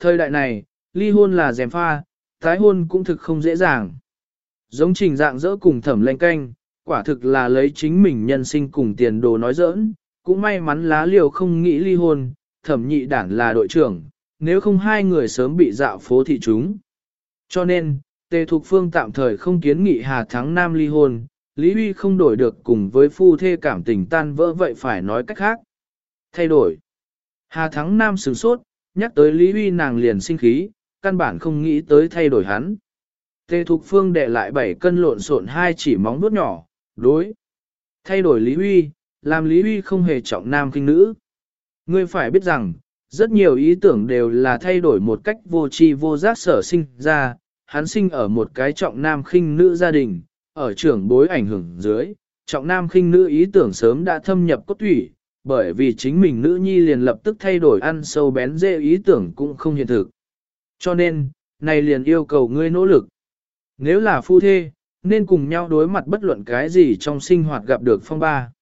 Thời đại này, ly hôn là dèm pha, tái hôn cũng thực không dễ dàng. Giống trình dạng dỡ cùng thẩm lệnh canh, quả thực là lấy chính mình nhân sinh cùng tiền đồ nói giỡn, cũng may mắn lá liều không nghĩ ly hôn, thẩm nhị đản là đội trưởng, nếu không hai người sớm bị dạo phố thị chúng. Cho nên, Tề Thục Phương tạm thời không kiến nghị Hà Thắng Nam ly hôn, Lý Huy không đổi được cùng với phu thê cảm tình tan vỡ vậy phải nói cách khác. Thay đổi. Hà Thắng Nam sửng sốt, nhắc tới Lý Huy nàng liền sinh khí, căn bản không nghĩ tới thay đổi hắn. Tề Thục Phương đệ lại 7 cân lộn xộn hai chỉ móng vuốt nhỏ, đối. Thay đổi Lý Huy, làm Lý Huy không hề trọng nam kinh nữ. Ngươi phải biết rằng, rất nhiều ý tưởng đều là thay đổi một cách vô tri vô giác sở sinh ra, hắn sinh ở một cái trọng nam khinh nữ gia đình, ở trưởng bối ảnh hưởng dưới, trọng nam khinh nữ ý tưởng sớm đã thâm nhập cốt thủy, bởi vì chính mình nữ nhi liền lập tức thay đổi ăn sâu bén dễ ý tưởng cũng không hiện thực. Cho nên, này liền yêu cầu ngươi nỗ lực. Nếu là phu thê, nên cùng nhau đối mặt bất luận cái gì trong sinh hoạt gặp được phong ba.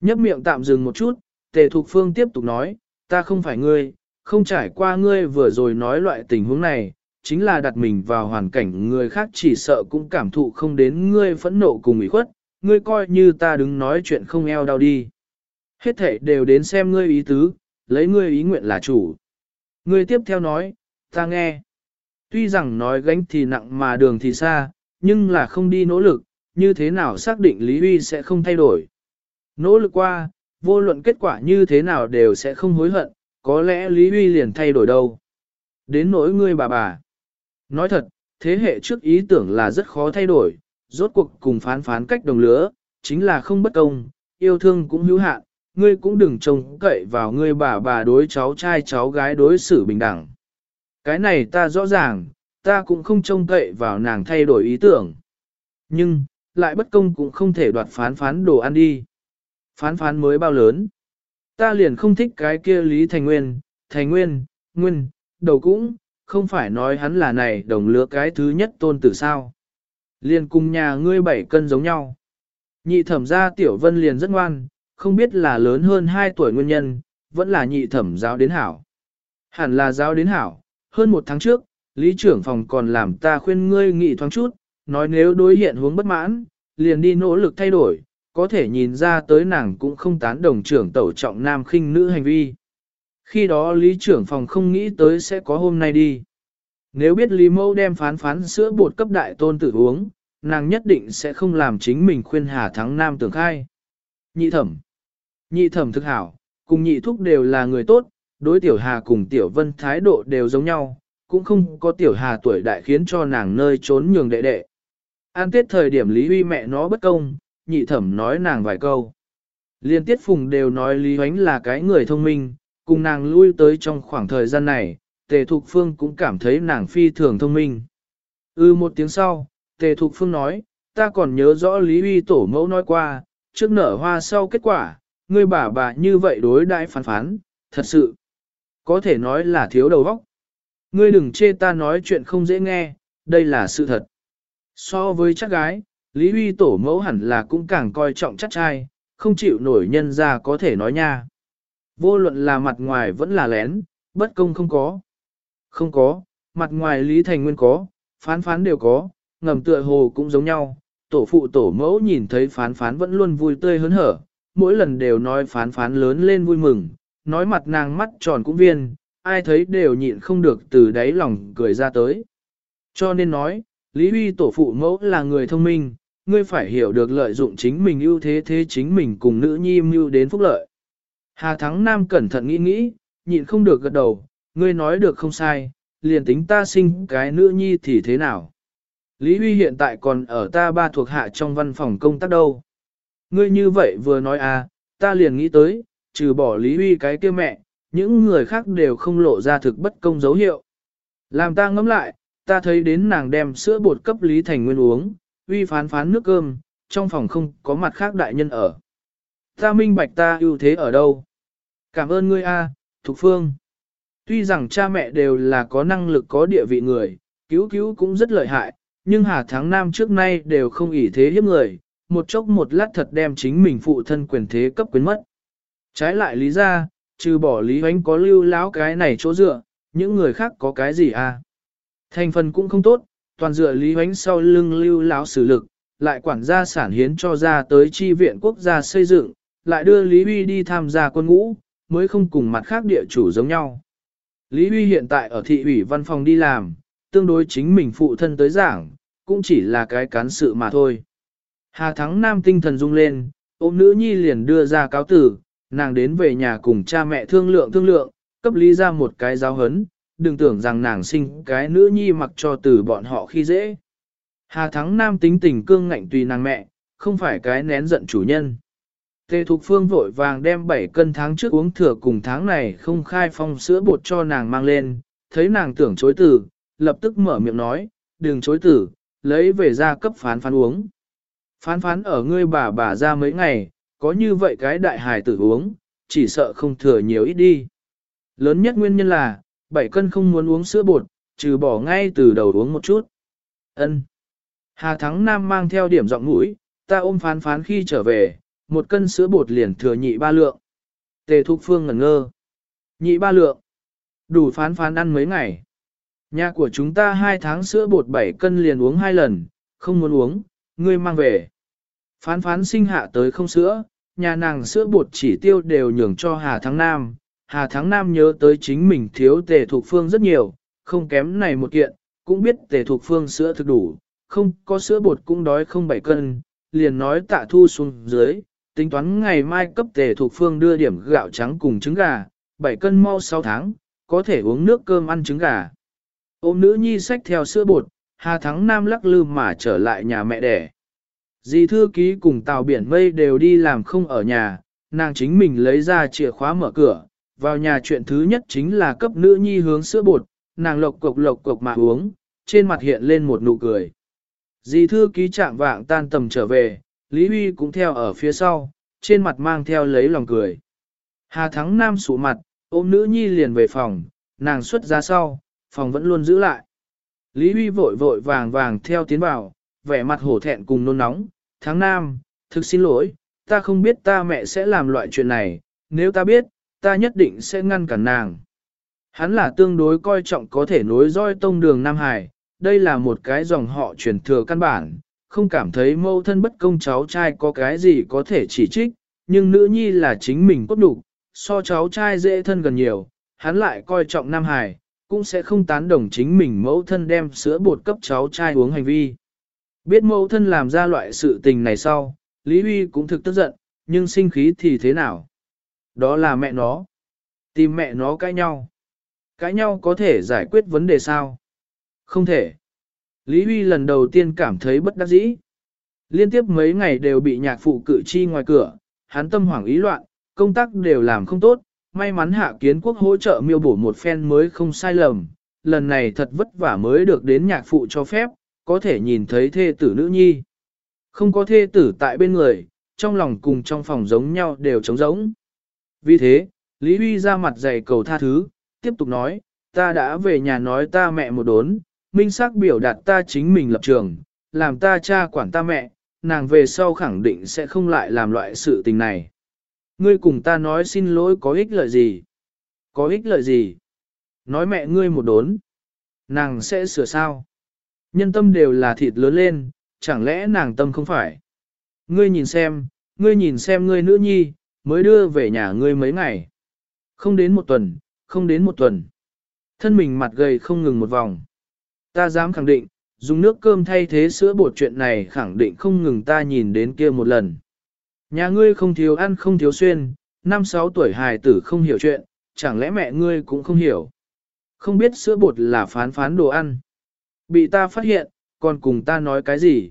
Nhấp miệng tạm dừng một chút, tề thục phương tiếp tục nói, ta không phải ngươi, không trải qua ngươi vừa rồi nói loại tình huống này, chính là đặt mình vào hoàn cảnh người khác chỉ sợ cũng cảm thụ không đến ngươi phẫn nộ cùng ủy khuất, ngươi coi như ta đứng nói chuyện không eo đau đi. Hết thể đều đến xem ngươi ý tứ, lấy ngươi ý nguyện là chủ. Ngươi tiếp theo nói, ta nghe. Tuy rằng nói gánh thì nặng mà đường thì xa, nhưng là không đi nỗ lực, như thế nào xác định Lý Huy sẽ không thay đổi. Nỗ lực qua, vô luận kết quả như thế nào đều sẽ không hối hận, có lẽ Lý Huy liền thay đổi đâu. Đến nỗi ngươi bà bà. Nói thật, thế hệ trước ý tưởng là rất khó thay đổi, rốt cuộc cùng phán phán cách đồng lứa, chính là không bất công, yêu thương cũng hữu hạn, ngươi cũng đừng trông cậy vào ngươi bà bà đối cháu trai cháu gái đối xử bình đẳng. Cái này ta rõ ràng, ta cũng không trông cậy vào nàng thay đổi ý tưởng. Nhưng, lại bất công cũng không thể đoạt phán phán đồ ăn đi. Phán phán mới bao lớn. Ta liền không thích cái kia Lý Thành Nguyên, Thành Nguyên, Nguyên, đầu cũng, không phải nói hắn là này đồng lứa cái thứ nhất tôn tử sao. Liền cùng nhà ngươi bảy cân giống nhau. Nhị thẩm gia tiểu vân liền rất ngoan, không biết là lớn hơn 2 tuổi nguyên nhân, vẫn là nhị thẩm giáo đến hảo. Hẳn là giáo đến hảo, hơn một tháng trước, lý trưởng phòng còn làm ta khuyên ngươi nghị thoáng chút, nói nếu đối hiện hướng bất mãn, liền đi nỗ lực thay đổi, có thể nhìn ra tới nàng cũng không tán đồng trưởng tẩu trọng nam khinh nữ hành vi. Khi đó lý trưởng phòng không nghĩ tới sẽ có hôm nay đi. Nếu biết lý mẫu đem phán phán sữa bột cấp đại tôn tử uống, nàng nhất định sẽ không làm chính mình khuyên hà thắng nam tưởng khai. Nhị thẩm. Nhị thẩm thực hảo, cùng nhị thúc đều là người tốt, đối tiểu hà cùng tiểu vân thái độ đều giống nhau, cũng không có tiểu hà tuổi đại khiến cho nàng nơi trốn nhường đệ đệ. An tiết thời điểm Lý Huy mẹ nó bất công, nhị thẩm nói nàng vài câu. Liên tiết phùng đều nói Lý Huánh là cái người thông minh, cùng nàng lui tới trong khoảng thời gian này, Tề Thục Phương cũng cảm thấy nàng phi thường thông minh. ư ừ một tiếng sau, Tề Thục Phương nói, ta còn nhớ rõ Lý Huy tổ mẫu nói qua, trước nở hoa sau kết quả, ngươi bà bà như vậy đối đãi phán phán, thật sự, có thể nói là thiếu đầu óc. Ngươi đừng chê ta nói chuyện không dễ nghe, đây là sự thật. So với chắc gái, Lý Huy tổ mẫu hẳn là cũng càng coi trọng chắc trai, không chịu nổi nhân ra có thể nói nha. Vô luận là mặt ngoài vẫn là lén, bất công không có. Không có, mặt ngoài Lý Thành Nguyên có, phán phán đều có, ngầm tựa hồ cũng giống nhau. Tổ phụ tổ mẫu nhìn thấy phán phán vẫn luôn vui tươi hớn hở, mỗi lần đều nói phán phán lớn lên vui mừng, nói mặt nàng mắt tròn cũng viên, ai thấy đều nhịn không được từ đáy lòng cười ra tới. Cho nên nói, Lý Huy tổ phụ mẫu là người thông minh, ngươi phải hiểu được lợi dụng chính mình ưu thế thế chính mình cùng nữ nhi mưu đến phúc lợi. Hà Thắng Nam cẩn thận nghĩ nghĩ, nhịn không được gật đầu, ngươi nói được không sai, liền tính ta sinh cái nữ nhi thì thế nào. Lý Huy hiện tại còn ở ta ba thuộc hạ trong văn phòng công tác đâu. Ngươi như vậy vừa nói à, ta liền nghĩ tới, trừ bỏ Lý Huy cái kia mẹ, những người khác đều không lộ ra thực bất công dấu hiệu. Làm ta ngẫm lại, ta thấy đến nàng đem sữa bột cấp Lý Thành Nguyên uống, Huy phán phán nước cơm, trong phòng không có mặt khác đại nhân ở. Ta minh bạch ta ưu thế ở đâu. Cảm ơn ngươi a, Thục Phương. Tuy rằng cha mẹ đều là có năng lực có địa vị người, cứu cứu cũng rất lợi hại, nhưng Hà Tháng Nam trước nay đều không ỷ thế hiếp người, một chốc một lát thật đem chính mình phụ thân quyền thế cấp quyến mất. Trái lại lý ra, trừ bỏ lý hoánh có lưu láo cái này chỗ dựa, những người khác có cái gì à? Thành phần cũng không tốt, toàn dựa Lý hoánh sau lưng lưu láo xử lực, lại quản gia sản hiến cho ra tới chi viện quốc gia xây dựng, lại đưa Lý Huy đi tham gia quân ngũ, mới không cùng mặt khác địa chủ giống nhau. Lý Huy hiện tại ở thị ủy văn phòng đi làm, tương đối chính mình phụ thân tới giảng, cũng chỉ là cái cán sự mà thôi. Hà Thắng Nam tinh thần rung lên, ôm nữ nhi liền đưa ra cáo tử, nàng đến về nhà cùng cha mẹ thương lượng thương lượng, cấp lý ra một cái giáo hấn, đừng tưởng rằng nàng sinh cái nữ nhi mặc cho từ bọn họ khi dễ. Hà Thắng Nam tính tình cương ngạnh tùy nàng mẹ, không phải cái nén giận chủ nhân. Tề Thục Phương vội vàng đem 7 cân tháng trước uống thừa cùng tháng này không khai phong sữa bột cho nàng mang lên, thấy nàng tưởng chối tử, lập tức mở miệng nói, đừng chối tử, lấy về ra cấp phán phán uống. Phán phán ở ngươi bà bà ra mấy ngày, có như vậy cái đại hài tử uống, chỉ sợ không thừa nhiều ít đi. Lớn nhất nguyên nhân là, bảy cân không muốn uống sữa bột, trừ bỏ ngay từ đầu uống một chút. Ân. Hà Thắng Nam mang theo điểm giọng mũi, ta ôm phán phán khi trở về, một cân sữa bột liền thừa nhị ba lượng. Tề Thục Phương ngẩn ngơ. Nhị ba lượng. Đủ phán phán ăn mấy ngày. Nhà của chúng ta hai tháng sữa bột bảy cân liền uống hai lần, không muốn uống, ngươi mang về. Phán phán sinh hạ tới không sữa, nhà nàng sữa bột chỉ tiêu đều nhường cho Hà Thắng Nam. Hà Thắng Nam nhớ tới chính mình thiếu tề thuộc phương rất nhiều, không kém này một kiện, cũng biết tề thuộc phương sữa thực đủ, không có sữa bột cũng đói không bảy cân, liền nói tạ thu xuống dưới, tính toán ngày mai cấp tề thuộc phương đưa điểm gạo trắng cùng trứng gà, bảy cân mau 6 tháng, có thể uống nước cơm ăn trứng gà. Ôm nữ nhi sách theo sữa bột, Hà Thắng Nam lắc lư mà trở lại nhà mẹ đẻ. Dì thư ký cùng tàu biển mây đều đi làm không ở nhà, nàng chính mình lấy ra chìa khóa mở cửa, vào nhà chuyện thứ nhất chính là cấp nữ nhi hướng sữa bột, nàng lộc cục lộc cục mà uống, trên mặt hiện lên một nụ cười. Dì thư ký trạng vạng tan tầm trở về, Lý Huy cũng theo ở phía sau, trên mặt mang theo lấy lòng cười. Hà Thắng Nam sụ mặt, ôm nữ nhi liền về phòng, nàng xuất ra sau, phòng vẫn luôn giữ lại. Lý Huy vội vội vàng vàng theo tiến vào, vẻ mặt hổ thẹn cùng nôn nóng. Tháng Nam, thực xin lỗi, ta không biết ta mẹ sẽ làm loại chuyện này, nếu ta biết, ta nhất định sẽ ngăn cản nàng. Hắn là tương đối coi trọng có thể nối roi tông đường Nam Hải, đây là một cái dòng họ truyền thừa căn bản, không cảm thấy mâu thân bất công cháu trai có cái gì có thể chỉ trích, nhưng nữ nhi là chính mình cốt đủ, so cháu trai dễ thân gần nhiều, hắn lại coi trọng Nam Hải, cũng sẽ không tán đồng chính mình mẫu thân đem sữa bột cấp cháu trai uống hành vi. Biết mẫu thân làm ra loại sự tình này sau, Lý Huy cũng thực tức giận, nhưng sinh khí thì thế nào? Đó là mẹ nó. Tìm mẹ nó cãi nhau. Cãi nhau có thể giải quyết vấn đề sao? Không thể. Lý Huy lần đầu tiên cảm thấy bất đắc dĩ. Liên tiếp mấy ngày đều bị nhạc phụ cử chi ngoài cửa, hắn tâm hoảng ý loạn, công tác đều làm không tốt, may mắn hạ kiến quốc hỗ trợ miêu bổ một phen mới không sai lầm, lần này thật vất vả mới được đến nhạc phụ cho phép, có thể nhìn thấy thê tử nữ nhi. Không có thê tử tại bên người, trong lòng cùng trong phòng giống nhau đều trống giống. Vì thế, Lý Huy ra mặt dày cầu tha thứ, tiếp tục nói, ta đã về nhà nói ta mẹ một đốn, minh xác biểu đạt ta chính mình lập trường, làm ta cha quản ta mẹ, nàng về sau khẳng định sẽ không lại làm loại sự tình này. Ngươi cùng ta nói xin lỗi có ích lợi gì? Có ích lợi gì? Nói mẹ ngươi một đốn. Nàng sẽ sửa sao? Nhân tâm đều là thịt lớn lên, chẳng lẽ nàng tâm không phải? Ngươi nhìn xem, ngươi nhìn xem ngươi nữ nhi, mới đưa về nhà ngươi mấy ngày. Không đến một tuần, không đến một tuần. Thân mình mặt gầy không ngừng một vòng. Ta dám khẳng định, dùng nước cơm thay thế sữa bột chuyện này khẳng định không ngừng ta nhìn đến kia một lần. Nhà ngươi không thiếu ăn không thiếu xuyên, năm sáu tuổi hài tử không hiểu chuyện, chẳng lẽ mẹ ngươi cũng không hiểu. Không biết sữa bột là phán phán đồ ăn. Bị ta phát hiện, còn cùng ta nói cái gì?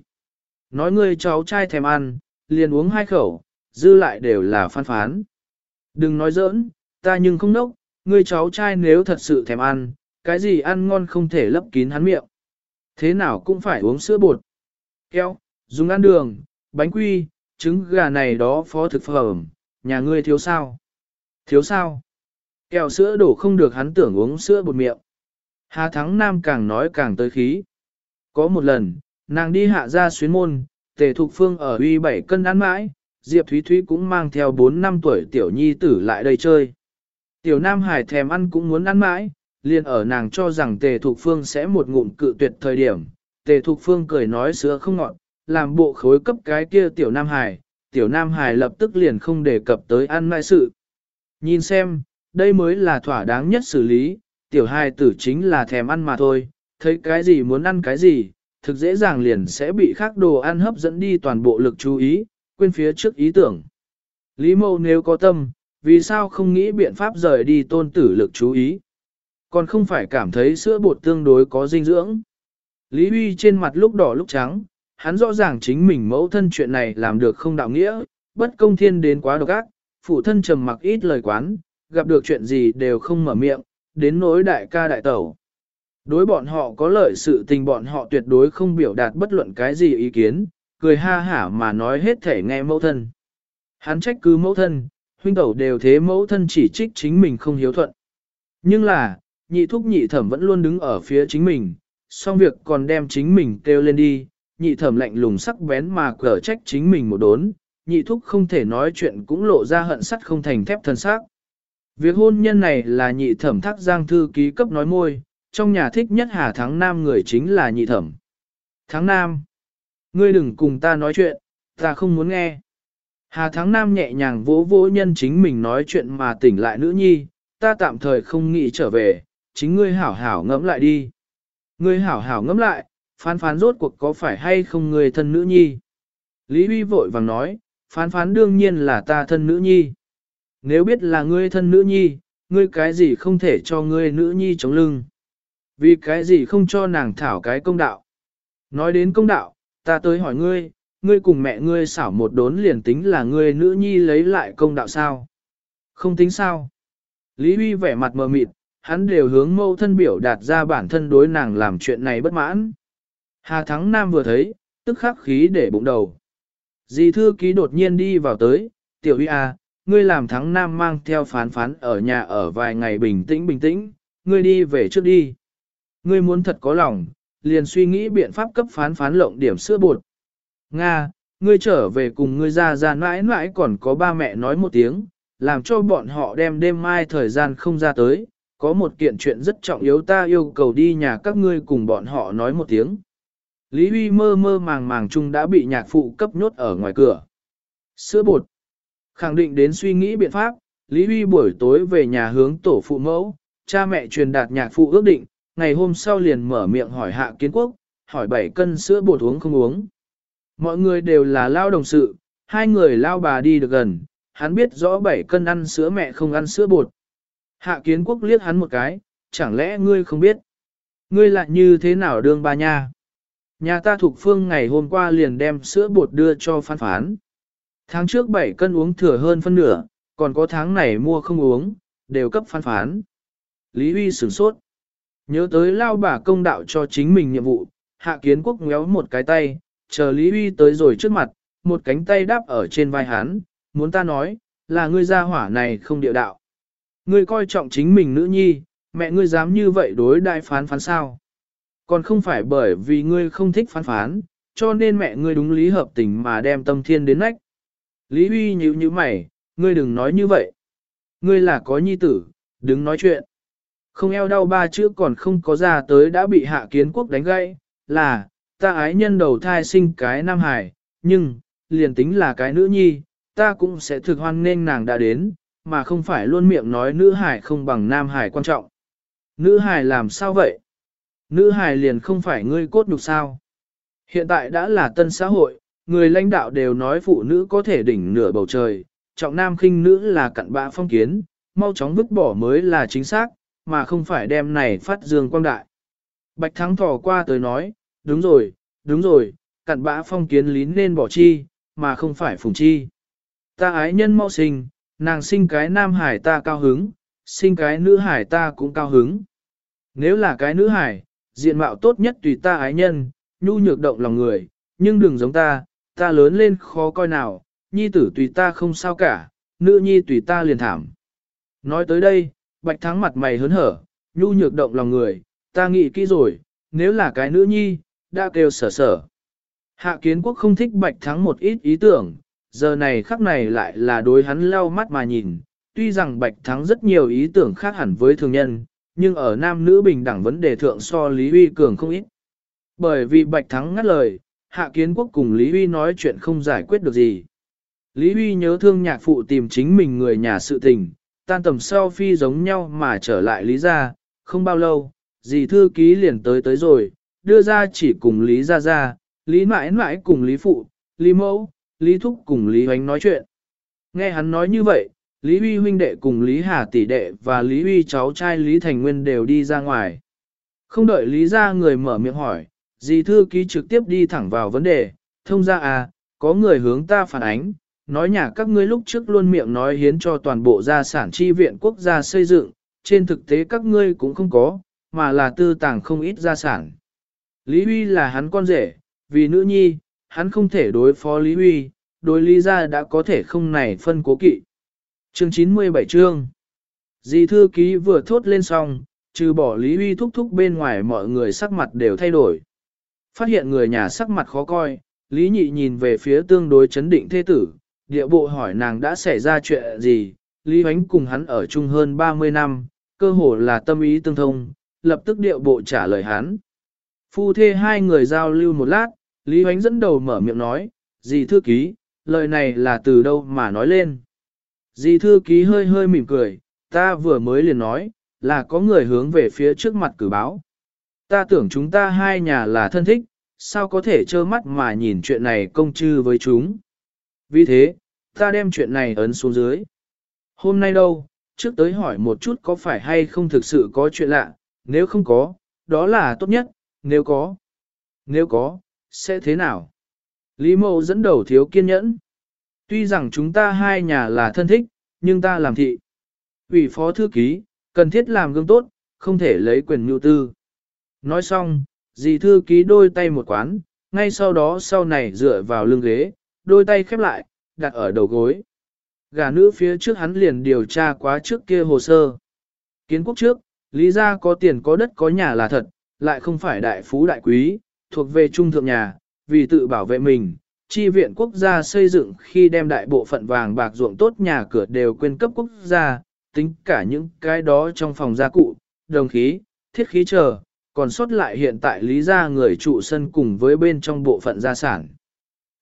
Nói ngươi cháu trai thèm ăn, liền uống hai khẩu, dư lại đều là phán phán. Đừng nói giỡn, ta nhưng không nốc, ngươi cháu trai nếu thật sự thèm ăn, cái gì ăn ngon không thể lấp kín hắn miệng. Thế nào cũng phải uống sữa bột. Keo, dùng ăn đường, bánh quy, trứng gà này đó phó thực phẩm, nhà ngươi thiếu sao? Thiếu sao? Kẹo sữa đổ không được hắn tưởng uống sữa bột miệng. Hà Thắng Nam càng nói càng tới khí. Có một lần, nàng đi hạ ra xuyến môn, tề thục phương ở uy bảy cân ăn mãi, Diệp Thúy Thúy cũng mang theo 4 năm tuổi tiểu nhi tử lại đây chơi. Tiểu Nam Hải thèm ăn cũng muốn ăn mãi, liền ở nàng cho rằng tề thục phương sẽ một ngụm cự tuyệt thời điểm, tề thục phương cười nói sữa không ngọt, làm bộ khối cấp cái kia tiểu nam Hải tiểu nam Hải lập tức liền không đề cập tới ăn mai sự. Nhìn xem, đây mới là thỏa đáng nhất xử lý, tiểu hài tử chính là thèm ăn mà thôi, thấy cái gì muốn ăn cái gì, thực dễ dàng liền sẽ bị khác đồ ăn hấp dẫn đi toàn bộ lực chú ý, quên phía trước ý tưởng. Lý mâu nếu có tâm, vì sao không nghĩ biện pháp rời đi tôn tử lực chú ý? Còn không phải cảm thấy sữa bột tương đối có dinh dưỡng. Lý Huy trên mặt lúc đỏ lúc trắng, hắn rõ ràng chính mình mẫu thân chuyện này làm được không đạo nghĩa, bất công thiên đến quá độc ác, phụ thân trầm mặc ít lời quán, gặp được chuyện gì đều không mở miệng, đến nỗi đại ca đại tẩu. Đối bọn họ có lợi sự tình bọn họ tuyệt đối không biểu đạt bất luận cái gì ý kiến, cười ha hả mà nói hết thể nghe mẫu thân. Hắn trách cứ mẫu thân, huynh tẩu đều thế mẫu thân chỉ trích chính mình không hiếu thuận. Nhưng là, nhị thúc nhị thẩm vẫn luôn đứng ở phía chính mình, xong việc còn đem chính mình kêu lên đi, nhị thẩm lạnh lùng sắc bén mà cở trách chính mình một đốn, nhị thúc không thể nói chuyện cũng lộ ra hận sắt không thành thép thân xác. Việc hôn nhân này là nhị thẩm thác giang thư ký cấp nói môi, trong nhà thích nhất Hà Thắng Nam người chính là nhị thẩm. Thắng Nam, ngươi đừng cùng ta nói chuyện, ta không muốn nghe. Hà Thắng Nam nhẹ nhàng vỗ vỗ nhân chính mình nói chuyện mà tỉnh lại nữ nhi, ta tạm thời không nghĩ trở về, chính ngươi hảo hảo ngẫm lại đi. Ngươi hảo hảo ngẫm lại, phán phán rốt cuộc có phải hay không người thân nữ nhi. Lý Huy vội vàng nói, phán phán đương nhiên là ta thân nữ nhi. Nếu biết là ngươi thân nữ nhi, ngươi cái gì không thể cho ngươi nữ nhi chống lưng. Vì cái gì không cho nàng thảo cái công đạo. Nói đến công đạo, ta tới hỏi ngươi, ngươi cùng mẹ ngươi xảo một đốn liền tính là ngươi nữ nhi lấy lại công đạo sao? Không tính sao? Lý Huy vẻ mặt mờ mịt, hắn đều hướng mâu thân biểu đạt ra bản thân đối nàng làm chuyện này bất mãn. Hà Thắng Nam vừa thấy, tức khắc khí để bụng đầu. Dì thư ký đột nhiên đi vào tới, tiểu huy à, ngươi làm Thắng Nam mang theo phán phán ở nhà ở vài ngày bình tĩnh bình tĩnh, ngươi đi về trước đi. Ngươi muốn thật có lòng, liền suy nghĩ biện pháp cấp phán phán lộng điểm sữa bột. Nga, ngươi trở về cùng ngươi ra ra mãi mãi còn có ba mẹ nói một tiếng, làm cho bọn họ đem đêm mai thời gian không ra tới, có một kiện chuyện rất trọng yếu ta yêu cầu đi nhà các ngươi cùng bọn họ nói một tiếng. Lý Huy mơ mơ màng màng chung đã bị nhạc phụ cấp nhốt ở ngoài cửa. Sữa bột. Khẳng định đến suy nghĩ biện pháp, Lý Huy buổi tối về nhà hướng tổ phụ mẫu, cha mẹ truyền đạt nhạc phụ ước định, ngày hôm sau liền mở miệng hỏi hạ kiến quốc, hỏi 7 cân sữa bột uống không uống. Mọi người đều là lao đồng sự, hai người lao bà đi được gần, hắn biết rõ 7 cân ăn sữa mẹ không ăn sữa bột. Hạ kiến quốc liếc hắn một cái, chẳng lẽ ngươi không biết? Ngươi lại như thế nào đương ba nha? Nhà ta thuộc phương ngày hôm qua liền đem sữa bột đưa cho phán phán. Tháng trước 7 cân uống thừa hơn phân nửa, còn có tháng này mua không uống, đều cấp phán phán. Lý Huy sửng sốt. Nhớ tới lao bà công đạo cho chính mình nhiệm vụ, hạ kiến quốc ngéo một cái tay, chờ Lý Huy tới rồi trước mặt, một cánh tay đáp ở trên vai hắn, muốn ta nói, là ngươi gia hỏa này không địa đạo. Ngươi coi trọng chính mình nữ nhi, mẹ ngươi dám như vậy đối đại phán phán sao. Còn không phải bởi vì ngươi không thích phán phán, cho nên mẹ ngươi đúng lý hợp tình mà đem tâm thiên đến nách. Lý Huy nhíu như mày, ngươi đừng nói như vậy. Ngươi là có nhi tử, đừng nói chuyện. Không eo đau ba chữ còn không có ra tới đã bị hạ kiến quốc đánh gãy, là, ta ái nhân đầu thai sinh cái nam hải, nhưng, liền tính là cái nữ nhi, ta cũng sẽ thực hoan nên nàng đã đến, mà không phải luôn miệng nói nữ hải không bằng nam hải quan trọng. Nữ hải làm sao vậy? Nữ hải liền không phải ngươi cốt nhục sao? Hiện tại đã là tân xã hội, người lãnh đạo đều nói phụ nữ có thể đỉnh nửa bầu trời, trọng nam khinh nữ là cặn bã phong kiến, mau chóng vứt bỏ mới là chính xác, mà không phải đem này phát dương quang đại. Bạch Thắng thỏ qua tới nói, đúng rồi, đúng rồi, cặn bã phong kiến lín nên bỏ chi, mà không phải phùng chi. Ta ái nhân mau sinh, nàng sinh cái nam hải ta cao hứng, sinh cái nữ hải ta cũng cao hứng. Nếu là cái nữ hải, diện mạo tốt nhất tùy ta ái nhân, nhu nhược động lòng người, nhưng đừng giống ta, ta lớn lên khó coi nào, nhi tử tùy ta không sao cả, nữ nhi tùy ta liền thảm. Nói tới đây, bạch thắng mặt mày hớn hở, nhu nhược động lòng người, ta nghĩ kỹ rồi, nếu là cái nữ nhi, đã kêu sở sở. Hạ kiến quốc không thích bạch thắng một ít ý tưởng, giờ này khắc này lại là đối hắn lau mắt mà nhìn, tuy rằng bạch thắng rất nhiều ý tưởng khác hẳn với thường nhân, nhưng ở nam nữ bình đẳng vấn đề thượng so Lý Huy cường không ít. Bởi vì Bạch Thắng ngắt lời, Hạ Kiến Quốc cùng Lý Huy nói chuyện không giải quyết được gì. Lý Huy nhớ thương nhạc phụ tìm chính mình người nhà sự tình, tan tầm sau phi giống nhau mà trở lại Lý ra, không bao lâu, dì thư ký liền tới tới rồi, đưa ra chỉ cùng Lý ra ra, Lý mãi mãi cùng Lý phụ, Lý mẫu, Lý thúc cùng Lý hoánh nói chuyện. Nghe hắn nói như vậy, Lý Huy huynh đệ cùng Lý Hà tỷ đệ và Lý Huy cháu trai Lý Thành Nguyên đều đi ra ngoài. Không đợi Lý ra người mở miệng hỏi, dì thư ký trực tiếp đi thẳng vào vấn đề, thông ra à, có người hướng ta phản ánh, nói nhà các ngươi lúc trước luôn miệng nói hiến cho toàn bộ gia sản chi viện quốc gia xây dựng, trên thực tế các ngươi cũng không có, mà là tư tàng không ít gia sản. Lý Huy là hắn con rể, vì nữ nhi, hắn không thể đối phó Lý Huy, đối Lý gia đã có thể không này phân cố kỵ. Chương 97 chương Dì thư ký vừa thốt lên xong, trừ bỏ Lý Huy thúc thúc bên ngoài mọi người sắc mặt đều thay đổi. Phát hiện người nhà sắc mặt khó coi, Lý Nhị nhìn về phía tương đối chấn định thế tử, địa bộ hỏi nàng đã xảy ra chuyện gì, Lý Huánh cùng hắn ở chung hơn 30 năm, cơ hồ là tâm ý tương thông, lập tức địa bộ trả lời hắn. Phu thê hai người giao lưu một lát, Lý Huánh dẫn đầu mở miệng nói, dì thư ký, lời này là từ đâu mà nói lên. Dì thư ký hơi hơi mỉm cười, ta vừa mới liền nói, là có người hướng về phía trước mặt cử báo. Ta tưởng chúng ta hai nhà là thân thích, sao có thể trơ mắt mà nhìn chuyện này công chư với chúng. Vì thế, ta đem chuyện này ấn xuống dưới. Hôm nay đâu, trước tới hỏi một chút có phải hay không thực sự có chuyện lạ, nếu không có, đó là tốt nhất, nếu có. Nếu có, sẽ thế nào? Lý mộ dẫn đầu thiếu kiên nhẫn. Tuy rằng chúng ta hai nhà là thân thích, nhưng ta làm thị. Ủy phó thư ký, cần thiết làm gương tốt, không thể lấy quyền nhu tư. Nói xong, dì thư ký đôi tay một quán, ngay sau đó sau này dựa vào lưng ghế, đôi tay khép lại, đặt ở đầu gối. Gà nữ phía trước hắn liền điều tra quá trước kia hồ sơ. Kiến quốc trước, lý ra có tiền có đất có nhà là thật, lại không phải đại phú đại quý, thuộc về trung thượng nhà, vì tự bảo vệ mình. Chi viện quốc gia xây dựng khi đem đại bộ phận vàng bạc ruộng tốt nhà cửa đều quyên cấp quốc gia, tính cả những cái đó trong phòng gia cụ, đồng khí, thiết khí chờ, còn sót lại hiện tại lý gia người trụ sân cùng với bên trong bộ phận gia sản.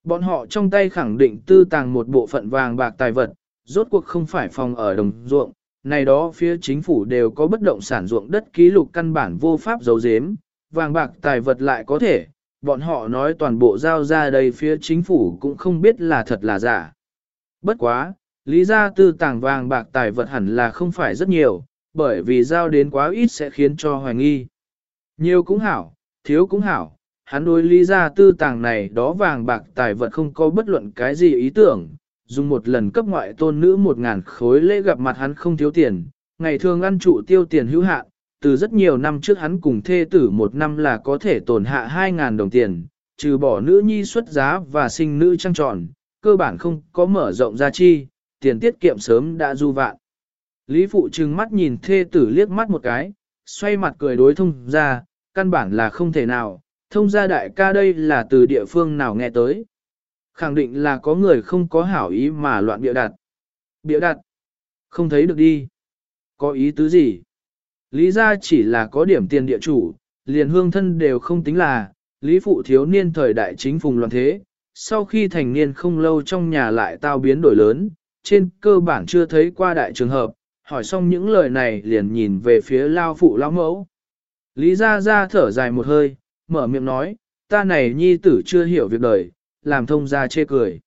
Bọn họ trong tay khẳng định tư tàng một bộ phận vàng bạc tài vật, rốt cuộc không phải phòng ở đồng ruộng, này đó phía chính phủ đều có bất động sản ruộng đất ký lục căn bản vô pháp giấu giếm, vàng bạc tài vật lại có thể, bọn họ nói toàn bộ giao ra đây phía chính phủ cũng không biết là thật là giả. Bất quá, lý ra tư tàng vàng bạc tài vật hẳn là không phải rất nhiều, bởi vì giao đến quá ít sẽ khiến cho hoài nghi. Nhiều cũng hảo, thiếu cũng hảo, hắn đối lý ra tư tàng này đó vàng bạc tài vật không có bất luận cái gì ý tưởng, dùng một lần cấp ngoại tôn nữ một ngàn khối lễ gặp mặt hắn không thiếu tiền, ngày thường ăn trụ tiêu tiền hữu hạn, từ rất nhiều năm trước hắn cùng thê tử một năm là có thể tổn hạ hai ngàn đồng tiền, trừ bỏ nữ nhi xuất giá và sinh nữ trang tròn, cơ bản không có mở rộng ra chi, tiền tiết kiệm sớm đã du vạn. Lý phụ trừng mắt nhìn thê tử liếc mắt một cái, xoay mặt cười đối thông ra, căn bản là không thể nào, thông ra đại ca đây là từ địa phương nào nghe tới. Khẳng định là có người không có hảo ý mà loạn bịa đặt. Bịa đặt? Không thấy được đi. Có ý tứ gì? Lý ra chỉ là có điểm tiền địa chủ, liền hương thân đều không tính là, Lý phụ thiếu niên thời đại chính phùng loạn thế, sau khi thành niên không lâu trong nhà lại tao biến đổi lớn, trên cơ bản chưa thấy qua đại trường hợp, hỏi xong những lời này liền nhìn về phía lao phụ lao mẫu. Lý ra ra thở dài một hơi, mở miệng nói, ta này nhi tử chưa hiểu việc đời, làm thông ra chê cười.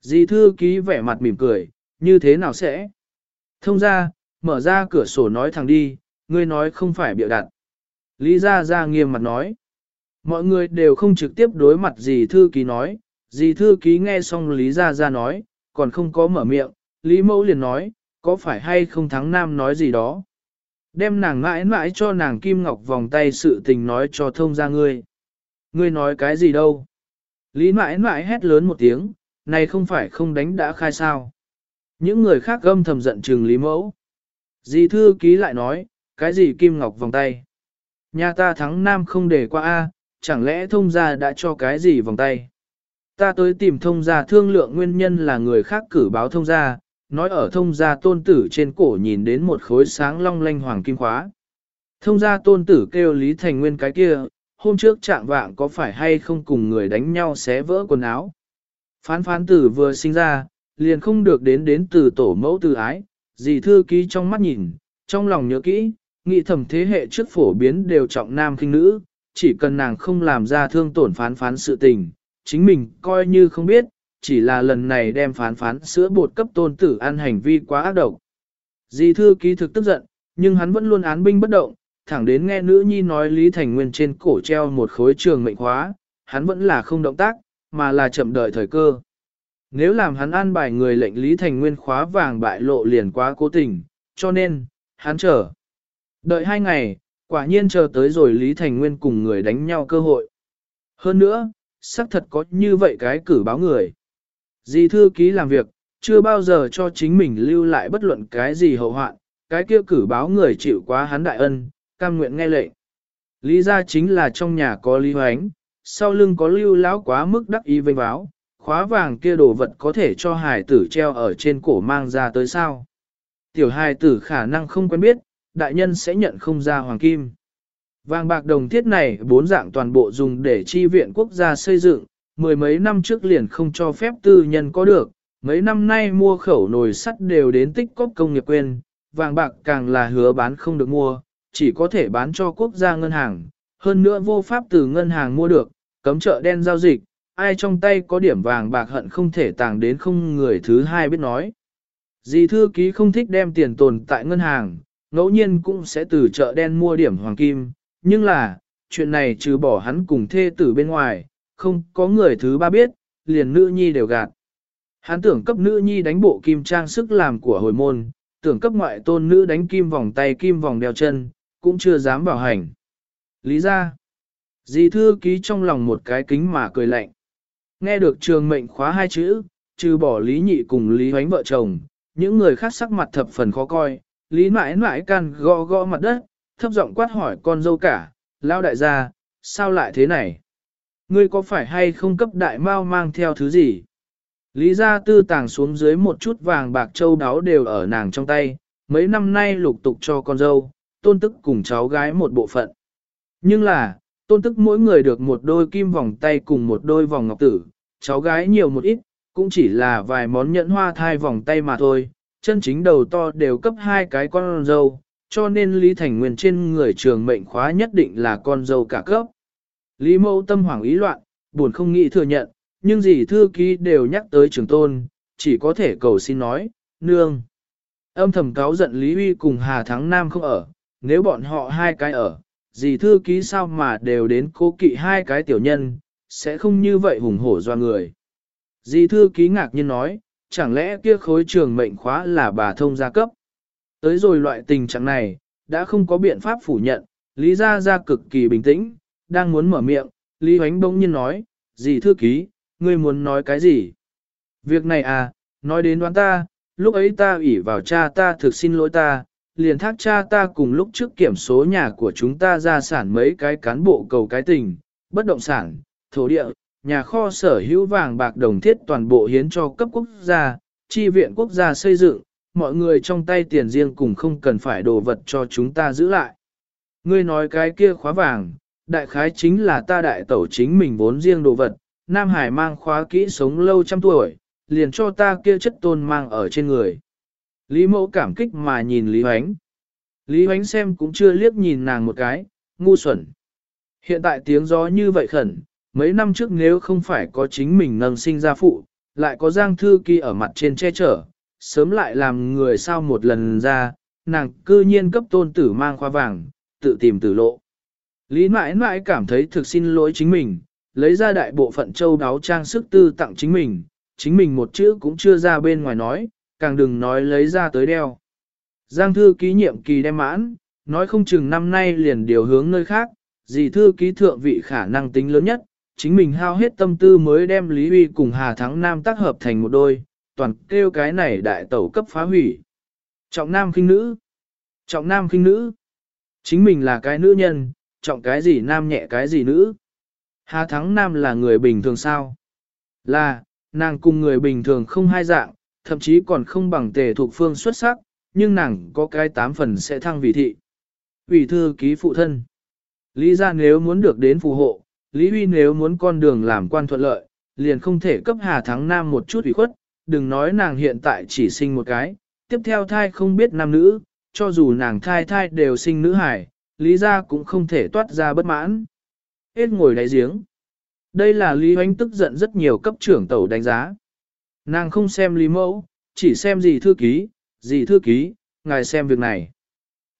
Dì thư ký vẻ mặt mỉm cười, như thế nào sẽ? Thông ra, mở ra cửa sổ nói thẳng đi, ngươi nói không phải biểu đặt. Lý Gia Gia nghiêm mặt nói. Mọi người đều không trực tiếp đối mặt gì thư ký nói, dì thư ký nghe xong Lý Gia Gia nói, còn không có mở miệng, Lý mẫu liền nói, có phải hay không thắng nam nói gì đó. Đem nàng mãi mãi cho nàng kim ngọc vòng tay sự tình nói cho thông ra ngươi. Ngươi nói cái gì đâu? Lý mãi mãi hét lớn một tiếng, này không phải không đánh đã khai sao. Những người khác gâm thầm giận trừng Lý mẫu. Dì thư ký lại nói, cái gì kim ngọc vòng tay? Nhà ta thắng nam không để qua A, chẳng lẽ thông gia đã cho cái gì vòng tay? Ta tới tìm thông gia thương lượng nguyên nhân là người khác cử báo thông gia, nói ở thông gia tôn tử trên cổ nhìn đến một khối sáng long lanh hoàng kim khóa. Thông gia tôn tử kêu Lý Thành Nguyên cái kia, hôm trước trạng vạng có phải hay không cùng người đánh nhau xé vỡ quần áo. Phán phán tử vừa sinh ra, liền không được đến đến từ tổ mẫu từ ái, dì thư ký trong mắt nhìn, trong lòng nhớ kỹ, nghị thẩm thế hệ trước phổ biến đều trọng nam khinh nữ, chỉ cần nàng không làm ra thương tổn phán phán sự tình, chính mình coi như không biết, chỉ là lần này đem phán phán sữa bột cấp tôn tử ăn hành vi quá ác độc. Di thư ký thực tức giận, nhưng hắn vẫn luôn án binh bất động, thẳng đến nghe nữ nhi nói Lý Thành Nguyên trên cổ treo một khối trường mệnh khóa, hắn vẫn là không động tác, mà là chậm đợi thời cơ. Nếu làm hắn an bài người lệnh Lý Thành Nguyên khóa vàng bại lộ liền quá cố tình, cho nên, hắn chờ. Đợi hai ngày, quả nhiên chờ tới rồi Lý Thành Nguyên cùng người đánh nhau cơ hội. Hơn nữa, xác thật có như vậy cái cử báo người. Dì thư ký làm việc, chưa bao giờ cho chính mình lưu lại bất luận cái gì hậu hoạn, cái kia cử báo người chịu quá hắn đại ân, cam nguyện nghe lệnh. Lý ra chính là trong nhà có Lý Hoánh, sau lưng có lưu lão quá mức đắc ý vênh báo, khóa vàng kia đồ vật có thể cho hài tử treo ở trên cổ mang ra tới sao. Tiểu hài tử khả năng không quen biết, đại nhân sẽ nhận không ra hoàng kim. Vàng bạc đồng thiết này bốn dạng toàn bộ dùng để chi viện quốc gia xây dựng, mười mấy năm trước liền không cho phép tư nhân có được, mấy năm nay mua khẩu nồi sắt đều đến tích cóp công nghiệp quên, vàng bạc càng là hứa bán không được mua, chỉ có thể bán cho quốc gia ngân hàng, hơn nữa vô pháp từ ngân hàng mua được, cấm chợ đen giao dịch, ai trong tay có điểm vàng bạc hận không thể tàng đến không người thứ hai biết nói. Dì thư ký không thích đem tiền tồn tại ngân hàng, ngẫu nhiên cũng sẽ từ chợ đen mua điểm hoàng kim, nhưng là, chuyện này trừ bỏ hắn cùng thê tử bên ngoài, không có người thứ ba biết, liền nữ nhi đều gạt. Hắn tưởng cấp nữ nhi đánh bộ kim trang sức làm của hồi môn, tưởng cấp ngoại tôn nữ đánh kim vòng tay kim vòng đeo chân, cũng chưa dám bảo hành. Lý ra, dì thư ký trong lòng một cái kính mà cười lạnh. Nghe được trường mệnh khóa hai chữ, trừ bỏ Lý Nhị cùng Lý Hoánh vợ chồng, những người khác sắc mặt thập phần khó coi, Lý mãi mãi can gõ gõ mặt đất, thấp giọng quát hỏi con dâu cả, lao đại gia, sao lại thế này? Ngươi có phải hay không cấp đại mao mang theo thứ gì? Lý gia tư tàng xuống dưới một chút vàng bạc châu đáo đều ở nàng trong tay, mấy năm nay lục tục cho con dâu, tôn tức cùng cháu gái một bộ phận. Nhưng là, tôn tức mỗi người được một đôi kim vòng tay cùng một đôi vòng ngọc tử, cháu gái nhiều một ít, cũng chỉ là vài món nhẫn hoa thai vòng tay mà thôi, chân chính đầu to đều cấp hai cái con dâu, cho nên Lý Thành Nguyên trên người trường mệnh khóa nhất định là con dâu cả cấp. Lý mẫu tâm hoảng ý loạn, buồn không nghĩ thừa nhận, nhưng gì thư ký đều nhắc tới trường tôn, chỉ có thể cầu xin nói, nương. Âm thầm cáo giận Lý Huy cùng Hà Thắng Nam không ở, nếu bọn họ hai cái ở, gì thư ký sao mà đều đến cố kỵ hai cái tiểu nhân, sẽ không như vậy hùng hổ doa người. Dì thư ký ngạc nhiên nói, chẳng lẽ kia khối trường mệnh khóa là bà thông gia cấp. Tới rồi loại tình trạng này, đã không có biện pháp phủ nhận, Lý Gia Gia cực kỳ bình tĩnh, đang muốn mở miệng, Lý Hoánh bỗng nhiên nói, gì thư ký, ngươi muốn nói cái gì? Việc này à, nói đến đoán ta, lúc ấy ta ủy vào cha ta thực xin lỗi ta, liền thác cha ta cùng lúc trước kiểm số nhà của chúng ta ra sản mấy cái cán bộ cầu cái tình, bất động sản, thổ địa, nhà kho sở hữu vàng bạc đồng thiết toàn bộ hiến cho cấp quốc gia, chi viện quốc gia xây dựng, mọi người trong tay tiền riêng cùng không cần phải đồ vật cho chúng ta giữ lại. Ngươi nói cái kia khóa vàng, đại khái chính là ta đại tẩu chính mình vốn riêng đồ vật, Nam Hải mang khóa kỹ sống lâu trăm tuổi, liền cho ta kia chất tôn mang ở trên người. Lý mẫu cảm kích mà nhìn Lý Hoánh. Lý Hoánh xem cũng chưa liếc nhìn nàng một cái, ngu xuẩn. Hiện tại tiếng gió như vậy khẩn, mấy năm trước nếu không phải có chính mình nâng sinh ra phụ, lại có Giang Thư Kỳ ở mặt trên che chở, sớm lại làm người sao một lần ra, nàng cư nhiên cấp tôn tử mang khoa vàng, tự tìm tử lộ. Lý mãi mãi cảm thấy thực xin lỗi chính mình, lấy ra đại bộ phận châu đáo trang sức tư tặng chính mình, chính mình một chữ cũng chưa ra bên ngoài nói, càng đừng nói lấy ra tới đeo. Giang thư ký nhiệm kỳ đem mãn, nói không chừng năm nay liền điều hướng nơi khác, gì thư ký thượng vị khả năng tính lớn nhất, chính mình hao hết tâm tư mới đem Lý Huy cùng Hà Thắng Nam tác hợp thành một đôi, toàn kêu cái này đại tẩu cấp phá hủy. Trọng nam khinh nữ. Trọng nam khinh nữ. Chính mình là cái nữ nhân, trọng cái gì nam nhẹ cái gì nữ. Hà Thắng Nam là người bình thường sao? Là, nàng cùng người bình thường không hai dạng, thậm chí còn không bằng tề thuộc phương xuất sắc, nhưng nàng có cái tám phần sẽ thăng vị thị. Ủy thư ký phụ thân. Lý ra nếu muốn được đến phù hộ, Lý Huy nếu muốn con đường làm quan thuận lợi, liền không thể cấp Hà Thắng Nam một chút ủy khuất, đừng nói nàng hiện tại chỉ sinh một cái, tiếp theo thai không biết nam nữ, cho dù nàng thai thai đều sinh nữ hải, Lý ra cũng không thể toát ra bất mãn. Hết ngồi đáy giếng. Đây là Lý Hoánh tức giận rất nhiều cấp trưởng tẩu đánh giá. Nàng không xem Lý Mẫu, chỉ xem gì thư ký, gì thư ký, ngài xem việc này.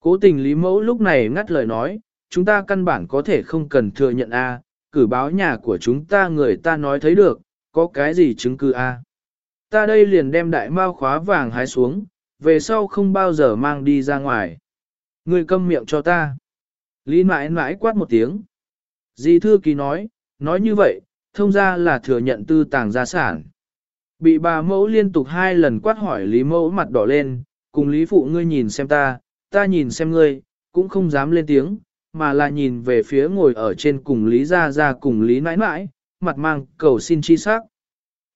Cố tình Lý Mẫu lúc này ngắt lời nói, chúng ta căn bản có thể không cần thừa nhận A, cử báo nhà của chúng ta người ta nói thấy được, có cái gì chứng cứ A. Ta đây liền đem đại mao khóa vàng hái xuống, về sau không bao giờ mang đi ra ngoài. Người câm miệng cho ta. Lý mãi mãi quát một tiếng. Dì thư ký nói, nói như vậy, thông ra là thừa nhận tư tàng gia sản. Bị bà mẫu liên tục hai lần quát hỏi Lý mẫu mặt đỏ lên, cùng Lý phụ ngươi nhìn xem ta, ta nhìn xem ngươi, cũng không dám lên tiếng, mà là nhìn về phía ngồi ở trên cùng Lý Gia Gia cùng Lý nãi nãi, mặt mang cầu xin chi sắc.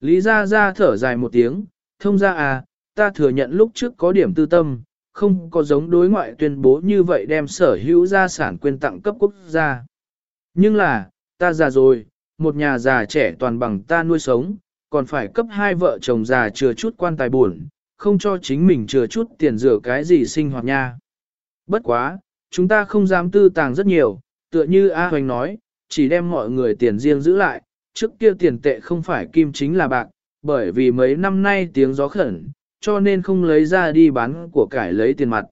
Lý Gia Gia thở dài một tiếng, thông ra à, ta thừa nhận lúc trước có điểm tư tâm, không có giống đối ngoại tuyên bố như vậy đem sở hữu gia sản quyền tặng cấp quốc gia. Nhưng là, ta già rồi, một nhà già trẻ toàn bằng ta nuôi sống, còn phải cấp hai vợ chồng già chừa chút quan tài buồn, không cho chính mình chừa chút tiền rửa cái gì sinh hoạt nha. Bất quá, chúng ta không dám tư tàng rất nhiều, tựa như A Hoành nói, chỉ đem mọi người tiền riêng giữ lại, trước kia tiền tệ không phải kim chính là bạc, bởi vì mấy năm nay tiếng gió khẩn, cho nên không lấy ra đi bán của cải lấy tiền mặt.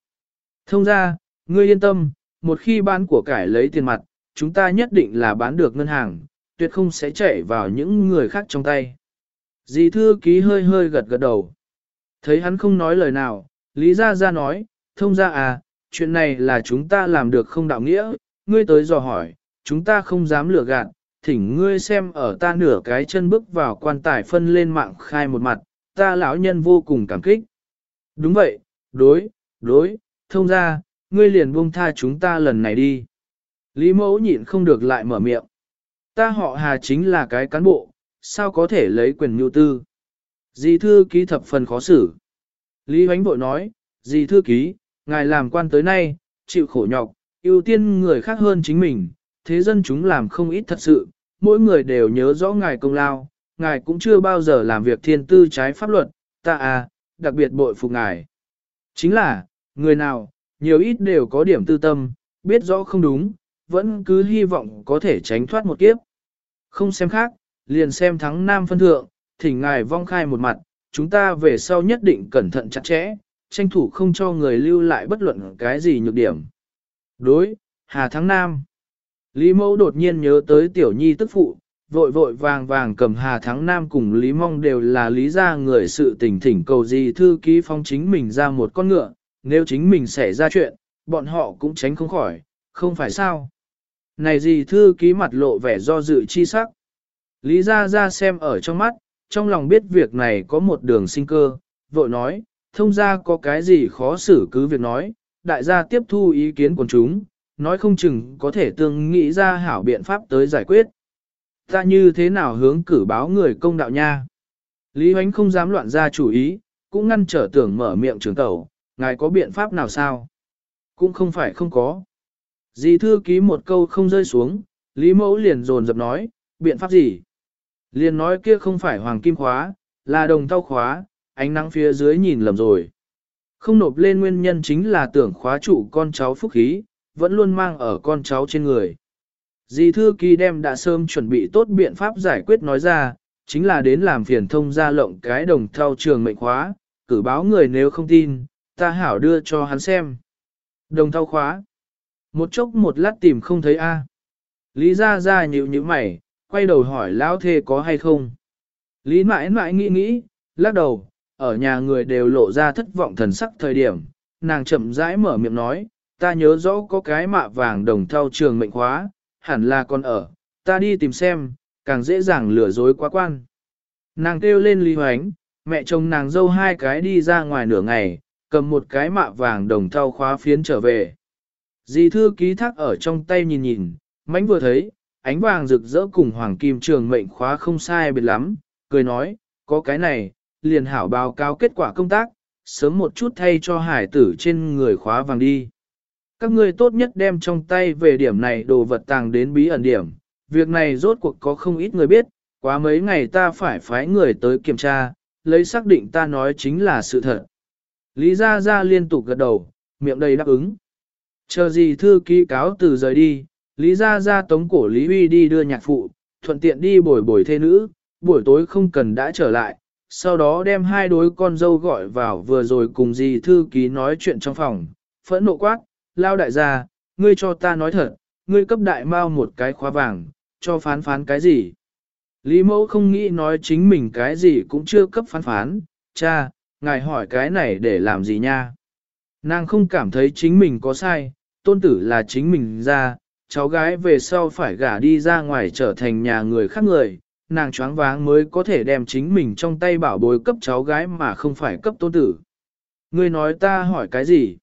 Thông ra, ngươi yên tâm, một khi bán của cải lấy tiền mặt, chúng ta nhất định là bán được ngân hàng, tuyệt không sẽ chạy vào những người khác trong tay. Dì thư ký hơi hơi gật gật đầu. Thấy hắn không nói lời nào, Lý Gia Gia nói, thông ra à, chuyện này là chúng ta làm được không đạo nghĩa, ngươi tới dò hỏi, chúng ta không dám lừa gạt, thỉnh ngươi xem ở ta nửa cái chân bước vào quan tài phân lên mạng khai một mặt, ta lão nhân vô cùng cảm kích. Đúng vậy, đối, đối, thông ra, ngươi liền buông tha chúng ta lần này đi. Lý mẫu nhịn không được lại mở miệng. Ta họ hà chính là cái cán bộ, sao có thể lấy quyền nhu tư. Dì thư ký thập phần khó xử. Lý hoánh vội nói, dì thư ký, ngài làm quan tới nay, chịu khổ nhọc, ưu tiên người khác hơn chính mình, thế dân chúng làm không ít thật sự, mỗi người đều nhớ rõ ngài công lao, ngài cũng chưa bao giờ làm việc thiên tư trái pháp luật, ta à, đặc biệt bội phục ngài. Chính là, người nào, nhiều ít đều có điểm tư tâm, biết rõ không đúng, vẫn cứ hy vọng có thể tránh thoát một kiếp. Không xem khác, liền xem thắng nam phân thượng, thỉnh ngài vong khai một mặt, chúng ta về sau nhất định cẩn thận chặt chẽ, tranh thủ không cho người lưu lại bất luận cái gì nhược điểm. Đối, Hà Thắng Nam. Lý Mẫu đột nhiên nhớ tới Tiểu Nhi tức phụ, vội vội vàng vàng cầm Hà Thắng Nam cùng Lý Mong đều là lý gia người sự tình thỉnh cầu gì thư ký phong chính mình ra một con ngựa, nếu chính mình xảy ra chuyện, bọn họ cũng tránh không khỏi, không phải sao. Này gì thư ký mặt lộ vẻ do dự chi sắc. Lý gia ra xem ở trong mắt, trong lòng biết việc này có một đường sinh cơ, vội nói, thông ra có cái gì khó xử cứ việc nói, đại gia tiếp thu ý kiến của chúng, nói không chừng có thể tương nghĩ ra hảo biện pháp tới giải quyết. Ta như thế nào hướng cử báo người công đạo nha? Lý Hoánh không dám loạn ra chủ ý, cũng ngăn trở tưởng mở miệng trường tẩu, ngài có biện pháp nào sao? Cũng không phải không có. Dì thư ký một câu không rơi xuống, Lý Mẫu liền dồn dập nói, biện pháp gì? Liền nói kia không phải hoàng kim khóa, là đồng tao khóa, ánh nắng phía dưới nhìn lầm rồi. Không nộp lên nguyên nhân chính là tưởng khóa trụ con cháu phúc khí, vẫn luôn mang ở con cháu trên người. Dì thư Kỳ đem đã sớm chuẩn bị tốt biện pháp giải quyết nói ra, chính là đến làm phiền thông ra lộng cái đồng thao trường mệnh khóa, cử báo người nếu không tin, ta hảo đưa cho hắn xem. Đồng thao khóa. Một chốc một lát tìm không thấy A. Lý ra ra nhịu như mày, quay đầu hỏi lão thê có hay không. Lý mãi mãi nghĩ nghĩ, lắc đầu, ở nhà người đều lộ ra thất vọng thần sắc thời điểm, nàng chậm rãi mở miệng nói, ta nhớ rõ có cái mạ vàng đồng thao trường mệnh khóa, hẳn là còn ở, ta đi tìm xem, càng dễ dàng lừa dối quá quan. Nàng kêu lên Lý Hoánh, mẹ chồng nàng dâu hai cái đi ra ngoài nửa ngày, cầm một cái mạ vàng đồng thau khóa phiến trở về. Dì thư ký thác ở trong tay nhìn nhìn, mánh vừa thấy, ánh vàng rực rỡ cùng hoàng kim trường mệnh khóa không sai biệt lắm, cười nói, có cái này, liền hảo báo cáo kết quả công tác, sớm một chút thay cho hải tử trên người khóa vàng đi. các ngươi tốt nhất đem trong tay về điểm này đồ vật tàng đến bí ẩn điểm. Việc này rốt cuộc có không ít người biết, quá mấy ngày ta phải phái người tới kiểm tra, lấy xác định ta nói chính là sự thật. Lý Gia Gia liên tục gật đầu, miệng đầy đáp ứng. Chờ gì thư ký cáo từ rời đi, Lý Gia Gia tống cổ Lý Huy đi đưa nhạc phụ, thuận tiện đi bồi bồi thê nữ, buổi tối không cần đã trở lại, sau đó đem hai đối con dâu gọi vào vừa rồi cùng dì thư ký nói chuyện trong phòng, phẫn nộ quát, lao đại gia, ngươi cho ta nói thật, ngươi cấp đại mao một cái khóa vàng, cho phán phán cái gì? Lý mẫu không nghĩ nói chính mình cái gì cũng chưa cấp phán phán, cha, ngài hỏi cái này để làm gì nha? Nàng không cảm thấy chính mình có sai, tôn tử là chính mình ra, cháu gái về sau phải gả đi ra ngoài trở thành nhà người khác người, nàng choáng váng mới có thể đem chính mình trong tay bảo bối cấp cháu gái mà không phải cấp tôn tử. Ngươi nói ta hỏi cái gì?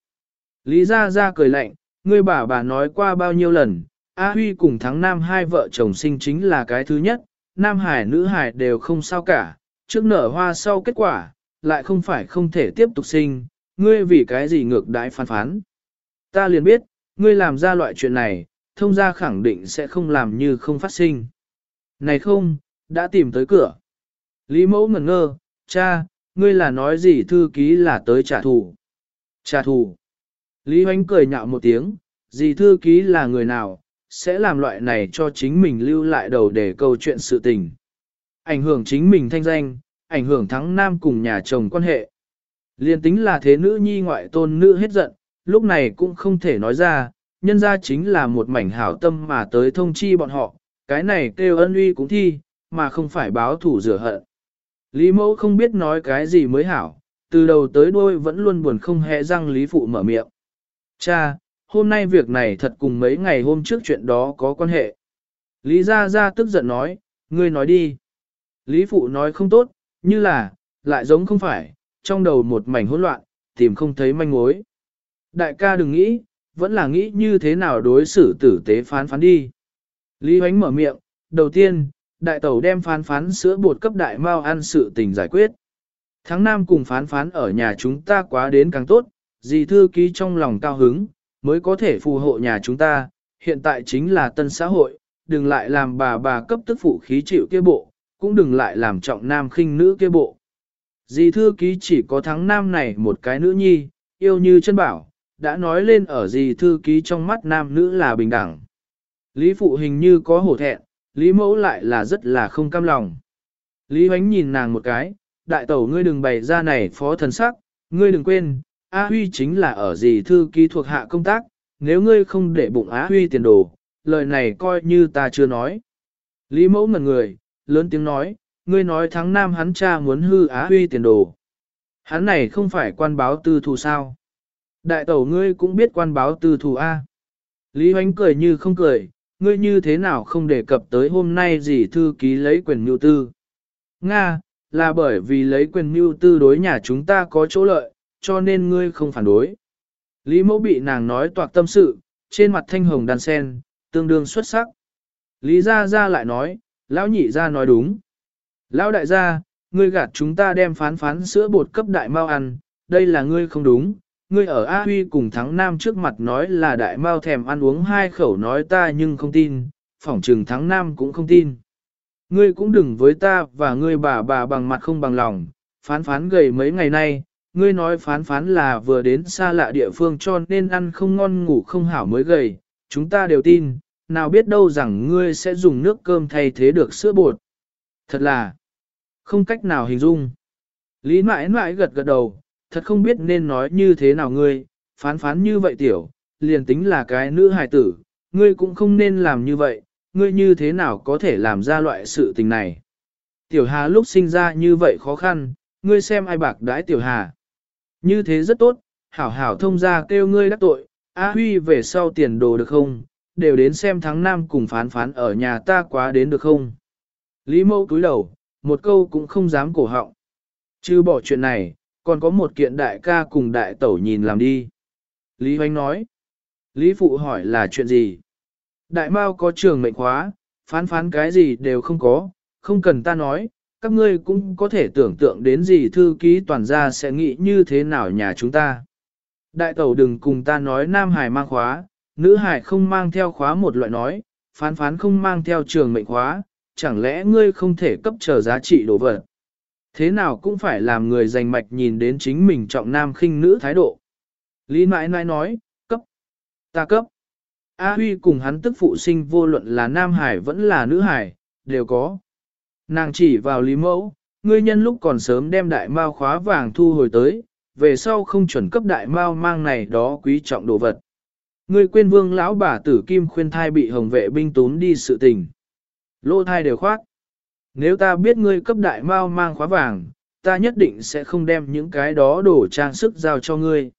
Lý Gia Gia cười lạnh, ngươi bà bà nói qua bao nhiêu lần, A Huy cùng thắng Nam hai vợ chồng sinh chính là cái thứ nhất, Nam Hải nữ Hải đều không sao cả, trước nở hoa sau kết quả, lại không phải không thể tiếp tục sinh, ngươi vì cái gì ngược đãi phán phán. Ta liền biết, ngươi làm ra loại chuyện này, thông gia khẳng định sẽ không làm như không phát sinh. Này không, đã tìm tới cửa. Lý mẫu ngẩn ngơ, cha, ngươi là nói gì thư ký là tới trả thù. Trả thù. Lý Hoánh cười nhạo một tiếng, gì thư ký là người nào, sẽ làm loại này cho chính mình lưu lại đầu để câu chuyện sự tình. Ảnh hưởng chính mình thanh danh, ảnh hưởng thắng nam cùng nhà chồng quan hệ. Liên tính là thế nữ nhi ngoại tôn nữ hết giận, lúc này cũng không thể nói ra, nhân ra chính là một mảnh hảo tâm mà tới thông chi bọn họ, cái này kêu ân uy cũng thi, mà không phải báo thủ rửa hận. Lý mẫu không biết nói cái gì mới hảo, từ đầu tới đuôi vẫn luôn buồn không hề răng Lý phụ mở miệng. Cha, hôm nay việc này thật cùng mấy ngày hôm trước chuyện đó có quan hệ. Lý Gia Gia tức giận nói, ngươi nói đi. Lý phụ nói không tốt, như là, lại giống không phải, trong đầu một mảnh hỗn loạn, tìm không thấy manh mối. Đại ca đừng nghĩ, vẫn là nghĩ như thế nào đối xử tử tế phán phán đi. Lý Hoánh mở miệng, đầu tiên, đại tẩu đem phán phán sữa bột cấp đại mao ăn sự tình giải quyết. Tháng năm cùng phán phán ở nhà chúng ta quá đến càng tốt, dì thư ký trong lòng cao hứng, mới có thể phù hộ nhà chúng ta, hiện tại chính là tân xã hội, đừng lại làm bà bà cấp tức phụ khí chịu kia bộ, cũng đừng lại làm trọng nam khinh nữ kia bộ. Dì thư ký chỉ có thắng nam này một cái nữ nhi, yêu như chân bảo, đã nói lên ở dì thư ký trong mắt nam nữ là bình đẳng. Lý phụ hình như có hổ thẹn, Lý mẫu lại là rất là không cam lòng. Lý hoánh nhìn nàng một cái, đại tẩu ngươi đừng bày ra này phó thần sắc, ngươi đừng quên, Á Huy chính là ở gì thư ký thuộc hạ công tác, nếu ngươi không để bụng Á Huy tiền đồ, lời này coi như ta chưa nói. Lý mẫu ngần người, lớn tiếng nói, ngươi nói tháng năm hắn cha muốn hư Á Huy tiền đồ. Hắn này không phải quan báo tư thù sao? Đại tẩu ngươi cũng biết quan báo tư thù A. Lý hoánh cười như không cười, ngươi như thế nào không đề cập tới hôm nay gì thư ký lấy quyền mưu tư. Nga, là bởi vì lấy quyền mưu tư đối nhà chúng ta có chỗ lợi, cho nên ngươi không phản đối. Lý mẫu bị nàng nói toạc tâm sự, trên mặt thanh hồng đàn sen, tương đương xuất sắc. Lý gia gia lại nói, lão nhị gia nói đúng. Lão đại gia, ngươi gạt chúng ta đem phán phán sữa bột cấp đại mau ăn, đây là ngươi không đúng. Ngươi ở A Huy cùng Thắng Nam trước mặt nói là đại mau thèm ăn uống hai khẩu nói ta nhưng không tin, phỏng trừng Thắng Nam cũng không tin. Ngươi cũng đừng với ta và ngươi bà bà bằng mặt không bằng lòng, phán phán gầy mấy ngày nay, ngươi nói phán phán là vừa đến xa lạ địa phương cho nên ăn không ngon ngủ không hảo mới gầy, chúng ta đều tin, nào biết đâu rằng ngươi sẽ dùng nước cơm thay thế được sữa bột. Thật là không cách nào hình dung. Lý mãi mãi gật gật đầu, thật không biết nên nói như thế nào ngươi, phán phán như vậy tiểu, liền tính là cái nữ hài tử, ngươi cũng không nên làm như vậy, ngươi như thế nào có thể làm ra loại sự tình này. Tiểu Hà lúc sinh ra như vậy khó khăn, ngươi xem ai bạc đãi Tiểu Hà. Như thế rất tốt, hảo hảo thông ra kêu ngươi đắc tội, A Huy về sau tiền đồ được không, đều đến xem tháng năm cùng phán phán ở nhà ta quá đến được không. Lý mẫu cúi đầu, một câu cũng không dám cổ họng. Chứ bỏ chuyện này, còn có một kiện đại ca cùng đại tẩu nhìn làm đi. Lý Hoánh nói. Lý Phụ hỏi là chuyện gì? Đại Mao có trường mệnh khóa, phán phán cái gì đều không có, không cần ta nói, các ngươi cũng có thể tưởng tượng đến gì thư ký toàn gia sẽ nghĩ như thế nào nhà chúng ta. Đại tẩu đừng cùng ta nói Nam Hải mang khóa, nữ Hải không mang theo khóa một loại nói, phán phán không mang theo trường mệnh khóa, chẳng lẽ ngươi không thể cấp trở giá trị đồ vật. Thế nào cũng phải làm người giành mạch nhìn đến chính mình trọng nam khinh nữ thái độ. Lý mãi mãi nói, cấp, ta cấp. A Huy cùng hắn tức phụ sinh vô luận là Nam Hải vẫn là nữ Hải, đều có. Nàng chỉ vào Lý Mẫu, ngươi nhân lúc còn sớm đem đại mao khóa vàng thu hồi tới, về sau không chuẩn cấp đại mao mang này đó quý trọng đồ vật. Ngươi quên vương lão bà tử kim khuyên thai bị hồng vệ binh tốn đi sự tình. Lô thai đều khoát. Nếu ta biết ngươi cấp đại mao mang khóa vàng, ta nhất định sẽ không đem những cái đó đổ trang sức giao cho ngươi.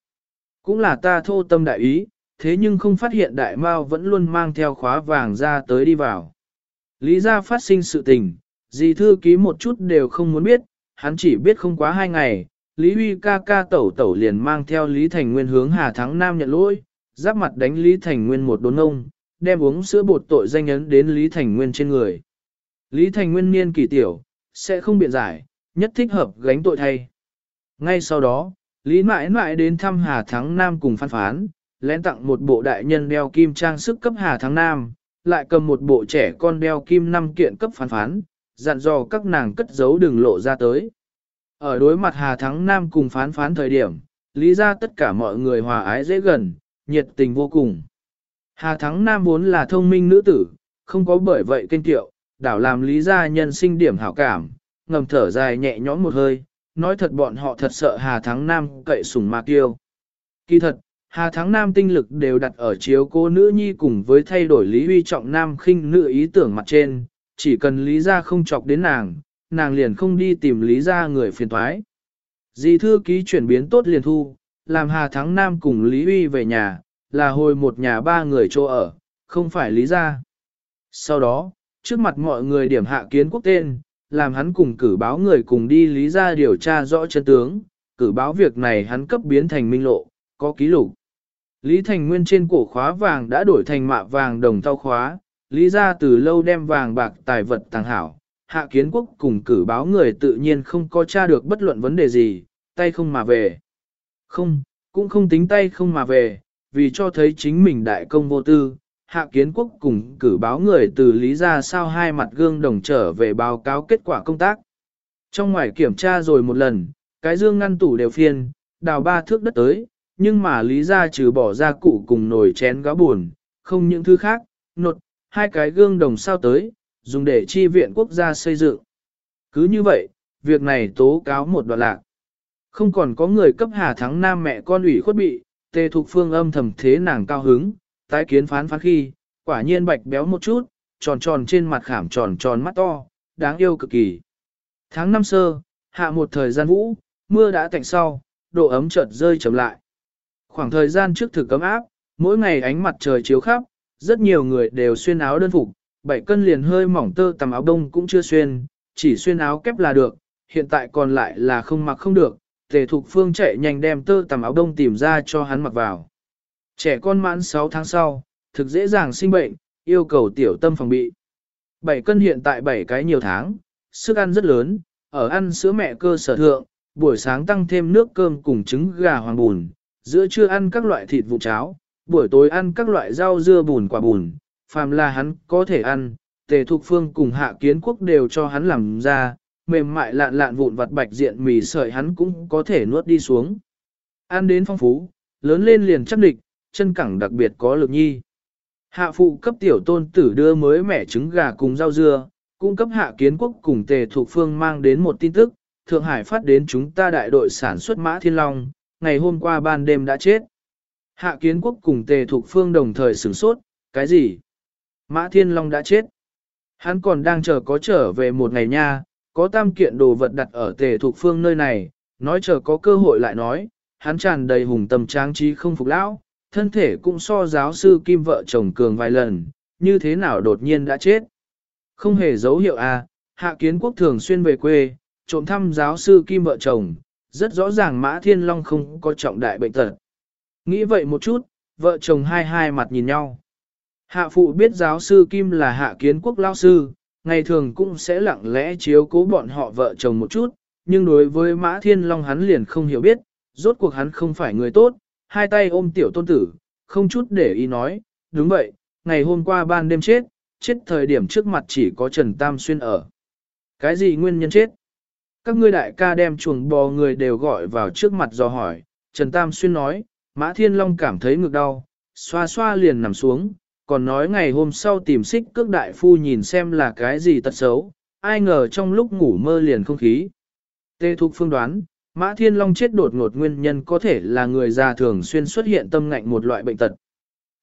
Cũng là ta thô tâm đại ý, thế nhưng không phát hiện đại mao vẫn luôn mang theo khóa vàng ra tới đi vào. Lý ra phát sinh sự tình, dì thư ký một chút đều không muốn biết, hắn chỉ biết không quá hai ngày, Lý Huy ca ca tẩu tẩu liền mang theo Lý Thành Nguyên hướng Hà Thắng Nam nhận lỗi, giáp mặt đánh Lý Thành Nguyên một đốn ông, đem uống sữa bột tội danh ấn đến Lý Thành Nguyên trên người. Lý Thành Nguyên niên kỳ tiểu, sẽ không biện giải, nhất thích hợp gánh tội thay. Ngay sau đó, Lý mãi mãi đến thăm Hà Thắng Nam cùng phán phán, lén tặng một bộ đại nhân đeo kim trang sức cấp Hà Thắng Nam, lại cầm một bộ trẻ con đeo kim năm kiện cấp phán phán, dặn dò các nàng cất giấu đừng lộ ra tới. Ở đối mặt Hà Thắng Nam cùng phán phán thời điểm, lý ra tất cả mọi người hòa ái dễ gần, nhiệt tình vô cùng. Hà Thắng Nam vốn là thông minh nữ tử, không có bởi vậy kênh tiệu, đảo làm lý gia nhân sinh điểm hảo cảm, ngầm thở dài nhẹ nhõm một hơi, nói thật bọn họ thật sợ Hà Thắng Nam cậy sùng mà tiêu. Kỳ thật, Hà Thắng Nam tinh lực đều đặt ở chiếu cô nữ nhi cùng với thay đổi lý huy trọng nam khinh nữ ý tưởng mặt trên, chỉ cần lý gia không chọc đến nàng, nàng liền không đi tìm lý gia người phiền thoái. Dì thư ký chuyển biến tốt liền thu, làm Hà Thắng Nam cùng Lý Huy về nhà, là hồi một nhà ba người chỗ ở, không phải lý gia. Sau đó, trước mặt mọi người điểm hạ kiến quốc tên, làm hắn cùng cử báo người cùng đi lý gia điều tra rõ chân tướng, cử báo việc này hắn cấp biến thành minh lộ, có ký lục. Lý Thành Nguyên trên cổ khóa vàng đã đổi thành mạ vàng đồng tao khóa, Lý gia từ lâu đem vàng bạc tài vật tàng hảo, hạ kiến quốc cùng cử báo người tự nhiên không có tra được bất luận vấn đề gì, tay không mà về. Không, cũng không tính tay không mà về, vì cho thấy chính mình đại công vô tư, hạ kiến quốc cùng cử báo người từ lý ra sao hai mặt gương đồng trở về báo cáo kết quả công tác. Trong ngoài kiểm tra rồi một lần, cái dương ngăn tủ đều phiên, đào ba thước đất tới, nhưng mà lý ra trừ bỏ ra cụ cùng nồi chén gáo buồn, không những thứ khác, nột, hai cái gương đồng sao tới, dùng để chi viện quốc gia xây dựng. Cứ như vậy, việc này tố cáo một đoạn lạc. Không còn có người cấp hà thắng nam mẹ con ủy khuất bị, tề thục phương âm thầm thế nàng cao hứng, tái kiến phán phán khi, quả nhiên bạch béo một chút, tròn tròn trên mặt khảm tròn tròn mắt to, đáng yêu cực kỳ. Tháng năm sơ, hạ một thời gian vũ, mưa đã tạnh sau, độ ấm chợt rơi chậm lại. Khoảng thời gian trước thử cấm áp, mỗi ngày ánh mặt trời chiếu khắp, rất nhiều người đều xuyên áo đơn phục, bảy cân liền hơi mỏng tơ tầm áo đông cũng chưa xuyên, chỉ xuyên áo kép là được, hiện tại còn lại là không mặc không được, tề thục phương chạy nhanh đem tơ tầm áo đông tìm ra cho hắn mặc vào. Trẻ con mãn 6 tháng sau, thực dễ dàng sinh bệnh, yêu cầu tiểu tâm phòng bị. 7 cân hiện tại 7 cái nhiều tháng, sức ăn rất lớn, ở ăn sữa mẹ cơ sở thượng, buổi sáng tăng thêm nước cơm cùng trứng gà hoàng bùn, giữa trưa ăn các loại thịt vụ cháo, buổi tối ăn các loại rau dưa bùn quả bùn, phàm là hắn có thể ăn, tề thục phương cùng hạ kiến quốc đều cho hắn làm ra, mềm mại lạn lạn vụn vặt bạch diện mì sợi hắn cũng có thể nuốt đi xuống. Ăn đến phong phú, lớn lên liền chắc địch, chân cẳng đặc biệt có lực nhi. Hạ phụ cấp tiểu tôn tử đưa mới mẻ trứng gà cùng rau dưa, cung cấp hạ kiến quốc cùng tề thuộc phương mang đến một tin tức, Thượng Hải phát đến chúng ta đại đội sản xuất mã thiên long, ngày hôm qua ban đêm đã chết. Hạ kiến quốc cùng tề thuộc phương đồng thời sửng sốt, cái gì? Mã thiên long đã chết. Hắn còn đang chờ có trở về một ngày nha, có tam kiện đồ vật đặt ở tề thuộc phương nơi này, nói chờ có cơ hội lại nói, hắn tràn đầy hùng tâm tráng trí không phục lão, thân thể cũng so giáo sư Kim vợ chồng cường vài lần, như thế nào đột nhiên đã chết. Không hề dấu hiệu à, hạ kiến quốc thường xuyên về quê, trộm thăm giáo sư Kim vợ chồng, rất rõ ràng Mã Thiên Long không có trọng đại bệnh tật. Nghĩ vậy một chút, vợ chồng hai hai mặt nhìn nhau. Hạ phụ biết giáo sư Kim là hạ kiến quốc lao sư, ngày thường cũng sẽ lặng lẽ chiếu cố bọn họ vợ chồng một chút, nhưng đối với Mã Thiên Long hắn liền không hiểu biết, rốt cuộc hắn không phải người tốt, hai tay ôm tiểu tôn tử, không chút để ý nói, đúng vậy, ngày hôm qua ban đêm chết, chết thời điểm trước mặt chỉ có Trần Tam Xuyên ở. Cái gì nguyên nhân chết? Các ngươi đại ca đem chuồng bò người đều gọi vào trước mặt dò hỏi, Trần Tam Xuyên nói, Mã Thiên Long cảm thấy ngực đau, xoa xoa liền nằm xuống, còn nói ngày hôm sau tìm xích cước đại phu nhìn xem là cái gì tật xấu, ai ngờ trong lúc ngủ mơ liền không khí. Tê Thục Phương đoán, Mã Thiên Long chết đột ngột nguyên nhân có thể là người già thường xuyên xuất hiện tâm ngạnh một loại bệnh tật.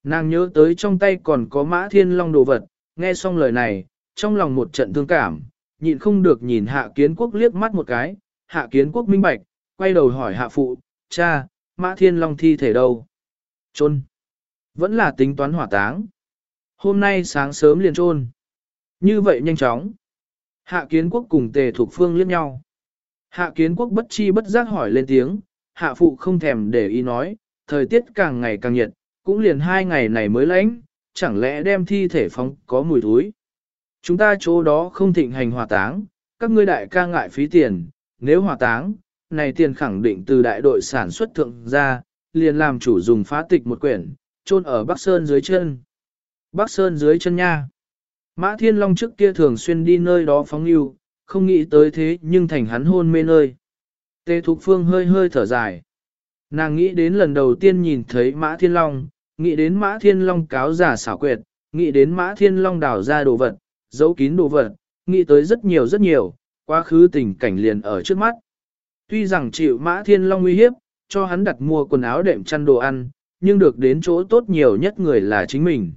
Nàng nhớ tới trong tay còn có Mã Thiên Long đồ vật, nghe xong lời này, trong lòng một trận thương cảm, nhịn không được nhìn Hạ Kiến Quốc liếc mắt một cái, Hạ Kiến Quốc minh bạch, quay đầu hỏi Hạ Phụ, cha, Mã Thiên Long thi thể đâu? Trôn. Vẫn là tính toán hỏa táng. Hôm nay sáng sớm liền trôn. Như vậy nhanh chóng. Hạ Kiến Quốc cùng Tề Thục Phương liếc nhau. Hạ kiến quốc bất chi bất giác hỏi lên tiếng, hạ phụ không thèm để ý nói, thời tiết càng ngày càng nhiệt, cũng liền hai ngày này mới lạnh, chẳng lẽ đem thi thể phóng có mùi thối? Chúng ta chỗ đó không thịnh hành hỏa táng, các ngươi đại ca ngại phí tiền, nếu hỏa táng, này tiền khẳng định từ đại đội sản xuất thượng ra, liền làm chủ dùng phá tịch một quyển, chôn ở Bắc Sơn dưới chân. Bắc Sơn dưới chân nha. Mã Thiên Long trước kia thường xuyên đi nơi đó phóng yêu, không nghĩ tới thế nhưng thành hắn hôn mê nơi. Tề Thục Phương hơi hơi thở dài. Nàng nghĩ đến lần đầu tiên nhìn thấy Mã Thiên Long, nghĩ đến Mã Thiên Long cáo giả xảo quyệt, nghĩ đến Mã Thiên Long đào ra đồ vật, giấu kín đồ vật, nghĩ tới rất nhiều rất nhiều, quá khứ tình cảnh liền ở trước mắt. Tuy rằng chịu Mã Thiên Long uy hiếp, cho hắn đặt mua quần áo đệm chăn đồ ăn, nhưng được đến chỗ tốt nhiều nhất người là chính mình.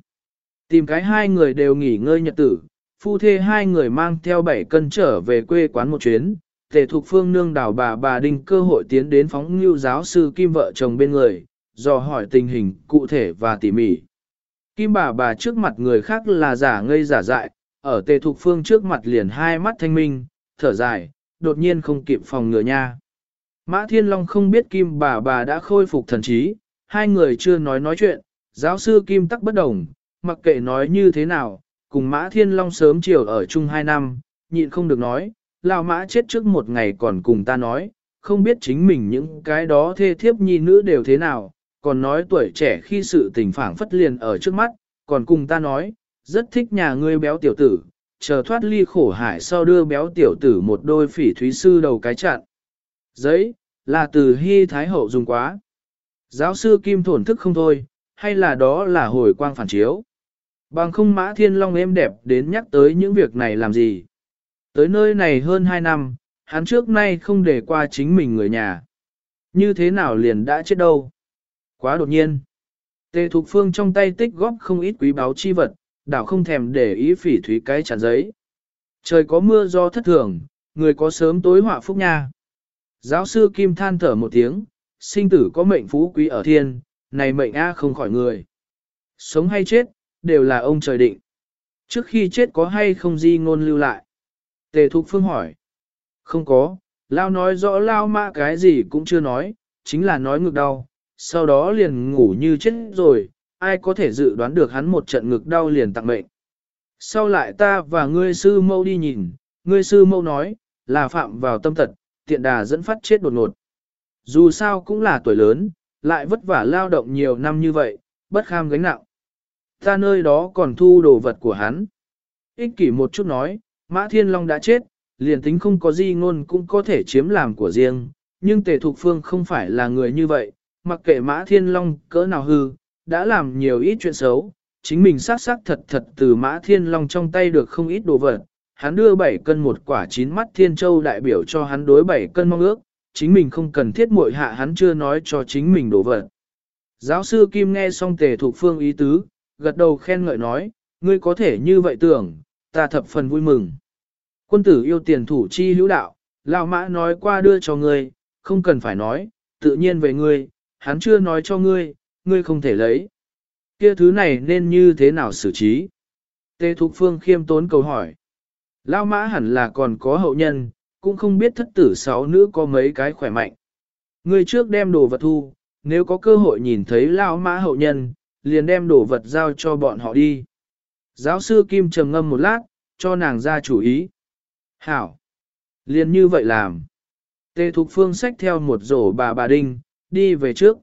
Tìm cái hai người đều nghỉ ngơi nhật tử, phu thê hai người mang theo bảy cân trở về quê quán một chuyến, tề thục phương nương đào bà bà đình cơ hội tiến đến phóng lưu giáo sư Kim vợ chồng bên người, dò hỏi tình hình cụ thể và tỉ mỉ. Kim bà bà trước mặt người khác là giả ngây giả dại, ở tề thục phương trước mặt liền hai mắt thanh minh, thở dài, đột nhiên không kịp phòng ngừa nha. Mã Thiên Long không biết Kim bà bà đã khôi phục thần trí, hai người chưa nói nói chuyện, giáo sư Kim tắc bất đồng, mặc kệ nói như thế nào, cùng Mã Thiên Long sớm chiều ở chung hai năm, nhịn không được nói, lão Mã chết trước một ngày còn cùng ta nói, không biết chính mình những cái đó thê thiếp nhi nữ đều thế nào, còn nói tuổi trẻ khi sự tình phảng phất liền ở trước mắt, còn cùng ta nói, rất thích nhà ngươi béo tiểu tử, chờ thoát ly khổ hải sau đưa béo tiểu tử một đôi phỉ thúy sư đầu cái chặn. Giấy, là từ hy thái hậu dùng quá. Giáo sư Kim thổn thức không thôi, hay là đó là hồi quang phản chiếu. Bằng không mã thiên long êm đẹp đến nhắc tới những việc này làm gì. Tới nơi này hơn 2 năm, hắn trước nay không để qua chính mình người nhà. Như thế nào liền đã chết đâu. Quá đột nhiên. Tề Thục Phương trong tay tích góp không ít quý báu chi vật, đảo không thèm để ý phỉ thúy cái chản giấy. Trời có mưa do thất thường, người có sớm tối họa phúc nha. Giáo sư Kim than thở một tiếng, sinh tử có mệnh phú quý ở thiên, này mệnh A không khỏi người. Sống hay chết, đều là ông trời định. Trước khi chết có hay không di ngôn lưu lại? Tề Thục Phương hỏi. Không có, Lao nói rõ Lao mã cái gì cũng chưa nói, chính là nói ngực đau, sau đó liền ngủ như chết rồi, ai có thể dự đoán được hắn một trận ngực đau liền tặng mệnh. Sau lại ta và ngươi sư mâu đi nhìn, ngươi sư mâu nói, là phạm vào tâm tật, tiện đà dẫn phát chết đột ngột. Dù sao cũng là tuổi lớn, lại vất vả lao động nhiều năm như vậy, bất kham gánh nặng. Ta nơi đó còn thu đồ vật của hắn. Ích kỷ một chút nói, Mã Thiên Long đã chết, liền tính không có gì ngôn cũng có thể chiếm làm của riêng, nhưng Tề Thục Phương không phải là người như vậy, mặc kệ Mã Thiên Long cỡ nào hư, đã làm nhiều ít chuyện xấu, chính mình xác xác thật thật từ Mã Thiên Long trong tay được không ít đồ vật. Hắn đưa 7 cân một quả chín mắt Thiên Châu đại biểu cho hắn đối 7 cân mong ước, chính mình không cần thiết muội hạ hắn chưa nói cho chính mình đồ vật. Giáo sư Kim nghe xong Tề Thục Phương ý tứ, gật đầu khen ngợi nói, ngươi có thể như vậy tưởng, ta thập phần vui mừng. Quân tử yêu tiền thủ chi hữu đạo, Lão mã nói qua đưa cho ngươi, không cần phải nói, tự nhiên về ngươi, hắn chưa nói cho ngươi, ngươi không thể lấy. Kia thứ này nên như thế nào xử trí? Tê Thục Phương khiêm tốn câu hỏi. Lão mã hẳn là còn có hậu nhân, cũng không biết thất tử sáu nữ có mấy cái khỏe mạnh. Ngươi trước đem đồ vật thu, nếu có cơ hội nhìn thấy Lão mã hậu nhân, liền đem đồ vật giao cho bọn họ đi. Giáo sư Kim trầm ngâm một lát, cho nàng ra chủ ý. Hảo! Liền như vậy làm. Tề Thục Phương xách theo một rổ bà bà đinh, đi về trước.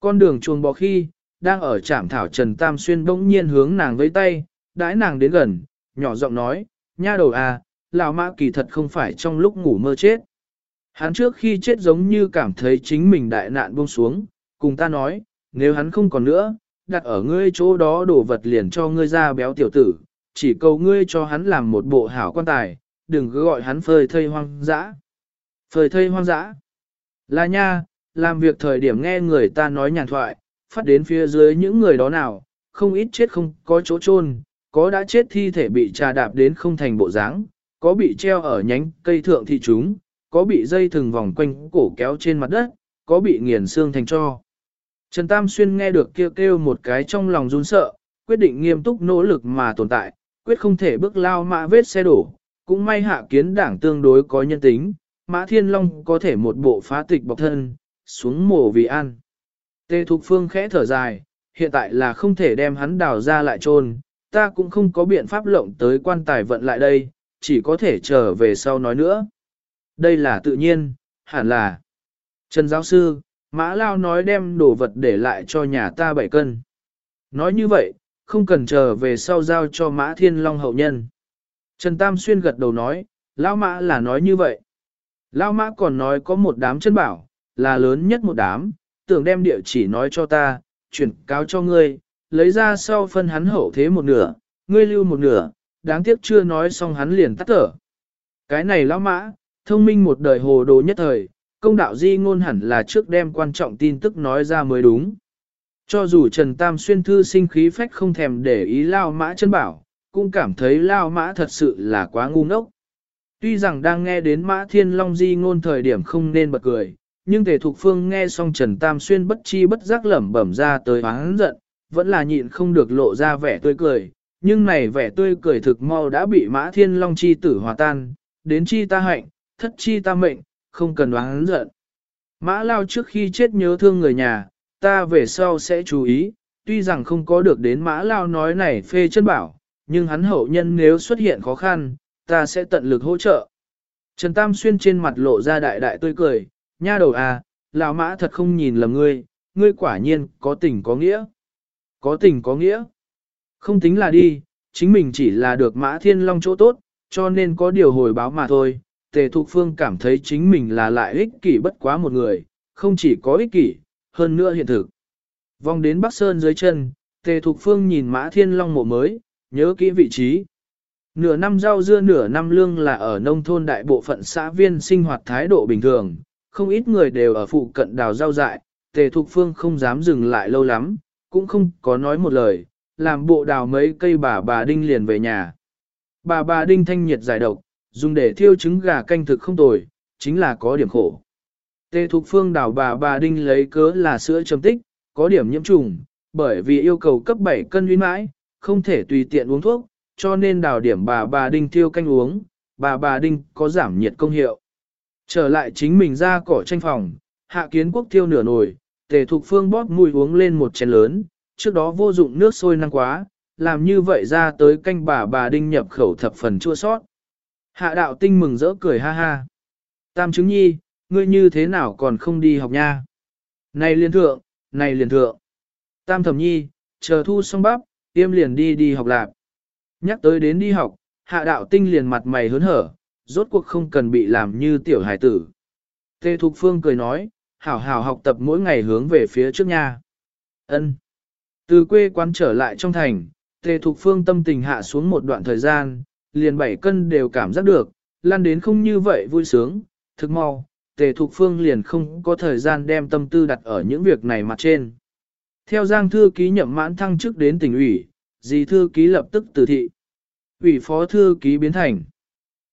Con đường chuồng bò khi, đang ở trạm thảo Trần Tam Xuyên bỗng nhiên hướng nàng với tay, đãi nàng đến gần, nhỏ giọng nói, nha đầu à, lão mã kỳ thật không phải trong lúc ngủ mơ chết. Hắn trước khi chết giống như cảm thấy chính mình đại nạn buông xuống, cùng ta nói, nếu hắn không còn nữa, đặt ở ngươi chỗ đó đổ vật liền cho ngươi ra béo tiểu tử, chỉ cầu ngươi cho hắn làm một bộ hảo quan tài, đừng cứ gọi hắn phơi thây hoang dã. Phơi thây hoang dã. Là nha, làm việc thời điểm nghe người ta nói nhàn thoại, phát đến phía dưới những người đó nào, không ít chết không có chỗ chôn, có đã chết thi thể bị trà đạp đến không thành bộ dáng, có bị treo ở nhánh cây thượng thị chúng, có bị dây thừng vòng quanh cổ kéo trên mặt đất, có bị nghiền xương thành cho. Trần Tam Xuyên nghe được kêu kêu một cái trong lòng run sợ, quyết định nghiêm túc nỗ lực mà tồn tại, quyết không thể bước lao mã vết xe đổ, cũng may hạ kiến đảng tương đối có nhân tính, mã thiên long có thể một bộ phá tịch bọc thân, xuống mổ vì ăn. Tê Thục Phương khẽ thở dài, hiện tại là không thể đem hắn đào ra lại trôn, ta cũng không có biện pháp lộng tới quan tài vận lại đây, chỉ có thể trở về sau nói nữa. Đây là tự nhiên, hẳn là. Trần giáo sư, Mã Lao nói đem đồ vật để lại cho nhà ta bảy cân. Nói như vậy, không cần chờ về sau giao cho Mã Thiên Long hậu nhân. Trần Tam Xuyên gật đầu nói, Lao Mã là nói như vậy. Lao Mã còn nói có một đám chân bảo, là lớn nhất một đám, tưởng đem địa chỉ nói cho ta, chuyển cáo cho ngươi, lấy ra sau phân hắn hậu thế một nửa, ngươi lưu một nửa, đáng tiếc chưa nói xong hắn liền tắt thở. Cái này Lao Mã, thông minh một đời hồ đồ nhất thời, công đạo di ngôn hẳn là trước đem quan trọng tin tức nói ra mới đúng. Cho dù Trần Tam xuyên thư sinh khí phách không thèm để ý Lao Mã chân bảo, cũng cảm thấy Lao Mã thật sự là quá ngu ngốc. Tuy rằng đang nghe đến Mã Thiên Long di ngôn thời điểm không nên bật cười, nhưng Tề Thục Phương nghe xong Trần Tam xuyên bất chi bất giác lẩm bẩm ra tới hắn giận, vẫn là nhịn không được lộ ra vẻ tươi cười, nhưng này vẻ tươi cười thực mau đã bị Mã Thiên Long chi tử hòa tan, đến chi ta hạnh, thất chi ta mệnh, không cần đoán giận. Mã lao trước khi chết nhớ thương người nhà, ta về sau sẽ chú ý, tuy rằng không có được đến mã lao nói này phê chân bảo, nhưng hắn hậu nhân nếu xuất hiện khó khăn, ta sẽ tận lực hỗ trợ. Trần Tam Xuyên trên mặt lộ ra đại đại tươi cười, nha đầu à, lão mã thật không nhìn lầm ngươi, ngươi quả nhiên có tình có nghĩa. Có tình có nghĩa. Không tính là đi, chính mình chỉ là được mã thiên long chỗ tốt, cho nên có điều hồi báo mà thôi, Tề Thục Phương cảm thấy chính mình là lại ích kỷ bất quá một người, không chỉ có ích kỷ, hơn nữa hiện thực. Vòng đến Bắc Sơn dưới chân, Tề Thục Phương nhìn Mã Thiên Long mộ mới, nhớ kỹ vị trí. Nửa năm rau dưa nửa năm lương là ở nông thôn đại bộ phận xã viên sinh hoạt thái độ bình thường, không ít người đều ở phụ cận đào rau dại, Tề Thục Phương không dám dừng lại lâu lắm, cũng không có nói một lời, làm bộ đào mấy cây bà bà đinh liền về nhà. Bà bà đinh thanh nhiệt giải độc, dùng để thiêu trứng gà canh thực không tồi, chính là có điểm khổ. Tê Thục Phương đảo bà bà đinh lấy cớ là sữa chấm tích, có điểm nhiễm trùng, bởi vì yêu cầu cấp 7 cân uyên mãi, không thể tùy tiện uống thuốc, cho nên đào điểm bà bà đinh thiêu canh uống, bà bà đinh có giảm nhiệt công hiệu. Trở lại chính mình ra cỏ tranh phòng, hạ kiến quốc thiêu nửa nồi, tề thục phương bóp mùi uống lên một chén lớn, trước đó vô dụng nước sôi năng quá, làm như vậy ra tới canh bà bà đinh nhập khẩu thập phần chua sót. Hạ đạo tinh mừng rỡ cười ha ha. Tam chứng nhi, ngươi như thế nào còn không đi học nha? Này liền thượng, này liền thượng. Tam thẩm nhi, chờ thu xong bắp, tiêm liền đi đi học lạp. Nhắc tới đến đi học, hạ đạo tinh liền mặt mày hớn hở, rốt cuộc không cần bị làm như tiểu hải tử. Tê Thục Phương cười nói, hảo hảo học tập mỗi ngày hướng về phía trước nha. Ân. Từ quê quán trở lại trong thành, Tề Thục Phương tâm tình hạ xuống một đoạn thời gian, liền bảy cân đều cảm giác được, lan đến không như vậy vui sướng, thực mau, tề thục phương liền không có thời gian đem tâm tư đặt ở những việc này mặt trên. Theo Giang Thư ký nhậm mãn thăng chức đến tỉnh ủy, dì Thư ký lập tức từ thị. Ủy phó Thư ký biến thành.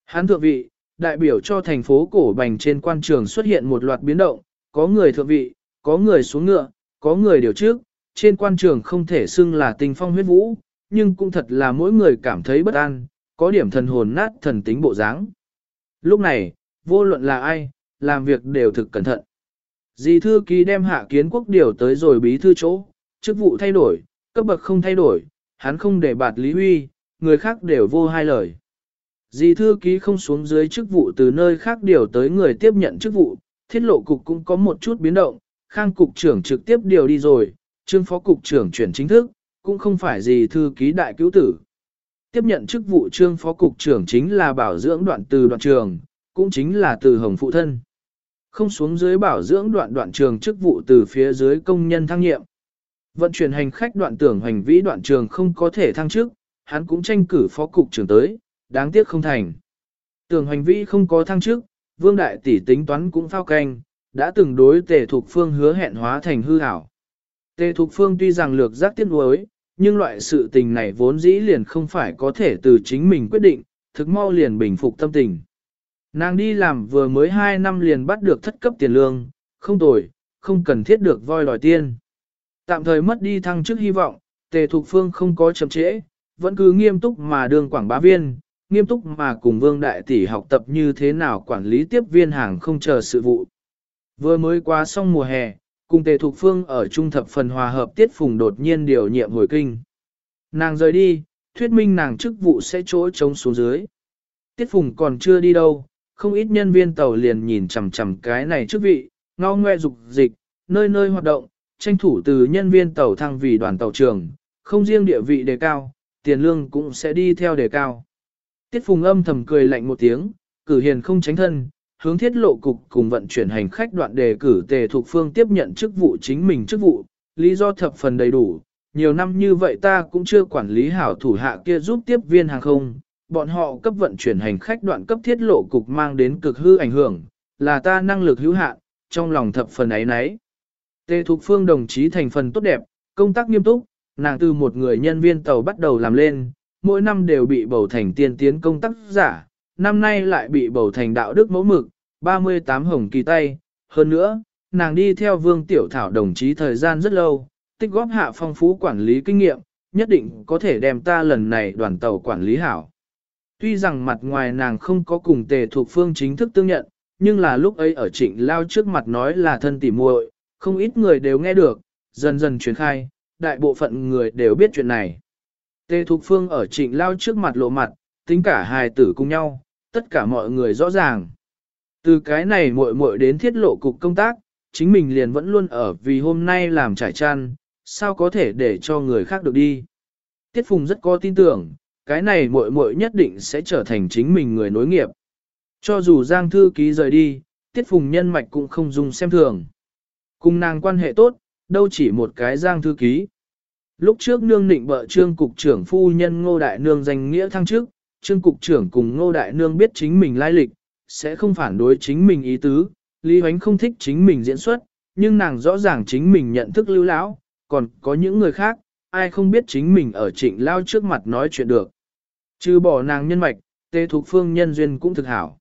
Hán thượng vị, đại biểu cho thành phố cổ bành trên quan trường xuất hiện một loạt biến động, có người thượng vị, có người xuống ngựa, có người điều trước, trên quan trường không thể xưng là tình phong huyết vũ, nhưng cũng thật là mỗi người cảm thấy bất an, có điểm thần hồn nát thần tính bộ dáng. Lúc này, vô luận là ai, làm việc đều thực cẩn thận. Dì thư ký đem hạ kiến quốc điều tới rồi bí thư chỗ, chức vụ thay đổi, cấp bậc không thay đổi, hắn không để bạt Lý Huy, người khác đều vô hai lời. Dì thư ký không xuống dưới chức vụ từ nơi khác điều tới người tiếp nhận chức vụ, thiết lộ cục cũng có một chút biến động, Khang cục trưởng trực tiếp điều đi rồi, trương phó cục trưởng chuyển chính thức, cũng không phải dì thư ký đại cứu tử. Tiếp nhận chức vụ trương phó cục trưởng chính là bảo dưỡng đoạn từ đoạn trường, cũng chính là từ hồng phụ thân. Không xuống dưới bảo dưỡng đoạn đoạn trường chức vụ từ phía dưới công nhân thăng nhiệm. Vận chuyển hành khách đoạn tưởng hành vĩ đoạn trường không có thể thăng chức, hắn cũng tranh cử phó cục trưởng tới, đáng tiếc không thành. Tưởng hành vĩ không có thăng chức, vương đại tỷ tính toán cũng phao canh, đã từng đối tề thuộc phương hứa hẹn hóa thành hư ảo. Tề thuộc phương tuy rằng lược giác tiết nuối, nhưng loại sự tình này vốn dĩ liền không phải có thể từ chính mình quyết định, thực mau liền bình phục tâm tình. Nàng đi làm vừa mới 2 năm liền bắt được thất cấp tiền lương, không tồi, không cần thiết được voi đòi tiên. Tạm thời mất đi thăng chức hy vọng, tề thục phương không có chậm trễ, vẫn cứ nghiêm túc mà đường quảng bá viên, nghiêm túc mà cùng vương đại tỷ học tập như thế nào quản lý tiếp viên hàng không chờ sự vụ. Vừa mới qua xong mùa hè, cùng tề thục phương ở trung thập phần hòa hợp tiết phùng đột nhiên điều nhiệm hồi kinh. Nàng rời đi, thuyết minh nàng chức vụ sẽ chỗ trống xuống dưới. Tiết phùng còn chưa đi đâu, không ít nhân viên tàu liền nhìn chằm chằm cái này chức vị, ngao ngoe dục dịch, nơi nơi hoạt động, tranh thủ từ nhân viên tàu thăng vì đoàn tàu trường, không riêng địa vị đề cao, tiền lương cũng sẽ đi theo đề cao. Tiết Phùng âm thầm cười lạnh một tiếng, cử hiền không tránh thân, hướng thiết lộ cục cùng vận chuyển hành khách đoạn đề cử tề thuộc phương tiếp nhận chức vụ chính mình chức vụ, lý do thập phần đầy đủ. Nhiều năm như vậy ta cũng chưa quản lý hảo thủ hạ kia giúp tiếp viên hàng không, bọn họ cấp vận chuyển hành khách đoạn cấp thiết lộ cục mang đến cực hư ảnh hưởng, là ta năng lực hữu hạn, trong lòng thập phần ấy nấy. Tề Thục Phương đồng chí thành phần tốt đẹp, công tác nghiêm túc, nàng từ một người nhân viên tàu bắt đầu làm lên, mỗi năm đều bị bầu thành tiên tiến công tác giả, năm nay lại bị bầu thành đạo đức mẫu mực, 38 hồng kỳ tay. Hơn nữa, nàng đi theo Vương Tiểu Thảo đồng chí thời gian rất lâu, tích góp hạ phong phú quản lý kinh nghiệm, nhất định có thể đem ta lần này đoàn tàu quản lý hảo. Tuy rằng mặt ngoài nàng không có cùng tề thuộc phương chính thức tương nhận, nhưng là lúc ấy ở trịnh lao trước mặt nói là thân tỉ muội, không ít người đều nghe được, dần dần truyền khai, đại bộ phận người đều biết chuyện này. Tề Thục Phương ở trịnh lao trước mặt lộ mặt, tính cả hài tử cùng nhau, tất cả mọi người rõ ràng. Từ cái này muội muội đến thiết lộ cục công tác, chính mình liền vẫn luôn ở vì hôm nay làm trải chăn, sao có thể để cho người khác được đi. Tiết Phùng rất có tin tưởng, cái này muội muội nhất định sẽ trở thành chính mình người nối nghiệp. Cho dù Giang Thư Ký rời đi, Tiết Phùng nhân mạch cũng không dùng xem thường. Cùng nàng quan hệ tốt, đâu chỉ một cái Giang Thư Ký. Lúc trước nương nịnh bợ trương cục trưởng phu nhân ngô đại nương danh nghĩa thăng chức trương cục trưởng cùng ngô đại nương biết chính mình lai lịch, sẽ không phản đối chính mình ý tứ, Lý Huánh không thích chính mình diễn xuất, nhưng nàng rõ ràng chính mình nhận thức lưu lão, còn có những người khác, ai không biết chính mình ở trịnh lao trước mặt nói chuyện được. Trừ bỏ nàng nhân mạch, tê thuộc phương nhân duyên cũng thực hảo.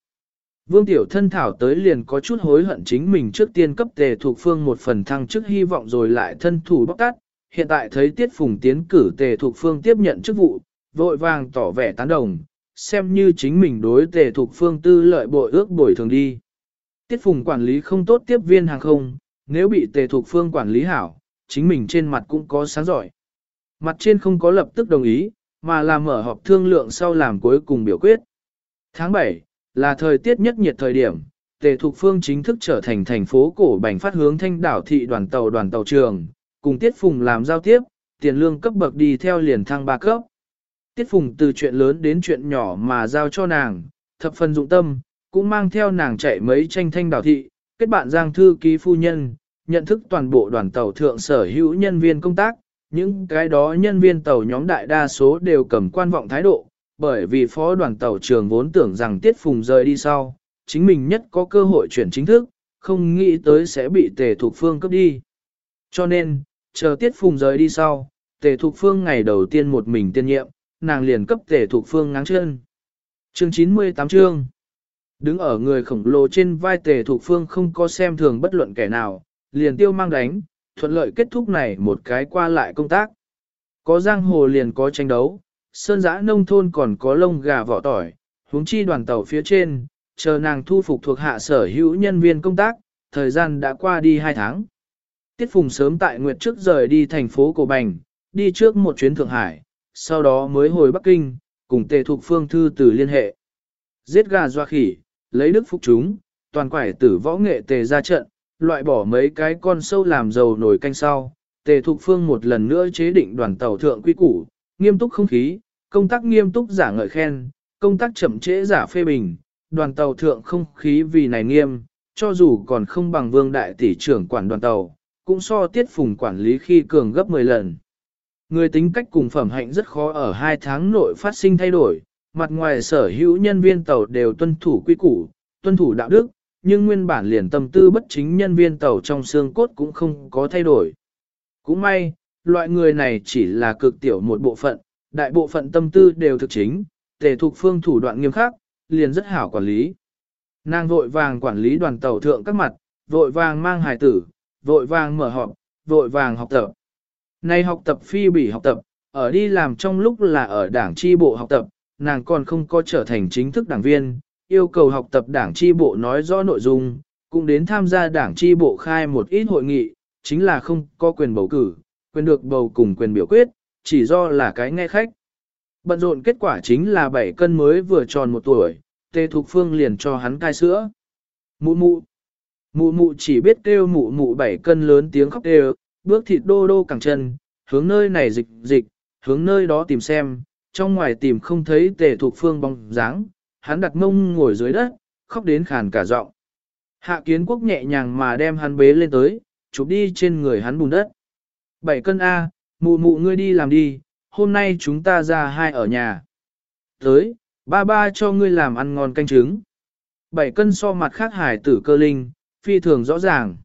Vương Tiểu Thân Thảo tới liền có chút hối hận chính mình trước tiên cấp tề thuộc phương một phần thăng chức hy vọng rồi lại thân thủ bóc tát, hiện tại thấy Tiết Phùng tiến cử tề thuộc phương tiếp nhận chức vụ, vội vàng tỏ vẻ tán đồng, xem như chính mình đối tề thuộc phương tư lợi bội ước bồi thường đi. Tiết Phùng quản lý không tốt tiếp viên hàng không, nếu bị tề thuộc phương quản lý hảo, chính mình trên mặt cũng có sáng giỏi. Mặt trên không có lập tức đồng ý, mà là mở họp thương lượng sau làm cuối cùng biểu quyết. Tháng 7, là thời tiết nhất nhiệt thời điểm, Tề thuộc Phương chính thức trở thành thành phố cổ bành phát hướng thanh đảo thị đoàn tàu đoàn tàu trường, cùng Tiết Phùng làm giao tiếp, tiền lương cấp bậc đi theo liền thăng ba cấp. Tiết Phùng từ chuyện lớn đến chuyện nhỏ mà giao cho nàng, thập phần dụng tâm, cũng mang theo nàng chạy mấy tranh thanh đảo thị, kết bạn giang thư ký phu nhân, nhận thức toàn bộ đoàn tàu thượng sở hữu nhân viên công tác, những cái đó nhân viên tàu nhóm đại đa số đều cầm quan vọng thái độ, bởi vì phó đoàn tàu trường vốn tưởng rằng Tiết Phùng rời đi sau, chính mình nhất có cơ hội chuyển chính thức, không nghĩ tới sẽ bị tề Thục phương cấp đi. Cho nên, chờ Tiết Phùng rời đi sau, tề Thục phương ngày đầu tiên một mình tiên nhiệm, nàng liền cấp tề thuộc phương ngáng chân. Chương 98 chương Đứng ở người khổng lồ trên vai tề thuộc phương không có xem thường bất luận kẻ nào, liền tiêu mang đánh, thuận lợi kết thúc này một cái qua lại công tác. Có giang hồ liền có tranh đấu, sơn giã nông thôn còn có lông gà vỏ tỏi, huống chi đoàn tàu phía trên, chờ nàng thu phục thuộc hạ sở hữu nhân viên công tác, thời gian đã qua đi 2 tháng. Tiết Phùng sớm tại Nguyệt trước rời đi thành phố Cổ Bành, đi trước một chuyến Thượng Hải, sau đó mới hồi Bắc Kinh, cùng tề thuộc phương thư tử liên hệ. Giết gà doa khỉ, lấy đức phục chúng, toàn quải tử võ nghệ tề ra trận, loại bỏ mấy cái con sâu làm dầu nổi canh sau. Tề Thục Phương một lần nữa chế định đoàn tàu thượng quy củ, nghiêm túc không khí, công tác nghiêm túc giả ngợi khen, công tác chậm trễ giả phê bình, đoàn tàu thượng không khí vì này nghiêm, cho dù còn không bằng vương đại tỷ trưởng quản đoàn tàu, cũng so tiết phùng quản lý khi cường gấp 10 lần. Người tính cách cùng phẩm hạnh rất khó ở hai tháng nội phát sinh thay đổi, mặt ngoài sở hữu nhân viên tàu đều tuân thủ quy củ, tuân thủ đạo đức, nhưng nguyên bản liền tâm tư bất chính nhân viên tàu trong xương cốt cũng không có thay đổi. Cũng may, loại người này chỉ là cực tiểu một bộ phận, đại bộ phận tâm tư đều thực chính, tề thuộc phương thủ đoạn nghiêm khắc, liền rất hảo quản lý. Nàng vội vàng quản lý đoàn tàu thượng các mặt, vội vàng mang hài tử, vội vàng mở họp, vội vàng học tập. Này học tập phi bỉ học tập, ở đi làm trong lúc là ở đảng chi bộ học tập, nàng còn không có trở thành chính thức đảng viên, yêu cầu học tập đảng chi bộ nói rõ nội dung, cũng đến tham gia đảng chi bộ khai một ít hội nghị, chính là không có quyền bầu cử, quyền được bầu cùng quyền biểu quyết, chỉ do là cái nghe khách. Bận rộn kết quả chính là 7 cân mới vừa tròn một tuổi, tê Thục Phương liền cho hắn cai sữa. Mụ mụ. Mụ mụ chỉ biết kêu mụ mụ 7 cân lớn tiếng khóc đều, bước thịt đô đô cẳng chân, hướng nơi này dịch dịch, hướng nơi đó tìm xem, trong ngoài tìm không thấy Tề thuộc Phương bóng dáng, hắn đặt mông ngồi dưới đất, khóc đến khàn cả giọng. Hạ kiến quốc nhẹ nhàng mà đem hắn bế lên tới, chụp đi trên người hắn bùn đất. bảy cân A, mụ mụ ngươi đi làm đi, hôm nay chúng ta ra hai ở nhà. Tới, ba ba cho ngươi làm ăn ngon canh trứng. Bảy cân so mặt khác hải tử cơ linh, phi thường rõ ràng.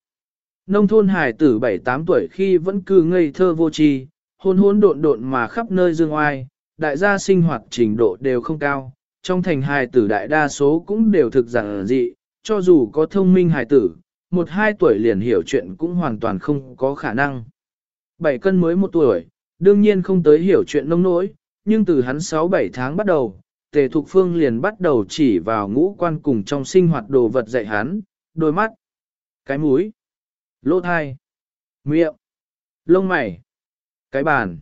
Nông thôn hải tử 7-8 tuổi khi vẫn cứ ngây thơ vô tri, hôn hôn độn độn mà khắp nơi dương oai, đại gia sinh hoạt trình độ đều không cao, trong thành hài tử đại đa số cũng đều thực giản dị, cho dù có thông minh hài tử, một hai tuổi liền hiểu chuyện cũng hoàn toàn không có khả năng. Bảy cân mới một tuổi, đương nhiên không tới hiểu chuyện nông nỗi, nhưng từ hắn 6-7 tháng bắt đầu, Tề Thục Phương liền bắt đầu chỉ vào ngũ quan cùng trong sinh hoạt đồ vật dạy hắn, đôi mắt, cái mũi, lỗ thai, miệng, lông mày, cái bàn,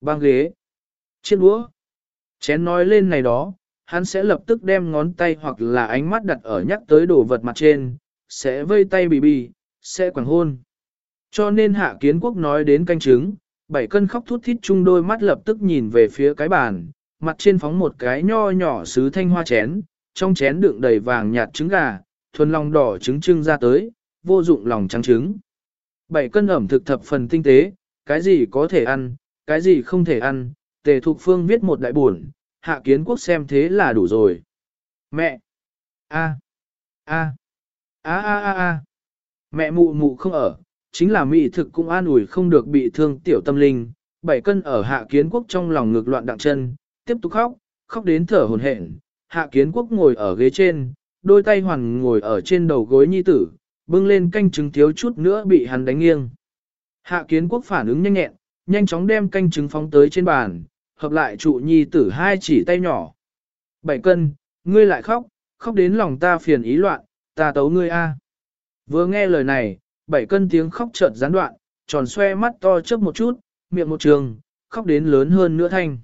băng ghế, chiếc đũa. Chén nói lên này đó, hắn sẽ lập tức đem ngón tay hoặc là ánh mắt đặt ở nhắc tới đồ vật mặt trên, sẽ vây tay bì bì, sẽ quảng hôn. Cho nên hạ kiến quốc nói đến canh trứng, bảy cân khóc thút thít chung đôi mắt lập tức nhìn về phía cái bàn, mặt trên phóng một cái nho nhỏ sứ thanh hoa chén, trong chén đựng đầy vàng nhạt trứng gà, thuần lòng đỏ trứng trưng ra tới, vô dụng lòng trắng trứng. Bảy cân ẩm thực thập phần tinh tế, cái gì có thể ăn, cái gì không thể ăn, tề thục phương viết một đại buồn, hạ kiến quốc xem thế là đủ rồi. Mẹ! a a a a a a Mẹ mụ mụ không ở, chính là mỹ thực cũng an ủi không được bị thương tiểu tâm linh, bảy cân ở hạ kiến quốc trong lòng ngược loạn đặng chân, tiếp tục khóc, khóc đến thở hồn hển. Hạ kiến quốc ngồi ở ghế trên, đôi tay hoàn ngồi ở trên đầu gối nhi tử, bưng lên canh trứng thiếu chút nữa bị hắn đánh nghiêng. Hạ kiến quốc phản ứng nhanh nhẹn, nhanh chóng đem canh trứng phóng tới trên bàn, hợp lại trụ nhi tử hai chỉ tay nhỏ. Bảy cân, ngươi lại khóc, khóc đến lòng ta phiền ý loạn, ta tấu ngươi a. Vừa nghe lời này, bảy cân tiếng khóc chợt gián đoạn, tròn xoe mắt to chớp một chút, miệng một trường, khóc đến lớn hơn nữa thanh.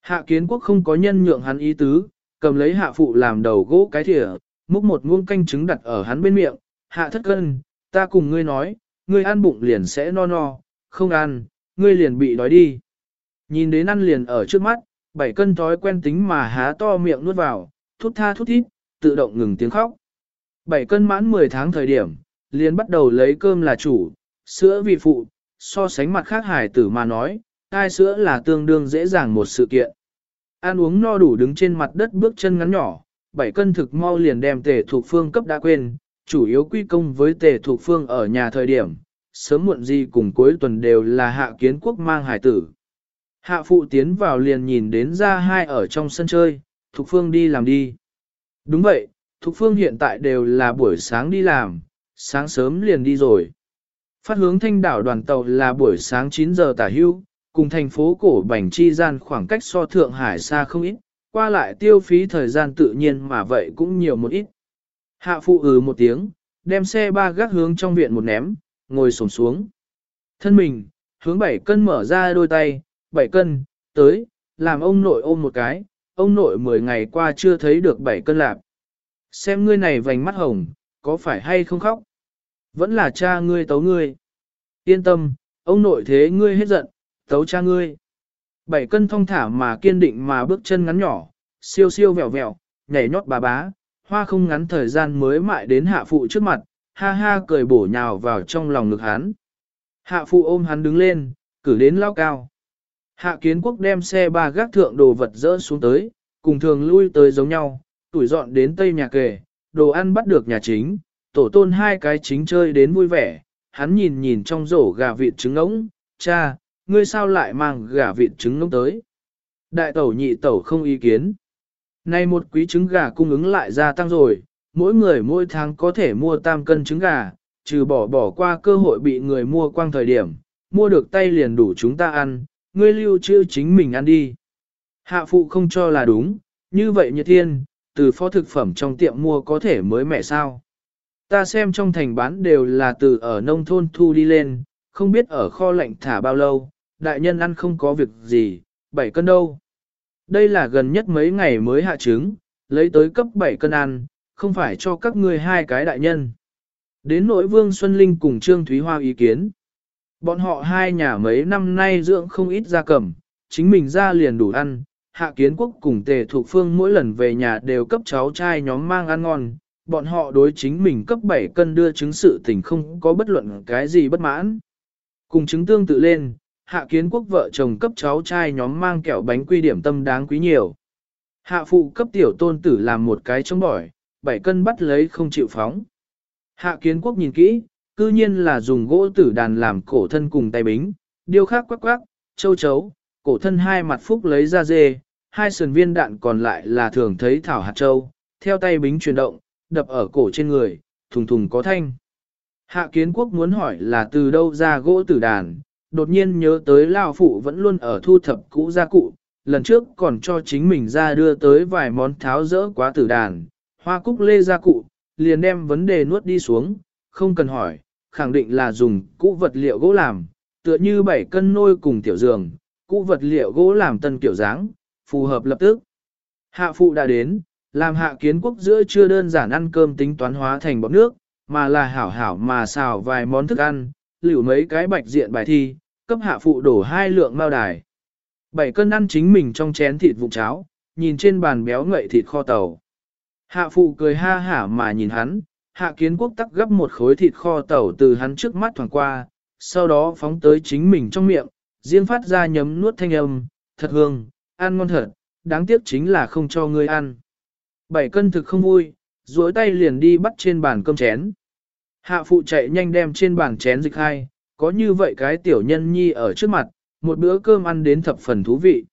Hạ kiến quốc không có nhân nhượng hắn ý tứ, cầm lấy hạ phụ làm đầu gỗ cái thìa, múc một muông canh trứng đặt ở hắn bên miệng, hạ thất cân, ta cùng ngươi nói, ngươi ăn bụng liền sẽ no no, không ăn, ngươi liền bị đói đi. Nhìn đến ăn liền ở trước mắt, bảy cân thói quen tính mà há to miệng nuốt vào, thút tha thút thít, tự động ngừng tiếng khóc. Bảy cân mãn 10 tháng thời điểm, liền bắt đầu lấy cơm là chủ, sữa vì phụ, so sánh mặt khác hải tử mà nói, thai sữa là tương đương dễ dàng một sự kiện. Ăn uống no đủ đứng trên mặt đất bước chân ngắn nhỏ, bảy cân thực mau liền đem tề thuộc phương cấp đã quên, chủ yếu quy công với tề thuộc phương ở nhà thời điểm, sớm muộn gì cùng cuối tuần đều là hạ kiến quốc mang hải tử. Hạ phụ tiến vào liền nhìn đến ra hai ở trong sân chơi, Thục Phương đi làm đi. Đúng vậy, Thục Phương hiện tại đều là buổi sáng đi làm, sáng sớm liền đi rồi. Phát hướng thanh đảo đoàn tàu là buổi sáng 9 giờ tả hưu, cùng thành phố cổ Bành Chi gian khoảng cách so Thượng Hải xa không ít, qua lại tiêu phí thời gian tự nhiên mà vậy cũng nhiều một ít. Hạ phụ ừ một tiếng, đem xe ba gác hướng trong viện một ném, ngồi sổm xuống. Thân mình, hướng bảy cân mở ra đôi tay, bảy cân, tới, làm ông nội ôm một cái, ông nội 10 ngày qua chưa thấy được bảy cân lạp. Xem ngươi này vành mắt hồng, có phải hay không khóc? Vẫn là cha ngươi tấu ngươi. Yên tâm, ông nội thế ngươi hết giận, tấu cha ngươi. Bảy cân thong thả mà kiên định mà bước chân ngắn nhỏ, siêu siêu vẹo vẹo, nhảy nhót bà bá, hoa không ngắn thời gian mới mại đến hạ phụ trước mặt, ha ha cười bổ nhào vào trong lòng ngực hắn. Hạ phụ ôm hắn đứng lên, cử đến lao cao. Hạ kiến quốc đem xe ba gác thượng đồ vật dỡ xuống tới, cùng thường lui tới giống nhau, tuổi dọn đến tây nhà kề, đồ ăn bắt được nhà chính, tổ tôn hai cái chính chơi đến vui vẻ, hắn nhìn nhìn trong rổ gà vịt trứng ngỗng, cha, ngươi sao lại mang gà vịt trứng ngỗng tới. Đại tẩu nhị tẩu không ý kiến. Nay một quý trứng gà cung ứng lại gia tăng rồi, mỗi người mỗi tháng có thể mua tam cân trứng gà, trừ bỏ bỏ qua cơ hội bị người mua quang thời điểm, mua được tay liền đủ chúng ta ăn, ngươi lưu trữ chính mình ăn đi. Hạ phụ không cho là đúng, như vậy như thiên, từ phó thực phẩm trong tiệm mua có thể mới mẹ sao. Ta xem trong thành bán đều là từ ở nông thôn thu đi lên, không biết ở kho lạnh thả bao lâu, đại nhân ăn không có việc gì, 7 cân đâu. Đây là gần nhất mấy ngày mới hạ trứng, lấy tới cấp 7 cân ăn, không phải cho các ngươi hai cái đại nhân. Đến nỗi Vương Xuân Linh cùng Trương Thúy Hoa ý kiến. Bọn họ hai nhà mấy năm nay dưỡng không ít gia cầm, chính mình ra liền đủ ăn, hạ kiến quốc cùng tề thuộc phương mỗi lần về nhà đều cấp cháu trai nhóm mang ăn ngon, bọn họ đối chính mình cấp 7 cân đưa chứng sự tình không có bất luận cái gì bất mãn. Cùng chứng tương tự lên, hạ kiến quốc vợ chồng cấp cháu trai nhóm mang kẹo bánh quy điểm tâm đáng quý nhiều. Hạ phụ cấp tiểu tôn tử làm một cái chống bỏi, bảy cân bắt lấy không chịu phóng. Hạ kiến quốc nhìn kỹ, cư nhiên là dùng gỗ tử đàn làm cổ thân cùng tay bính, điêu khắc quắc quắc, châu chấu, cổ thân hai mặt phúc lấy ra dê, hai sườn viên đạn còn lại là thường thấy thảo hạt châu, theo tay bính chuyển động, đập ở cổ trên người, thùng thùng có thanh. Hạ kiến quốc muốn hỏi là từ đâu ra gỗ tử đàn, đột nhiên nhớ tới Lao Phụ vẫn luôn ở thu thập cũ gia cụ, lần trước còn cho chính mình ra đưa tới vài món tháo rỡ quá tử đàn, hoa cúc lê gia cụ, liền đem vấn đề nuốt đi xuống, không cần hỏi, khẳng định là dùng cũ vật liệu gỗ làm, tựa như bảy cân nôi cùng tiểu giường, cũ vật liệu gỗ làm tân kiểu dáng, phù hợp lập tức. Hạ phụ đã đến, làm hạ kiến quốc giữa chưa đơn giản ăn cơm tính toán hóa thành bọc nước, mà là hảo hảo mà xào vài món thức ăn, liều mấy cái bạch diện bài thi, cấp hạ phụ đổ hai lượng mao đài. Bảy cân ăn chính mình trong chén thịt vụn cháo, nhìn trên bàn béo ngậy thịt kho tàu. Hạ phụ cười ha hả mà nhìn hắn, hạ kiến quốc tắc gấp một khối thịt kho tàu từ hắn trước mắt thoảng qua, sau đó phóng tới chính mình trong miệng, riêng phát ra nhấm nuốt thanh âm, thật hương, ăn ngon thật, đáng tiếc chính là không cho ngươi ăn. Bảy cân thực không vui, duỗi tay liền đi bắt trên bàn cơm chén. Hạ phụ chạy nhanh đem trên bàn chén dịch hai, có như vậy cái tiểu nhân nhi ở trước mặt, một bữa cơm ăn đến thập phần thú vị.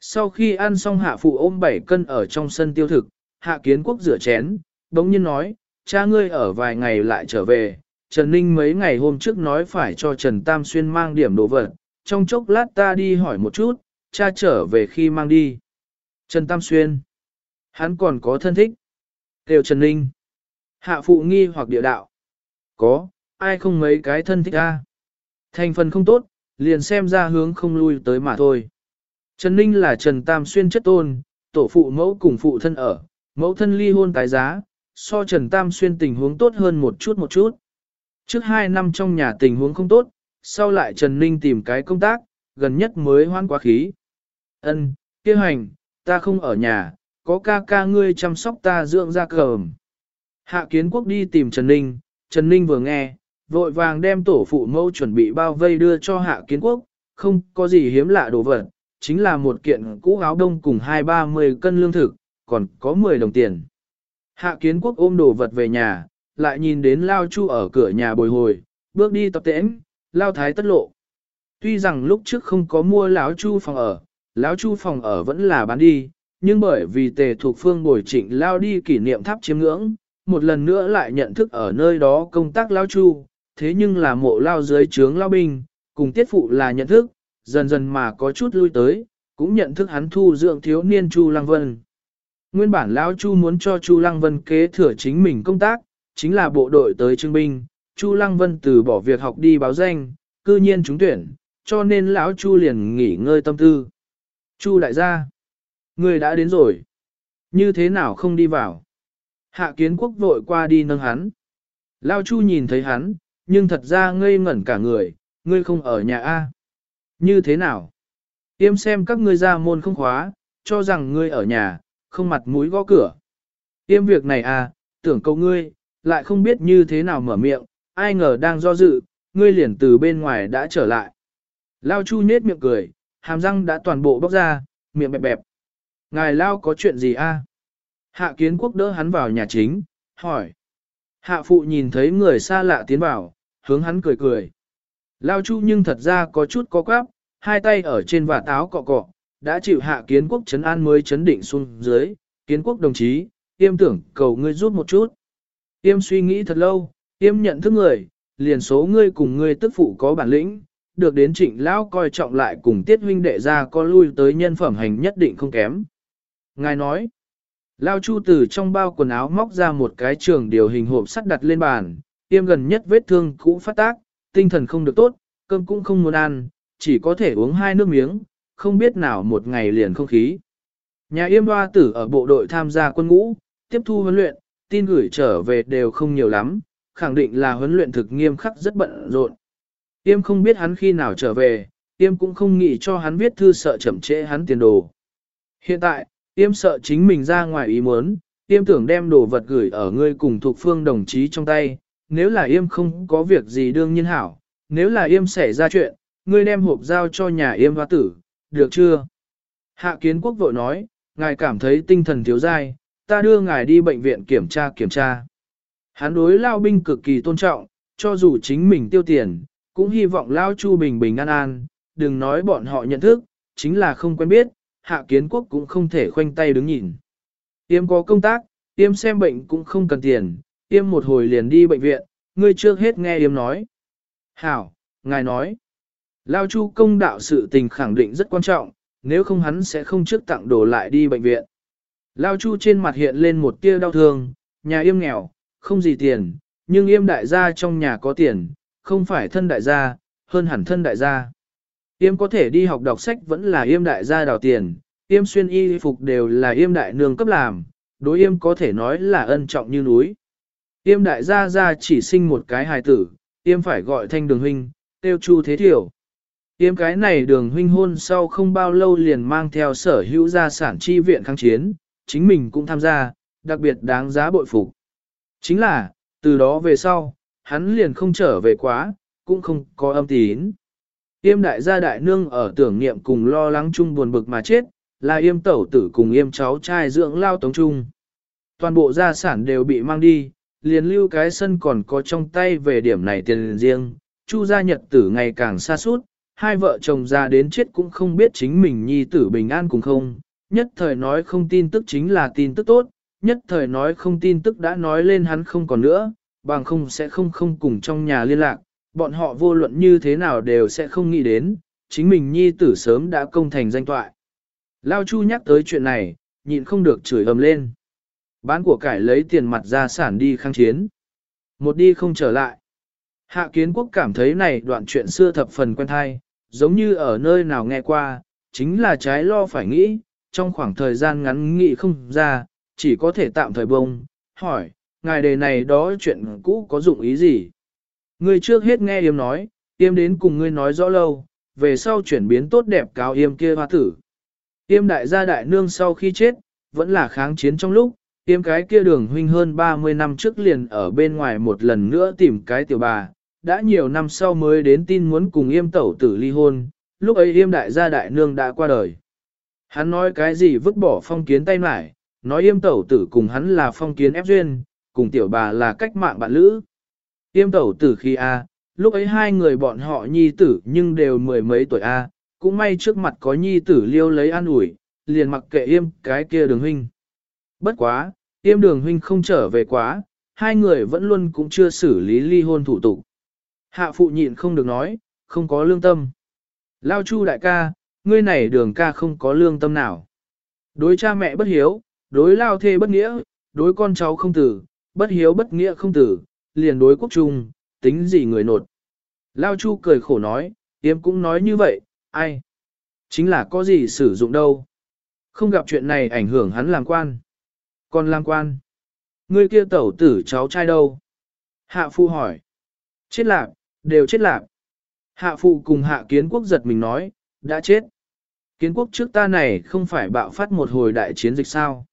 Sau khi ăn xong hạ phụ ôm bảy cân ở trong sân tiêu thực, hạ kiến quốc rửa chén, đống nhiên nói, cha ngươi ở vài ngày lại trở về, Trần Ninh mấy ngày hôm trước nói phải cho Trần Tam Xuyên mang điểm đồ vật, trong chốc lát ta đi hỏi một chút, cha trở về khi mang đi. Trần Tam Xuyên, hắn còn có thân thích, kêu Trần Ninh, hạ phụ nghi hoặc địa đạo, có, ai không mấy cái thân thích a Thành phần không tốt, liền xem ra hướng không lui tới mà thôi. Trần Ninh là Trần Tam Xuyên chất tôn, tổ phụ mẫu cùng phụ thân ở, mẫu thân ly hôn tái giá, so Trần Tam Xuyên tình huống tốt hơn một chút một chút. Trước hai năm trong nhà tình huống không tốt, sau lại Trần Ninh tìm cái công tác, gần nhất mới hoan quá khí. Ân, kia hành, ta không ở nhà, có ca ca ngươi chăm sóc ta dưỡng ra cờm. Hạ kiến quốc đi tìm Trần Ninh, Trần Ninh vừa nghe, vội vàng đem tổ phụ mẫu chuẩn bị bao vây đưa cho hạ kiến quốc, không có gì hiếm lạ đồ vật, chính là một kiện cũ áo đông cùng hai ba mươi cân lương thực, còn có 10 đồng tiền. Hạ kiến quốc ôm đồ vật về nhà, lại nhìn đến Lao Chu ở cửa nhà bồi hồi, bước đi tập tễnh, Lao Thái tất lộ. Tuy rằng lúc trước không có mua lão Chu phòng ở, lão Chu phòng ở vẫn là bán đi, nhưng bởi vì tề thuộc phương bồi trịnh Lao đi kỷ niệm tháp chiếm ngưỡng, một lần nữa lại nhận thức ở nơi đó công tác Lao Chu, thế nhưng là mộ Lao dưới trướng Lao Binh, cùng tiết phụ là nhận thức, dần dần mà có chút lui tới, cũng nhận thức hắn thu dưỡng thiếu niên Chu Lăng Vân. Nguyên bản Lão Chu muốn cho Chu Lăng Vân kế thừa chính mình công tác, chính là bộ đội tới trưng binh, Chu Lăng Vân từ bỏ việc học đi báo danh, cư nhiên trúng tuyển, cho nên lão Chu liền nghỉ ngơi tâm tư. Chu đại gia, người đã đến rồi. Như thế nào không đi vào? Hạ kiến quốc vội qua đi nâng hắn. Lao Chu nhìn thấy hắn, nhưng thật ra ngây ngẩn cả người, ngươi không ở nhà A. Như thế nào? Yêm xem các ngươi ra môn không khóa, cho rằng ngươi ở nhà, không mặt mũi gõ cửa. Yêm việc này à, tưởng câu ngươi, lại không biết như thế nào mở miệng, ai ngờ đang do dự, ngươi liền từ bên ngoài đã trở lại. Lao Chu nết miệng cười, hàm răng đã toàn bộ bóc ra, miệng bẹp bẹp. Ngài Lao có chuyện gì a? Hạ kiến quốc đỡ hắn vào nhà chính, hỏi. Hạ phụ nhìn thấy người xa lạ tiến vào, hướng hắn cười cười. Lao Chu nhưng thật ra có chút có quáp, hai tay ở trên và táo cọ cọ, đã chịu hạ kiến quốc chấn an mới chấn định xuống dưới. Kiến quốc đồng chí, tiêm tưởng cầu ngươi giúp một chút. Tiêm suy nghĩ thật lâu, tiêm nhận thức người, liền số ngươi cùng ngươi tức phụ có bản lĩnh, được đến trịnh lão coi trọng lại cùng tiết huynh đệ ra có lui tới nhân phẩm hành nhất định không kém. Ngài nói, Lao Chu từ trong bao quần áo móc ra một cái trường điều hình hộp sắt đặt lên bàn, tiêm gần nhất vết thương cũ phát tác, tinh thần không được tốt, cơm cũng không muốn ăn, chỉ có thể uống hai nước miếng, không biết nào một ngày liền không khí. Nhà yêm hoa tử ở bộ đội tham gia quân ngũ, tiếp thu huấn luyện, tin gửi trở về đều không nhiều lắm, khẳng định là huấn luyện thực nghiêm khắc rất bận rộn. Yêm không biết hắn khi nào trở về, Yêm cũng không nghĩ cho hắn viết thư sợ chậm trễ hắn tiền đồ. Hiện tại, Yêm sợ chính mình ra ngoài ý muốn, Yêm tưởng đem đồ vật gửi ở ngươi cùng thuộc phương đồng chí trong tay, nếu là Yêm không có việc gì đương nhiên hảo, nếu là Yêm xảy ra chuyện, ngươi đem hộp giao cho nhà Yêm hoa tử, được chưa? Hạ kiến quốc vội nói, ngài cảm thấy tinh thần thiếu dai, ta đưa ngài đi bệnh viện kiểm tra kiểm tra. Hắn đối lao binh cực kỳ tôn trọng, cho dù chính mình tiêu tiền, cũng hy vọng lao chu bình bình an an, đừng nói bọn họ nhận thức, chính là không quen biết, hạ kiến quốc cũng không thể khoanh tay đứng nhìn. Tiêm có công tác, tiêm xem bệnh cũng không cần tiền, tiêm một hồi liền đi bệnh viện, ngươi trước hết nghe yêm nói. Hảo, ngài nói, lao chu công đạo sự tình khẳng định rất quan trọng, nếu không hắn sẽ không trước tặng đồ lại đi bệnh viện. Lao chu trên mặt hiện lên một tia đau thương, nhà yêm nghèo, không gì tiền, nhưng yêm đại gia trong nhà có tiền, không phải thân đại gia, hơn hẳn thân đại gia. Yêm có thể đi học đọc sách vẫn là yêm đại gia đào tiền, yêm xuyên y phục đều là yêm đại nương cấp làm, đối yêm có thể nói là ân trọng như núi. Tiêm đại gia gia chỉ sinh một cái hài tử, Tiêm phải gọi thanh đường huynh, tiêu chu thế thiểu. Tiêm cái này đường huynh hôn sau không bao lâu liền mang theo sở hữu gia sản chi viện kháng chiến, chính mình cũng tham gia, đặc biệt đáng giá bội phục. Chính là, từ đó về sau, hắn liền không trở về quá, cũng không có âm tín. Yêm đại gia đại nương ở tưởng niệm cùng lo lắng chung buồn bực mà chết, là yêm tẩu tử cùng yêm cháu trai dưỡng lao tống chung. Toàn bộ gia sản đều bị mang đi, liền lưu cái sân còn có trong tay về điểm này tiền riêng, chu gia nhật tử ngày càng xa suốt, hai vợ chồng già đến chết cũng không biết chính mình nhi tử bình an cùng không, nhất thời nói không tin tức chính là tin tức tốt, nhất thời nói không tin tức đã nói lên hắn không còn nữa, bằng không sẽ không không cùng trong nhà liên lạc, bọn họ vô luận như thế nào đều sẽ không nghĩ đến, chính mình nhi tử sớm đã công thành danh toại. Lao Chu nhắc tới chuyện này, nhịn không được chửi ầm lên. Bán của cải lấy tiền mặt ra sản đi kháng chiến. Một đi không trở lại. Hạ kiến quốc cảm thấy này đoạn chuyện xưa thập phần quen thai, giống như ở nơi nào nghe qua, chính là trái lo phải nghĩ, trong khoảng thời gian ngắn nghĩ không ra, chỉ có thể tạm thời bông, hỏi, ngài đề này đó chuyện cũ có dụng ý gì? Ngươi trước hết nghe yêm nói, yêm đến cùng ngươi nói rõ lâu, về sau chuyển biến tốt đẹp cao yêm kia hoa tử. Yêm đại gia đại nương sau khi chết, vẫn là kháng chiến trong lúc, tiêm cái kia đường huynh hơn 30 năm trước liền ở bên ngoài một lần nữa tìm cái tiểu bà, đã nhiều năm sau mới đến tin muốn cùng yêm tẩu tử ly hôn, lúc ấy yêm đại gia đại nương đã qua đời. Hắn nói cái gì vứt bỏ phong kiến tay mải, nói yêm tẩu tử cùng hắn là phong kiến ép duyên, cùng tiểu bà là cách mạng bạn lữ. Yêm tẩu tử khi A, lúc ấy hai người bọn họ nhi tử nhưng đều mười mấy tuổi A, cũng may trước mặt có nhi tử liêu lấy an ủi, liền mặc kệ yêm cái kia đường huynh. Bất quá, Tiêm đường huynh không trở về quá, hai người vẫn luôn cũng chưa xử lý ly hôn thủ tục. Hạ phụ nhịn không được nói, không có lương tâm. Lao chu đại ca, ngươi này đường ca không có lương tâm nào. Đối cha mẹ bất hiếu, đối lao thê bất nghĩa, đối con cháu không tử, bất hiếu bất nghĩa không tử, liền đối quốc trung, tính gì người nột. Lao Chu cười khổ nói, Tiêm cũng nói như vậy, ai? Chính là có gì sử dụng đâu. Không gặp chuyện này ảnh hưởng hắn làm quan. Còn Lang quan. Ngươi kia tẩu tử cháu trai đâu? Hạ phụ hỏi. Chết lạc, đều chết lạc. Hạ phụ cùng hạ kiến quốc giật mình nói, đã chết. Kiến quốc trước ta này không phải bạo phát một hồi đại chiến dịch sao.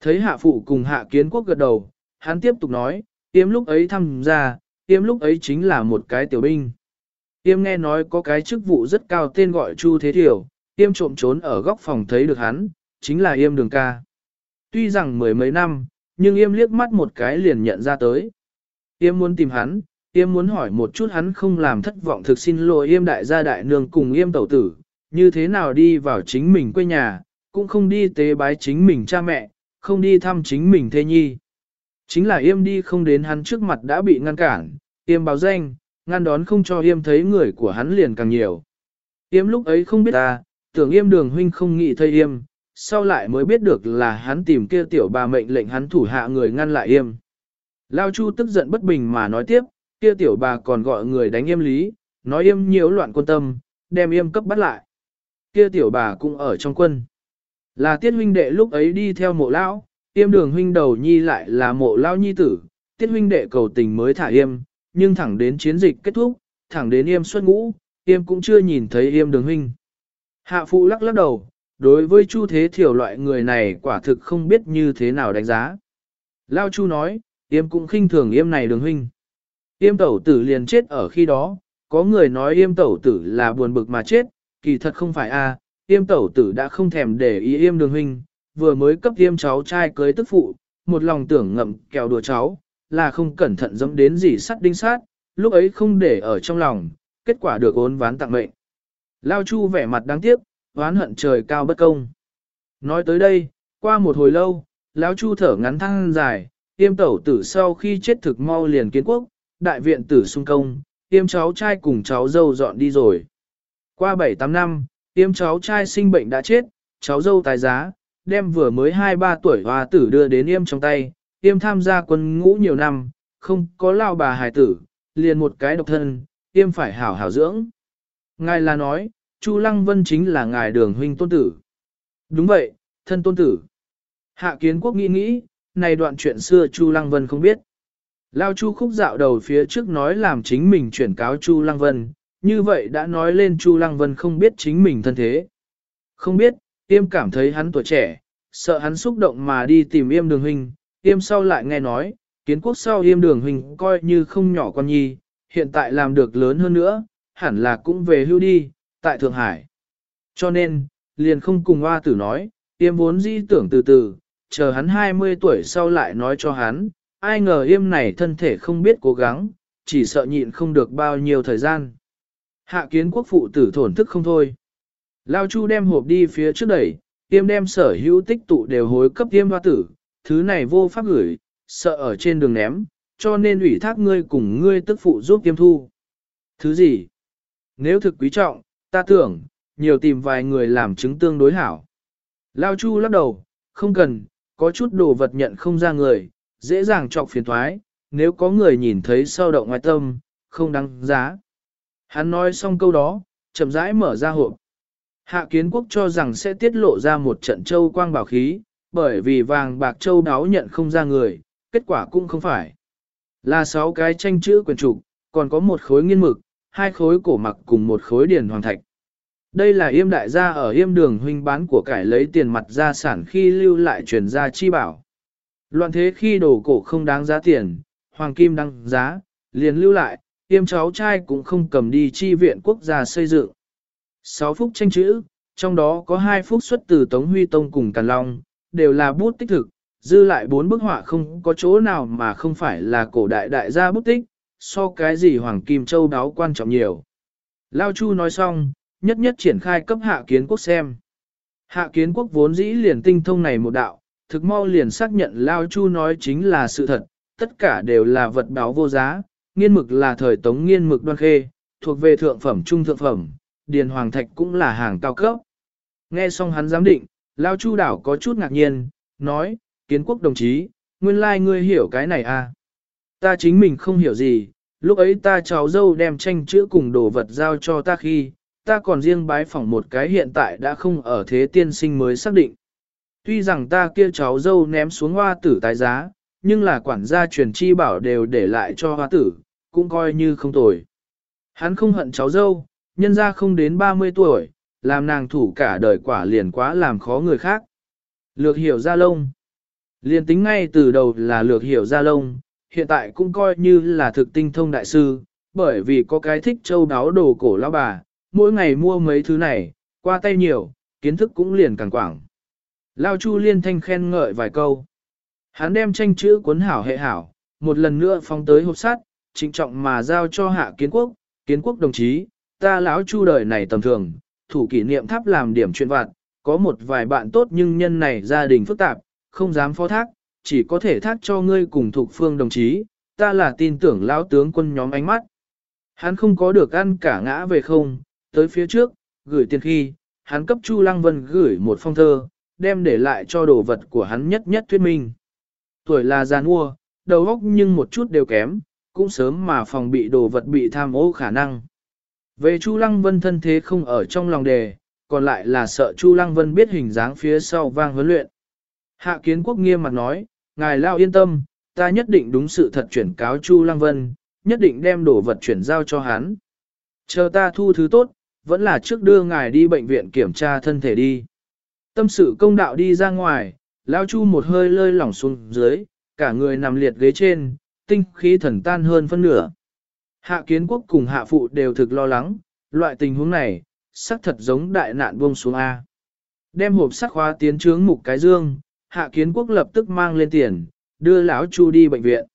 Thấy hạ phụ cùng hạ kiến quốc gật đầu, hắn tiếp tục nói, tiêm lúc ấy thăm ra, tiêm lúc ấy chính là một cái tiểu binh. Tiêm nghe nói có cái chức vụ rất cao tên gọi Chu Thế Thiểu, tiêm trộm trốn ở góc phòng thấy được hắn, chính là yêm đường ca. Tuy rằng mười mấy năm, nhưng yêm liếc mắt một cái liền nhận ra tới. Yêm muốn tìm hắn, yêm muốn hỏi một chút hắn không làm thất vọng thực xin lỗi yêm đại gia đại nương cùng yêm tẩu tử, như thế nào đi vào chính mình quê nhà, cũng không đi tế bái chính mình cha mẹ, không đi thăm chính mình thê nhi. Chính là yêm đi không đến hắn trước mặt đã bị ngăn cản, yêm báo danh, ngăn đón không cho yêm thấy người của hắn liền càng nhiều. Yêm lúc ấy không biết ta, tưởng yêm đường huynh không nghĩ thấy yêm, sau lại mới biết được là hắn tìm kia tiểu bà mệnh lệnh hắn thủ hạ người ngăn lại yêm. Lao Chu tức giận bất bình mà nói tiếp, kia tiểu bà còn gọi người đánh yêm lý, nói yêm nhiễu loạn quân tâm, đem yêm cấp bắt lại. Kia tiểu bà cũng ở trong quân. Là tiết huynh đệ lúc ấy đi theo mộ lão, yêm đường huynh đầu nhi lại là mộ lao nhi tử, tiết huynh đệ cầu tình mới thả yêm, nhưng thẳng đến chiến dịch kết thúc, thẳng đến yêm xuất ngũ, yêm cũng chưa nhìn thấy yêm đường huynh. Hạ phụ lắc lắc đầu, đối với Chu Thế Thiểu loại người này quả thực không biết như thế nào đánh giá. Lao Chu nói, yêm cũng khinh thường yêm này đường huynh. Yêm tẩu tử liền chết ở khi đó, có người nói yêm tẩu tử là buồn bực mà chết, kỳ thật không phải a, yêm tẩu tử đã không thèm để ý yêm đường huynh, vừa mới cấp yêm cháu trai cưới tức phụ, một lòng tưởng ngậm kẹo đùa cháu, là không cẩn thận dẫm đến gì sắt đinh sát, lúc ấy không để ở trong lòng, kết quả được ốn ván tặng mệnh. Lao Chu vẻ mặt đáng tiếc, oán hận trời cao bất công. Nói tới đây, qua một hồi lâu, lão Chu thở ngắn thăng dài, tiêm tẩu tử sau khi chết thực mau liền kiến quốc, đại viện tử xung công, tiêm cháu trai cùng cháu dâu dọn đi rồi. Qua 7-8 năm, tiêm cháu trai sinh bệnh đã chết, cháu dâu tài giá, đem vừa mới 2-3 tuổi hòa tử đưa đến yêm trong tay, yêm tham gia quân ngũ nhiều năm, không có lao bà hài tử, liền một cái độc thân, yêm phải hảo hảo dưỡng. Ngài là nói, Chu Lăng Vân chính là ngài đường huynh tôn tử. Đúng vậy, thân tôn tử. Hạ kiến quốc nghĩ nghĩ, này đoạn chuyện xưa Chu Lăng Vân không biết. Lao Chu khúc dạo đầu phía trước nói làm chính mình chuyển cáo Chu Lăng Vân, như vậy đã nói lên Chu Lăng Vân không biết chính mình thân thế. Không biết, tiêm cảm thấy hắn tuổi trẻ, sợ hắn xúc động mà đi tìm Yêm đường huynh, Yêm sau lại nghe nói, kiến quốc sau Yêm đường huynh coi như không nhỏ con nhi, hiện tại làm được lớn hơn nữa, hẳn là cũng về hưu đi, tại Thượng Hải. Cho nên, liền không cùng hoa tử nói, Yêm vốn di tưởng từ từ, chờ hắn 20 tuổi sau lại nói cho hắn, ai ngờ Yêm này thân thể không biết cố gắng, chỉ sợ nhịn không được bao nhiêu thời gian. Hạ kiến quốc phụ tử thổn thức không thôi. Lao Chu đem hộp đi phía trước đẩy, tiêm đem sở hữu tích tụ đều hối cấp tiêm hoa tử, thứ này vô pháp gửi, sợ ở trên đường ném, cho nên ủy thác ngươi cùng ngươi tức phụ giúp tiêm thu. Thứ gì? Nếu thực quý trọng, ta tưởng, nhiều tìm vài người làm chứng tương đối hảo. Lao Chu lắc đầu, không cần, có chút đồ vật nhận không ra người, dễ dàng trọc phiền thoái, nếu có người nhìn thấy sâu động ngoài tâm, không đáng giá. Hắn nói xong câu đó, chậm rãi mở ra hộp. Hạ kiến quốc cho rằng sẽ tiết lộ ra một trận châu quang bảo khí, bởi vì vàng bạc châu đáo nhận không ra người, kết quả cũng không phải. Là sáu cái tranh chữ quyền trục, còn có một khối nghiên mực, hai khối cổ mặc cùng một khối điền hoàng thạch. Đây là yêm đại gia ở yêm đường huynh bán của cải lấy tiền mặt gia sản khi lưu lại truyền gia chi bảo. Loạn thế khi đồ cổ không đáng giá tiền, hoàng kim đăng giá, liền lưu lại, yêm cháu trai cũng không cầm đi chi viện quốc gia xây dựng. Sáu phút tranh chữ, trong đó có hai phút xuất từ Tống Huy Tông cùng Càn Long, đều là bút tích thực, dư lại bốn bức họa không có chỗ nào mà không phải là cổ đại đại gia bút tích, so cái gì Hoàng Kim Châu đáo quan trọng nhiều. Lao Chu nói xong, nhất nhất triển khai cấp hạ kiến quốc xem. Hạ kiến quốc vốn dĩ liền tinh thông này một đạo, thực mau liền xác nhận Lao Chu nói chính là sự thật, tất cả đều là vật báo vô giá, nghiên mực là thời tống nghiên mực đoan khê, thuộc về thượng phẩm trung thượng phẩm, điền hoàng thạch cũng là hàng cao cấp. Nghe xong hắn giám định, Lao Chu đảo có chút ngạc nhiên, nói, kiến quốc đồng chí, nguyên lai like ngươi hiểu cái này à. Ta chính mình không hiểu gì, lúc ấy ta cháu dâu đem tranh chữ cùng đồ vật giao cho ta khi, ta còn riêng bái phỏng một cái hiện tại đã không ở thế tiên sinh mới xác định. Tuy rằng ta kia cháu dâu ném xuống hoa tử tái giá, nhưng là quản gia truyền chi bảo đều để lại cho hoa tử, cũng coi như không tồi. Hắn không hận cháu dâu, nhân ra không đến 30 tuổi, làm nàng thủ cả đời quả liền quá làm khó người khác. Lược hiểu ra lông. Liền tính ngay từ đầu là lược hiểu ra lông, hiện tại cũng coi như là thực tinh thông đại sư, bởi vì có cái thích châu đáo đồ cổ lão bà, mỗi ngày mua mấy thứ này, qua tay nhiều, kiến thức cũng liền càng quảng. Lao Chu liên thanh khen ngợi vài câu. Hắn đem tranh chữ cuốn hảo hệ hảo, một lần nữa phóng tới hộp sắt, trịnh trọng mà giao cho hạ kiến quốc, kiến quốc đồng chí, ta lão Chu đời này tầm thường, thủ kỷ niệm tháp làm điểm chuyện vặt, có một vài bạn tốt nhưng nhân này gia đình phức tạp, không dám phó thác, chỉ có thể thác cho ngươi cùng thuộc phương đồng chí, ta là tin tưởng lão tướng quân nhóm ánh mắt. Hắn không có được ăn cả ngã về không, tới phía trước, gửi tiền khi, hắn cấp Chu Lăng Vân gửi một phong thơ, đem để lại cho đồ vật của hắn nhất nhất thuyết minh. Tuổi là già nua, đầu óc nhưng một chút đều kém, cũng sớm mà phòng bị đồ vật bị tham ô khả năng. Về Chu Lăng Vân thân thế không ở trong lòng đề, còn lại là sợ Chu Lăng Vân biết hình dáng phía sau vang huấn luyện. Hạ kiến quốc nghiêm mặt nói, Ngài Lao yên tâm, ta nhất định đúng sự thật chuyển cáo Chu Lăng Vân, nhất định đem đồ vật chuyển giao cho hắn. Chờ ta thu thứ tốt, vẫn là trước đưa ngài đi bệnh viện kiểm tra thân thể đi. Tâm sự công đạo đi ra ngoài, Lao Chu một hơi lơi lỏng xuống dưới, cả người nằm liệt ghế trên, tinh khí thần tan hơn phân nửa. Hạ kiến quốc cùng hạ phụ đều thực lo lắng, loại tình huống này, sắc thật giống đại nạn buông xuống A. Đem hộp sắc khóa tiến trướng mục cái dương, hạ kiến quốc lập tức mang lên tiền, đưa lão Chu đi bệnh viện.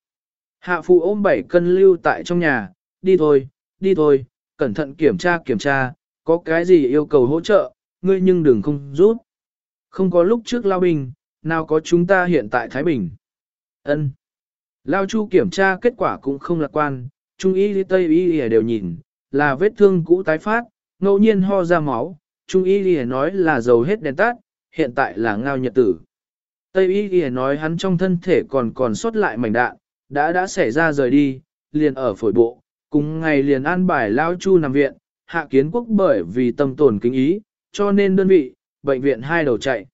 Hạ phụ ôm bảy cân lưu tại trong nhà, đi thôi, đi thôi, cẩn thận kiểm tra kiểm tra, có cái gì yêu cầu hỗ trợ, ngươi nhưng đừng không rút. Không có lúc trước lao bình, nào có chúng ta hiện tại Thái Bình. ân Lao Chu kiểm tra kết quả cũng không lạc quan, Trung y Tây y đều nhìn, là vết thương cũ tái phát, ngẫu nhiên ho ra máu, Trung y nói là dầu hết đèn tắt, hiện tại là ngao nhật tử. Tây y ghi nói hắn trong thân thể còn còn sót lại mảnh đạn, đã đã xảy ra rời đi, liền ở phổi bộ, cùng ngày liền an bài lao chu nằm viện, hạ kiến quốc bởi vì tâm tổn kính ý, cho nên đơn vị, bệnh viện hai đầu chạy.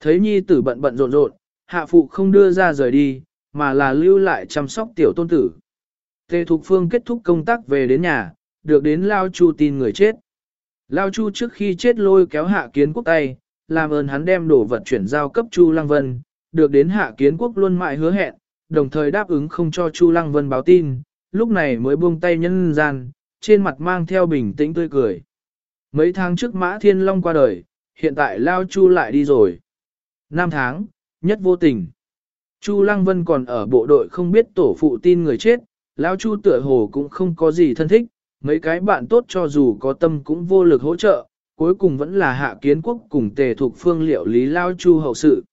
Thấy nhi tử bận bận rộn rộn, hạ phụ không đưa ra rời đi, mà là lưu lại chăm sóc tiểu tôn tử. Tề Thục Phương kết thúc công tác về đến nhà, được đến Lao Chu tin người chết. Lao Chu trước khi chết lôi kéo hạ kiến quốc tay, làm ơn hắn đem đồ vật chuyển giao cấp Chu Lăng Vân, được đến hạ kiến quốc luôn mãi hứa hẹn, đồng thời đáp ứng không cho Chu Lăng Vân báo tin, lúc này mới buông tay nhân gian, trên mặt mang theo bình tĩnh tươi cười. Mấy tháng trước Mã Thiên Long qua đời, hiện tại Lao Chu lại đi rồi. Năm tháng, nhất vô tình. Chu Lăng Vân còn ở bộ đội không biết tổ phụ tin người chết, Lao Chu tựa hồ cũng không có gì thân thích, mấy cái bạn tốt cho dù có tâm cũng vô lực hỗ trợ, cuối cùng vẫn là hạ kiến quốc cùng tề thuộc phương liệu lý lao chu hậu sự.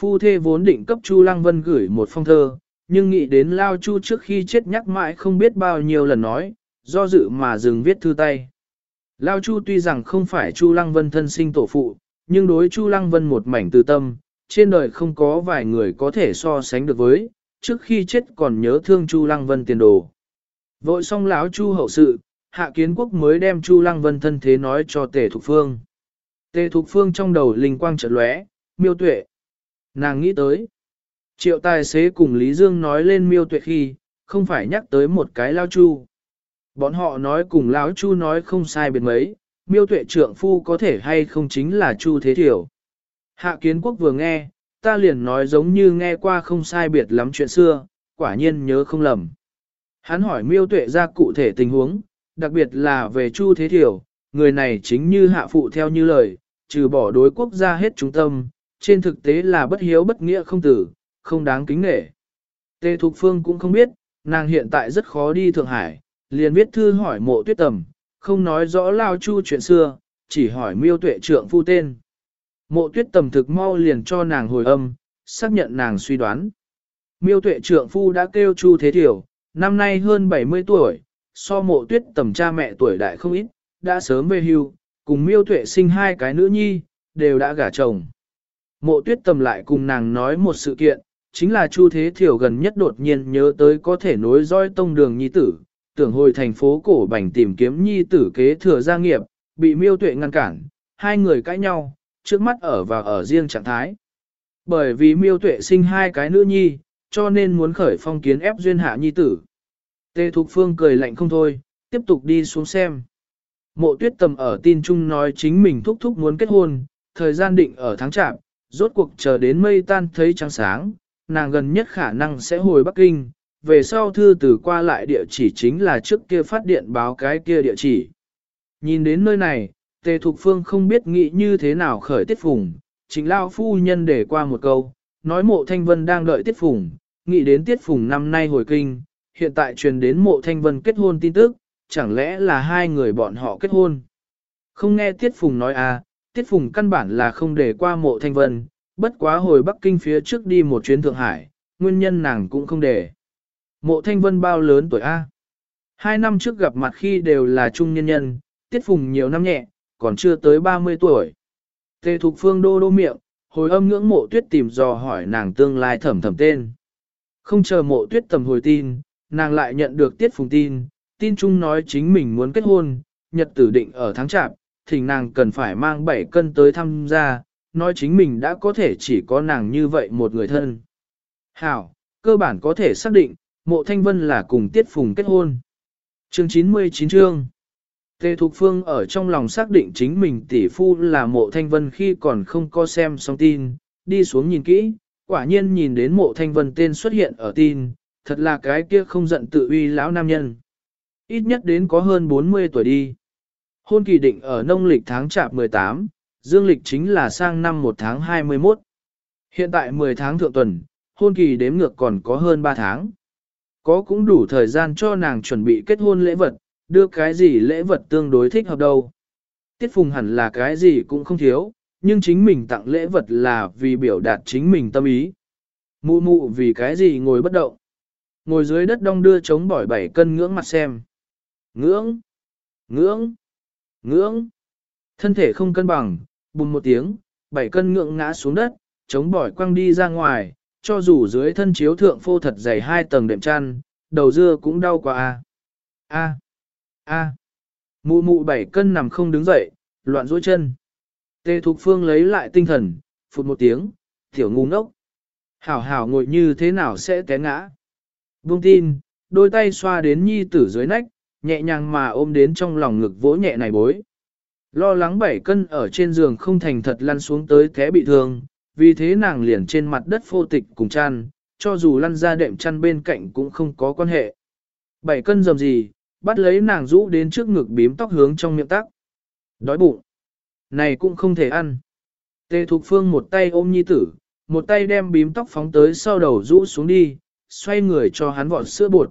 Phu thê vốn định cấp Chu Lăng Vân gửi một phong thơ, nhưng nghĩ đến Lao Chu trước khi chết nhắc mãi không biết bao nhiêu lần nói, do dự mà dừng viết thư tay. Lao Chu tuy rằng không phải Chu Lăng Vân thân sinh tổ phụ, nhưng đối Chu Lăng Vân một mảnh từ tâm, trên đời không có vài người có thể so sánh được với, trước khi chết còn nhớ thương Chu Lăng Vân tiền đồ. Vội xong lão Chu hậu sự, Hạ Kiến Quốc mới đem Chu Lăng Vân thân thế nói cho Tề Thục Phương. Tề Thục Phương trong đầu linh quang chợt lóe, miêu tuệ. Nàng nghĩ tới. Triệu tài xế cùng Lý Dương nói lên miêu tuệ khi, không phải nhắc tới một cái lao chu. Bọn họ nói cùng lão chu nói không sai biệt mấy, miêu tuệ trượng phu có thể hay không chính là chu thế thiểu. Hạ kiến quốc vừa nghe, ta liền nói giống như nghe qua không sai biệt lắm chuyện xưa, quả nhiên nhớ không lầm. Hắn hỏi miêu tuệ ra cụ thể tình huống, đặc biệt là về chu thế thiểu, người này chính như hạ phụ theo như lời, trừ bỏ đối quốc gia hết trung tâm, trên thực tế là bất hiếu bất nghĩa không tử, không đáng kính nể. Tề Thục Phương cũng không biết, nàng hiện tại rất khó đi Thượng Hải, liền viết thư hỏi mộ tuyết tầm, không nói rõ lao chu chuyện xưa, chỉ hỏi miêu tuệ trượng phu tên. Mộ tuyết tầm thực mau liền cho nàng hồi âm, xác nhận nàng suy đoán. Miêu tuệ trượng phu đã kêu chu thế thiểu, năm nay hơn 70 tuổi, so mộ tuyết tầm cha mẹ tuổi đại không ít, đã sớm về hưu, cùng miêu tuệ sinh hai cái nữ nhi, đều đã gả chồng. Mộ tuyết tầm lại cùng nàng nói một sự kiện, chính là Chu Thế Thiểu gần nhất đột nhiên nhớ tới có thể nối roi tông đường nhi tử, tưởng hồi thành phố cổ bành tìm kiếm nhi tử kế thừa gia nghiệp, bị miêu tuệ ngăn cản, hai người cãi nhau, trước mắt ở và ở riêng trạng thái. Bởi vì miêu tuệ sinh hai cái nữ nhi, cho nên muốn khởi phong kiến ép duyên hạ nhi tử. Tề Thục Phương cười lạnh không thôi, tiếp tục đi xuống xem. Mộ tuyết tầm ở tin chung nói chính mình thúc thúc muốn kết hôn, thời gian định ở tháng chạp, rốt cuộc chờ đến mây tan thấy trắng sáng, nàng gần nhất khả năng sẽ hồi Bắc Kinh, về sau thư từ qua lại địa chỉ chính là trước kia phát điện báo cái kia địa chỉ. Nhìn đến nơi này, Tề Thục Phương không biết nghĩ như thế nào khởi tiết phùng, chính lao phu nhân để qua một câu, nói mộ thanh vân đang đợi tiết phùng, nghĩ đến tiết phùng năm nay hồi kinh, hiện tại truyền đến mộ thanh vân kết hôn tin tức, chẳng lẽ là hai người bọn họ kết hôn. Không nghe tiết phùng nói à, tiết phùng căn bản là không để qua mộ thanh vân, bất quá hồi Bắc Kinh phía trước đi một chuyến Thượng Hải, nguyên nhân nàng cũng không để. Mộ thanh vân bao lớn tuổi A. Hai năm trước gặp mặt khi đều là trung nhân nhân, tiết phùng nhiều năm nhẹ, còn chưa tới 30 tuổi. Tề Thục Phương đô đô miệng, hồi âm ngưỡng mộ tuyết tìm dò hỏi nàng tương lai thẩm thẩm tên. Không chờ mộ tuyết tầm hồi tin, nàng lại nhận được tiết phùng tin, tin chung nói chính mình muốn kết hôn, nhật tử định ở tháng chạp, thỉnh nàng cần phải mang 7 cân tới tham gia, nói chính mình đã có thể chỉ có nàng như vậy một người thân. Hảo, cơ bản có thể xác định, mộ thanh vân là cùng tiết phùng kết hôn. Chương 99 chương Tề Thục Phương ở trong lòng xác định chính mình tỷ phu là mộ thanh vân khi còn không có xem xong tin, đi xuống nhìn kỹ, quả nhiên nhìn đến mộ thanh vân tên xuất hiện ở tin, thật là cái kia không giận tự uy lão nam nhân. Ít nhất đến có hơn 40 tuổi đi. Hôn kỳ định ở nông lịch tháng chạp 18, dương lịch chính là sang năm 1 tháng 21. Hiện tại 10 tháng thượng tuần, hôn kỳ đếm ngược còn có hơn 3 tháng. Có cũng đủ thời gian cho nàng chuẩn bị kết hôn lễ vật, đưa cái gì lễ vật tương đối thích hợp đâu. Tiết phùng hẳn là cái gì cũng không thiếu, nhưng chính mình tặng lễ vật là vì biểu đạt chính mình tâm ý. Mụ mụ vì cái gì ngồi bất động. Ngồi dưới đất đong đưa chống bỏi bảy cân ngưỡng mặt xem. Ngưỡng, ngưỡng, ngưỡng. Thân thể không cân bằng, bùm một tiếng, bảy cân ngưỡng ngã xuống đất, chống bỏi quăng đi ra ngoài, cho dù dưới thân chiếu thượng phô thật dày hai tầng đệm chăn, đầu dưa cũng đau quá a. A. A. Mụ mụ bảy cân nằm không đứng dậy, loạn dối chân. Tề Thục Phương lấy lại tinh thần, phụt một tiếng, tiểu ngu ngốc. Hảo hảo ngồi như thế nào sẽ té ngã. Buông tin, đôi tay xoa đến nhi tử dưới nách, nhẹ nhàng mà ôm đến trong lòng ngực vỗ nhẹ này bối. Lo lắng bảy cân ở trên giường không thành thật lăn xuống tới té bị thương, vì thế nàng liền trên mặt đất phô tịch cùng chăn, cho dù lăn ra đệm chăn bên cạnh cũng không có quan hệ. Bảy cân dầm gì, bắt lấy nàng rũ đến trước ngực bím tóc hướng trong miệng tắc. Đói bụng. Này cũng không thể ăn. Tề Thục Phương một tay ôm nhi tử, một tay đem bím tóc phóng tới sau đầu rũ xuống đi, xoay người cho hắn vọt sữa bột.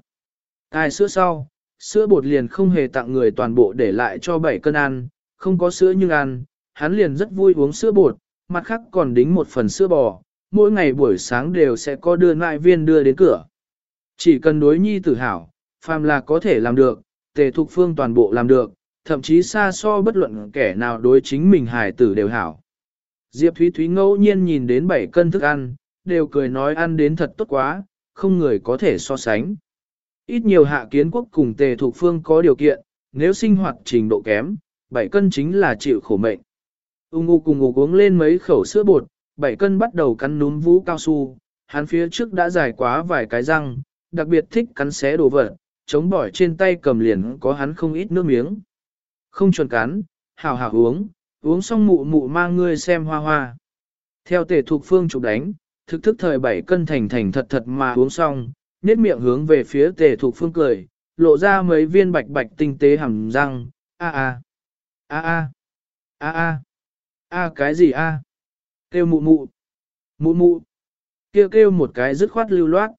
cài sữa sau, sữa bột liền không hề tặng người toàn bộ để lại cho bảy cân ăn, không có sữa nhưng ăn, hắn liền rất vui uống sữa bột, mặt khác còn đính một phần sữa bò, mỗi ngày buổi sáng đều sẽ có đưa nại viên đưa đến cửa. Chỉ cần đối nhi tử hảo, phàm là có thể làm được, tề thục phương toàn bộ làm được, thậm chí xa so bất luận kẻ nào đối chính mình hài tử đều hảo. Diệp Thúy Thúy ngẫu nhiên nhìn đến 7 cân thức ăn, đều cười nói ăn đến thật tốt quá, không người có thể so sánh. Ít nhiều hạ kiến quốc cùng tề thuộc phương có điều kiện, nếu sinh hoạt trình độ kém, bảy cân chính là chịu khổ mệnh. Ung ngu cùng ngủ uống lên mấy khẩu sữa bột, bảy cân bắt đầu cắn núm vũ cao su, hắn phía trước đã dài quá vài cái răng, đặc biệt thích cắn xé đồ vật, chống bỏi trên tay cầm liền có hắn không ít nước miếng. Không chuẩn cắn, hào hào uống, uống xong mụ mụ mang ngươi xem hoa hoa. Theo tề thuộc phương chụp đánh, thực thức thời bảy cân thành thành thật thật mà uống xong, nét miệng hướng về phía tề thuộc phương cười, lộ ra mấy viên bạch bạch tinh tế hầm răng, a a, a a, a a, a cái gì a? Kêu mụ mụ, mụ mụ, kêu kêu một cái dứt khoát lưu loát.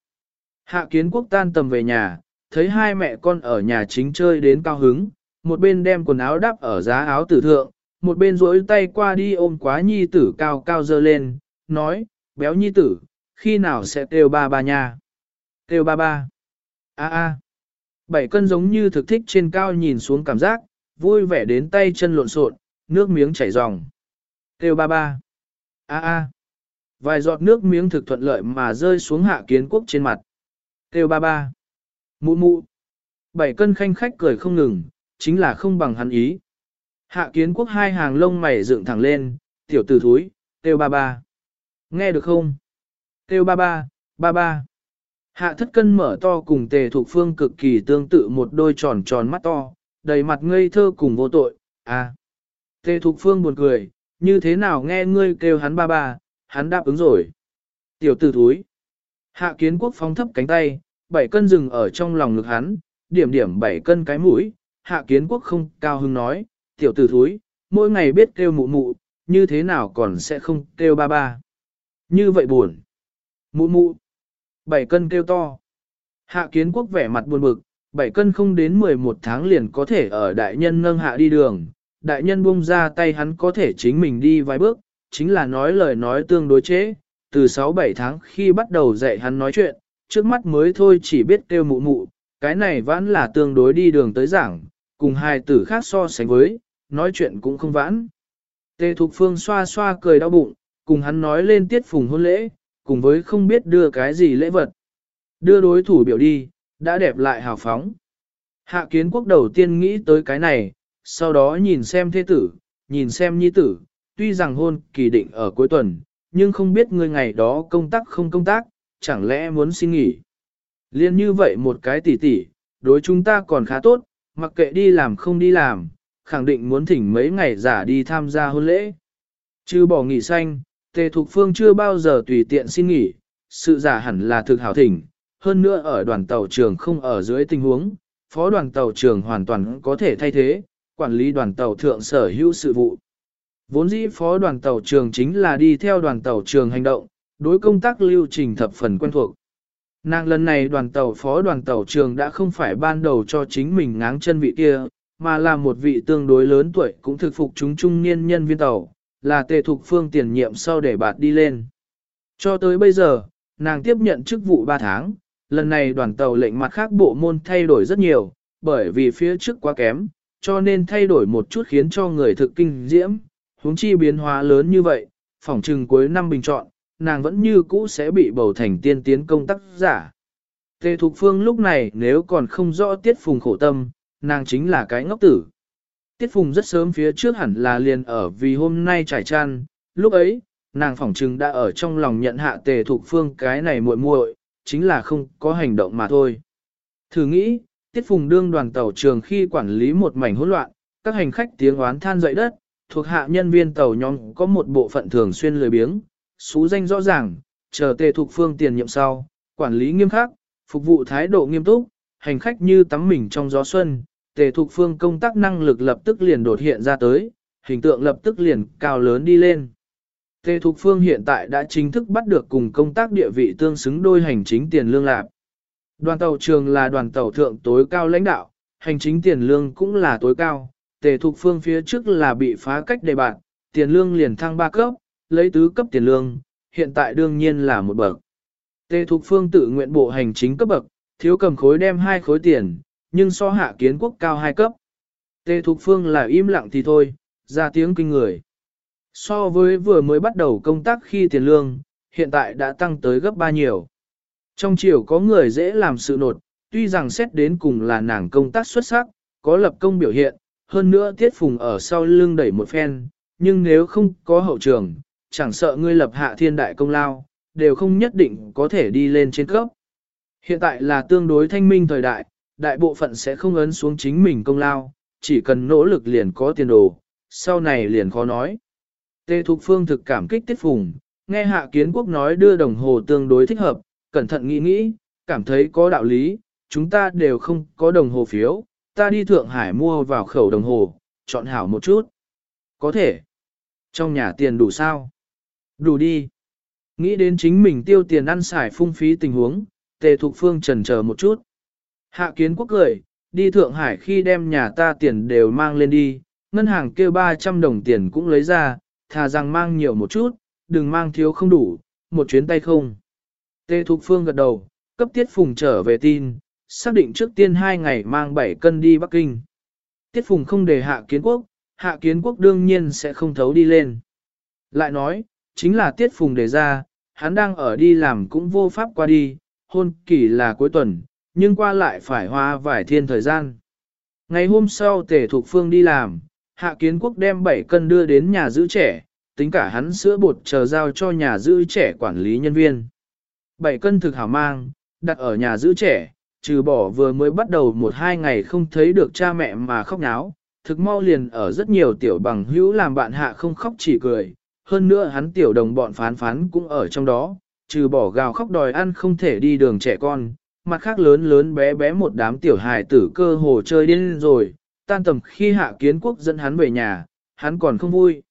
Hạ kiến quốc tan tầm về nhà, thấy hai mẹ con ở nhà chính chơi đến cao hứng, một bên đem quần áo đắp ở giá áo tử thượng, một bên rỗi tay qua đi ôm quá nhi tử cao cao dơ lên, nói, béo nhi tử, khi nào sẽ kêu ba ba nha? Kêu ba ba. a a Bảy cân giống như thực thích trên cao nhìn xuống cảm giác, vui vẻ đến tay chân lộn xộn, nước miếng chảy ròng. Kêu ba ba. a a Vài giọt nước miếng thực thuận lợi mà rơi xuống hạ kiến quốc trên mặt. Kêu ba ba. Mụ mụ. Bảy cân khanh khách cười không ngừng, chính là không bằng hắn ý. Hạ kiến quốc hai hàng lông mày dựng thẳng lên, tiểu tử thúi, kêu ba ba. Nghe được không? Kêu ba ba, ba ba. Hạ thất cân mở to cùng tề thuộc phương cực kỳ tương tự một đôi tròn tròn mắt to, đầy mặt ngây thơ cùng vô tội, à. Tề thuộc phương buồn cười, như thế nào nghe ngươi kêu hắn ba ba, hắn đáp ứng rồi. Tiểu tử thúi. Hạ kiến quốc phóng thấp cánh tay, bảy cân rừng ở trong lòng ngực hắn, điểm điểm bảy cân cái mũi. Hạ kiến quốc không cao hứng nói, tiểu tử thúi, mỗi ngày biết kêu mụ mụ, như thế nào còn sẽ không kêu ba ba. Như vậy buồn. Mụ mụ. Bảy cân kêu to. Hạ kiến quốc vẻ mặt buồn bực, bảy cân không đến 11 tháng liền có thể ở đại nhân nâng hạ đi đường. Đại nhân buông ra tay hắn có thể chính mình đi vài bước, chính là nói lời nói tương đối chế. Từ 6-7 tháng khi bắt đầu dạy hắn nói chuyện, trước mắt mới thôi chỉ biết kêu mụ mụ, cái này vẫn là tương đối đi đường tới giảng, cùng hai tử khác so sánh với, nói chuyện cũng không vãn. Tề Thục Phương xoa xoa cười đau bụng, cùng hắn nói lên tiết phùng hôn lễ, cùng với không biết đưa cái gì lễ vật. Đưa đối thủ biểu đi, đã đẹp lại hào phóng. Hạ kiến quốc đầu tiên nghĩ tới cái này, sau đó nhìn xem thế tử, nhìn xem nhi tử, tuy rằng hôn kỳ định ở cuối tuần, nhưng không biết người ngày đó công tác không công tác, chẳng lẽ muốn xin nghỉ. Liên như vậy một cái tỉ tỉ, đối chúng ta còn khá tốt, mặc kệ đi làm không đi làm, khẳng định muốn thỉnh mấy ngày giả đi tham gia hôn lễ. Chứ bỏ nghỉ xanh, Tề Thục Phương chưa bao giờ tùy tiện xin nghỉ, sự giả hẳn là thực hảo thỉnh, hơn nữa ở đoàn tàu trường không ở dưới tình huống, phó đoàn tàu trường hoàn toàn có thể thay thế, quản lý đoàn tàu thượng sở hữu sự vụ. Vốn dĩ phó đoàn tàu trường chính là đi theo đoàn tàu trường hành động, đối công tác lưu trình thập phần quen thuộc. Nàng lần này đoàn tàu phó đoàn tàu trường đã không phải ban đầu cho chính mình ngáng chân vị kia, mà là một vị tương đối lớn tuổi cũng thực phục chúng trung niên nhân viên tàu, là tề thục phương tiền nhiệm sau để bạt đi lên. Cho tới bây giờ, nàng tiếp nhận chức vụ 3 tháng, lần này đoàn tàu lệnh mặt khác bộ môn thay đổi rất nhiều, bởi vì phía trước quá kém, cho nên thay đổi một chút khiến cho người thực kinh diễm, huống chi biến hóa lớn như vậy, phỏng trừng cuối năm bình chọn, nàng vẫn như cũ sẽ bị bầu thành tiên tiến công tác giả. Tề Thục Phương lúc này nếu còn không rõ tiết phùng khổ tâm, nàng chính là cái ngốc tử. Tiết phùng rất sớm phía trước hẳn là liền ở vì hôm nay trải chăn, lúc ấy, nàng phỏng trừng đã ở trong lòng nhận hạ Tề Thục Phương cái này muội muội, chính là không có hành động mà thôi. Thử nghĩ, Tiết Phùng đương đoàn tàu trường khi quản lý một mảnh hỗn loạn, các hành khách tiếng oán than dậy đất, thuộc hạ nhân viên tàu nhóm có một bộ phận thường xuyên lười biếng, xú danh rõ ràng, chờ tề thục phương tiền nhiệm sau, quản lý nghiêm khắc, phục vụ thái độ nghiêm túc, hành khách như tắm mình trong gió xuân, tề Thục phương công tác năng lực lập tức liền đột hiện ra tới, hình tượng lập tức liền cao lớn đi lên. Tề Thục Phương hiện tại đã chính thức bắt được cùng công tác địa vị tương xứng đôi hành chính tiền lương lạc. Đoàn tàu trường là đoàn tàu thượng tối cao lãnh đạo, hành chính tiền lương cũng là tối cao. Tề Thục Phương phía trước là bị phá cách đề bạn, tiền lương liền thăng 3 cấp, lấy tứ cấp tiền lương, hiện tại đương nhiên là một bậc. Tề Thục Phương tự nguyện bộ hành chính cấp bậc, thiếu cầm khối đem hai khối tiền, nhưng so hạ kiến quốc cao hai cấp. Tề Thục Phương là im lặng thì thôi, ra tiếng kinh người. So với vừa mới bắt đầu công tác khi tiền lương, hiện tại đã tăng tới gấp ba nhiều. Trong chiều có người dễ làm sự nột, tuy rằng xét đến cùng là nàng công tác xuất sắc, có lập công biểu hiện, hơn nữa tiết phùng ở sau lưng đẩy một phen, nhưng nếu không có hậu trường, chẳng sợ ngươi lập hạ thiên đại công lao, đều không nhất định có thể đi lên trên cấp. Hiện tại là tương đối thanh minh thời đại, đại bộ phận sẽ không ấn xuống chính mình công lao, chỉ cần nỗ lực liền có tiền đồ, sau này liền khó nói. Tê Thục Phương thực cảm kích Tiết Phùng, nghe Hạ Kiến Quốc nói đưa đồng hồ tương đối thích hợp, cẩn thận nghĩ nghĩ, cảm thấy có đạo lý, chúng ta đều không có đồng hồ phiếu, ta đi Thượng Hải mua vào khẩu đồng hồ, chọn hảo một chút. Có thể. Trong nhà tiền đủ sao? Đủ đi. Nghĩ đến chính mình tiêu tiền ăn xài phung phí tình huống, tề thục phương trần chờ một chút. Hạ kiến quốc cười, đi Thượng Hải khi đem nhà ta tiền đều mang lên đi, ngân hàng kêu 300 đồng tiền cũng lấy ra, thà rằng mang nhiều một chút, đừng mang thiếu không đủ, một chuyến tay không. Tề Thục Phương gật đầu, cấp Tiết Phùng trở về tin, xác định trước tiên hai ngày mang 7 cân đi Bắc Kinh. Tiết Phùng không để hạ kiến quốc, hạ kiến quốc đương nhiên sẽ không thấu đi lên. Lại nói, chính là Tiết Phùng đề ra, hắn đang ở đi làm cũng vô pháp qua đi, hôn kỳ là cuối tuần, nhưng qua lại phải hoa vài thiên thời gian. Ngày hôm sau Tề Thục Phương đi làm, Hạ Kiến Quốc đem 7 cân đưa đến nhà giữ trẻ, tính cả hắn sữa bột chờ giao cho nhà giữ trẻ quản lý nhân viên. 7 cân thực hảo mang, đặt ở nhà giữ trẻ, trừ bỏ vừa mới bắt đầu một hai ngày không thấy được cha mẹ mà khóc náo, thực mau liền ở rất nhiều tiểu bằng hữu làm bạn hạ không khóc chỉ cười, hơn nữa hắn tiểu đồng bọn phán phán cũng ở trong đó, trừ bỏ gào khóc đòi ăn không thể đi đường trẻ con, mặt khác lớn lớn bé bé một đám tiểu hài tử cơ hồ chơi điên rồi, tan tầm khi hạ kiến quốc dẫn hắn về nhà, hắn còn không vui.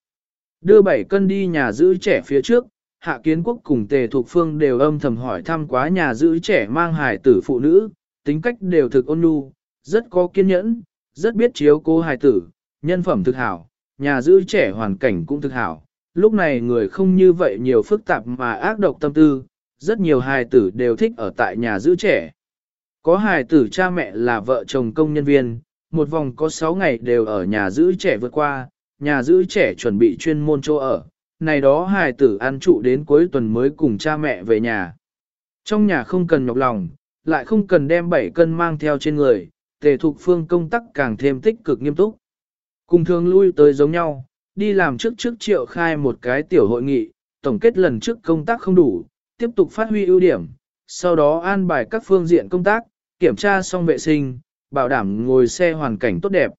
Đưa bảy cân đi nhà giữ trẻ phía trước, hạ kiến quốc cùng tề thuộc phương đều âm thầm hỏi thăm quá nhà giữ trẻ mang hài tử phụ nữ, tính cách đều thực ôn nhu, rất có kiên nhẫn, rất biết chiếu cố hài tử, nhân phẩm thực hảo, nhà giữ trẻ hoàn cảnh cũng thực hảo. Lúc này người không như vậy nhiều phức tạp mà ác độc tâm tư, rất nhiều hài tử đều thích ở tại nhà giữ trẻ. Có hài tử cha mẹ là vợ chồng công nhân viên, một vòng có 6 ngày đều ở nhà giữ trẻ vượt qua, nhà giữ trẻ chuẩn bị chuyên môn chỗ ở, này đó hài tử ăn trụ đến cuối tuần mới cùng cha mẹ về nhà. Trong nhà không cần nhọc lòng, lại không cần đem 7 cân mang theo trên người, tề thục phương công tác càng thêm tích cực nghiêm túc. Cùng thường lui tới giống nhau, đi làm trước trước triệu khai một cái tiểu hội nghị, tổng kết lần trước công tác không đủ, tiếp tục phát huy ưu điểm, sau đó an bài các phương diện công tác, kiểm tra xong vệ sinh, bảo đảm ngồi xe hoàn cảnh tốt đẹp.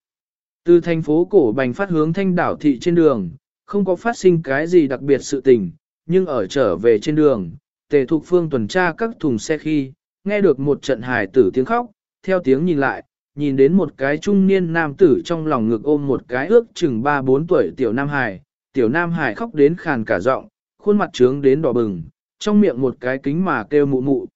Từ thành phố cổ bành phát hướng thanh đảo thị trên đường, không có phát sinh cái gì đặc biệt sự tình, nhưng ở trở về trên đường, tề thục phương tuần tra các thùng xe khi, nghe được một trận hài tử tiếng khóc, theo tiếng nhìn lại, nhìn đến một cái trung niên nam tử trong lòng ngực ôm một cái ước chừng 3-4 tuổi tiểu nam hải, tiểu nam hải khóc đến khàn cả giọng, khuôn mặt trướng đến đỏ bừng, trong miệng một cái kính mà kêu mụ mụ.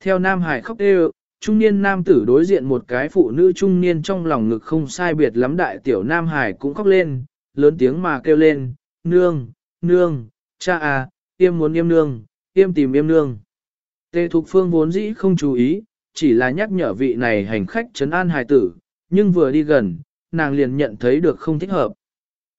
Theo nam hải khóc kêu, trung niên nam tử đối diện một cái phụ nữ trung niên trong lòng ngực không sai biệt lắm đại tiểu nam hải cũng khóc lên, lớn tiếng mà kêu lên, nương, nương, cha à, tiêm muốn yêm nương, tiêm tìm yêm nương. Tề Thục Phương vốn dĩ không chú ý, chỉ là nhắc nhở vị này hành khách trấn an hài tử, nhưng vừa đi gần, nàng liền nhận thấy được không thích hợp.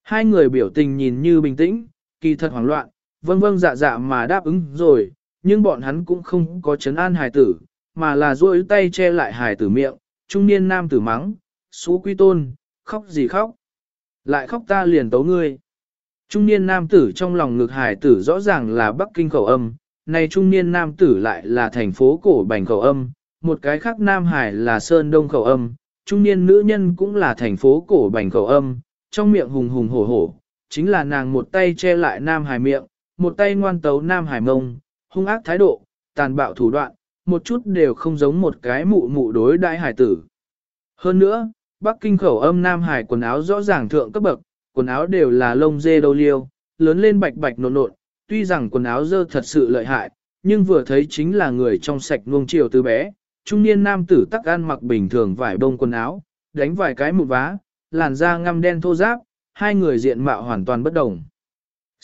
Hai người biểu tình nhìn như bình tĩnh, kỳ thật hoảng loạn, vâng vâng dạ dạ mà đáp ứng rồi, nhưng bọn hắn cũng không có chấn an hài tử, mà là duỗi tay che lại hài tử miệng, trung niên nam tử mắng, xú quy tôn, khóc gì khóc. Lại khóc ta liền tấu ngươi. Trung niên nam tử trong lòng ngực hài tử rõ ràng là Bắc Kinh khẩu âm, này trung niên nam tử lại là thành phố cổ bành khẩu âm, một cái khác nam hải là sơn đông khẩu âm, trung niên nữ nhân cũng là thành phố cổ bành khẩu âm, trong miệng hùng hùng hổ hổ, chính là nàng một tay che lại nam hải miệng, một tay ngoan tấu nam hải mông, hung ác thái độ, tàn bạo thủ đoạn, một chút đều không giống một cái mụ mụ đối đại hải tử. Hơn nữa, Bắc Kinh khẩu âm nam hải quần áo rõ ràng thượng cấp bậc, quần áo đều là lông dê đầu liêu, lớn lên bạch bạch nộn nộn, tuy rằng quần áo dơ thật sự lợi hại, nhưng vừa thấy chính là người trong sạch nuông chiều từ bé. Trung niên nam tử tắc ăn mặc bình thường vải bông quần áo, đánh vài cái một vá, làn da ngăm đen thô ráp, hai người diện mạo hoàn toàn bất đồng.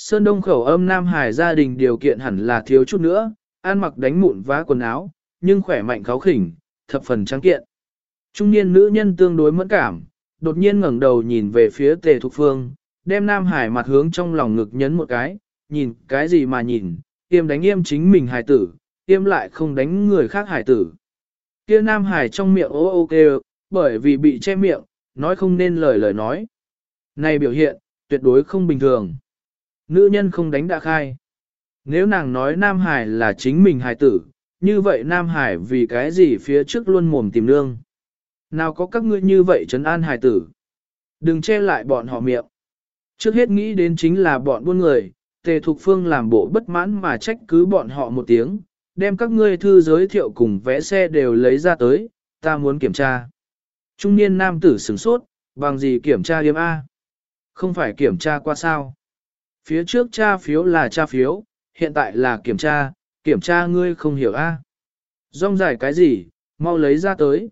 Sơn Đông khẩu âm Nam Hải gia đình điều kiện hẳn là thiếu chút nữa, ăn mặc đánh mụn vá quần áo, nhưng khỏe mạnh kháo khỉnh, thập phần trắng kiện. Trung niên nữ nhân tương đối mẫn cảm, đột nhiên ngẩng đầu nhìn về phía tề thục phương, đem Nam Hải mặt hướng trong lòng ngực nhấn một cái, nhìn cái gì mà nhìn, tiêm đánh yêm chính mình hải tử, tiêm lại không đánh người khác hải tử. Kia nam hải trong miệng ô ô kêu, bởi vì bị che miệng, nói không nên lời lời nói. Này biểu hiện, tuyệt đối không bình thường. Nữ nhân không đánh đã khai. Nếu nàng nói Nam Hải là chính mình hải tử, như vậy Nam Hải vì cái gì phía trước luôn mồm tìm nương. Nào có các ngươi như vậy trấn an hải tử. Đừng che lại bọn họ miệng. Trước hết nghĩ đến chính là bọn buôn người, Tề Thục Phương làm bộ bất mãn mà trách cứ bọn họ một tiếng, đem các ngươi thư giới thiệu cùng vẽ xe đều lấy ra tới, ta muốn kiểm tra. Trung niên nam tử sửng sốt, bằng gì kiểm tra điểm A? Không phải kiểm tra qua sao? Phía trước tra phiếu là tra phiếu, hiện tại là kiểm tra, kiểm tra ngươi không hiểu A. Rong giải cái gì, mau lấy ra tới.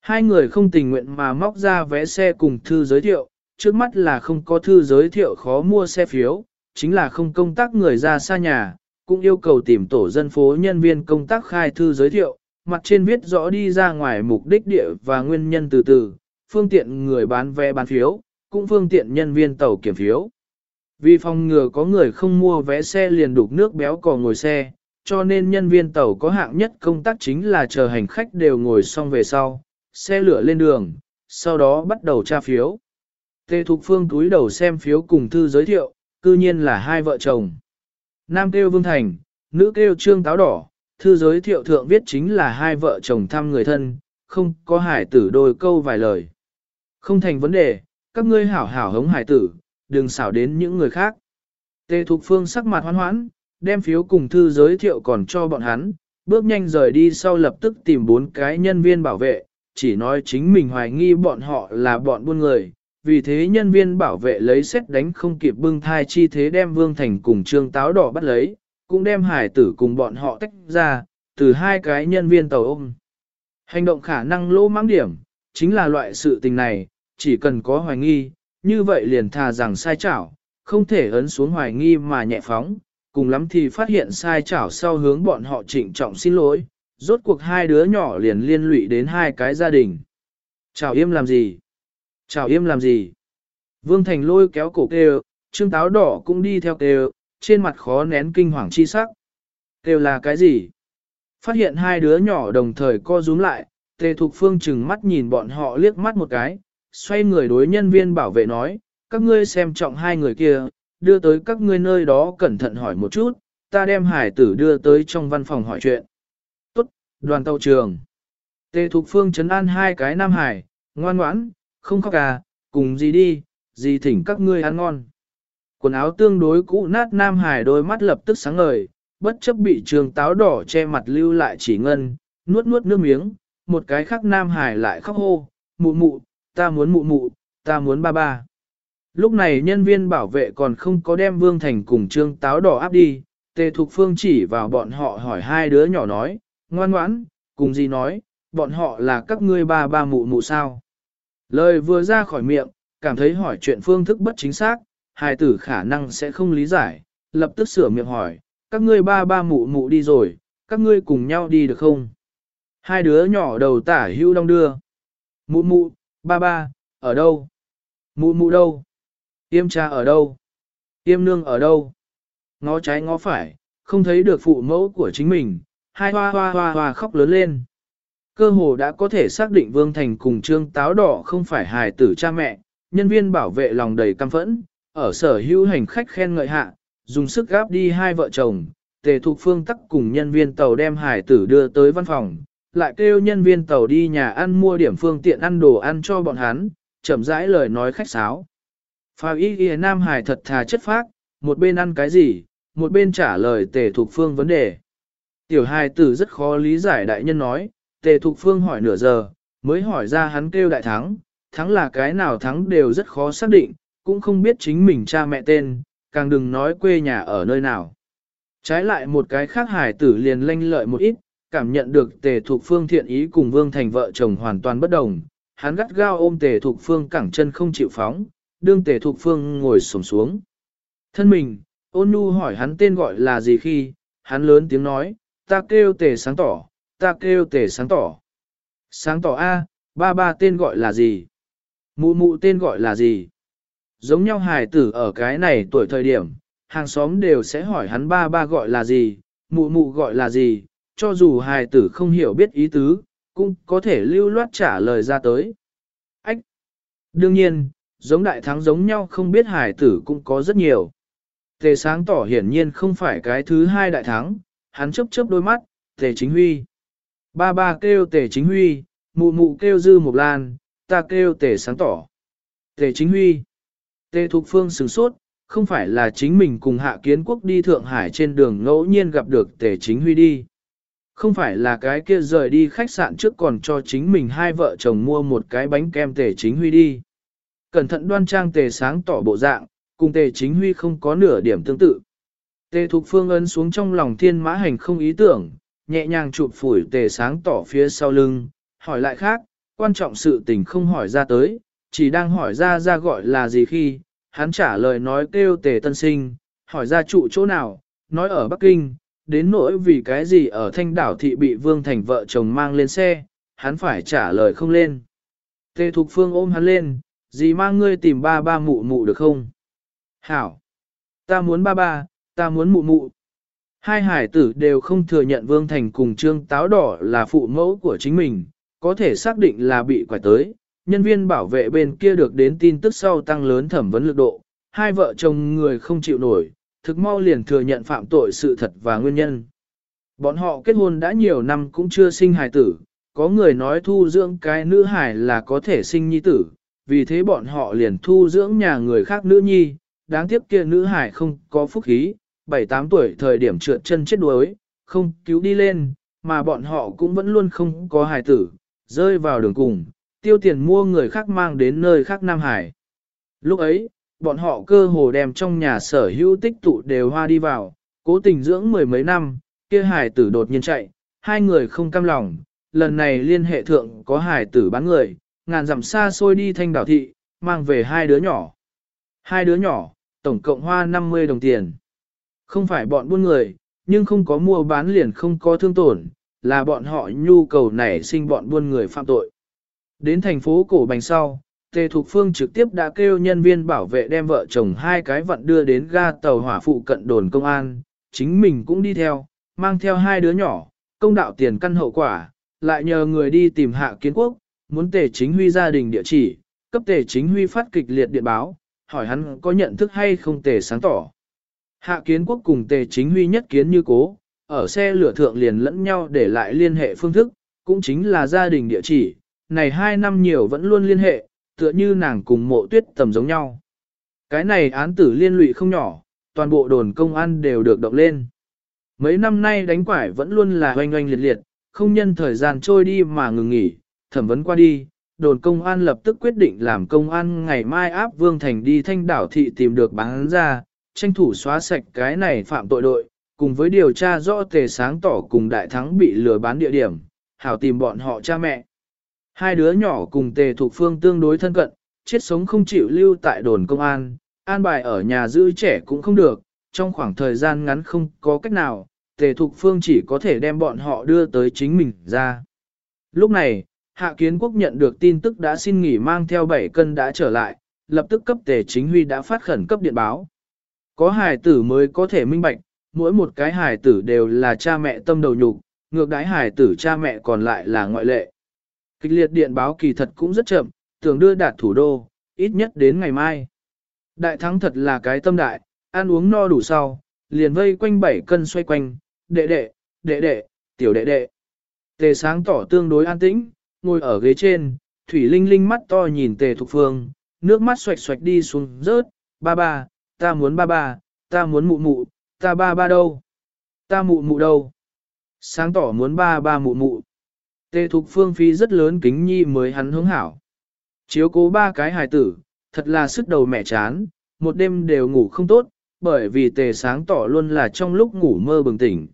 Hai người không tình nguyện mà móc ra vé xe cùng thư giới thiệu, trước mắt là không có thư giới thiệu khó mua xe phiếu, chính là không công tác người ra xa nhà, cũng yêu cầu tìm tổ dân phố nhân viên công tác khai thư giới thiệu, mặt trên viết rõ đi ra ngoài mục đích địa và nguyên nhân từ từ, phương tiện người bán vé bán phiếu, cũng phương tiện nhân viên tàu kiểm phiếu. Vì phòng ngừa có người không mua vé xe liền đục nước béo cò ngồi xe, cho nên nhân viên tàu có hạng nhất công tác chính là chờ hành khách đều ngồi xong về sau, xe lửa lên đường, sau đó bắt đầu tra phiếu. Tề Thục Phương túi đầu xem phiếu cùng thư giới thiệu, cư nhiên là hai vợ chồng. Nam kêu Vương Thành, nữ kêu Trương Táo Đỏ, thư giới thiệu thượng viết chính là hai vợ chồng thăm người thân, không có hải tử đôi câu vài lời. Không thành vấn đề, các ngươi hảo hảo hống hải tử, đừng xảo đến những người khác. Tề Thục Phương sắc mặt hoan hoãn, đem phiếu cùng thư giới thiệu còn cho bọn hắn, bước nhanh rời đi sau lập tức tìm bốn cái nhân viên bảo vệ, chỉ nói chính mình hoài nghi bọn họ là bọn buôn người. Vì thế nhân viên bảo vệ lấy xét đánh không kịp bưng thai chi thế đem Vương Thành cùng Trương Táo Đỏ bắt lấy, cũng đem hải tử cùng bọn họ tách ra, từ hai cái nhân viên tàu ôm. Hành động khả năng lỗ mãng điểm, chính là loại sự tình này, chỉ cần có hoài nghi, như vậy liền thà rằng sai chảo, không thể ấn xuống hoài nghi mà nhẹ phóng, cùng lắm thì phát hiện sai chảo sau hướng bọn họ trịnh trọng xin lỗi, rốt cuộc hai đứa nhỏ liền liên lụy đến hai cái gia đình. Chào im làm gì? Chào im làm gì? Vương Thành lôi kéo cổ kêu, trương táo đỏ cũng đi theo kêu, trên mặt khó nén kinh hoàng chi sắc. Kêu là cái gì? Phát hiện hai đứa nhỏ đồng thời co rúm lại, tề thục phương chừng mắt nhìn bọn họ liếc mắt một cái, xoay người đối nhân viên bảo vệ nói, các ngươi xem trọng hai người kia, đưa tới các ngươi nơi đó cẩn thận hỏi một chút, ta đem hải tử đưa tới trong văn phòng hỏi chuyện. Tốt, đoàn tàu trường. Tề Thục Phương chấn an hai cái nam hải, ngoan ngoãn, không khóc à, cùng gì đi, gì thỉnh các ngươi ăn ngon. Quần áo tương đối cũ nát nam hải đôi mắt lập tức sáng ngời, bất chấp bị trường táo đỏ che mặt lưu lại chỉ ngân, nuốt nuốt nước miếng, một cái khác nam hải lại khóc hô, mụ mụ, ta muốn mụ mụ, ta muốn ba ba. Lúc này nhân viên bảo vệ còn không có đem Vương Thành cùng trương táo đỏ áp đi, Tề Thục Phương chỉ vào bọn họ hỏi hai đứa nhỏ nói, ngoan ngoãn, cùng gì nói, bọn họ là các ngươi ba ba mụ mụ sao. Lời vừa ra khỏi miệng, cảm thấy hỏi chuyện phương thức bất chính xác, hài tử khả năng sẽ không lý giải, lập tức sửa miệng hỏi, các ngươi ba ba mụ mụ đi rồi, các ngươi cùng nhau đi được không? Hai đứa nhỏ đầu tả hưu đông đưa. Mụ mụ, ba ba, ở đâu? Mụ mụ đâu? Tiêm cha ở đâu? Tiêm nương ở đâu? Ngó trái ngó phải, không thấy được phụ mẫu của chính mình, hai hoa hoa hoa hoa khóc lớn lên. Cơ hồ đã có thể xác định Vương Thành cùng Trương Táo Đỏ không phải hài tử cha mẹ, nhân viên bảo vệ lòng đầy căm phẫn, ở sở hữu hành khách khen ngợi hạ, dùng sức gáp đi hai vợ chồng, tề thục phương tắc cùng nhân viên tàu đem hài tử đưa tới văn phòng, lại kêu nhân viên tàu đi nhà ăn mua điểm phương tiện ăn đồ ăn cho bọn hắn, chậm rãi lời nói khách sáo. Phào y ghi nam hải thật thà chất phác, một bên ăn cái gì, một bên trả lời tề thục phương vấn đề. Tiểu hài tử rất khó lý giải đại nhân nói, tề thục phương hỏi nửa giờ, mới hỏi ra hắn kêu đại thắng, thắng là cái nào thắng đều rất khó xác định, cũng không biết chính mình cha mẹ tên, càng đừng nói quê nhà ở nơi nào. Trái lại một cái khác hài tử liền lanh lợi một ít, cảm nhận được tề thục phương thiện ý cùng vương thành vợ chồng hoàn toàn bất đồng, hắn gắt gao ôm tề thục phương cẳng chân không chịu phóng, đương tề thục phương ngồi sổm xuống. Thân mình, ôn nhu hỏi hắn tên gọi là gì khi, hắn lớn tiếng nói, ta kêu tề sáng tỏ, ta kêu tề sáng tỏ. Sáng tỏ A, ba ba tên gọi là gì? Mụ mụ tên gọi là gì? Giống nhau hài tử ở cái này tuổi thời điểm, hàng xóm đều sẽ hỏi hắn ba ba gọi là gì, mụ mụ gọi là gì, cho dù hài tử không hiểu biết ý tứ, cũng có thể lưu loát trả lời ra tới. Ách! Đương nhiên, giống đại thắng giống nhau không biết hài tử cũng có rất nhiều. Tề sáng tỏ hiển nhiên không phải cái thứ hai đại thắng, hắn chấp chớp đôi mắt, tề chính huy. Ba ba kêu tề chính huy, mụ mụ kêu dư một lan, ta kêu tề sáng tỏ. Tề chính huy. Tề thục phương sửng sốt, không phải là chính mình cùng hạ kiến quốc đi Thượng Hải trên đường ngẫu nhiên gặp được tề chính huy đi. Không phải là cái kia rời đi khách sạn trước còn cho chính mình hai vợ chồng mua một cái bánh kem tề chính huy đi. Cẩn thận đoan trang tề sáng tỏ bộ dạng, cùng tề chính huy không có nửa điểm tương tự. Tề thục phương ấn xuống trong lòng thiên mã hành không ý tưởng, nhẹ nhàng chụp phủi tề sáng tỏ phía sau lưng, hỏi lại khác, quan trọng sự tình không hỏi ra tới, chỉ đang hỏi ra ra gọi là gì khi, hắn trả lời nói kêu tề tân sinh, hỏi ra trụ chỗ nào, nói ở Bắc Kinh, đến nỗi vì cái gì ở thanh đảo thị bị Vương Thành vợ chồng mang lên xe, hắn phải trả lời không lên. Tề Thục Phương ôm hắn lên, gì mang ngươi tìm ba ba mụ mụ được không? Hảo! Ta muốn ba ba, ta muốn mụ mụ. Hai hải tử đều không thừa nhận Vương Thành cùng Trương Táo Đỏ là phụ mẫu của chính mình, có thể xác định là bị quả tới. Nhân viên bảo vệ bên kia được đến tin tức sau tăng lớn thẩm vấn lực độ, hai vợ chồng người không chịu nổi, thực mau liền thừa nhận phạm tội sự thật và nguyên nhân. Bọn họ kết hôn đã nhiều năm cũng chưa sinh hài tử, có người nói thu dưỡng cái nữ hài là có thể sinh nhi tử, vì thế bọn họ liền thu dưỡng nhà người khác nữ nhi, đáng tiếc kia nữ hài không có phúc khí, 7-8 tuổi thời điểm trượt chân chết đuối, không cứu đi lên, mà bọn họ cũng vẫn luôn không có hài tử, rơi vào đường cùng, tiêu tiền mua người khác mang đến nơi khác Nam Hải. Lúc ấy, bọn họ cơ hồ đem trong nhà sở hữu tích tụ đều hoa đi vào, cố tình dưỡng mười mấy năm, kia hải tử đột nhiên chạy, hai người không cam lòng, lần này liên hệ thượng có hải tử bán người, ngàn dặm xa xôi đi thanh đảo thị, mang về hai đứa nhỏ. Hai đứa nhỏ, tổng cộng hoa 50 đồng tiền. Không phải bọn buôn người, nhưng không có mua bán liền không có thương tổn, là bọn họ nhu cầu nảy sinh bọn buôn người phạm tội. Đến thành phố Cổ Bành sau, Tề Thục Phương trực tiếp đã kêu nhân viên bảo vệ đem vợ chồng hai cái vận đưa đến ga tàu hỏa phụ cận đồn công an, chính mình cũng đi theo, mang theo hai đứa nhỏ, công đạo tiền căn hậu quả, lại nhờ người đi tìm hạ kiến quốc, muốn Tề Chính Huy gia đình địa chỉ, cấp Tề Chính Huy phát kịch liệt điện báo, hỏi hắn có nhận thức hay không Tề sáng tỏ. Hạ kiến quốc cùng Tề Chính Huy nhất kiến như cố, ở xe lửa thượng liền lẫn nhau để lại liên hệ phương thức, cũng chính là gia đình địa chỉ, này hai năm nhiều vẫn luôn liên hệ, tựa như nàng cùng mộ tuyết tầm giống nhau. Cái này án tử liên lụy không nhỏ, toàn bộ đồn công an đều được động lên. Mấy năm nay đánh quải vẫn luôn là oanh oanh liệt liệt, không nhân thời gian trôi đi mà ngừng nghỉ, thẩm vấn qua đi, đồn công an lập tức quyết định làm công an ngày mai áp Vương Thành đi thanh đảo thị tìm được bán ra, tranh thủ xóa sạch cái này phạm tội đội, cùng với điều tra rõ tề sáng tỏ cùng đại thắng bị lừa bán địa điểm, hảo tìm bọn họ cha mẹ. Hai đứa nhỏ cùng tề thuộc phương tương đối thân cận, chết sống không chịu lưu tại đồn công an, an bài ở nhà giữ trẻ cũng không được, trong khoảng thời gian ngắn không có cách nào, tề thục phương chỉ có thể đem bọn họ đưa tới chính mình ra. Lúc này, Hạ Kiến Quốc nhận được tin tức đã xin nghỉ mang theo 7 cân đã trở lại, lập tức cấp tề chính huy đã phát khẩn cấp điện báo. Có hài tử mới có thể minh bạch, mỗi một cái hài tử đều là cha mẹ tâm đầu nhục, ngược đái hài tử cha mẹ còn lại là ngoại lệ. Kịch liệt điện báo kỳ thật cũng rất chậm, tưởng đưa đạt thủ đô, ít nhất đến ngày mai. Đại thắng thật là cái tâm đại, ăn uống no đủ sau, liền vây quanh bảy cân xoay quanh, đệ đệ, đệ đệ, tiểu đệ đệ. Tề sáng tỏ tương đối an tĩnh, ngồi ở ghế trên, Thủy Linh Linh mắt to nhìn Tề Thục Phương, nước mắt xoạch xoạch đi xuống rớt, ba ba, ta muốn ba ba, ta muốn mụ mụ, ta ba ba đâu? Ta mụ mụ đâu? Sáng tỏ muốn ba ba mụ mụ. Tề Thục Phương phi rất lớn kính nhi mới hắn hướng hảo. Chiếu cố ba cái hài tử, thật là sức đầu mẹ chán, một đêm đều ngủ không tốt, bởi vì tề sáng tỏ luôn là trong lúc ngủ mơ bừng tỉnh.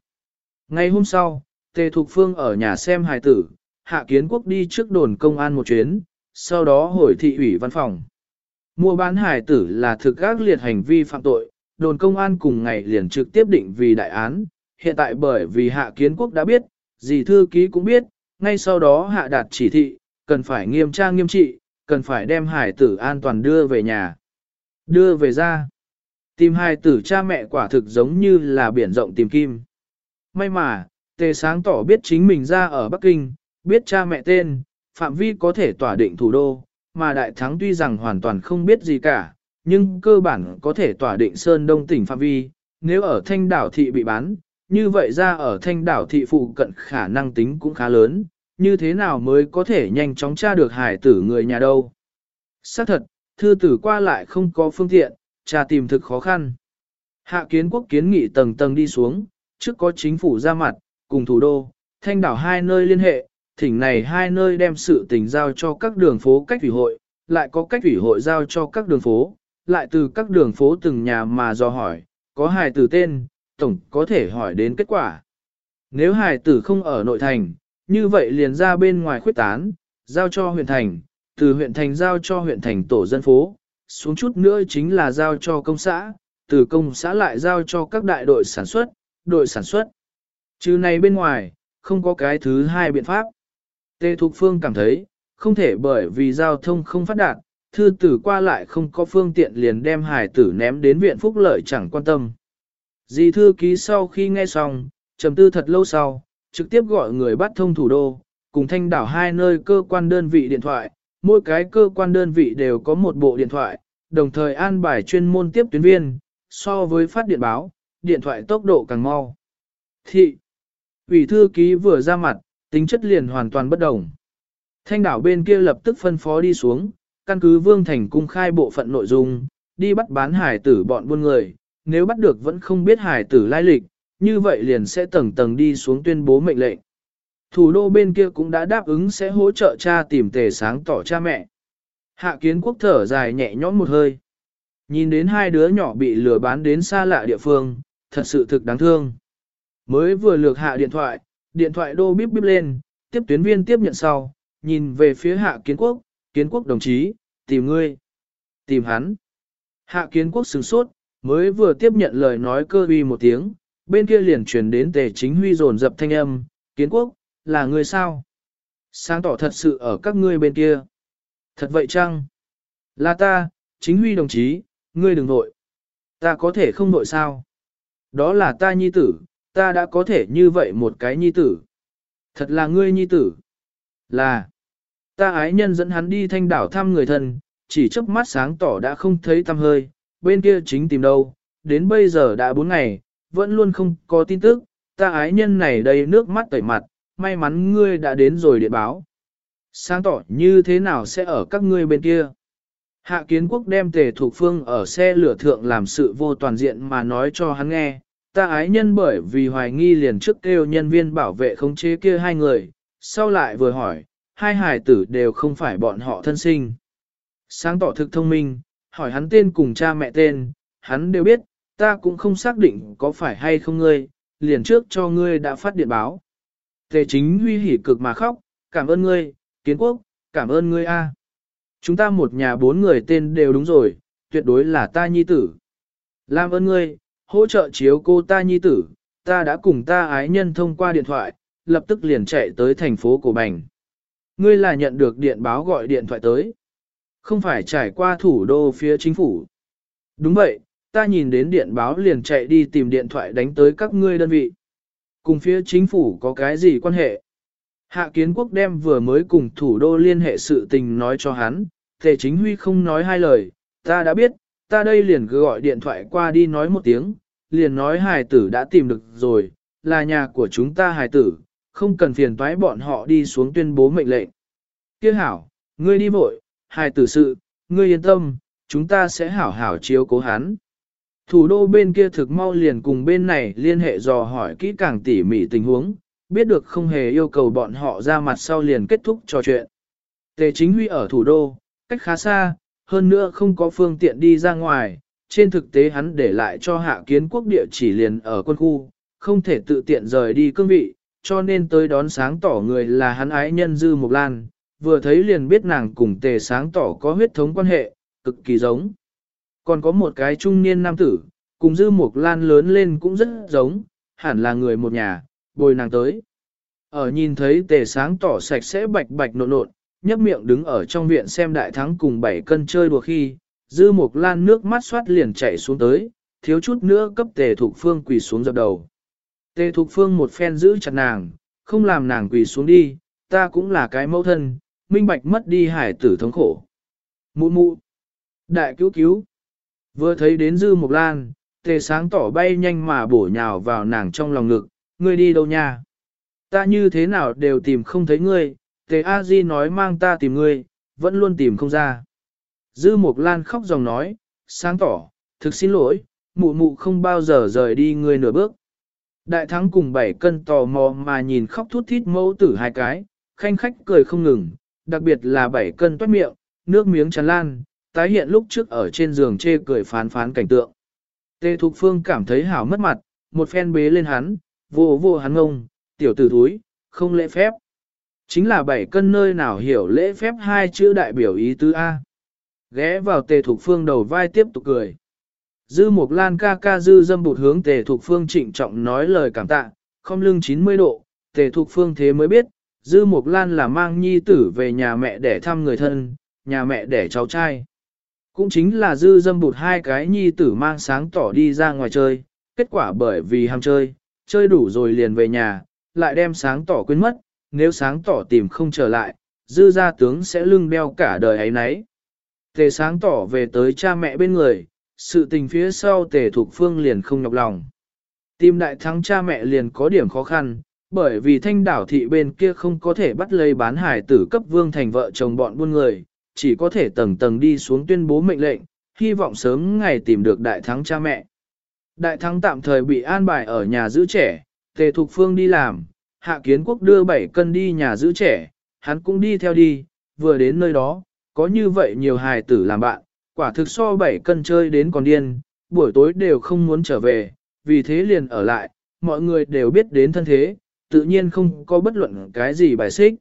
Ngày hôm sau, tề Thục Phương ở nhà xem hài tử, hạ kiến quốc đi trước đồn công an một chuyến, sau đó hồi thị ủy văn phòng. Mua bán hài tử là thực gác liệt hành vi phạm tội, đồn công an cùng ngày liền trực tiếp định vì đại án, hiện tại bởi vì hạ kiến quốc đã biết, dì thư ký cũng biết, ngay sau đó hạ đạt chỉ thị, cần phải nghiêm tra nghiêm trị, cần phải đem hải tử an toàn đưa về nhà. Đưa về ra. Tìm hải tử cha mẹ quả thực giống như là biển rộng tìm kim. May mà, tề sáng tỏ biết chính mình ra ở Bắc Kinh, biết cha mẹ tên, phạm vi có thể tỏa định thủ đô, mà đại thắng tuy rằng hoàn toàn không biết gì cả, nhưng cơ bản có thể tỏa định Sơn Đông tỉnh phạm vi, nếu ở thanh đảo thị bị bán, như vậy ra ở thanh đảo thị phụ cận khả năng tính cũng khá lớn, như thế nào mới có thể nhanh chóng tra được hải tử người nhà đâu. Xác thật, thư tử qua lại không có phương tiện, tra tìm thực khó khăn. Hạ kiến quốc kiến nghị tầng tầng đi xuống, trước có chính phủ ra mặt, cùng thủ đô, thanh đảo hai nơi liên hệ, thỉnh này hai nơi đem sự tình giao cho các đường phố cách ủy hội, lại có cách ủy hội giao cho các đường phố, lại từ các đường phố từng nhà mà do hỏi, có hài tử tên, tổng có thể hỏi đến kết quả. Nếu hài tử không ở nội thành, như vậy liền ra bên ngoài khuyết tán, giao cho huyện thành, từ huyện thành giao cho huyện thành tổ dân phố, xuống chút nữa chính là giao cho công xã, từ công xã lại giao cho các đại đội sản xuất, đội sản xuất. Chứ này bên ngoài, không có cái thứ hai biện pháp. Tê Thục Phương cảm thấy, không thể bởi vì giao thông không phát đạt, thư tử qua lại không có phương tiện liền đem hải tử ném đến viện phúc lợi chẳng quan tâm. Dì thư ký sau khi nghe xong, trầm tư thật lâu sau, trực tiếp gọi người bắt thông thủ đô, cùng thanh đảo hai nơi cơ quan đơn vị điện thoại, mỗi cái cơ quan đơn vị đều có một bộ điện thoại, đồng thời an bài chuyên môn tiếp tuyến viên, so với phát điện báo, điện thoại tốc độ càng mau. Thị Ủy thư ký vừa ra mặt, tính chất liền hoàn toàn bất đồng. Thanh đảo bên kia lập tức phân phó đi xuống, căn cứ Vương Thành cung khai bộ phận nội dung, đi bắt bán hải tử bọn buôn người, nếu bắt được vẫn không biết hải tử lai lịch, như vậy liền sẽ tầng tầng đi xuống tuyên bố mệnh lệnh. Thủ đô bên kia cũng đã đáp ứng sẽ hỗ trợ cha tìm tề sáng tỏ cha mẹ. Hạ kiến quốc thở dài nhẹ nhõm một hơi. Nhìn đến hai đứa nhỏ bị lừa bán đến xa lạ địa phương, thật sự thực đáng thương. Mới vừa lược hạ điện thoại, điện thoại đô bíp bíp lên, tiếp tuyến viên tiếp nhận sau, nhìn về phía hạ kiến quốc, kiến quốc đồng chí, tìm ngươi, tìm hắn. Hạ kiến quốc sửng sốt, mới vừa tiếp nhận lời nói cơ uy một tiếng, bên kia liền truyền đến tề chính huy dồn dập thanh âm, kiến quốc, là người sao? Sáng tỏ thật sự ở các ngươi bên kia. Thật vậy chăng? Là ta, chính huy đồng chí, ngươi đừng nội. Ta có thể không nội sao? Đó là ta nhi tử, ta đã có thể như vậy một cái nhi tử. Thật là ngươi nhi tử. Là, ta ái nhân dẫn hắn đi thanh đảo thăm người thân, chỉ chớp mắt sáng tỏ đã không thấy tăm hơi, bên kia chính tìm đâu, đến bây giờ đã bốn ngày, vẫn luôn không có tin tức, ta ái nhân này đầy nước mắt tẩy mặt, may mắn ngươi đã đến rồi điện báo. Sáng tỏ như thế nào sẽ ở các ngươi bên kia? Hạ kiến quốc đem tề thuộc phương ở xe lửa thượng làm sự vô toàn diện mà nói cho hắn nghe, ta ái nhân bởi vì hoài nghi liền trước kêu nhân viên bảo vệ khống chế kia hai người, sau lại vừa hỏi, hai hài tử đều không phải bọn họ thân sinh. Sáng tỏ thực thông minh, hỏi hắn tên cùng cha mẹ tên, hắn đều biết, ta cũng không xác định có phải hay không ngươi, liền trước cho ngươi đã phát điện báo. Tề chính huy hỉ cực mà khóc, cảm ơn ngươi, kiến quốc, cảm ơn ngươi a. Chúng ta một nhà bốn người tên đều đúng rồi, tuyệt đối là ta nhi tử. Làm ơn ngươi, hỗ trợ chiếu cô ta nhi tử, ta đã cùng ta ái nhân thông qua điện thoại, lập tức liền chạy tới thành phố Cổ Bành. Ngươi là nhận được điện báo gọi điện thoại tới. Không phải trải qua thủ đô phía chính phủ. Đúng vậy, ta nhìn đến điện báo liền chạy đi tìm điện thoại đánh tới các ngươi đơn vị. Cùng phía chính phủ có cái gì quan hệ? Hạ kiến quốc đem vừa mới cùng thủ đô liên hệ sự tình nói cho hắn, thể chính huy không nói hai lời, ta đã biết, ta đây liền cứ gọi điện thoại qua đi nói một tiếng, liền nói hài tử đã tìm được rồi, là nhà của chúng ta hài tử, không cần phiền toái bọn họ đi xuống tuyên bố mệnh lệnh. Kiếc hảo, ngươi đi vội, hài tử sự, ngươi yên tâm, chúng ta sẽ hảo hảo chiếu cố hắn. Thủ đô bên kia thực mau liền cùng bên này liên hệ dò hỏi kỹ càng tỉ mỉ tình huống, biết được không hề yêu cầu bọn họ ra mặt sau liền kết thúc trò chuyện. Tề chính huy ở thủ đô, cách khá xa, hơn nữa không có phương tiện đi ra ngoài, trên thực tế hắn để lại cho hạ kiến quốc địa chỉ liền ở quân khu, không thể tự tiện rời đi cương vị, cho nên tới đón sáng tỏ người là hắn ái nhân Dư Mộc Lan, vừa thấy liền biết nàng cùng tề sáng tỏ có huyết thống quan hệ, cực kỳ giống. Còn có một cái trung niên nam tử, cùng Dư mục Lan lớn lên cũng rất giống, hẳn là người một nhà, bồi nàng tới. Ở nhìn thấy tề sáng tỏ sạch sẽ bạch bạch nộn nộn, nhấp miệng đứng ở trong viện xem đại thắng cùng bảy cân chơi đùa khi, Dư mục Lan nước mắt xoát liền chảy xuống tới, thiếu chút nữa cấp tề thục phương quỳ xuống dập đầu. Tề thục phương một phen giữ chặt nàng, không làm nàng quỳ xuống đi, ta cũng là cái mẫu thân, minh bạch mất đi hải tử thống khổ. Mụ mụ, đại cứu cứu, vừa thấy đến Dư mục Lan, tề sáng tỏ bay nhanh mà bổ nhào vào nàng trong lòng ngực, ngươi đi đâu nha? Ta như thế nào đều tìm không thấy ngươi, tề A Di nói mang ta tìm ngươi, vẫn luôn tìm không ra. Dư mục Lan khóc dòng nói, sáng tỏ, thực xin lỗi, mụ mụ không bao giờ rời đi ngươi nửa bước. Đại thắng cùng bảy cân tò mò mà nhìn khóc thút thít mẫu tử hai cái, khanh khách cười không ngừng, đặc biệt là bảy cân toát miệng, nước miếng tràn lan, tái hiện lúc trước ở trên giường chê cười phán phán cảnh tượng. Tê Thục Phương cảm thấy hảo mất mặt, một phen bế lên hắn, vô vô hắn ngông, tiểu tử thúi, không lễ phép. Chính là bảy cân nơi nào hiểu lễ phép hai chữ đại biểu ý tứ A. Ghé vào tề thục phương đầu vai tiếp tục cười. Dư Mộc Lan ca ca dư dâm bụt hướng tề thục phương trịnh trọng nói lời cảm tạ, không lưng 90 độ, tề thục phương thế mới biết, dư Mộc Lan là mang nhi tử về nhà mẹ để thăm người thân, nhà mẹ để cháu trai. Cũng chính là dư dâm bụt hai cái nhi tử mang sáng tỏ đi ra ngoài chơi, kết quả bởi vì ham chơi, chơi đủ rồi liền về nhà, lại đem sáng tỏ quên mất, nếu sáng tỏ tìm không trở lại, dư gia tướng sẽ lưng beo cả đời ấy nấy. Tề sáng tỏ về tới cha mẹ bên người, sự tình phía sau tề thuộc phương liền không nhọc lòng. Tìm đại thắng cha mẹ liền có điểm khó khăn, bởi vì thanh đảo thị bên kia không có thể bắt lấy bán hải tử cấp vương thành vợ chồng bọn buôn người, chỉ có thể tầng tầng đi xuống tuyên bố mệnh lệnh, hy vọng sớm ngày tìm được đại thắng cha mẹ. Đại thắng tạm thời bị an bài ở nhà giữ trẻ, tề thục phương đi làm, hạ kiến quốc đưa 7 cân đi nhà giữ trẻ, hắn cũng đi theo đi, vừa đến nơi đó, có như vậy nhiều hài tử làm bạn, quả thực so 7 cân chơi đến còn điên, buổi tối đều không muốn trở về, vì thế liền ở lại, mọi người đều biết đến thân thế, tự nhiên không có bất luận cái gì bài xích.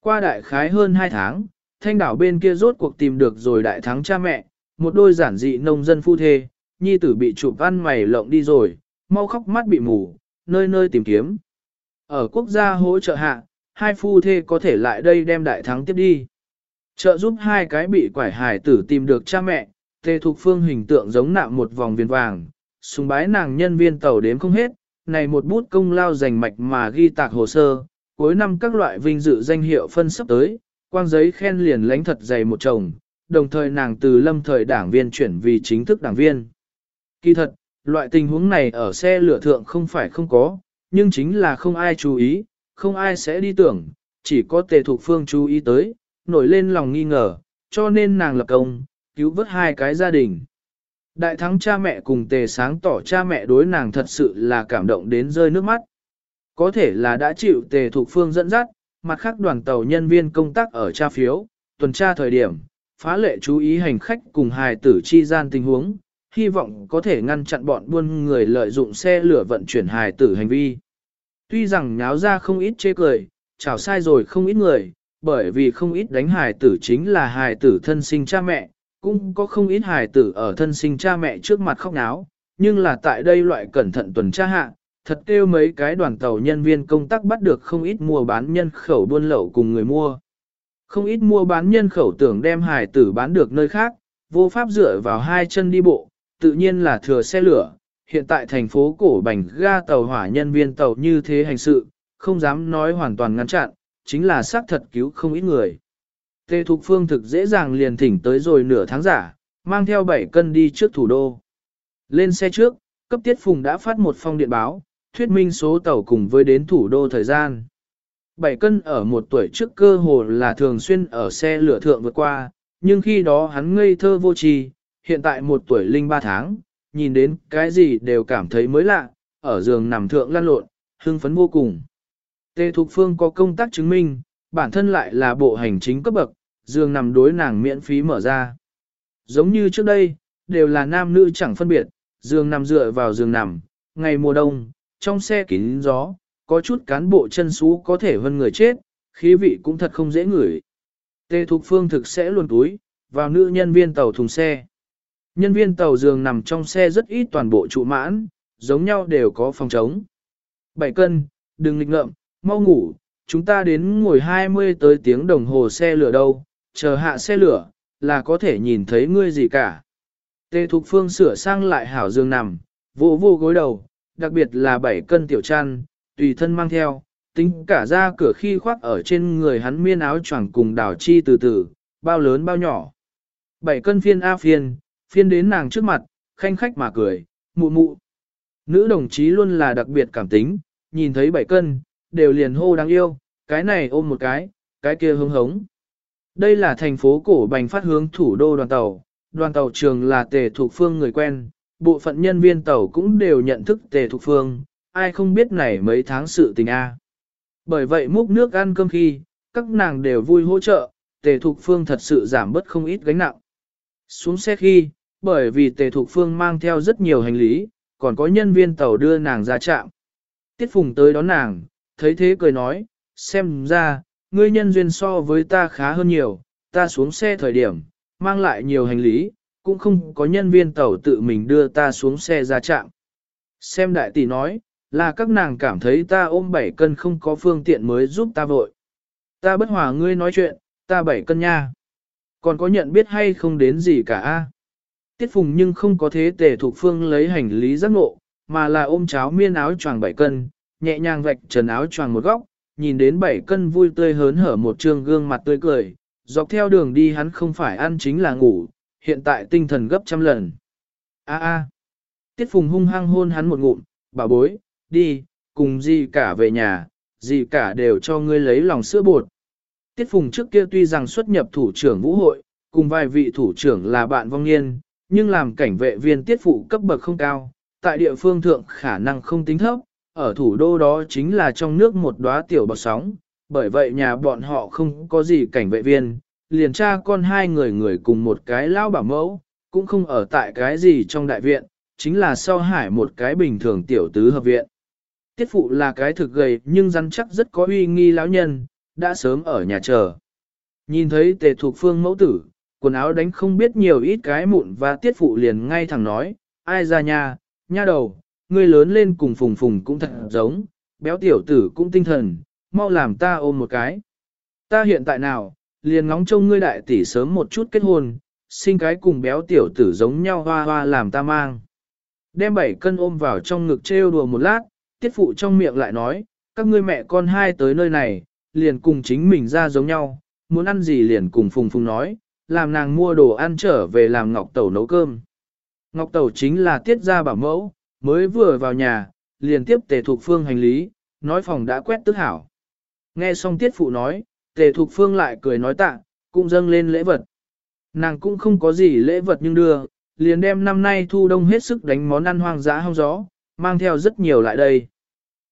Qua đại khái hơn 2 tháng, thanh đảo bên kia rốt cuộc tìm được rồi đại thắng cha mẹ, một đôi giản dị nông dân phu thê, nhi tử bị chụp ăn mày lộng đi rồi, mau khóc mắt bị mù, nơi nơi tìm kiếm. Ở quốc gia hỗ trợ hạ, hai phu thê có thể lại đây đem đại thắng tiếp đi. Trợ giúp hai cái bị quải hải tử tìm được cha mẹ, tề thuộc phương hình tượng giống nạm một vòng viên vàng, sùng bái nàng nhân viên tàu đếm không hết, này một bút công lao dành mạch mà ghi tạc hồ sơ, cuối năm các loại vinh dự danh hiệu phân sắp tới, quang giấy khen liền lánh thật dày một chồng, đồng thời nàng từ lâm thời đảng viên chuyển vì chính thức đảng viên. Kỳ thật, loại tình huống này ở xe lửa thượng không phải không có, nhưng chính là không ai chú ý, không ai sẽ đi tưởng, chỉ có tề thục phương chú ý tới, nổi lên lòng nghi ngờ, cho nên nàng lập công, cứu vớt hai cái gia đình. Đại thắng cha mẹ cùng tề sáng tỏ cha mẹ đối nàng thật sự là cảm động đến rơi nước mắt. Có thể là đã chịu tề thuộc phương dẫn dắt, mặt khác đoàn tàu nhân viên công tác ở tra phiếu, tuần tra thời điểm, phá lệ chú ý hành khách cùng hài tử chi gian tình huống, hy vọng có thể ngăn chặn bọn buôn người lợi dụng xe lửa vận chuyển hài tử hành vi. Tuy rằng nháo ra không ít chê cười, chảo sai rồi không ít người, bởi vì không ít đánh hài tử chính là hài tử thân sinh cha mẹ, cũng có không ít hài tử ở thân sinh cha mẹ trước mặt khóc náo, nhưng là tại đây loại cẩn thận tuần tra hạ, thật kêu mấy cái đoàn tàu nhân viên công tác bắt được không ít mua bán nhân khẩu buôn lậu cùng người mua. Không ít mua bán nhân khẩu tưởng đem hài tử bán được nơi khác, vô pháp dựa vào hai chân đi bộ, tự nhiên là thừa xe lửa. Hiện tại thành phố cổ bành ga tàu hỏa nhân viên tàu như thế hành sự, không dám nói hoàn toàn ngăn chặn, chính là xác thật cứu không ít người. Tề Thục Phương thực dễ dàng liền thỉnh tới rồi nửa tháng giả, mang theo 7 cân đi trước thủ đô. Lên xe trước, cấp tiết phùng đã phát một phong điện báo, thuyết minh số tàu cùng với đến thủ đô thời gian. 7 cân ở một tuổi trước cơ hồ là thường xuyên ở xe lửa thượng vượt qua, nhưng khi đó hắn ngây thơ vô tri, hiện tại một tuổi linh ba tháng, nhìn đến cái gì đều cảm thấy mới lạ, ở giường nằm thượng lăn lộn, hưng phấn vô cùng. Tề Thục Phương có công tác chứng minh, bản thân lại là bộ hành chính cấp bậc, giường nằm đối nàng miễn phí mở ra. Giống như trước đây, đều là nam nữ chẳng phân biệt, giường nằm dựa vào giường nằm, ngày mùa đông, trong xe kín gió, có chút cán bộ chân xú có thể hơn người chết, khí vị cũng thật không dễ ngửi. Tề Thục Phương thực sẽ luồn túi, vào nữ nhân viên tàu thùng xe. Nhân viên tàu giường nằm trong xe rất ít toàn bộ trụ mãn, giống nhau đều có phòng trống. 7 cân, đừng nghịch ngợm, mau ngủ, chúng ta đến ngồi 20 tới tiếng đồng hồ xe lửa đâu, chờ hạ xe lửa, là có thể nhìn thấy ngươi gì cả. Tề Thục Phương sửa sang lại hảo dương nằm, vỗ vô gối đầu, đặc biệt là 7 cân tiểu chăn, tùy thân mang theo, tính cả ra cửa khi khoác ở trên người hắn miên áo choàng cùng đảo chi từ từ, bao lớn bao nhỏ. 7 cân phiên A phiên, phiên đến nàng trước mặt, khanh khách mà cười, mụ mụ. Nữ đồng chí luôn là đặc biệt cảm tính, nhìn thấy 7 cân, đều liền hô đáng yêu, cái này ôm một cái, cái kia hứng hống. Đây là thành phố cổ bành phát hướng thủ đô đoàn tàu, đoàn tàu trường là tề thuộc phương người quen, bộ phận nhân viên tàu cũng đều nhận thức tề thuộc phương, ai không biết này mấy tháng sự tình a. Bởi vậy múc nước ăn cơm khi, các nàng đều vui hỗ trợ, tề thuộc phương thật sự giảm bớt không ít gánh nặng. Xuống xe khi, bởi vì tề thuộc phương mang theo rất nhiều hành lý, còn có nhân viên tàu đưa nàng ra trạm. Tiết Phùng tới đón nàng, thấy thế cười nói, xem ra, ngươi nhân duyên so với ta khá hơn nhiều, ta xuống xe thời điểm, mang lại nhiều hành lý, cũng không có nhân viên tàu tự mình đưa ta xuống xe ra trạm. Xem đại tỷ nói, là các nàng cảm thấy ta ôm 7 cân không có phương tiện mới giúp ta vội. Ta bất hòa ngươi nói chuyện, ta 7 cân nha. Còn có nhận biết hay không đến gì cả a? Tiết phùng nhưng không có thế tề thuộc phương lấy hành lý giác ngộ, mà là ôm cháo miên áo choàng 7 cân, nhẹ nhàng vạch trần áo choàng một góc, nhìn đến bảy cân vui tươi hớn hở một trương gương mặt tươi cười, dọc theo đường đi hắn không phải ăn chính là ngủ, hiện tại tinh thần gấp trăm lần. A a. Tiết Phùng hung hăng hôn hắn một ngụm, bà bối, đi, cùng gì cả về nhà, gì cả đều cho ngươi lấy lòng sữa bột. Tiết Phùng trước kia tuy rằng xuất nhập thủ trưởng vũ hội, cùng vài vị thủ trưởng là bạn vong niên, nhưng làm cảnh vệ viên tiết phụ cấp bậc không cao, tại địa phương thượng khả năng không tính thấp, ở thủ đô đó chính là trong nước một đóa tiểu bọt sóng, bởi vậy nhà bọn họ không có gì cảnh vệ viên, liền cha con hai người người cùng một cái lao bảo mẫu, cũng không ở tại cái gì trong đại viện, chính là sau hải một cái bình thường tiểu tứ hợp viện. Tiết phụ là cái thực gầy nhưng rắn chắc rất có uy nghi lão nhân, đã sớm ở nhà chờ. Nhìn thấy tề thuộc phương mẫu tử, quần áo đánh không biết nhiều ít cái mụn và tiết phụ liền ngay thẳng nói, ai ra nhà, nha đầu, ngươi lớn lên cùng phùng phùng cũng thật giống, béo tiểu tử cũng tinh thần, mau làm ta ôm một cái. Ta hiện tại nào, liền ngóng trông ngươi đại tỷ sớm một chút kết hôn, sinh cái cùng béo tiểu tử giống nhau hoa hoa làm ta mang. Đem bảy cân ôm vào trong ngực trêu đùa một lát, tiết phụ trong miệng lại nói, các ngươi mẹ con hai tới nơi này, liền cùng chính mình ra giống nhau, muốn ăn gì liền cùng phùng phùng nói, làm nàng mua đồ ăn trở về làm ngọc tẩu nấu cơm. Ngọc tẩu chính là tiết gia bảo mẫu, mới vừa vào nhà, liền tiếp tề thuộc phương hành lý, nói phòng đã quét tức hảo. Nghe xong tiết phụ nói, tề thục phương lại cười nói tạ, cũng dâng lên lễ vật. Nàng cũng không có gì lễ vật nhưng đưa, liền đem năm nay thu đông hết sức đánh món ăn hoang dã hong gió, mang theo rất nhiều lại đây.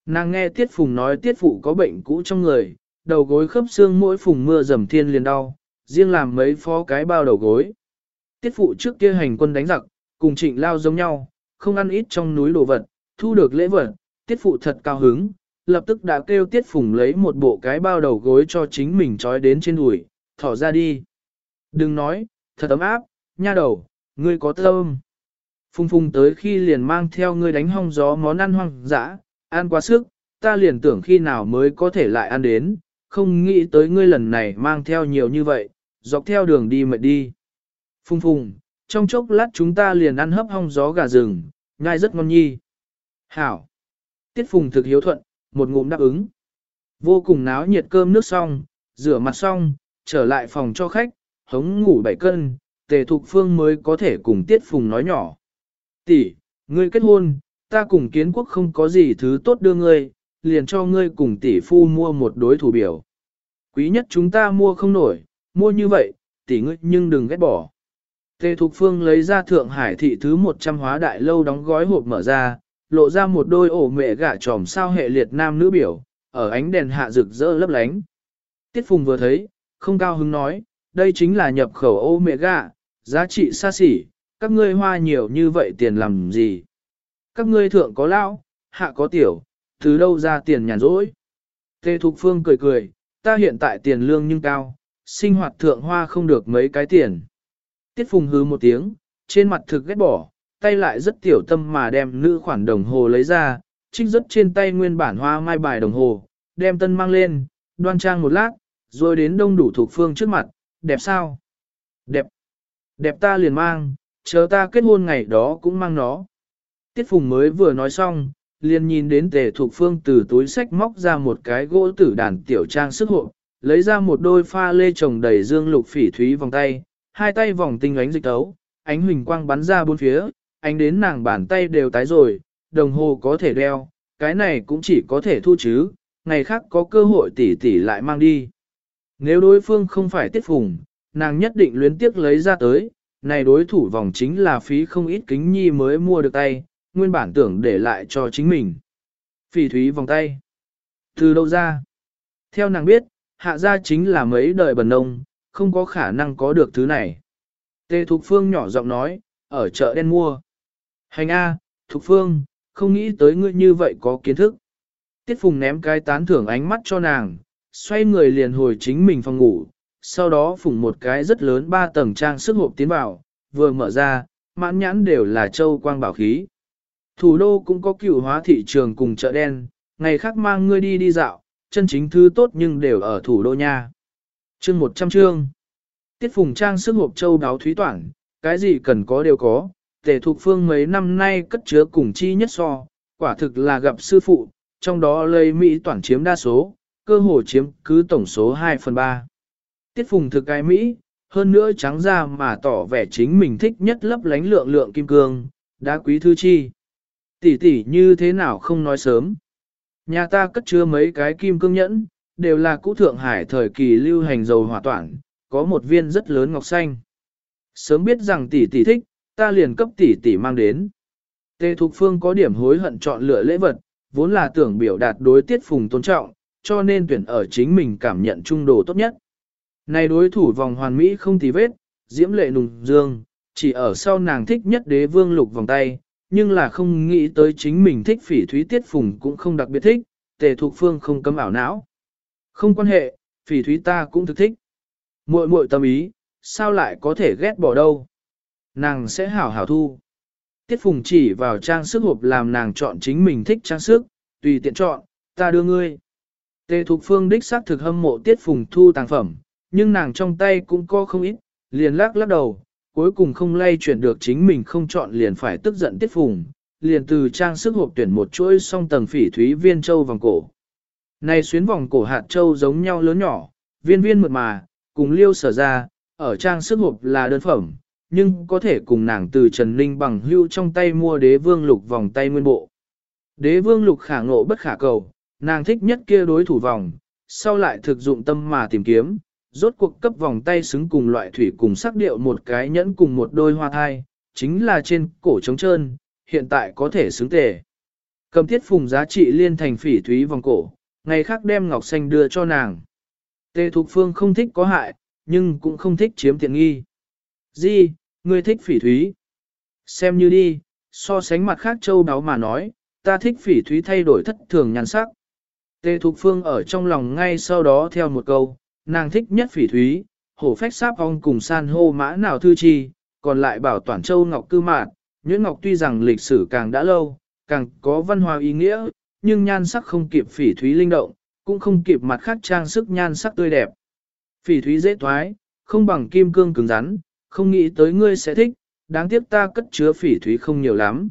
Nàng nghe tiết phùng nói tiết phụ có bệnh cũ trong người, đầu gối khớp xương mỗi phùng mưa dầm thiên liền đau, riêng làm mấy phó cái bao đầu gối. Tiết phụ trước kia hành quân đánh giặc, cùng trịnh lao giống nhau, không ăn ít trong núi đồ vật, thu được lễ vật, tiết phụ thật cao hứng, lập tức đã kêu Tiết Phùng lấy một bộ cái bao đầu gối cho chính mình trói đến trên đùi, thỏ ra đi. Đừng nói, thật ấm áp, nha đầu, ngươi có tâm. Phùng Phùng tới khi liền mang theo ngươi đánh hong gió món ăn hoang dã, ăn quá sức, ta liền tưởng khi nào mới có thể lại ăn đến, không nghĩ tới ngươi lần này mang theo nhiều như vậy, dọc theo đường đi mệt đi. Phùng Phùng, trong chốc lát chúng ta liền ăn hấp hong gió gà rừng, nhai rất ngon nhi. Hảo. Tiết Phùng thực hiếu thuận, một ngụm đáp ứng. Vô cùng náo nhiệt cơm nước xong, rửa mặt xong, trở lại phòng cho khách, hống ngủ bảy cân, tề thục phương mới có thể cùng tiết phùng nói nhỏ. Tỷ, ngươi kết hôn, ta cùng kiến quốc không có gì thứ tốt đưa ngươi, liền cho ngươi cùng tỷ phu mua một đối thủ biểu. Quý nhất chúng ta mua không nổi, mua như vậy, tỷ ngươi nhưng đừng ghét bỏ. Tề Thục Phương lấy ra Thượng Hải thị thứ 100 hóa đại lâu đóng gói hộp mở ra, lộ ra một đôi ổ mẹ gả tròm sao hệ liệt nam nữ biểu, ở ánh đèn hạ rực rỡ lấp lánh. Tiết Phùng vừa thấy, không cao hứng nói, đây chính là nhập khẩu ô mẹ gả, giá trị xa xỉ, các ngươi hoa nhiều như vậy tiền làm gì? Các ngươi thượng có lao, hạ có tiểu, từ đâu ra tiền nhàn rỗi? Tề Thục Phương cười cười, ta hiện tại tiền lương nhưng cao, sinh hoạt thượng hoa không được mấy cái tiền. Tiết Phùng hứ một tiếng, trên mặt thực ghét bỏ, tay lại rất tiểu tâm mà đem nữ khoản đồng hồ lấy ra, trích rất trên tay nguyên bản hoa mai bài đồng hồ, đem tân mang lên, đoan trang một lát, rồi đến đông đủ thuộc phương trước mặt, đẹp sao? Đẹp. Đẹp ta liền mang, chờ ta kết hôn ngày đó cũng mang nó. Tiết Phùng mới vừa nói xong, liền nhìn đến tề thuộc phương từ túi sách móc ra một cái gỗ tử đàn tiểu trang sức hộ, lấy ra một đôi pha lê trồng đầy dương lục phỉ thúy vòng tay, hai tay vòng tinh ánh dịch tấu, ánh huỳnh quang bắn ra bốn phía, ánh đến nàng bàn tay đều tái rồi, đồng hồ có thể đeo, cái này cũng chỉ có thể thu chứ, ngày khác có cơ hội tỉ tỉ lại mang đi. Nếu đối phương không phải tiết phùng, nàng nhất định luyến tiếc lấy ra tới, này đối thủ vòng chính là phí không ít kính nhi mới mua được tay, nguyên bản tưởng để lại cho chính mình. Phỉ thúy vòng tay. Từ đâu ra? Theo nàng biết, hạ gia chính là mấy đời bần nông, không có khả năng có được thứ này. Tê Thục Phương nhỏ giọng nói, ở chợ đen mua. Hành A, Thục Phương, không nghĩ tới ngươi như vậy có kiến thức. Tiết Phùng ném cái tán thưởng ánh mắt cho nàng, xoay người liền hồi chính mình phòng ngủ, sau đó phùng một cái rất lớn ba tầng trang sức hộp tiến vào, vừa mở ra, mãn nhãn đều là châu quang bảo khí. Thủ đô cũng có cựu hóa thị trường cùng chợ đen, ngày khác mang ngươi đi đi dạo, chân chính thứ tốt nhưng đều ở thủ đô nha. Chương 100 chương. Tiết Phùng trang sức hộp châu đáo thúy toản, cái gì cần có đều có, tề thuộc phương mấy năm nay cất chứa cùng chi nhất so, quả thực là gặp sư phụ, trong đó lấy Mỹ toàn chiếm đa số, cơ hồ chiếm cứ tổng số 2 phần 3. Tiết phùng thực cái Mỹ, hơn nữa trắng ra mà tỏ vẻ chính mình thích nhất lấp lánh lượng lượng kim cương, đá quý thư chi. Tỷ tỷ như thế nào không nói sớm. Nhà ta cất chứa mấy cái kim cương nhẫn, đều là cũ Thượng Hải thời kỳ lưu hành dầu hỏa toản, có một viên rất lớn ngọc xanh. Sớm biết rằng tỷ tỷ thích, ta liền cấp tỷ tỷ mang đến. Tề Thục Phương có điểm hối hận chọn lựa lễ vật, vốn là tưởng biểu đạt đối tiết phùng tôn trọng, cho nên tuyển ở chính mình cảm nhận trung đồ tốt nhất. Này đối thủ vòng hoàn mỹ không tí vết, diễm lệ nùng dương, chỉ ở sau nàng thích nhất đế vương lục vòng tay, nhưng là không nghĩ tới chính mình thích phỉ thúy tiết phùng cũng không đặc biệt thích, tề thục phương không cấm ảo não. Không quan hệ, phỉ thúy ta cũng thực thích. muội muội tâm ý, sao lại có thể ghét bỏ đâu. Nàng sẽ hảo hảo thu. Tiết phùng chỉ vào trang sức hộp làm nàng chọn chính mình thích trang sức, tùy tiện chọn, ta đưa ngươi. Tề thục phương đích xác thực hâm mộ tiết phùng thu tàng phẩm, nhưng nàng trong tay cũng có không ít, liền lắc lắc đầu, cuối cùng không lay chuyển được chính mình không chọn liền phải tức giận tiết phùng, liền từ trang sức hộp tuyển một chuỗi song tầng phỉ thúy viên châu vòng cổ. Này xuyến vòng cổ hạt châu giống nhau lớn nhỏ, viên viên mượt mà, cùng liêu sở ra, ở trang sức hộp là đơn phẩm, nhưng có thể cùng nàng từ Trần Ninh bằng hưu trong tay mua đế vương lục vòng tay nguyên bộ. Đế vương lục khả ngộ bất khả cầu, nàng thích nhất kia đối thủ vòng, sau lại thực dụng tâm mà tìm kiếm, rốt cuộc cấp vòng tay xứng cùng loại thủy cùng sắc điệu một cái nhẫn cùng một đôi hoa thai, chính là trên cổ trống trơn, hiện tại có thể xứng tề. Cầm thiết phùng giá trị liên thành phỉ thúy vòng cổ, ngày khác đem ngọc xanh đưa cho nàng. Tề Thục Phương không thích có hại, nhưng cũng không thích chiếm tiện nghi. Di, ngươi thích phỉ thúy. Xem như đi, so sánh mặt khác châu đáo mà nói, ta thích phỉ thúy thay đổi thất thường nhan sắc. Tề Thục Phương ở trong lòng ngay sau đó theo một câu, nàng thích nhất phỉ thúy, hổ phách sáp ong cùng san hô mã nào thư chi, còn lại bảo toàn châu ngọc cư mạn, nhuyễn ngọc tuy rằng lịch sử càng đã lâu, càng có văn hóa ý nghĩa, nhưng nhan sắc không kịp phỉ thúy linh động, cũng không kịp mặt khác trang sức nhan sắc tươi đẹp. Phỉ thúy dễ thoái, không bằng kim cương cứng rắn, không nghĩ tới ngươi sẽ thích, đáng tiếc ta cất chứa phỉ thúy không nhiều lắm.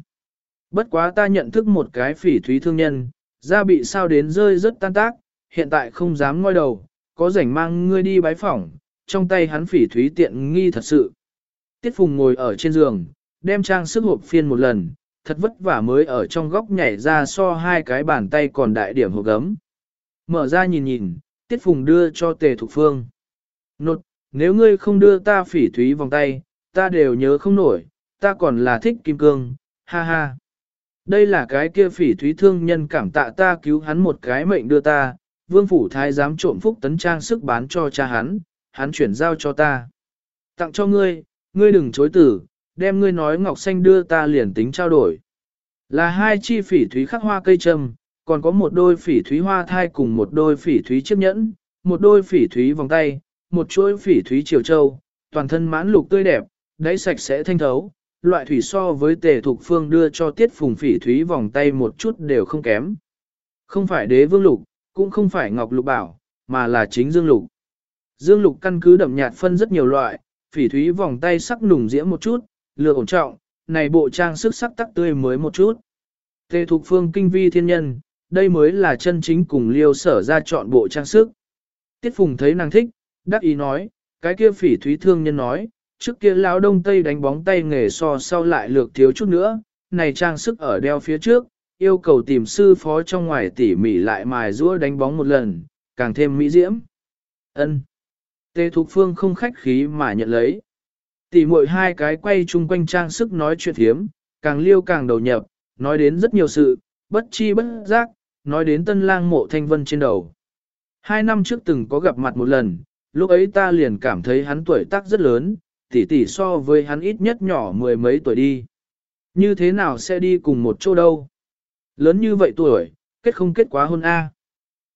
Bất quá ta nhận thức một cái phỉ thúy thương nhân, da bị sao đến rơi rất tan tác, hiện tại không dám ngoi đầu, có rảnh mang ngươi đi bái phỏng, trong tay hắn phỉ thúy tiện nghi thật sự. Tiết Phùng ngồi ở trên giường, đem trang sức hộp phiên một lần, thật vất vả mới ở trong góc nhảy ra so hai cái bàn tay còn đại điểm hộp gấm. Mở ra nhìn nhìn, Tiết Phùng đưa cho Tề Thục Phương. Nột, nếu ngươi không đưa ta phỉ thúy vòng tay, ta đều nhớ không nổi, ta còn là thích kim cương, ha ha. Đây là cái kia phỉ thúy thương nhân cảm tạ ta cứu hắn một cái mệnh đưa ta, vương phủ thái giám trộm phúc tấn trang sức bán cho cha hắn, hắn chuyển giao cho ta. Tặng cho ngươi, ngươi đừng chối tử, đem ngươi nói ngọc xanh đưa ta liền tính trao đổi. Là hai chi phỉ thúy khắc hoa cây trâm, còn có một đôi phỉ thúy hoa thai cùng một đôi phỉ thúy chiếc nhẫn, một đôi phỉ thúy vòng tay, một chuỗi phỉ thúy triều châu, toàn thân mãn lục tươi đẹp, đáy sạch sẽ thanh thấu. Loại thủy so với tề thục phương đưa cho tiết phùng phỉ thúy vòng tay một chút đều không kém. Không phải đế vương lục, cũng không phải ngọc lục bảo, mà là chính dương lục. Dương lục căn cứ đậm nhạt phân rất nhiều loại, phỉ thúy vòng tay sắc nùng diễm một chút, lừa ổn trọng, này bộ trang sức sắc tắc tươi mới một chút. Tề thục phương kinh vi thiên nhân, đây mới là chân chính cùng liêu sở ra chọn bộ trang sức. Tiết Phùng thấy nàng thích, đắc ý nói, cái kia phỉ thúy thương nhân nói, trước kia lão đông tây đánh bóng tay nghề so sau lại lược thiếu chút nữa, này trang sức ở đeo phía trước, yêu cầu tìm sư phó trong ngoài tỉ mỉ lại mài rũa đánh bóng một lần, càng thêm mỹ diễm. Ân. Tề Thục Phương không khách khí mà nhận lấy. Tỉ muội hai cái quay chung quanh trang sức nói chuyện hiếm, càng liêu càng đầu nhập, nói đến rất nhiều sự, bất chi bất giác, nói đến tân lang mộ thanh vân trên đầu. Hai năm trước từng có gặp mặt một lần, lúc ấy ta liền cảm thấy hắn tuổi tác rất lớn, tỷ tỷ so với hắn ít nhất nhỏ mười mấy tuổi đi. Như thế nào sẽ đi cùng một chỗ đâu? Lớn như vậy tuổi, kết không kết quá hôn A.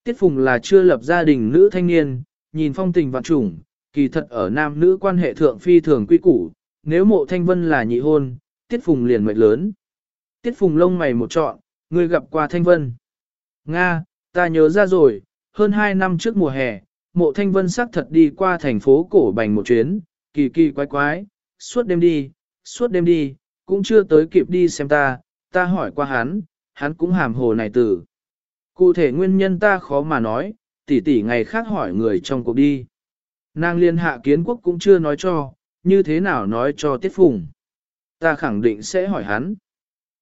Tiết Phùng là chưa lập gia đình nữ thanh niên, nhìn phong tình vạn trùng, kỳ thật ở nam nữ quan hệ thượng phi thường quy củ, nếu mộ thanh vân là nhị hôn, Tiết Phùng liền mệnh lớn. Tiết Phùng lông mày một trọn, người gặp qua thanh vân. Nga, ta nhớ ra rồi, hơn hai năm trước mùa hè, mộ thanh vân xác thật đi qua thành phố cổ bành một chuyến, kỳ kỳ quái quái, suốt đêm đi, suốt đêm đi, cũng chưa tới kịp đi xem ta, ta hỏi qua hắn, hắn cũng hàm hồ này tử. Cụ thể nguyên nhân ta khó mà nói, tỷ tỷ ngày khác hỏi người trong cuộc đi. Nàng liên hạ kiến quốc cũng chưa nói cho, như thế nào nói cho tiết phùng. Ta khẳng định sẽ hỏi hắn.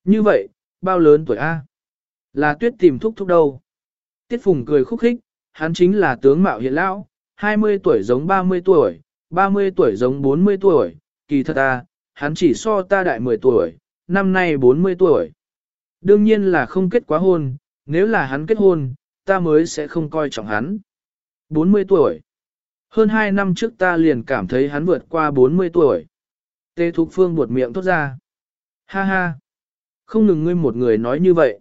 Như vậy, bao lớn tuổi A? Là tuyết tìm thúc thúc đâu? Tiết Phùng cười khúc khích, hắn chính là tướng mạo hiện lão, 20 tuổi giống 30 tuổi, 30 tuổi giống 40 tuổi, kỳ thật ta, hắn chỉ so ta đại 10 tuổi, năm nay 40 tuổi. Đương nhiên là không kết quá hôn, nếu là hắn kết hôn, ta mới sẽ không coi trọng hắn. 40 tuổi. Hơn 2 năm trước ta liền cảm thấy hắn vượt qua 40 tuổi. Tê Thục Phương buột miệng thốt ra. Ha ha. Không ngừng ngươi một người nói như vậy.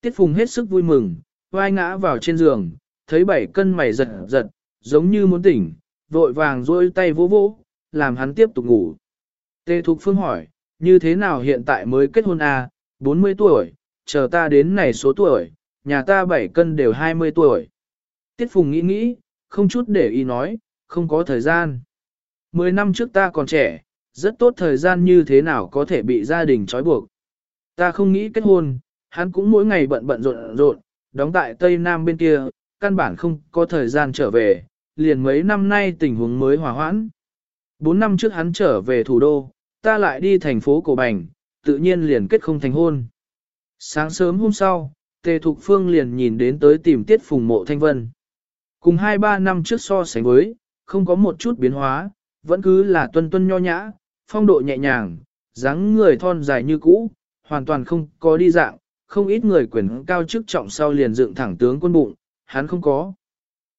Tiết Phùng hết sức vui mừng, vai ngã vào trên giường, thấy bảy cân mày giật giật, giống như muốn tỉnh, vội vàng rôi tay vỗ vỗ, làm hắn tiếp tục ngủ. Tê Thục Phương hỏi, như thế nào hiện tại mới kết hôn à, 40 tuổi, chờ ta đến này số tuổi, nhà ta bảy cân đều 20 tuổi. Tiết Phùng nghĩ nghĩ, không chút để ý nói, không có thời gian. Mười năm trước ta còn trẻ, rất tốt thời gian như thế nào có thể bị gia đình trói buộc. Ta không nghĩ kết hôn, hắn cũng mỗi ngày bận bận rộn rộn, đóng tại Tây Nam bên kia, căn bản không có thời gian trở về, liền mấy năm nay tình huống mới hòa hoãn. Bốn năm trước hắn trở về thủ đô, ta lại đi thành phố Cổ Bành, tự nhiên liền kết không thành hôn. Sáng sớm hôm sau, Tề Thục Phương liền nhìn đến tới tìm tiết phùng mộ thanh vân. Cùng hai ba năm trước so sánh với, không có một chút biến hóa, vẫn cứ là tuân tuân nho nhã, phong độ nhẹ nhàng, dáng người thon dài như cũ, hoàn toàn không có đi dạng, không ít người quyền cao chức trọng sau liền dựng thẳng tướng quân bụng, hắn không có.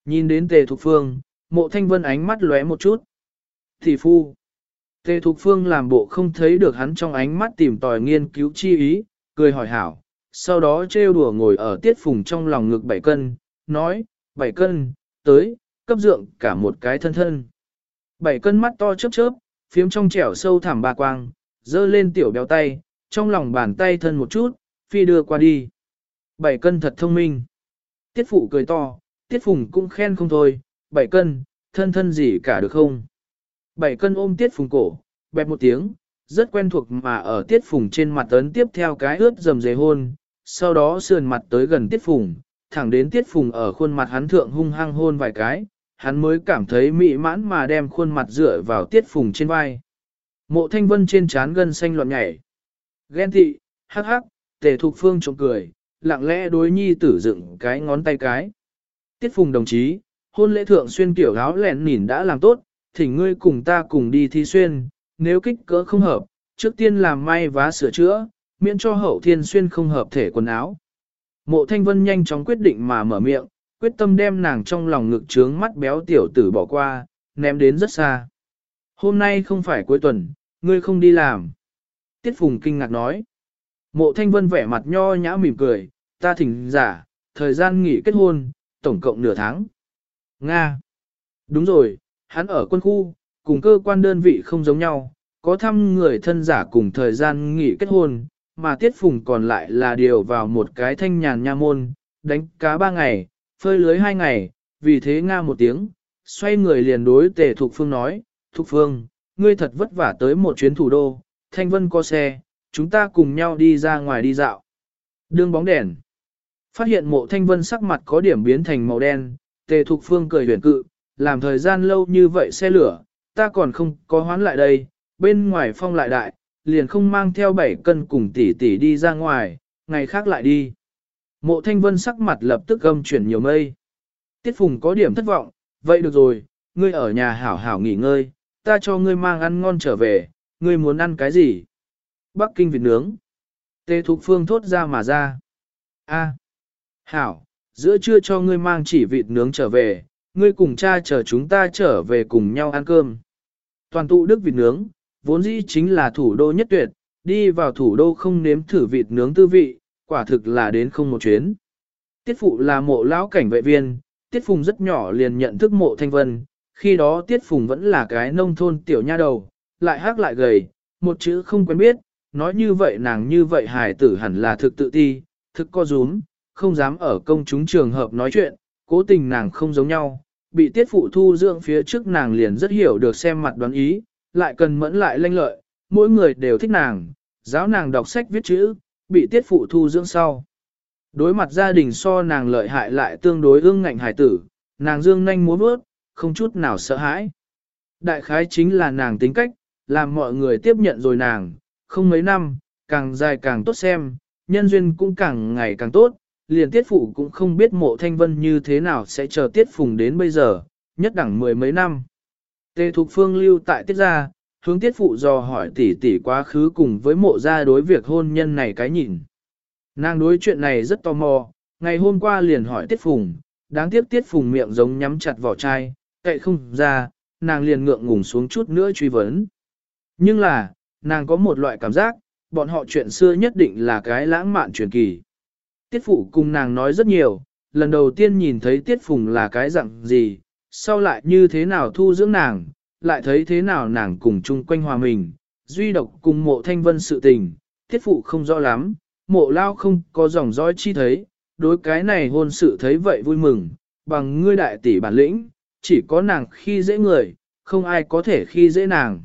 Nhìn đến Tề Thục Phương, mộ thanh vân ánh mắt lóe một chút. Thị phu. Tề Thục Phương làm bộ không thấy được hắn trong ánh mắt tìm tòi nghiên cứu chi ý, cười hỏi hảo, sau đó trêu đùa ngồi ở tiết phùng trong lòng ngực bảy cân, nói, bảy cân, tới, cấp dượng cả một cái thân thân. Bảy cân mắt to chớp chớp, phiếm trong trẻo sâu thẳm ba quang, dơ lên tiểu béo tay, trong lòng bàn tay thân một chút, phi đưa qua đi. Bảy cân thật thông minh. Tiết phụ cười to, tiết phùng cũng khen không thôi, bảy cân, thân thân gì cả được không? Bảy cân ôm tiết phùng cổ, bẹp một tiếng, rất quen thuộc mà ở tiết phùng trên mặt ấn tiếp theo cái ướt dầm dề hôn, sau đó sườn mặt tới gần tiết phùng, thẳng đến tiết phùng ở khuôn mặt hắn thượng hung hăng hôn vài cái, hắn mới cảm thấy mị mãn mà đem khuôn mặt dựa vào tiết phùng trên vai. Mộ thanh vân trên trán gân xanh loạn nhảy. Ghen tị, hắc hắc, tề thục phương trộm cười, lặng lẽ đối nhi tử dựng cái ngón tay cái. Tiết phùng đồng chí, hôn lễ thượng xuyên kiểu áo lẹn nhìn đã làm tốt, thỉnh ngươi cùng ta cùng đi thi xuyên, nếu kích cỡ không hợp, trước tiên làm may vá sửa chữa, miễn cho hậu thiên xuyên không hợp thể quần áo. Mộ thanh vân nhanh chóng quyết định mà mở miệng, quyết tâm đem nàng trong lòng ngực trướng mắt béo tiểu tử bỏ qua, ném đến rất xa. Hôm nay không phải cuối tuần, ngươi không đi làm. Tiết Phùng kinh ngạc nói. Mộ thanh vân vẻ mặt nho nhã mỉm cười, ta thỉnh giả, thời gian nghỉ kết hôn, tổng cộng nửa tháng. Nga. Đúng rồi, hắn ở quân khu, cùng cơ quan đơn vị không giống nhau, có thăm người thân giả cùng thời gian nghỉ kết hôn, mà tiết phùng còn lại là điều vào một cái thanh nhàn nha môn, đánh cá ba ngày, phơi lưới hai ngày, vì thế nga một tiếng, xoay người liền đối tề Thục Phương nói, Thục Phương, ngươi thật vất vả tới một chuyến thủ đô, Thanh Vân có xe, chúng ta cùng nhau đi ra ngoài đi dạo. Đương bóng đèn. Phát hiện mộ Thanh Vân sắc mặt có điểm biến thành màu đen, tề Thục Phương cười huyền cự, làm thời gian lâu như vậy xe lửa, ta còn không có hoán lại đây, bên ngoài phong lại đại, liền không mang theo bảy cân cùng tỷ tỷ đi ra ngoài, ngày khác lại đi. Mộ thanh vân sắc mặt lập tức gâm chuyển nhiều mây. Tiết phùng có điểm thất vọng, vậy được rồi, ngươi ở nhà hảo hảo nghỉ ngơi, ta cho ngươi mang ăn ngon trở về, ngươi muốn ăn cái gì? Bắc kinh vịt nướng. Tê Thục Phương thốt ra mà ra. A, hảo, giữa trưa cho ngươi mang chỉ vịt nướng trở về, ngươi cùng cha chờ chúng ta trở về cùng nhau ăn cơm. Toàn tụ đức vịt nướng, vốn dĩ chính là thủ đô nhất tuyệt, đi vào thủ đô không nếm thử vịt nướng tư vị, quả thực là đến không một chuyến. Tiết phụ là mộ lão cảnh vệ viên, Tiết Phùng rất nhỏ liền nhận thức mộ thanh vân, khi đó Tiết Phùng vẫn là cái nông thôn tiểu nha đầu, lại hát lại gầy, một chữ không quen biết, nói như vậy nàng như vậy hài tử hẳn là thực tự ti, thực co rúm, không dám ở công chúng trường hợp nói chuyện, cố tình nàng không giống nhau, bị Tiết Phụ thu dưỡng phía trước nàng liền rất hiểu được xem mặt đoán ý, lại cần mẫn lại lanh lợi, mỗi người đều thích nàng, giáo nàng đọc sách viết chữ, bị tiết phụ thu dưỡng sau. Đối mặt gia đình so nàng lợi hại lại tương đối ương ngạnh hải tử, nàng dương nhanh múa bước, không chút nào sợ hãi. Đại khái chính là nàng tính cách, làm mọi người tiếp nhận rồi nàng, không mấy năm, càng dài càng tốt xem, nhân duyên cũng càng ngày càng tốt, liền tiết phụ cũng không biết mộ thanh vân như thế nào sẽ chờ tiết phùng đến bây giờ, nhất đẳng mười mấy năm. Tề Thục Phương lưu tại tiết gia, hướng tiết phụ dò hỏi tỷ tỷ quá khứ cùng với mộ gia đối việc hôn nhân này cái nhìn. Nàng đối chuyện này rất tò mò, ngày hôm qua liền hỏi tiết phùng, đáng tiếc tiết phùng miệng giống nhắm chặt vỏ chai, cậy không ra, nàng liền ngượng ngùng xuống chút nữa truy vấn. Nhưng là, nàng có một loại cảm giác, bọn họ chuyện xưa nhất định là cái lãng mạn truyền kỳ. Tiết phụ cùng nàng nói rất nhiều, lần đầu tiên nhìn thấy tiết phùng là cái dạng gì, sau lại như thế nào thu dưỡng nàng, lại thấy thế nào nàng cùng chung quanh hòa mình, duy độc cùng mộ thanh vân sự tình, tiết phụ không rõ lắm, mộ lao không có dòng dõi chi thấy, đối cái này hôn sự thấy vậy vui mừng, bằng ngươi đại tỷ bản lĩnh, chỉ có nàng khi dễ người, không ai có thể khi dễ nàng.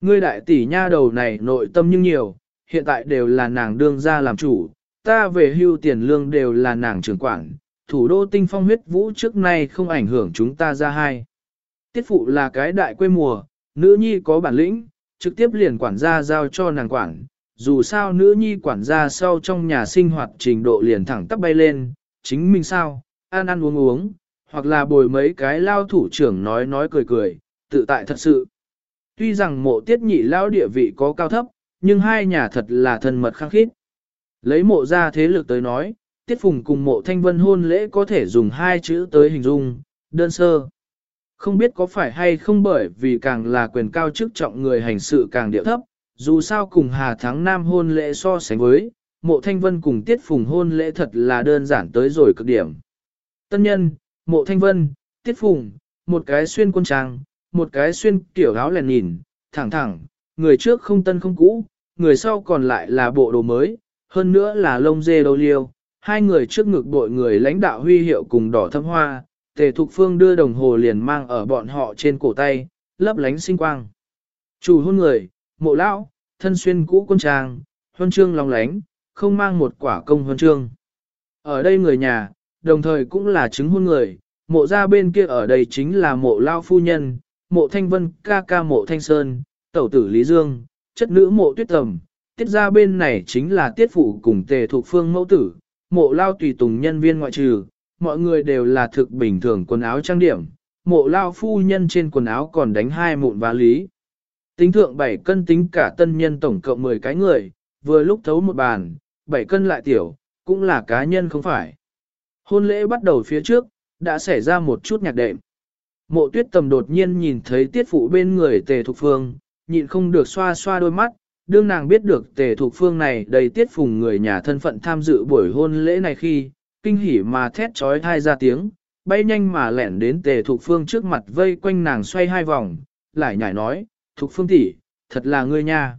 Ngươi đại tỷ nha đầu này nội tâm nhưng nhiều, hiện tại đều là nàng đương ra làm chủ, ta về hưu tiền lương đều là nàng trưởng quản, thủ đô tinh phong huyết vũ trước nay không ảnh hưởng chúng ta ra hai. Tiết phụ là cái đại quê mùa, nữ nhi có bản lĩnh, trực tiếp liền quản gia giao cho nàng quản, dù sao nữ nhi quản gia sau trong nhà sinh hoạt trình độ liền thẳng tắp bay lên, chính mình sao, ăn ăn uống uống, hoặc là bồi mấy cái lao thủ trưởng nói nói cười cười, tự tại thật sự. Tuy rằng mộ tiết nhị lao địa vị có cao thấp, nhưng hai nhà thật là thân mật khăng khít. Lấy mộ ra thế lực tới nói, tiết phùng cùng mộ thanh vân hôn lễ có thể dùng hai chữ tới hình dung, đơn sơ. Không biết có phải hay không bởi vì càng là quyền cao chức trọng người hành sự càng điệu thấp, dù sao cùng Hà Thắng Nam hôn lễ so sánh với, mộ thanh vân cùng tiết phùng hôn lễ thật là đơn giản tới rồi cực điểm. Tân nhân, mộ thanh vân, tiết phùng, một cái xuyên quân trang, một cái xuyên kiểu áo lèn nhìn, thẳng thẳng, người trước không tân không cũ, người sau còn lại là bộ đồ mới, hơn nữa là lông dê đầu liêu, hai người trước ngực bội người lãnh đạo huy hiệu cùng đỏ thâm hoa, tề thục phương đưa đồng hồ liền mang ở bọn họ trên cổ tay, lấp lánh sinh quang. Chủ hôn người, mộ lão, thân xuyên cũ quân trang, huân chương lòng lánh, không mang một quả công huân chương. Ở đây người nhà, đồng thời cũng là chứng hôn người, mộ ra bên kia ở đây chính là mộ lao phu nhân, mộ thanh vân ca ca mộ thanh sơn, tẩu tử Lý Dương, chất nữ mộ tuyết tầm, tiết ra bên này chính là tiết phụ cùng tề thuộc phương mẫu tử, mộ lao tùy tùng nhân viên ngoại trừ, mọi người đều là thực bình thường quần áo trang điểm, mộ lao phu nhân trên quần áo còn đánh hai mụn vá lý. Tính thượng 7 cân tính cả tân nhân tổng cộng 10 cái người, vừa lúc thấu một bàn, 7 cân lại tiểu, cũng là cá nhân không phải. Hôn lễ bắt đầu phía trước, đã xảy ra một chút nhạc đệm. Mộ tuyết tầm đột nhiên nhìn thấy tiết phụ bên người tề thục phương, nhịn không được xoa xoa đôi mắt, đương nàng biết được tề thục phương này đầy tiết phùng người nhà thân phận tham dự buổi hôn lễ này khi, kinh hỉ mà thét trói thai ra tiếng, bay nhanh mà lẻn đến tề thục phương trước mặt vây quanh nàng xoay hai vòng, lại nhảy nói, thục phương tỷ, thật là ngươi nha.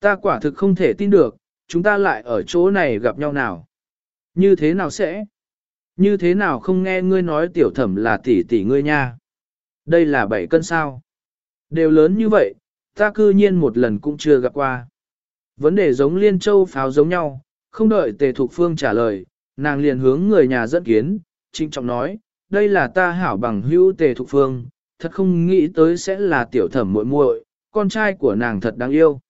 Ta quả thực không thể tin được, chúng ta lại ở chỗ này gặp nhau nào. Như thế nào sẽ? Như thế nào không nghe ngươi nói tiểu thẩm là tỷ tỷ ngươi nha? Đây là bảy cân sao? Đều lớn như vậy, ta cư nhiên một lần cũng chưa gặp qua. Vấn đề giống liên châu pháo giống nhau, không đợi tề thục phương trả lời, nàng liền hướng người nhà dẫn kiến, trinh trọng nói, đây là ta hảo bằng hữu tề thục phương, thật không nghĩ tới sẽ là tiểu thẩm muội muội, con trai của nàng thật đáng yêu.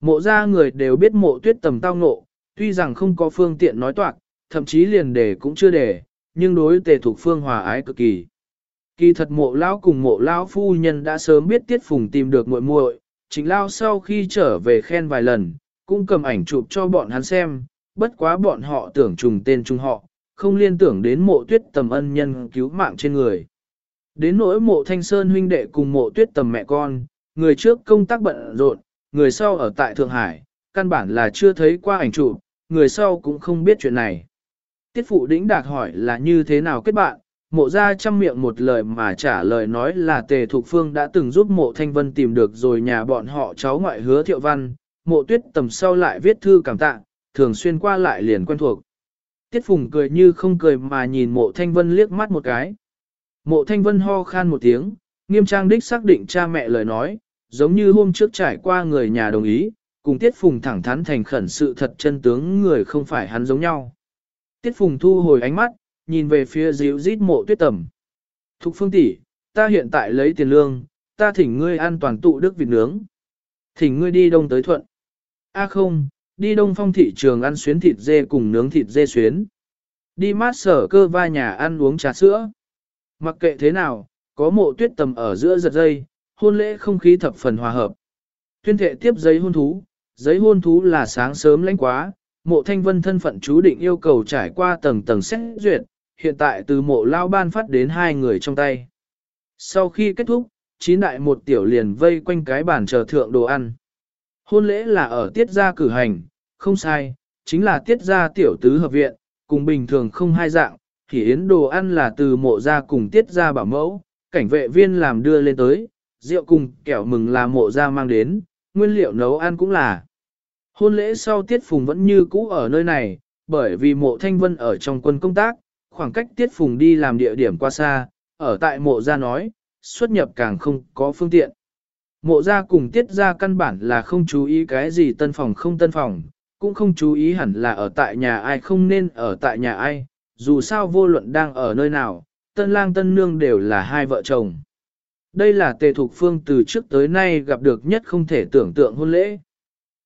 Mộ ra người đều biết mộ tuyết tầm tao ngộ, tuy rằng không có phương tiện nói toạc, thậm chí liền đề cũng chưa đề, nhưng đối tề thục phương hòa ái cực kỳ. Kỳ thật mộ lão cùng mộ lão phu nhân đã sớm biết tiết phùng tìm được muội muội, chính lao sau khi trở về khen vài lần, cũng cầm ảnh chụp cho bọn hắn xem, bất quá bọn họ tưởng trùng tên trùng họ, không liên tưởng đến mộ tuyết tầm ân nhân cứu mạng trên người. Đến nỗi mộ thanh sơn huynh đệ cùng mộ tuyết tầm mẹ con, người trước công tác bận rộn, người sau ở tại Thượng Hải, căn bản là chưa thấy qua ảnh chụp, người sau cũng không biết chuyện này. Tiết phụ đĩnh đạc hỏi là như thế nào kết bạn, mộ ra chăm miệng một lời mà trả lời nói là tề thục phương đã từng giúp mộ thanh vân tìm được rồi nhà bọn họ cháu ngoại hứa thiệu văn, mộ tuyết tầm sau lại viết thư cảm tạ, thường xuyên qua lại liền quen thuộc. Tiết phùng cười như không cười mà nhìn mộ thanh vân liếc mắt một cái. Mộ thanh vân ho khan một tiếng, nghiêm trang đích xác định cha mẹ lời nói, giống như hôm trước trải qua người nhà đồng ý, cùng tiết phùng thẳng thắn thành khẩn sự thật chân tướng người không phải hắn giống nhau. Tiết phùng thu hồi ánh mắt, nhìn về phía dịu rít mộ tuyết tầm. Thục phương tỷ, ta hiện tại lấy tiền lương, ta thỉnh ngươi an toàn tụ đức vịt nướng. Thỉnh ngươi đi đông tới thuận. A không, đi đông phong thị trường ăn xuyến thịt dê cùng nướng thịt dê xuyến. Đi mát sở cơ va nhà ăn uống trà sữa. Mặc kệ thế nào, có mộ tuyết tầm ở giữa giật dây, hôn lễ không khí thập phần hòa hợp. Tuyên thệ tiếp giấy hôn thú, giấy hôn thú là sáng sớm lãnh quá, mộ thanh vân thân phận chú định yêu cầu trải qua tầng tầng xét duyệt, hiện tại từ mộ lao ban phát đến hai người trong tay. Sau khi kết thúc, chín đại một tiểu liền vây quanh cái bàn chờ thượng đồ ăn. Hôn lễ là ở tiết gia cử hành, không sai, chính là tiết gia tiểu tứ hợp viện, cùng bình thường không hai dạng, thì yến đồ ăn là từ mộ gia cùng tiết gia bảo mẫu, cảnh vệ viên làm đưa lên tới, rượu cùng kẹo mừng là mộ gia mang đến, nguyên liệu nấu ăn cũng là. Hôn lễ sau tiết phùng vẫn như cũ ở nơi này, bởi vì mộ thanh vân ở trong quân công tác, khoảng cách tiết phùng đi làm địa điểm qua xa, ở tại mộ gia nói, xuất nhập càng không có phương tiện. Mộ gia cùng tiết gia căn bản là không chú ý cái gì tân phòng không tân phòng, cũng không chú ý hẳn là ở tại nhà ai không nên ở tại nhà ai, dù sao vô luận đang ở nơi nào, tân lang tân nương đều là hai vợ chồng. Đây là tề thục phương từ trước tới nay gặp được nhất không thể tưởng tượng hôn lễ.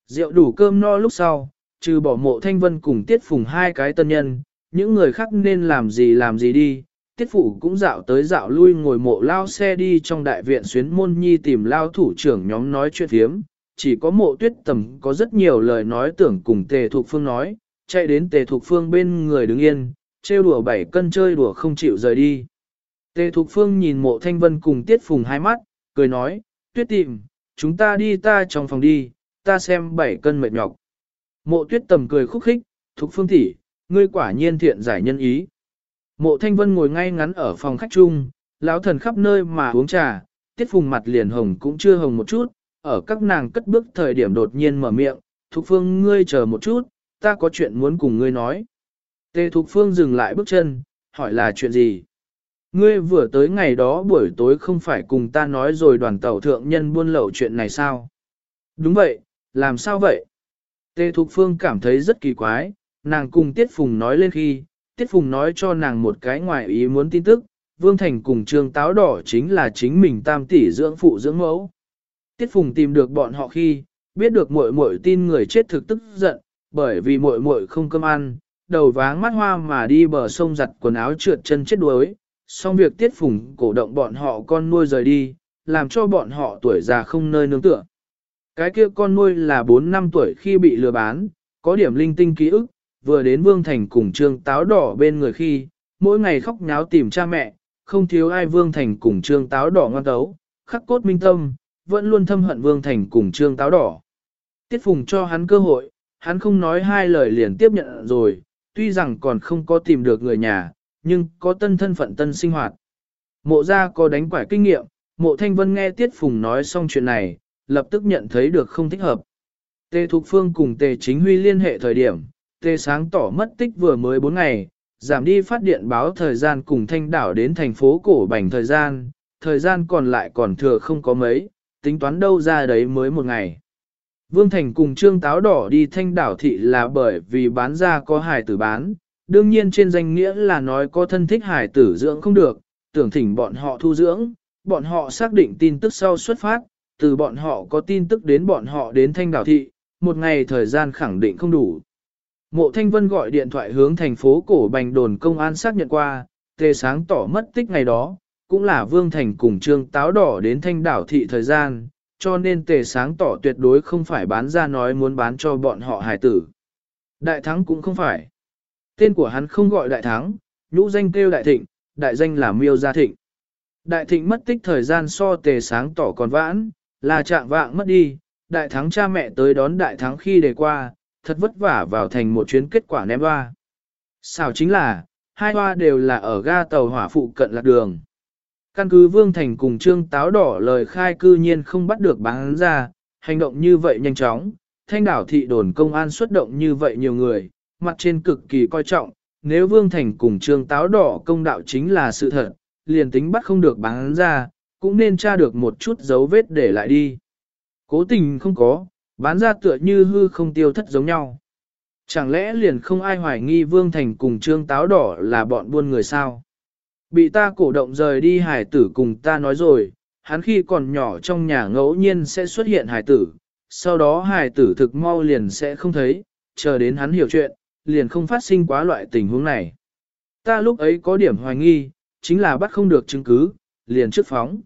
Rượu đủ cơm no lúc sau, trừ bỏ mộ thanh vân cùng tiết phùng hai cái tân nhân, những người khác nên làm gì làm gì đi. Tiết phụ cũng dạo tới dạo lui ngồi mộ lao xe đi trong đại viện xuyến môn nhi tìm lao thủ trưởng nhóm nói chuyện thiếm, chỉ có mộ tuyết tầm có rất nhiều lời nói tưởng cùng tề thục phương nói, chạy đến tề thục phương bên người đứng yên, trêu đùa bảy cân chơi đùa không chịu rời đi. Tề thục phương nhìn mộ thanh vân cùng tiết phùng hai mắt, cười nói, tuyết tìm, chúng ta đi ta trong phòng đi, ta xem bảy cân mệt nhọc. Mộ tuyết tầm cười khúc khích, thục phương tỷ, ngươi quả nhiên thiện giải nhân ý. Mộ thanh vân ngồi ngay ngắn ở phòng khách chung, lão thần khắp nơi mà uống trà, tiết phùng mặt liền hồng cũng chưa hồng một chút, ở các nàng cất bước thời điểm đột nhiên mở miệng, Thục Phương ngươi chờ một chút, ta có chuyện muốn cùng ngươi nói. Tề Thục Phương dừng lại bước chân, hỏi là chuyện gì? Ngươi vừa tới ngày đó buổi tối không phải cùng ta nói rồi đoàn tàu thượng nhân buôn lậu chuyện này sao? Đúng vậy, làm sao vậy? Tề Thục Phương cảm thấy rất kỳ quái, nàng cùng Tiết Phùng nói lên khi, Tiết Phùng nói cho nàng một cái ngoài ý muốn tin tức, Vương Thành cùng Trương Táo Đỏ chính là chính mình tam tỷ dưỡng phụ dưỡng mẫu. Tiết Phùng tìm được bọn họ khi, biết được muội muội tin người chết thực tức giận, bởi vì muội muội không cơm ăn, đầu váng mắt hoa mà đi bờ sông giặt quần áo trượt chân chết đuối. Xong việc Tiết Phùng cổ động bọn họ con nuôi rời đi, làm cho bọn họ tuổi già không nơi nương tựa. Cái kia con nuôi là 4 năm tuổi khi bị lừa bán, có điểm linh tinh ký ức, vừa đến Vương Thành cùng Trương Táo Đỏ bên người khi, mỗi ngày khóc nháo tìm cha mẹ, không thiếu ai Vương Thành cùng Trương Táo Đỏ ngoan tấu, khắc cốt minh tâm, vẫn luôn thâm hận Vương Thành cùng Trương Táo Đỏ. Tiết Phùng cho hắn cơ hội, hắn không nói hai lời liền tiếp nhận rồi, tuy rằng còn không có tìm được người nhà, nhưng có tân thân phận tân sinh hoạt. Mộ gia có đánh quải kinh nghiệm, mộ thanh vân nghe Tiết Phùng nói xong chuyện này, lập tức nhận thấy được không thích hợp. Tề Thục Phương cùng Tề Chính Huy liên hệ thời điểm, Tê sáng tỏ mất tích vừa mới 4 ngày, giảm đi phát điện báo thời gian cùng thanh đảo đến thành phố cổ bành thời gian, thời gian còn lại còn thừa không có mấy, tính toán đâu ra đấy mới một ngày. Vương Thành cùng Trương Táo Đỏ đi thanh đảo thị là bởi vì bán ra có hài tử bán, đương nhiên trên danh nghĩa là nói có thân thích hài tử dưỡng không được, tưởng thỉnh bọn họ thu dưỡng, bọn họ xác định tin tức sau xuất phát, từ bọn họ có tin tức đến bọn họ đến thanh đảo thị, một ngày thời gian khẳng định không đủ. Mộ Thanh Vân gọi điện thoại hướng thành phố cổ bành đồn công an xác nhận qua, tề sáng tỏ mất tích ngày đó, cũng là Vương Thành cùng Trương Táo Đỏ đến thanh đảo thị thời gian, cho nên tề sáng tỏ tuyệt đối không phải bán ra nói muốn bán cho bọn họ Hải tử. Đại thắng cũng không phải. Tên của hắn không gọi đại thắng, nhũ danh kêu đại thịnh, đại danh là miêu gia thịnh. Đại thịnh mất tích thời gian so tề sáng tỏ còn vãn, là trạng vạng mất đi, đại thắng cha mẹ tới đón đại thắng khi đề qua, thật vất vả vào thành một chuyến kết quả ném hoa. Sao chính là, hai hoa đều là ở ga tàu hỏa phụ cận lạc đường. Căn cứ Vương Thành cùng Trương Táo Đỏ lời khai cư nhiên không bắt được bán ra, hành động như vậy nhanh chóng, thanh đảo thị đồn công an xuất động như vậy nhiều người, mặt trên cực kỳ coi trọng, nếu Vương Thành cùng Trương Táo Đỏ công đạo chính là sự thật, liền tính bắt không được bán ra, cũng nên tra được một chút dấu vết để lại đi. Cố tình không có, bán ra tựa như hư không tiêu thất giống nhau. Chẳng lẽ liền không ai hoài nghi Vương Thành cùng Trương Táo Đỏ là bọn buôn người sao? Bị ta cổ động rời đi hải tử cùng ta nói rồi, hắn khi còn nhỏ trong nhà ngẫu nhiên sẽ xuất hiện hải tử, sau đó hải tử thực mau liền sẽ không thấy, chờ đến hắn hiểu chuyện, liền không phát sinh quá loại tình huống này. Ta lúc ấy có điểm hoài nghi, chính là bắt không được chứng cứ, liền trước phóng.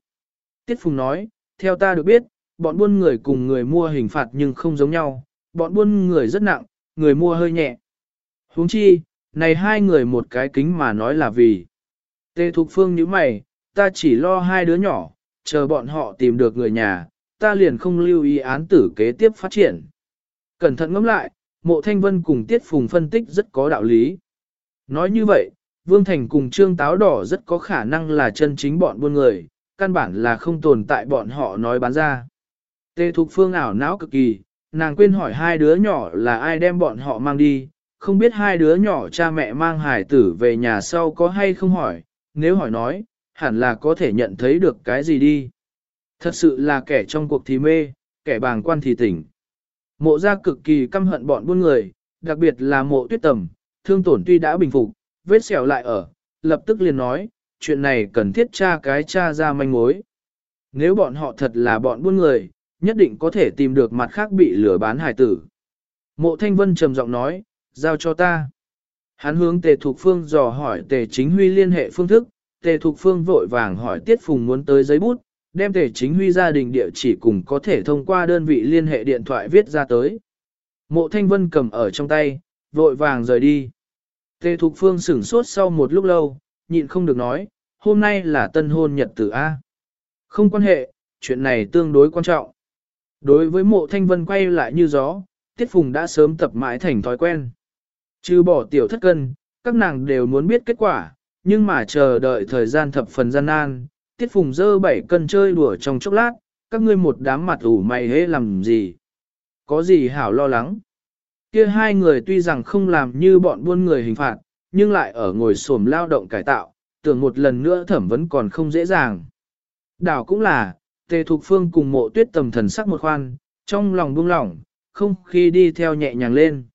Tiết Phùng nói, theo ta được biết, bọn buôn người cùng người mua hình phạt nhưng không giống nhau, bọn buôn người rất nặng, người mua hơi nhẹ. huống chi, này hai người một cái kính mà nói là vì. Tê Thục Phương như mày, ta chỉ lo hai đứa nhỏ, chờ bọn họ tìm được người nhà, ta liền không lưu ý án tử kế tiếp phát triển. Cẩn thận ngẫm lại, mộ thanh vân cùng Tiết Phùng phân tích rất có đạo lý. Nói như vậy, Vương Thành cùng Trương Táo Đỏ rất có khả năng là chân chính bọn buôn người, căn bản là không tồn tại bọn họ nói bán ra. Tê Thục Phương ảo não cực kỳ, nàng quên hỏi hai đứa nhỏ là ai đem bọn họ mang đi, không biết hai đứa nhỏ cha mẹ mang hải tử về nhà sau có hay không hỏi, nếu hỏi nói, hẳn là có thể nhận thấy được cái gì đi. Thật sự là kẻ trong cuộc thì mê, kẻ bàng quan thì tỉnh. Mộ ra cực kỳ căm hận bọn buôn người, đặc biệt là mộ tuyết tầm, thương tổn tuy đã bình phục, vết sẹo lại ở, lập tức liền nói, chuyện này cần thiết tra cái tra ra manh mối. Nếu bọn họ thật là bọn buôn người, nhất định có thể tìm được mặt khác bị lừa bán hải tử. Mộ Thanh Vân trầm giọng nói, giao cho ta. Hắn hướng Tề Thục Phương dò hỏi Tề Chính Huy liên hệ phương thức, Tề Thục Phương vội vàng hỏi Tiết Phùng muốn tới giấy bút, đem Tề Chính Huy gia đình địa chỉ cùng có thể thông qua đơn vị liên hệ điện thoại viết ra tới. Mộ Thanh Vân cầm ở trong tay, vội vàng rời đi. Tề Thục Phương sửng sốt sau một lúc lâu, nhịn không được nói, hôm nay là tân hôn nhật tử A. Không quan hệ, chuyện này tương đối quan trọng. Đối với mộ thanh vân quay lại như gió, Tiết Phùng đã sớm tập mãi thành thói quen. Trừ bỏ tiểu thất cân, các nàng đều muốn biết kết quả, nhưng mà chờ đợi thời gian thập phần gian nan, Tiết Phùng dơ bảy cân chơi đùa trong chốc lát, các ngươi một đám mặt ủ mày hế làm gì? Có gì hảo lo lắng? Kia hai người tuy rằng không làm như bọn buôn người hình phạt, nhưng lại ở ngồi xổm lao động cải tạo, tưởng một lần nữa thẩm vấn còn không dễ dàng. Đảo cũng là, Tề Thục Phương cùng mộ tuyết tầm thần sắc một khoan, trong lòng buông lỏng, không khi đi theo nhẹ nhàng lên.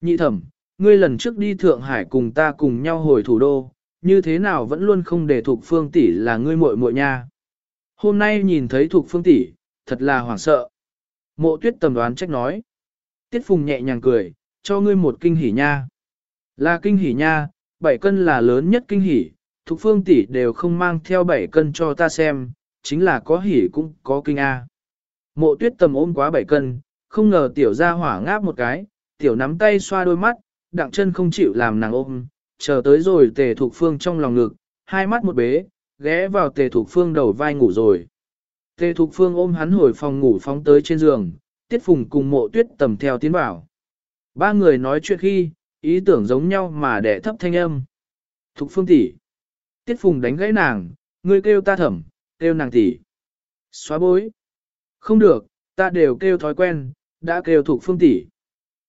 Nhị thẩm, ngươi lần trước đi Thượng Hải cùng ta cùng nhau hồi thủ đô, như thế nào vẫn luôn không để Thục Phương tỷ là ngươi muội muội nha. Hôm nay nhìn thấy Thục Phương tỷ, thật là hoảng sợ. Mộ tuyết tầm đoán trách nói. Tiết Phùng nhẹ nhàng cười, cho ngươi một kinh hỉ nha. Là kinh hỉ nha, bảy cân là lớn nhất kinh hỉ, Thục Phương tỷ đều không mang theo bảy cân cho ta xem, chính là có hỉ cũng có kinh A. Mộ tuyết tầm ôm quá bảy cân, không ngờ tiểu ra hỏa ngáp một cái, tiểu nắm tay xoa đôi mắt, đặng chân không chịu làm nàng ôm, chờ tới rồi tề thục phương trong lòng ngực, hai mắt một bế, ghé vào tề thục phương đầu vai ngủ rồi. Tề thục phương ôm hắn hồi phòng ngủ phóng tới trên giường, tiết phùng cùng mộ tuyết tầm theo tiến bảo. Ba người nói chuyện khi, ý tưởng giống nhau mà đẻ thấp thanh âm. Thục phương tỷ Tiết phùng đánh gãy nàng, ngươi kêu ta thẩm, kêu nàng tỷ. Xóa bối. Không được, ta đều kêu thói quen, đã kêu thuộc phương tỷ.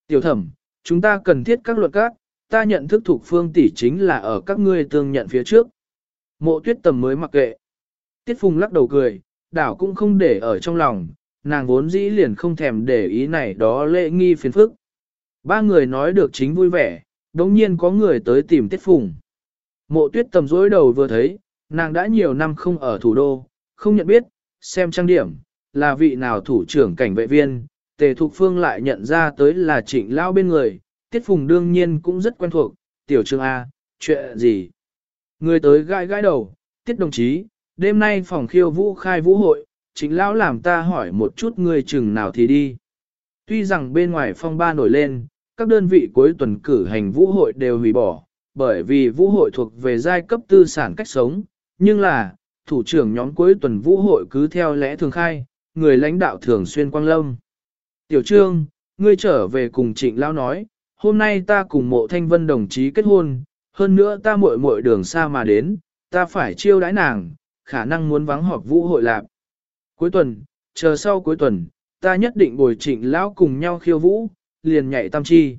Tiểu thẩm, chúng ta cần thiết các luật các, ta nhận thức thuộc phương tỷ chính là ở các ngươi tương nhận phía trước. Mộ tuyết tầm mới mặc kệ. Tiết Phùng lắc đầu cười, đảo cũng không để ở trong lòng, nàng vốn dĩ liền không thèm để ý này đó lễ nghi phiền phức. Ba người nói được chính vui vẻ, đồng nhiên có người tới tìm Tiết Phùng. Mộ tuyết tầm dối đầu vừa thấy, nàng đã nhiều năm không ở thủ đô, không nhận biết, xem trang điểm, là vị nào thủ trưởng cảnh vệ viên, tề thục phương lại nhận ra tới là trịnh lao bên người, tiết phùng đương nhiên cũng rất quen thuộc, tiểu trương A, chuyện gì? Người tới gai gai đầu, tiết đồng chí, đêm nay phòng khiêu vũ khai vũ hội, trịnh lão làm ta hỏi một chút người chừng nào thì đi. Tuy rằng bên ngoài phong ba nổi lên, các đơn vị cuối tuần cử hành vũ hội đều hủy bỏ, bởi vì vũ hội thuộc về giai cấp tư sản cách sống, nhưng là, thủ trưởng nhóm cuối tuần vũ hội cứ theo lẽ thường khai, người lãnh đạo thường xuyên quang lâm. Tiểu trương, ngươi trở về cùng trịnh lao nói, hôm nay ta cùng mộ thanh vân đồng chí kết hôn, hơn nữa ta muội muội đường xa mà đến, ta phải chiêu đãi nàng, khả năng muốn vắng họp vũ hội lạc. Cuối tuần, chờ sau cuối tuần, ta nhất định bồi trịnh lão cùng nhau khiêu vũ, liền nhảy tam chi.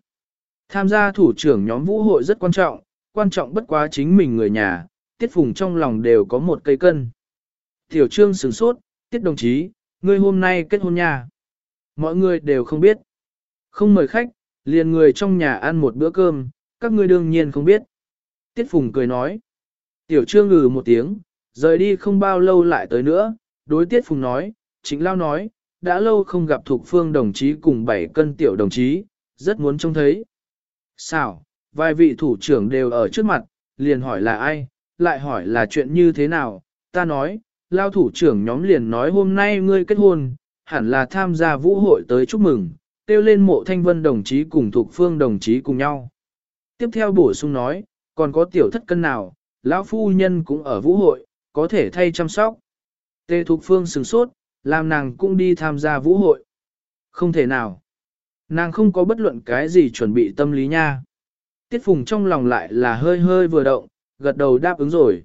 Tham gia thủ trưởng nhóm vũ hội rất quan trọng, quan trọng bất quá chính mình người nhà, tiết phùng trong lòng đều có một cây cân. Tiểu trương sửng sốt, tiết đồng chí, ngươi hôm nay kết hôn nha. Mọi người đều không biết. Không mời khách, liền người trong nhà ăn một bữa cơm, các ngươi đương nhiên không biết. Tiết phùng cười nói. Tiểu trương ngừ một tiếng, rời đi không bao lâu lại tới nữa, đối tiết phùng nói, chính lao nói, đã lâu không gặp thuộc phương đồng chí cùng bảy cân tiểu đồng chí, rất muốn trông thấy. Sao, vài vị thủ trưởng đều ở trước mặt, liền hỏi là ai, lại hỏi là chuyện như thế nào, ta nói, lao thủ trưởng nhóm liền nói hôm nay ngươi kết hôn, hẳn là tham gia vũ hội tới chúc mừng, tiêu lên mộ thanh vân đồng chí cùng thuộc phương đồng chí cùng nhau. Tiếp theo bổ sung nói, còn có tiểu thất cân nào, lão phu nhân cũng ở vũ hội, có thể thay chăm sóc. Tề Thục Phương sửng sốt, làm nàng cũng đi tham gia vũ hội. Không thể nào. Nàng không có bất luận cái gì chuẩn bị tâm lý nha. Tiết Phùng trong lòng lại là hơi hơi vừa động, gật đầu đáp ứng rồi.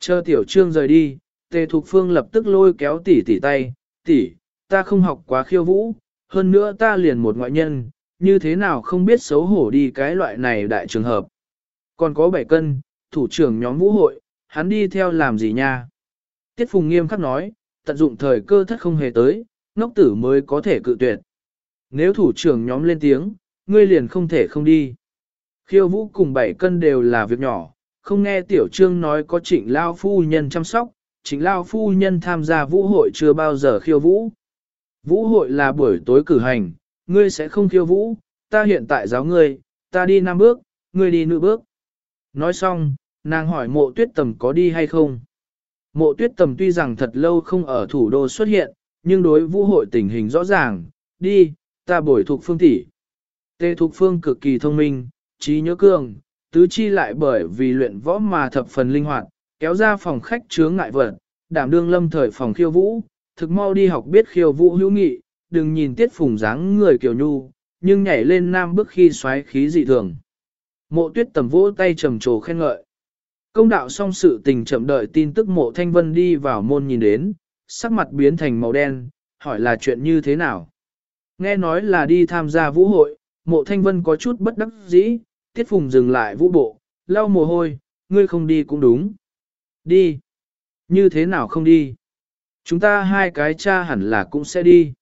Chờ tiểu trương rời đi, Tề Thục Phương lập tức lôi kéo tỷ tỷ tay, tỷ, ta không học quá khiêu vũ, hơn nữa ta liền một ngoại nhân, như thế nào không biết xấu hổ đi cái loại này đại trường hợp. Còn có bảy cân, thủ trưởng nhóm vũ hội, hắn đi theo làm gì nha? Tiết Phùng nghiêm khắc nói, tận dụng thời cơ thất không hề tới, ngốc tử mới có thể cự tuyệt. Nếu thủ trưởng nhóm lên tiếng, ngươi liền không thể không đi. Khiêu vũ cùng bảy cân đều là việc nhỏ, không nghe tiểu trương nói có trịnh lao phu nhân chăm sóc, trịnh lao phu nhân tham gia vũ hội chưa bao giờ khiêu vũ. Vũ hội là buổi tối cử hành, ngươi sẽ không khiêu vũ, ta hiện tại giáo ngươi, ta đi năm bước, ngươi đi nữ bước. Nói xong, nàng hỏi mộ tuyết tầm có đi hay không. Mộ tuyết tầm tuy rằng thật lâu không ở thủ đô xuất hiện, nhưng đối vũ hội tình hình rõ ràng, đi, ta bồi thuộc phương tỷ. Tê Thục Phương cực kỳ thông minh, trí nhớ cường, tứ chi lại bởi vì luyện võ mà thập phần linh hoạt, kéo ra phòng khách chướng ngại vật, đảm đương lâm thời phòng khiêu vũ, thực mau đi học biết khiêu vũ hữu nghị, đừng nhìn tiết phùng dáng người kiều nhu, nhưng nhảy lên nam bước khi xoáy khí dị thường. Mộ tuyết tầm vỗ tay trầm trồ khen ngợi. Công đạo xong sự tình chậm đợi tin tức mộ thanh vân đi vào môn nhìn đến, sắc mặt biến thành màu đen, hỏi là chuyện như thế nào. Nghe nói là đi tham gia vũ hội, mộ thanh vân có chút bất đắc dĩ, tiết phùng dừng lại vũ bộ, lau mồ hôi, ngươi không đi cũng đúng. Đi. Như thế nào không đi? Chúng ta hai cái cha hẳn là cũng sẽ đi.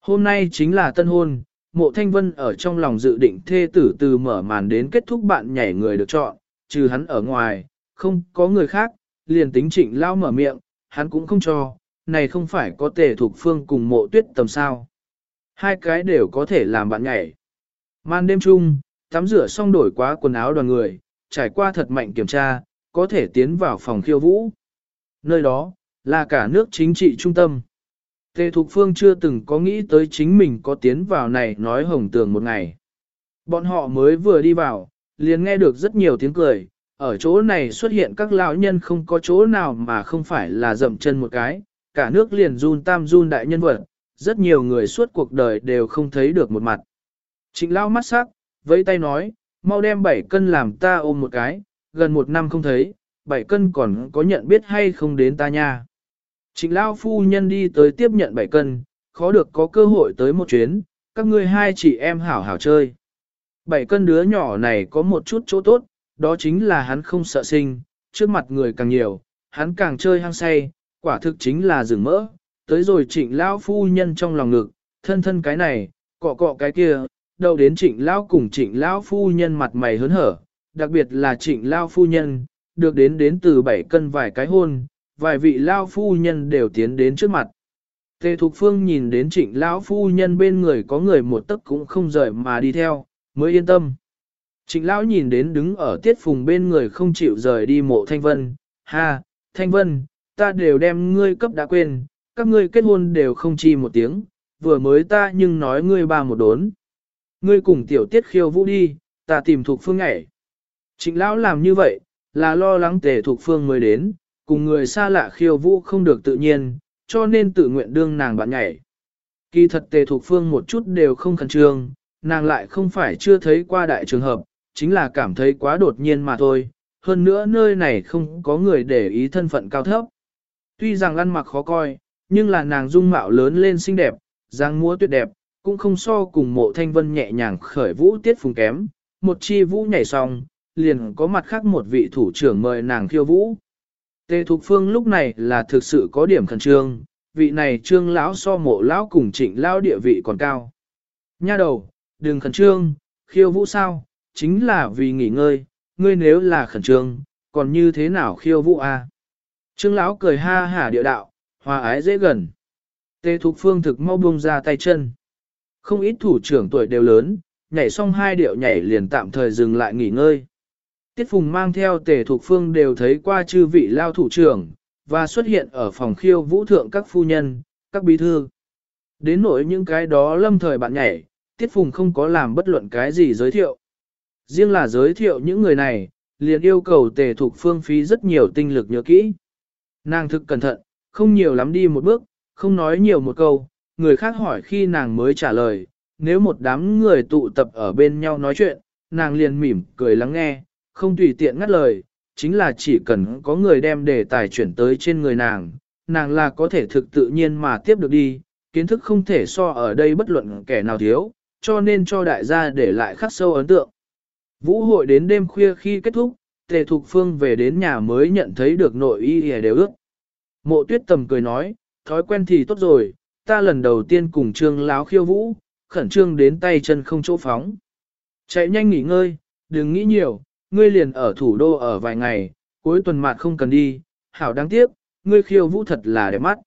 Hôm nay chính là tân hôn, mộ thanh vân ở trong lòng dự định thê tử từ mở màn đến kết thúc bạn nhảy người được chọn, trừ hắn ở ngoài, không có người khác, liền tính trịnh lao mở miệng, hắn cũng không cho, này không phải có tề thuộc phương cùng mộ tuyết tầm sao. Hai cái đều có thể làm bạn nhảy. Màn đêm chung, tắm rửa xong đổi quá quần áo đoàn người, trải qua thật mạnh kiểm tra, có thể tiến vào phòng khiêu vũ. Nơi đó, là cả nước chính trị trung tâm. Tề Thục Phương chưa từng có nghĩ tới chính mình có tiến vào này nói hồng tường một ngày. Bọn họ mới vừa đi vào, liền nghe được rất nhiều tiếng cười, ở chỗ này xuất hiện các lão nhân không có chỗ nào mà không phải là dậm chân một cái, cả nước liền run tam run đại nhân vật, rất nhiều người suốt cuộc đời đều không thấy được một mặt. Trịnh lao mắt sắc, vẫy tay nói, mau đem 7 cân làm ta ôm một cái, gần một năm không thấy, 7 cân còn có nhận biết hay không đến ta nha. Trịnh lao phu nhân đi tới tiếp nhận 7 cân, khó được có cơ hội tới một chuyến, các ngươi hai chị em hảo hảo chơi. 7 cân đứa nhỏ này có một chút chỗ tốt, đó chính là hắn không sợ sinh, trước mặt người càng nhiều, hắn càng chơi hăng say, quả thực chính là rừng mỡ, tới rồi trịnh lão phu nhân trong lòng ngực, thân thân cái này, cọ cọ cái kia, đầu đến trịnh lão cùng trịnh lão phu nhân mặt mày hớn hở, đặc biệt là trịnh lão phu nhân, được đến đến từ bảy cân vài cái hôn, vài vị lão phu nhân đều tiến đến trước mặt. Tề Thục Phương nhìn đến trịnh lão phu nhân bên người có người một tấc cũng không rời mà đi theo, mới yên tâm. Trịnh lão nhìn đến đứng ở tiết phùng bên người không chịu rời đi mộ Thanh Vân, ha, Thanh Vân, ta đều đem ngươi cấp đã quên, các ngươi kết hôn đều không chi một tiếng, vừa mới ta nhưng nói ngươi ba một đốn. Ngươi cùng tiểu tiết khiêu vũ đi, ta tìm thuộc phương nhảy. Trịnh lão làm như vậy, là lo lắng tề thuộc phương mới đến, cùng người xa lạ khiêu vũ không được tự nhiên, cho nên tự nguyện đương nàng bạn nhảy. Kỳ thật tề thuộc phương một chút đều không khẩn trương, nàng lại không phải chưa thấy qua đại trường hợp, chính là cảm thấy quá đột nhiên mà thôi. Hơn nữa nơi này không có người để ý thân phận cao thấp. Tuy rằng ăn mặc khó coi, nhưng là nàng dung mạo lớn lên xinh đẹp, dáng múa tuyệt đẹp, cũng không so cùng mộ thanh vân nhẹ nhàng khởi vũ tiết phùng kém. Một chi vũ nhảy xong, liền có mặt khác một vị thủ trưởng mời nàng khiêu vũ. Tề Thục Phương lúc này là thực sự có điểm khẩn trương, vị này trương lão so mộ lão cùng trịnh lão địa vị còn cao. Nha đầu, đừng khẩn trương, khiêu vũ sao, chính là vì nghỉ ngơi, ngươi nếu là khẩn trương, còn như thế nào khiêu vũ a? À? Trương lão cười ha hả địa đạo, hòa ái dễ gần. Tề Thục Phương thực mau buông ra tay chân. Không ít thủ trưởng tuổi đều lớn, nhảy xong hai điệu nhảy liền tạm thời dừng lại nghỉ ngơi. Tiết Phùng mang theo tề thuộc phương đều thấy qua chư vị lao thủ trưởng, và xuất hiện ở phòng khiêu vũ thượng các phu nhân, các bí thư. Đến nỗi những cái đó lâm thời bạn nhảy, Tiết Phùng không có làm bất luận cái gì giới thiệu. Riêng là giới thiệu những người này, liền yêu cầu tề thuộc phương phí rất nhiều tinh lực nhớ kỹ. Nàng thực cẩn thận, không nhiều lắm đi một bước, không nói nhiều một câu, người khác hỏi khi nàng mới trả lời, nếu một đám người tụ tập ở bên nhau nói chuyện, nàng liền mỉm cười lắng nghe, không tùy tiện ngắt lời, chính là chỉ cần có người đem đề tài chuyển tới trên người nàng, nàng là có thể thực tự nhiên mà tiếp được đi, kiến thức không thể so ở đây bất luận kẻ nào thiếu, cho nên cho đại gia để lại khắc sâu ấn tượng. Vũ hội đến đêm khuya khi kết thúc, Tề Thục Phương về đến nhà mới nhận thấy được nội y hề đều ước. Mộ tuyết tầm cười nói, thói quen thì tốt rồi, ta lần đầu tiên cùng trương láo khiêu vũ, khẩn trương đến tay chân không chỗ phóng. Chạy nhanh nghỉ ngơi, đừng nghĩ nhiều, ngươi liền ở thủ đô ở vài ngày, cuối tuần mặt không cần đi, hảo đáng tiếc, ngươi khiêu vũ thật là đẹp mắt.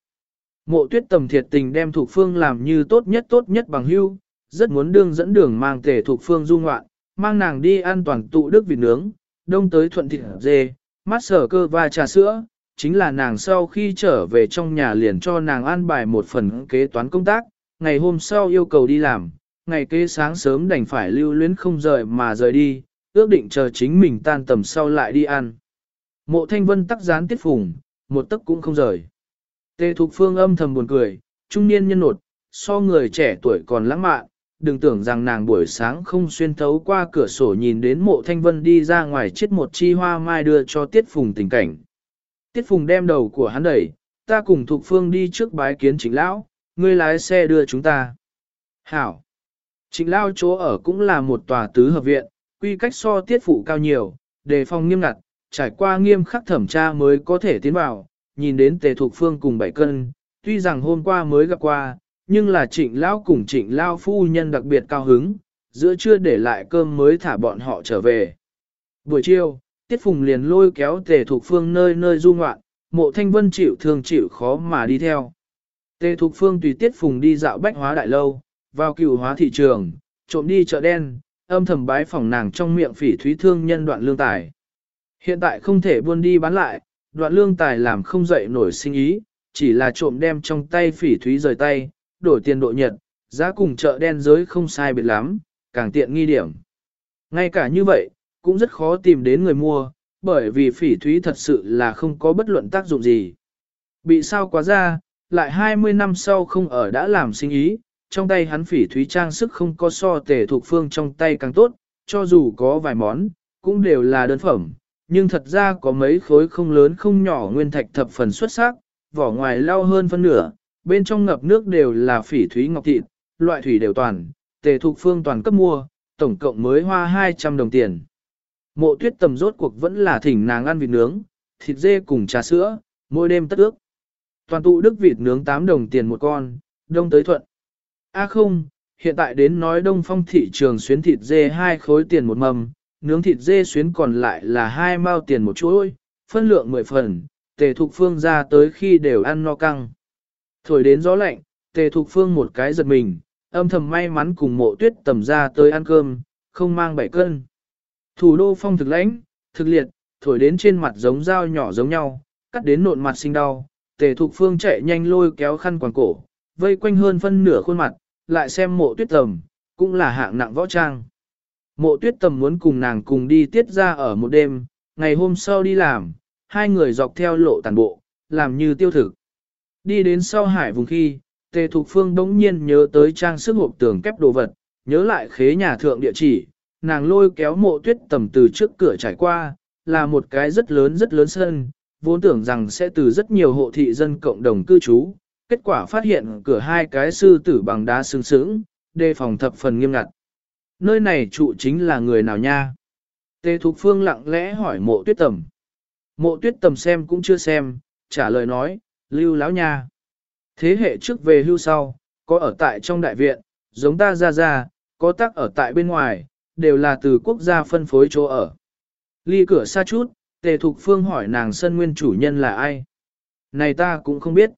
Mộ tuyết tầm thiệt tình đem thuộc phương làm như tốt nhất tốt nhất bằng hưu, rất muốn đương dẫn đường mang tể thuộc phương du ngoạn, mang nàng đi an toàn tụ đức vịt nướng, đông tới thuận thịt dê, mát sở cơ và trà sữa, chính là nàng sau khi trở về trong nhà liền cho nàng an bài một phần kế toán công tác, ngày hôm sau yêu cầu đi làm, ngày kế sáng sớm đành phải lưu luyến không rời mà rời đi, ước định chờ chính mình tan tầm sau lại đi ăn. Mộ thanh vân tắc gián tiết phùng, một tấc cũng không rời. Tề Thục Phương âm thầm buồn cười, trung niên nhân nột, so người trẻ tuổi còn lãng mạn, đừng tưởng rằng nàng buổi sáng không xuyên thấu qua cửa sổ nhìn đến mộ thanh vân đi ra ngoài chết một chi hoa mai đưa cho Tiết Phùng tình cảnh. Tiết Phùng đem đầu của hắn đẩy, ta cùng Thục Phương đi trước bái kiến chính lão, ngươi lái xe đưa chúng ta. Hảo! Trịnh Lão chỗ ở cũng là một tòa tứ hợp viện, quy cách so tiết phụ cao nhiều, đề phòng nghiêm ngặt, trải qua nghiêm khắc thẩm tra mới có thể tiến vào, nhìn đến tề thuộc phương cùng bảy cân, tuy rằng hôm qua mới gặp qua, nhưng là trịnh Lão cùng trịnh Lão phu nhân đặc biệt cao hứng, giữa trưa để lại cơm mới thả bọn họ trở về. Buổi chiều, tiết phùng liền lôi kéo tề Thục phương nơi nơi du ngoạn, mộ thanh vân chịu thường chịu khó mà đi theo. Tề Thục Phương tùy Tiết Phùng đi dạo bách hóa đại lâu, vào cựu hóa thị trường, trộm đi chợ đen, âm thầm bái phòng nàng trong miệng phỉ thúy thương nhân đoạn lương tài. Hiện tại không thể buôn đi bán lại, đoạn lương tài làm không dậy nổi sinh ý, chỉ là trộm đem trong tay phỉ thúy rời tay, đổi tiền độ nhật, giá cùng chợ đen giới không sai biệt lắm, càng tiện nghi điểm. Ngay cả như vậy, cũng rất khó tìm đến người mua, bởi vì phỉ thúy thật sự là không có bất luận tác dụng gì. Bị sao quá ra, lại 20 năm sau không ở đã làm sinh ý, trong tay hắn phỉ thúy trang sức không có so tề thuộc phương trong tay càng tốt, cho dù có vài món, cũng đều là đơn phẩm, nhưng thật ra có mấy khối không lớn không nhỏ nguyên thạch thập phần xuất sắc, vỏ ngoài lao hơn phân nửa, bên trong ngập nước đều là phỉ thúy ngọc thịt, loại thủy đều toàn, tề thuộc phương toàn cấp mua, tổng cộng mới hoa 200 đồng tiền. Mộ tuyết tầm rốt cuộc vẫn là thỉnh nàng ăn vịt nướng, thịt dê cùng trà sữa, mỗi đêm tất ước. Toàn tụ đức vịt nướng 8 đồng tiền một con, đông tới thuận. A không, hiện tại đến nói đông phong thị trường xuyến thịt dê hai khối tiền một mầm, nướng thịt dê xuyến còn lại là hai mao tiền một chuỗi, phân lượng 10 phần, tề thục phương ra tới khi đều ăn no căng. Thổi đến gió lạnh, tề thục phương một cái giật mình, âm thầm may mắn cùng mộ tuyết tầm ra tới ăn cơm, không mang bảy cân. Thủ đô phong thực lãnh, thực liệt, thổi đến trên mặt giống dao nhỏ giống nhau, cắt đến nộn mặt sinh đau, tề thục phương chạy nhanh lôi kéo khăn quàng cổ, vây quanh hơn phân nửa khuôn mặt, lại xem mộ tuyết tầm, cũng là hạng nặng võ trang. Mộ tuyết tầm muốn cùng nàng cùng đi tiết ra ở một đêm, ngày hôm sau đi làm, hai người dọc theo lộ tàn bộ, làm như tiêu thực. Đi đến sau hải vùng khi, tề thục phương đống nhiên nhớ tới trang sức hộp tường kép đồ vật, nhớ lại khế nhà thượng địa chỉ, nàng lôi kéo mộ tuyết tầm từ trước cửa trải qua, là một cái rất lớn rất lớn sân, vốn tưởng rằng sẽ từ rất nhiều hộ thị dân cộng đồng cư trú, kết quả phát hiện cửa hai cái sư tử bằng đá sướng sướng, đề phòng thập phần nghiêm ngặt. Nơi này trụ chính là người nào nha? Tề Thục Phương lặng lẽ hỏi mộ tuyết tầm. Mộ tuyết tầm xem cũng chưa xem, trả lời nói, lưu láo nha. Thế hệ trước về hưu sau, có ở tại trong đại viện, giống ta ra ra, có tác ở tại bên ngoài, đều là từ quốc gia phân phối chỗ ở. Ly cửa xa chút, Tề Thục Phương hỏi nàng sân nguyên chủ nhân là ai? Này ta cũng không biết.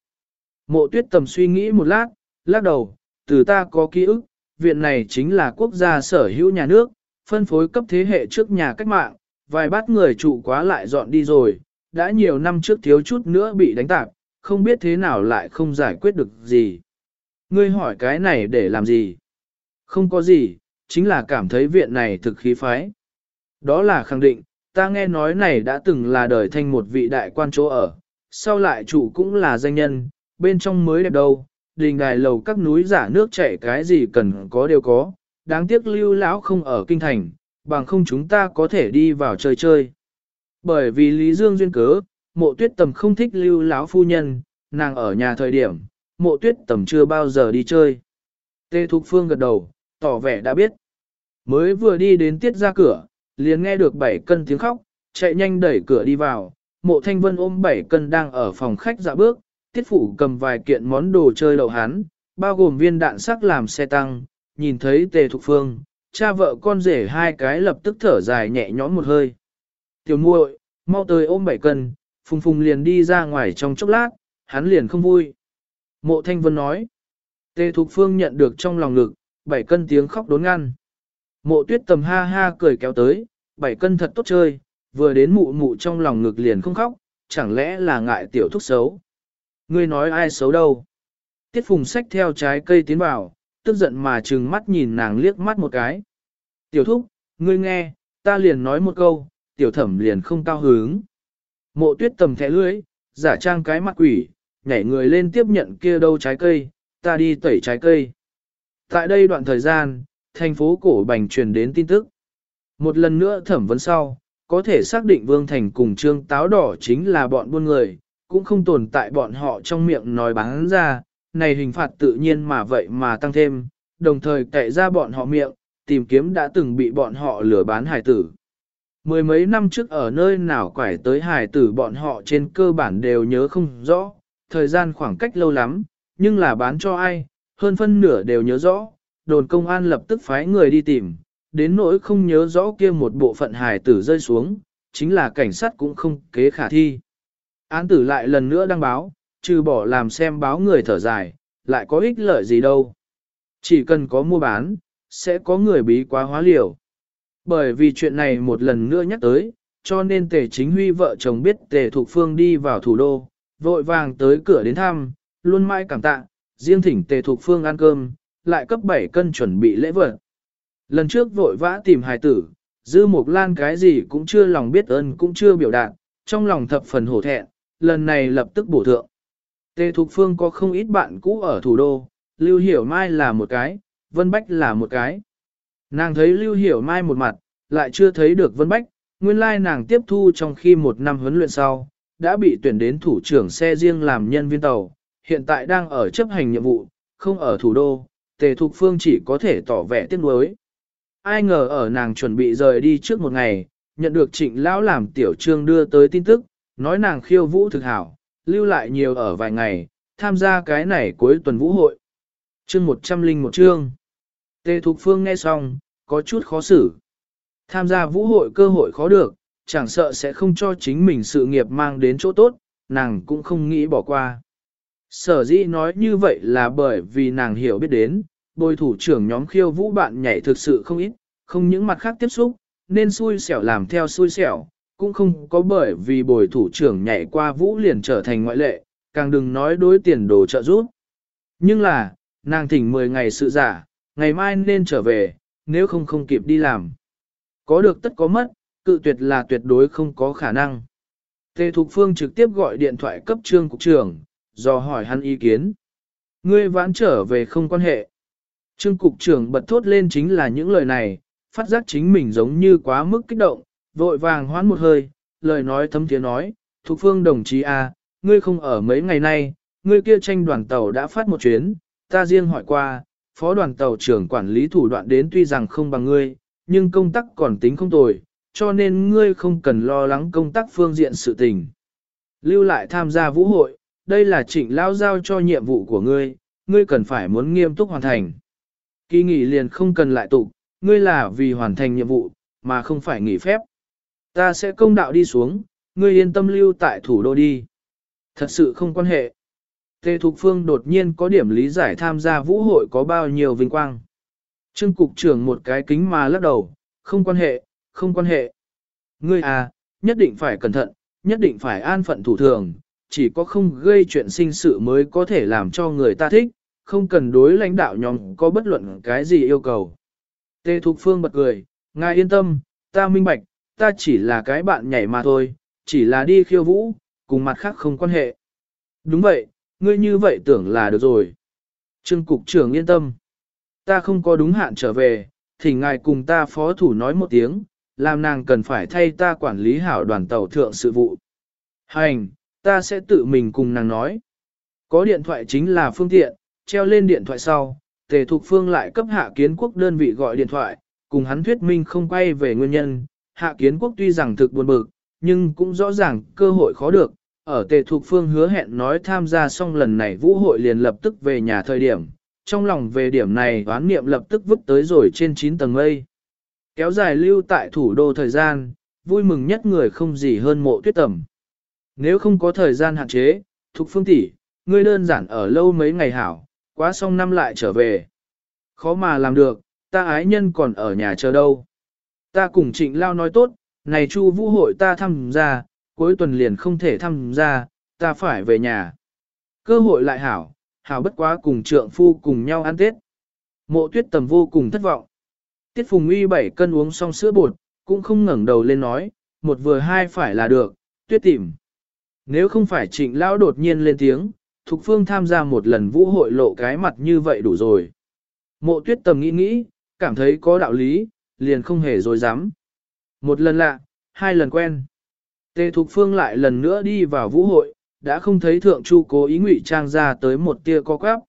Mộ tuyết tầm suy nghĩ một lát, lắc đầu, từ ta có ký ức, viện này chính là quốc gia sở hữu nhà nước, phân phối cấp thế hệ trước nhà cách mạng, vài bát người trụ quá lại dọn đi rồi, đã nhiều năm trước thiếu chút nữa bị đánh tạp, không biết thế nào lại không giải quyết được gì. Ngươi hỏi cái này để làm gì? Không có gì, chính là cảm thấy viện này thực khí phái. Đó là khẳng định, ta nghe nói này đã từng là đời thanh một vị đại quan chỗ ở, sau lại chủ cũng là danh nhân, bên trong mới đẹp đâu, đình đài lầu các núi giả nước chảy cái gì cần có đều có, đáng tiếc lưu lão không ở kinh thành, bằng không chúng ta có thể đi vào chơi chơi. Bởi vì Lý Dương duyên cớ, mộ tuyết tầm không thích lưu lão phu nhân, nàng ở nhà thời điểm, mộ tuyết tầm chưa bao giờ đi chơi. Tê Thục Phương gật đầu, tỏ vẻ đã biết. Mới vừa đi đến tiết ra cửa, liền nghe được bảy cân tiếng khóc, chạy nhanh đẩy cửa đi vào, mộ thanh vân ôm bảy cân đang ở phòng khách dạ bước, tiết phủ cầm vài kiện món đồ chơi đậu hán, bao gồm viên đạn sắc làm xe tăng, nhìn thấy tề thục phương, cha vợ con rể hai cái lập tức thở dài nhẹ nhõm một hơi. Tiểu muội, mau tới ôm bảy cân, phùng phùng liền đi ra ngoài trong chốc lát, hắn liền không vui. Mộ thanh vân nói, tề thục phương nhận được trong lòng ngực, bảy cân tiếng khóc đốn ngăn. Mộ tuyết tầm ha ha cười kéo tới, bảy cân thật tốt chơi, vừa đến mụ mụ trong lòng ngực liền không khóc, chẳng lẽ là ngại tiểu thúc xấu. Ngươi nói ai xấu đâu? Tiết phùng xách theo trái cây tiến vào, tức giận mà trừng mắt nhìn nàng liếc mắt một cái. Tiểu thúc, ngươi nghe, ta liền nói một câu, tiểu thẩm liền không cao hứng. Mộ tuyết tầm thẻ lưới, giả trang cái mặt quỷ, nhảy người lên tiếp nhận kia đâu trái cây, ta đi tẩy trái cây. Tại đây đoạn thời gian, thành phố cổ bành truyền đến tin tức. Một lần nữa thẩm vấn sau, có thể xác định Vương Thành cùng Trương Táo Đỏ chính là bọn buôn người, cũng không tồn tại bọn họ trong miệng nói bán ra, này hình phạt tự nhiên mà vậy mà tăng thêm, đồng thời cậy ra bọn họ miệng, tìm kiếm đã từng bị bọn họ lừa bán hải tử. Mười mấy năm trước ở nơi nào quải tới hải tử bọn họ trên cơ bản đều nhớ không rõ, thời gian khoảng cách lâu lắm, nhưng là bán cho ai, hơn phân nửa đều nhớ rõ, đồn công an lập tức phái người đi tìm, đến nỗi không nhớ rõ kia một bộ phận hài tử rơi xuống, chính là cảnh sát cũng không kế khả thi. Án tử lại lần nữa đăng báo, trừ bỏ làm xem báo người thở dài, lại có ích lợi gì đâu. Chỉ cần có mua bán, sẽ có người bí quá hóa liều. Bởi vì chuyện này một lần nữa nhắc tới, cho nên tề chính huy vợ chồng biết tề thục phương đi vào thủ đô, vội vàng tới cửa đến thăm, luôn mãi cảm tạ, riêng thỉnh tề thuộc phương ăn cơm, lại cấp 7 cân chuẩn bị lễ vật. Lần trước vội vã tìm hài tử, dư mục lan cái gì cũng chưa lòng biết ơn cũng chưa biểu đạt, trong lòng thập phần hổ thẹn, lần này lập tức bổ thượng. Tề Thục Phương có không ít bạn cũ ở thủ đô, Lưu Hiểu Mai là một cái, Vân Bách là một cái. Nàng thấy Lưu Hiểu Mai một mặt, lại chưa thấy được Vân Bách, nguyên lai nàng tiếp thu trong khi một năm huấn luyện sau, đã bị tuyển đến thủ trưởng xe riêng làm nhân viên tàu, hiện tại đang ở chấp hành nhiệm vụ, không ở thủ đô, Tề Thục Phương chỉ có thể tỏ vẻ tiếc nuối. Ai ngờ ở nàng chuẩn bị rời đi trước một ngày, nhận được trịnh lão làm tiểu trương đưa tới tin tức, nói nàng khiêu vũ thực hảo, lưu lại nhiều ở vài ngày, tham gia cái này cuối tuần vũ hội. Chương 101 chương. Tề Thục Phương nghe xong, có chút khó xử. Tham gia vũ hội cơ hội khó được, chẳng sợ sẽ không cho chính mình sự nghiệp mang đến chỗ tốt, nàng cũng không nghĩ bỏ qua. Sở dĩ nói như vậy là bởi vì nàng hiểu biết đến, bồi thủ trưởng nhóm khiêu vũ bạn nhảy thực sự không ít, không những mặt khác tiếp xúc, nên xui xẻo làm theo xui xẻo, cũng không có bởi vì bồi thủ trưởng nhảy qua vũ liền trở thành ngoại lệ, càng đừng nói đối tiền đồ trợ giúp. Nhưng là, nàng thỉnh 10 ngày sự giả, ngày mai nên trở về, nếu không không kịp đi làm. Có được tất có mất, cự tuyệt là tuyệt đối không có khả năng. Tề Thục Phương trực tiếp gọi điện thoại cấp trương cục trưởng, do hỏi hắn ý kiến. Ngươi vãn trở về không quan hệ. Trương cục trưởng bật thốt lên chính là những lời này, phát giác chính mình giống như quá mức kích động, vội vàng hoán một hơi, lời nói thấm tiếng nói, Thục Phương đồng chí A, à, ngươi không ở mấy ngày nay, ngươi kia tranh đoàn tàu đã phát một chuyến, ta riêng hỏi qua, phó đoàn tàu trưởng quản lý thủ đoạn đến tuy rằng không bằng ngươi, nhưng công tác còn tính không tồi, cho nên ngươi không cần lo lắng công tác phương diện sự tình. Lưu lại tham gia vũ hội, đây là trịnh lao giao cho nhiệm vụ của ngươi, ngươi cần phải muốn nghiêm túc hoàn thành. Kỳ nghỉ liền không cần lại tụ, ngươi là vì hoàn thành nhiệm vụ, mà không phải nghỉ phép. Ta sẽ công đạo đi xuống, ngươi yên tâm lưu tại thủ đô đi. Thật sự không quan hệ. Tề Thục Phương đột nhiên có điểm lý giải tham gia vũ hội có bao nhiêu vinh quang. Trương Cục trưởng một cái kính mà lắc đầu, không quan hệ, không quan hệ. Ngươi à, nhất định phải cẩn thận, nhất định phải an phận thủ thường, chỉ có không gây chuyện sinh sự mới có thể làm cho người ta thích, không cần đối lãnh đạo nhóm có bất luận cái gì yêu cầu. Tê Thục Phương bật cười, ngài yên tâm, ta minh bạch, ta chỉ là cái bạn nhảy mà thôi, chỉ là đi khiêu vũ, cùng mặt khác không quan hệ. Đúng vậy, ngươi như vậy tưởng là được rồi. Trương Cục trưởng yên tâm. Ta không có đúng hạn trở về, thì ngài cùng ta phó thủ nói một tiếng, làm nàng cần phải thay ta quản lý hảo đoàn tàu thượng sự vụ. Hành, ta sẽ tự mình cùng nàng nói. Có điện thoại chính là phương tiện, treo lên điện thoại sau, Tề Thục Phương lại cấp hạ kiến quốc đơn vị gọi điện thoại, cùng hắn thuyết minh không quay về nguyên nhân. Hạ kiến quốc tuy rằng thực buồn bực, nhưng cũng rõ ràng cơ hội khó được. Ở Tề Thục Phương hứa hẹn nói tham gia xong lần này vũ hội liền lập tức về nhà thời điểm. Trong lòng về điểm này đoán niệm lập tức vứt tới rồi trên 9 tầng mây. Kéo dài lưu tại thủ đô thời gian, vui mừng nhất người không gì hơn mộ tuyết tẩm. Nếu không có thời gian hạn chế, Thục Phương tỷ, ngươi đơn giản ở lâu mấy ngày hảo, quá xong năm lại trở về. Khó mà làm được, ta ái nhân còn ở nhà chờ đâu. Ta cùng trịnh lao nói tốt, này chu vũ hội ta tham gia, cuối tuần liền không thể tham gia, ta phải về nhà. Cơ hội lại hảo, hảo bất quá cùng trượng phu cùng nhau ăn Tết. Mộ tuyết tầm vô cùng thất vọng. Tiết Phùng Uy bảy cân uống xong sữa bột, cũng không ngẩng đầu lên nói, một vừa hai phải là được, tuyết tìm. Nếu không phải trịnh lão đột nhiên lên tiếng, Thục Phương tham gia một lần vũ hội lộ cái mặt như vậy đủ rồi. Mộ tuyết tầm nghĩ nghĩ, cảm thấy có đạo lý, liền không hề dối dám. Một lần lạ, hai lần quen. Tề Thục Phương lại lần nữa đi vào vũ hội, đã không thấy thượng chu cố ý ngụy trang ra tới một tia co quắp.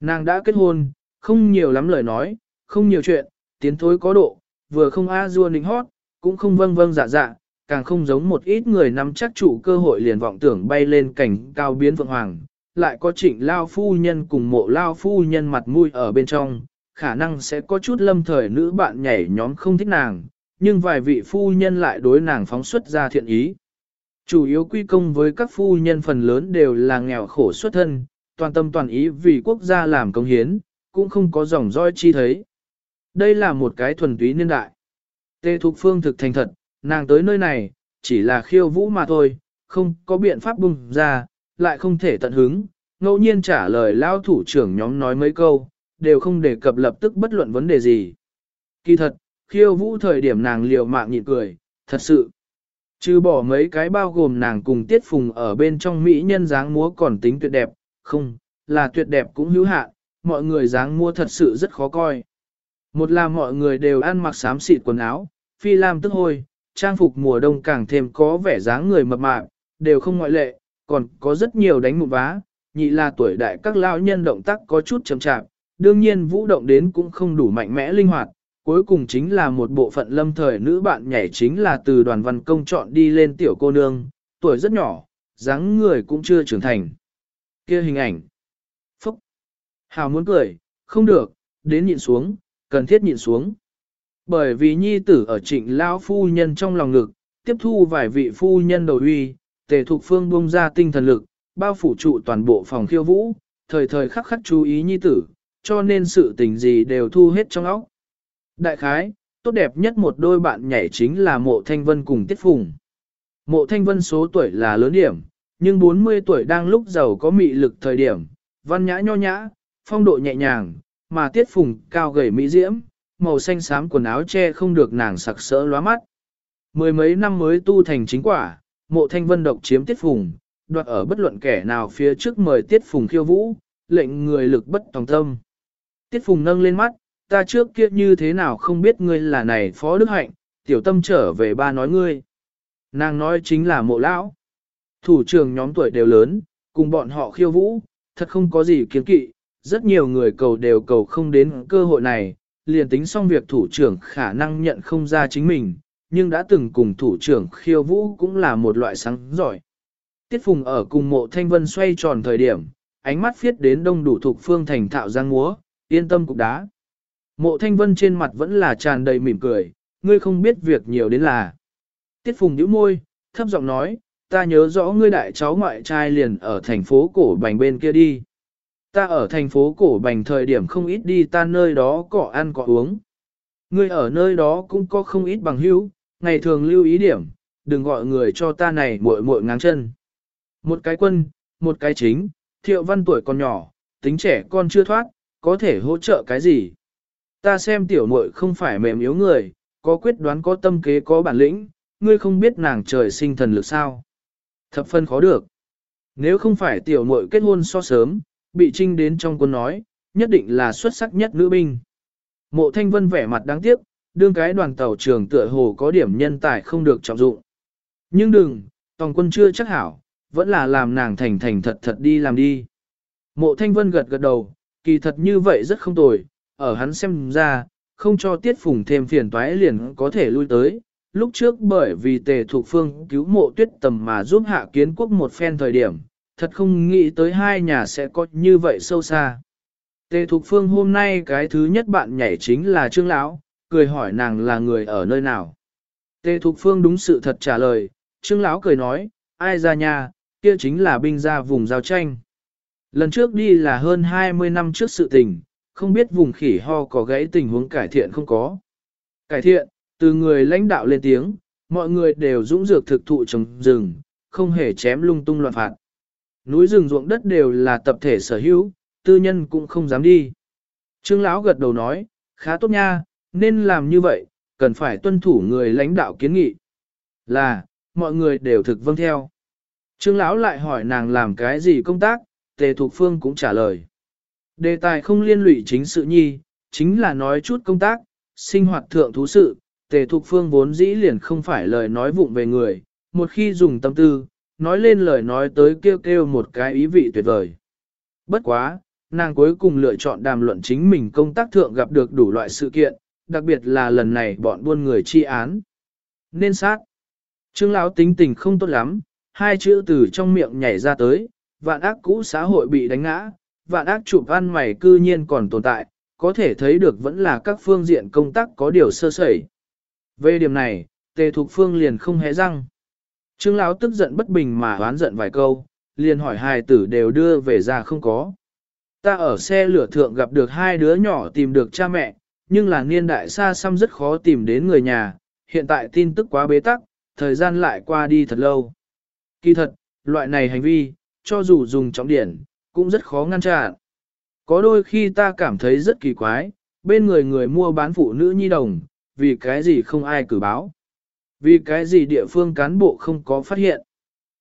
Nàng đã kết hôn, không nhiều lắm lời nói, không nhiều chuyện, tiến thối có độ, vừa không a dua nịnh hót, cũng không vâng vâng dạ dạ, càng không giống một ít người nắm chắc chủ cơ hội liền vọng tưởng bay lên cảnh cao biến vượng hoàng, lại có trịnh lao phu nhân cùng mộ lao phu nhân mặt mũi ở bên trong, khả năng sẽ có chút lâm thời nữ bạn nhảy nhóm không thích nàng, nhưng vài vị phu nhân lại đối nàng phóng xuất ra thiện ý. Chủ yếu quy công với các phu nhân phần lớn đều là nghèo khổ xuất thân, toàn tâm toàn ý vì quốc gia làm công hiến, cũng không có dòng roi chi thấy. Đây là một cái thuần túy niên đại. Tê Thục Phương thực thành thật, nàng tới nơi này, chỉ là khiêu vũ mà thôi, không có biện pháp bùng ra, lại không thể tận hứng, ngẫu nhiên trả lời lao thủ trưởng nhóm nói mấy câu, đều không đề cập lập tức bất luận vấn đề gì. Kỳ thật, khiêu vũ thời điểm nàng liều mạng nhịn cười, thật sự. Chứ bỏ mấy cái bao gồm nàng cùng tiết phùng ở bên trong Mỹ nhân dáng múa còn tính tuyệt đẹp, không, là tuyệt đẹp cũng hữu hạn, mọi người dáng múa thật sự rất khó coi. Một là mọi người đều ăn mặc xám xịt quần áo, phi lam tức hôi, trang phục mùa đông càng thêm có vẻ dáng người mập mạp, đều không ngoại lệ, còn có rất nhiều đánh một vá, nhị là tuổi đại các lão nhân động tác có chút chậm chạp, đương nhiên vũ động đến cũng không đủ mạnh mẽ linh hoạt, cuối cùng chính là một bộ phận lâm thời nữ bạn nhảy chính là từ đoàn văn công chọn đi lên tiểu cô nương, tuổi rất nhỏ, dáng người cũng chưa trưởng thành. kia hình ảnh. Phúc. Hào muốn cười, không được, đến nhịn xuống, cần thiết nhịn xuống. Bởi vì nhi tử ở trịnh lão phu nhân trong lòng ngực, tiếp thu vài vị phu nhân đầu uy, tề thục phương bung ra tinh thần lực, bao phủ trụ toàn bộ phòng khiêu vũ, thời thời khắc khắc chú ý nhi tử, cho nên sự tình gì đều thu hết trong óc. Đại khái, tốt đẹp nhất một đôi bạn nhảy chính là mộ thanh vân cùng tiết phùng. Mộ thanh vân số tuổi là lớn điểm, nhưng 40 tuổi đang lúc giàu có mị lực thời điểm, văn nhã nho nhã, phong độ nhẹ nhàng, mà tiết phùng cao gầy mỹ diễm, màu xanh xám quần áo che không được nàng sặc sỡ lóa mắt. Mười mấy năm mới tu thành chính quả, mộ thanh vân độc chiếm tiết phùng, đoạt ở bất luận kẻ nào phía trước mời tiết phùng khiêu vũ, lệnh người lực bất tòng tâm. Tiết phùng nâng lên mắt, ta trước kia như thế nào không biết ngươi là này phó đức hạnh, tiểu tâm trở về ba nói ngươi. Nàng nói chính là mộ lão. Thủ trưởng nhóm tuổi đều lớn, cùng bọn họ khiêu vũ, thật không có gì kiến kỵ, rất nhiều người cầu đều cầu không đến cơ hội này, liền tính xong việc thủ trưởng khả năng nhận không ra chính mình, nhưng đã từng cùng thủ trưởng khiêu vũ cũng là một loại sáng giỏi. Tiết Phùng ở cùng mộ thanh vân xoay tròn thời điểm, ánh mắt phiết đến đông đủ thuộc phương thành thạo giang múa, yên tâm cục đá. Mộ thanh vân trên mặt vẫn là tràn đầy mỉm cười, ngươi không biết việc nhiều đến là. Tiết Phùng nhíu môi, thấp giọng nói, ta nhớ rõ ngươi đại cháu ngoại trai liền ở thành phố cổ bành bên kia đi. Ta ở thành phố cổ bành thời điểm không ít đi ta nơi đó cỏ ăn cỏ uống. Ngươi ở nơi đó cũng có không ít bằng hữu, ngày thường lưu ý điểm, đừng gọi người cho ta này muội muội ngáng chân. Một cái quân, một cái chính, thiệu văn tuổi còn nhỏ, tính trẻ con chưa thoát, có thể hỗ trợ cái gì. Ta xem tiểu muội không phải mềm yếu người, có quyết đoán có tâm kế có bản lĩnh, ngươi không biết nàng trời sinh thần lực sao. Thập phân khó được. Nếu không phải tiểu muội kết hôn so sớm, bị trinh đến trong quân nói, nhất định là xuất sắc nhất nữ binh. Mộ thanh vân vẻ mặt đáng tiếc, đương cái đoàn tàu trường tựa hồ có điểm nhân tài không được trọng dụng. Nhưng đừng, tòng quân chưa chắc hảo, vẫn là làm nàng thành thành thật thật đi làm đi. Mộ thanh vân gật gật đầu, kỳ thật như vậy rất không tồi, ở hắn xem ra, không cho tiết phùng thêm phiền toái liền có thể lui tới. Lúc trước bởi vì tề thuộc phương cứu mộ tuyết tầm mà giúp hạ kiến quốc một phen thời điểm, thật không nghĩ tới hai nhà sẽ có như vậy sâu xa. Tề Thục Phương hôm nay cái thứ nhất bạn nhảy chính là Trương Lão, cười hỏi nàng là người ở nơi nào. Tề Thục Phương đúng sự thật trả lời, Trương Lão cười nói, ai ra nhà, kia chính là binh ra vùng giao tranh. Lần trước đi là hơn 20 năm trước sự tình, không biết vùng khỉ ho có gãy tình huống cải thiện không có. Cải thiện, từ người lãnh đạo lên tiếng, mọi người đều dũng dược thực thụ trồng rừng, không hề chém lung tung loạn phạt. Núi rừng ruộng đất đều là tập thể sở hữu, tư nhân cũng không dám đi. Trương Lão gật đầu nói, khá tốt nha, nên làm như vậy, cần phải tuân thủ người lãnh đạo kiến nghị. Là, mọi người đều thực vâng theo. Trương Lão lại hỏi nàng làm cái gì công tác, Tề Thục Phương cũng trả lời. Đề tài không liên lụy chính sự nhi, chính là nói chút công tác, sinh hoạt thượng thú sự, Tề Thục Phương vốn dĩ liền không phải lời nói vụng về người, một khi dùng tâm tư, nói lên lời nói tới kêu kêu một cái ý vị tuyệt vời. Bất quá, nàng cuối cùng lựa chọn đàm luận chính mình công tác thượng gặp được đủ loại sự kiện, đặc biệt là lần này bọn buôn người chi án. Nên sát. Trương lão tính tình không tốt lắm, hai chữ từ trong miệng nhảy ra tới, vạn ác cũ xã hội bị đánh ngã, vạn ác chụp ăn mày cư nhiên còn tồn tại, có thể thấy được vẫn là các phương diện công tác có điều sơ sẩy. Về điểm này, tề thục phương liền không hé răng. Trương lão tức giận bất bình mà oán giận vài câu, liền hỏi hài tử đều đưa về ra không có. Ta ở xe lửa thượng gặp được hai đứa nhỏ tìm được cha mẹ, nhưng là niên đại xa xăm rất khó tìm đến người nhà, hiện tại tin tức quá bế tắc, thời gian lại qua đi thật lâu. Kỳ thật, loại này hành vi, cho dù dùng trọng điển, cũng rất khó ngăn chặn. Có đôi khi ta cảm thấy rất kỳ quái, bên người người mua bán phụ nữ nhi đồng, vì cái gì không ai cử báo. Vì cái gì địa phương cán bộ không có phát hiện.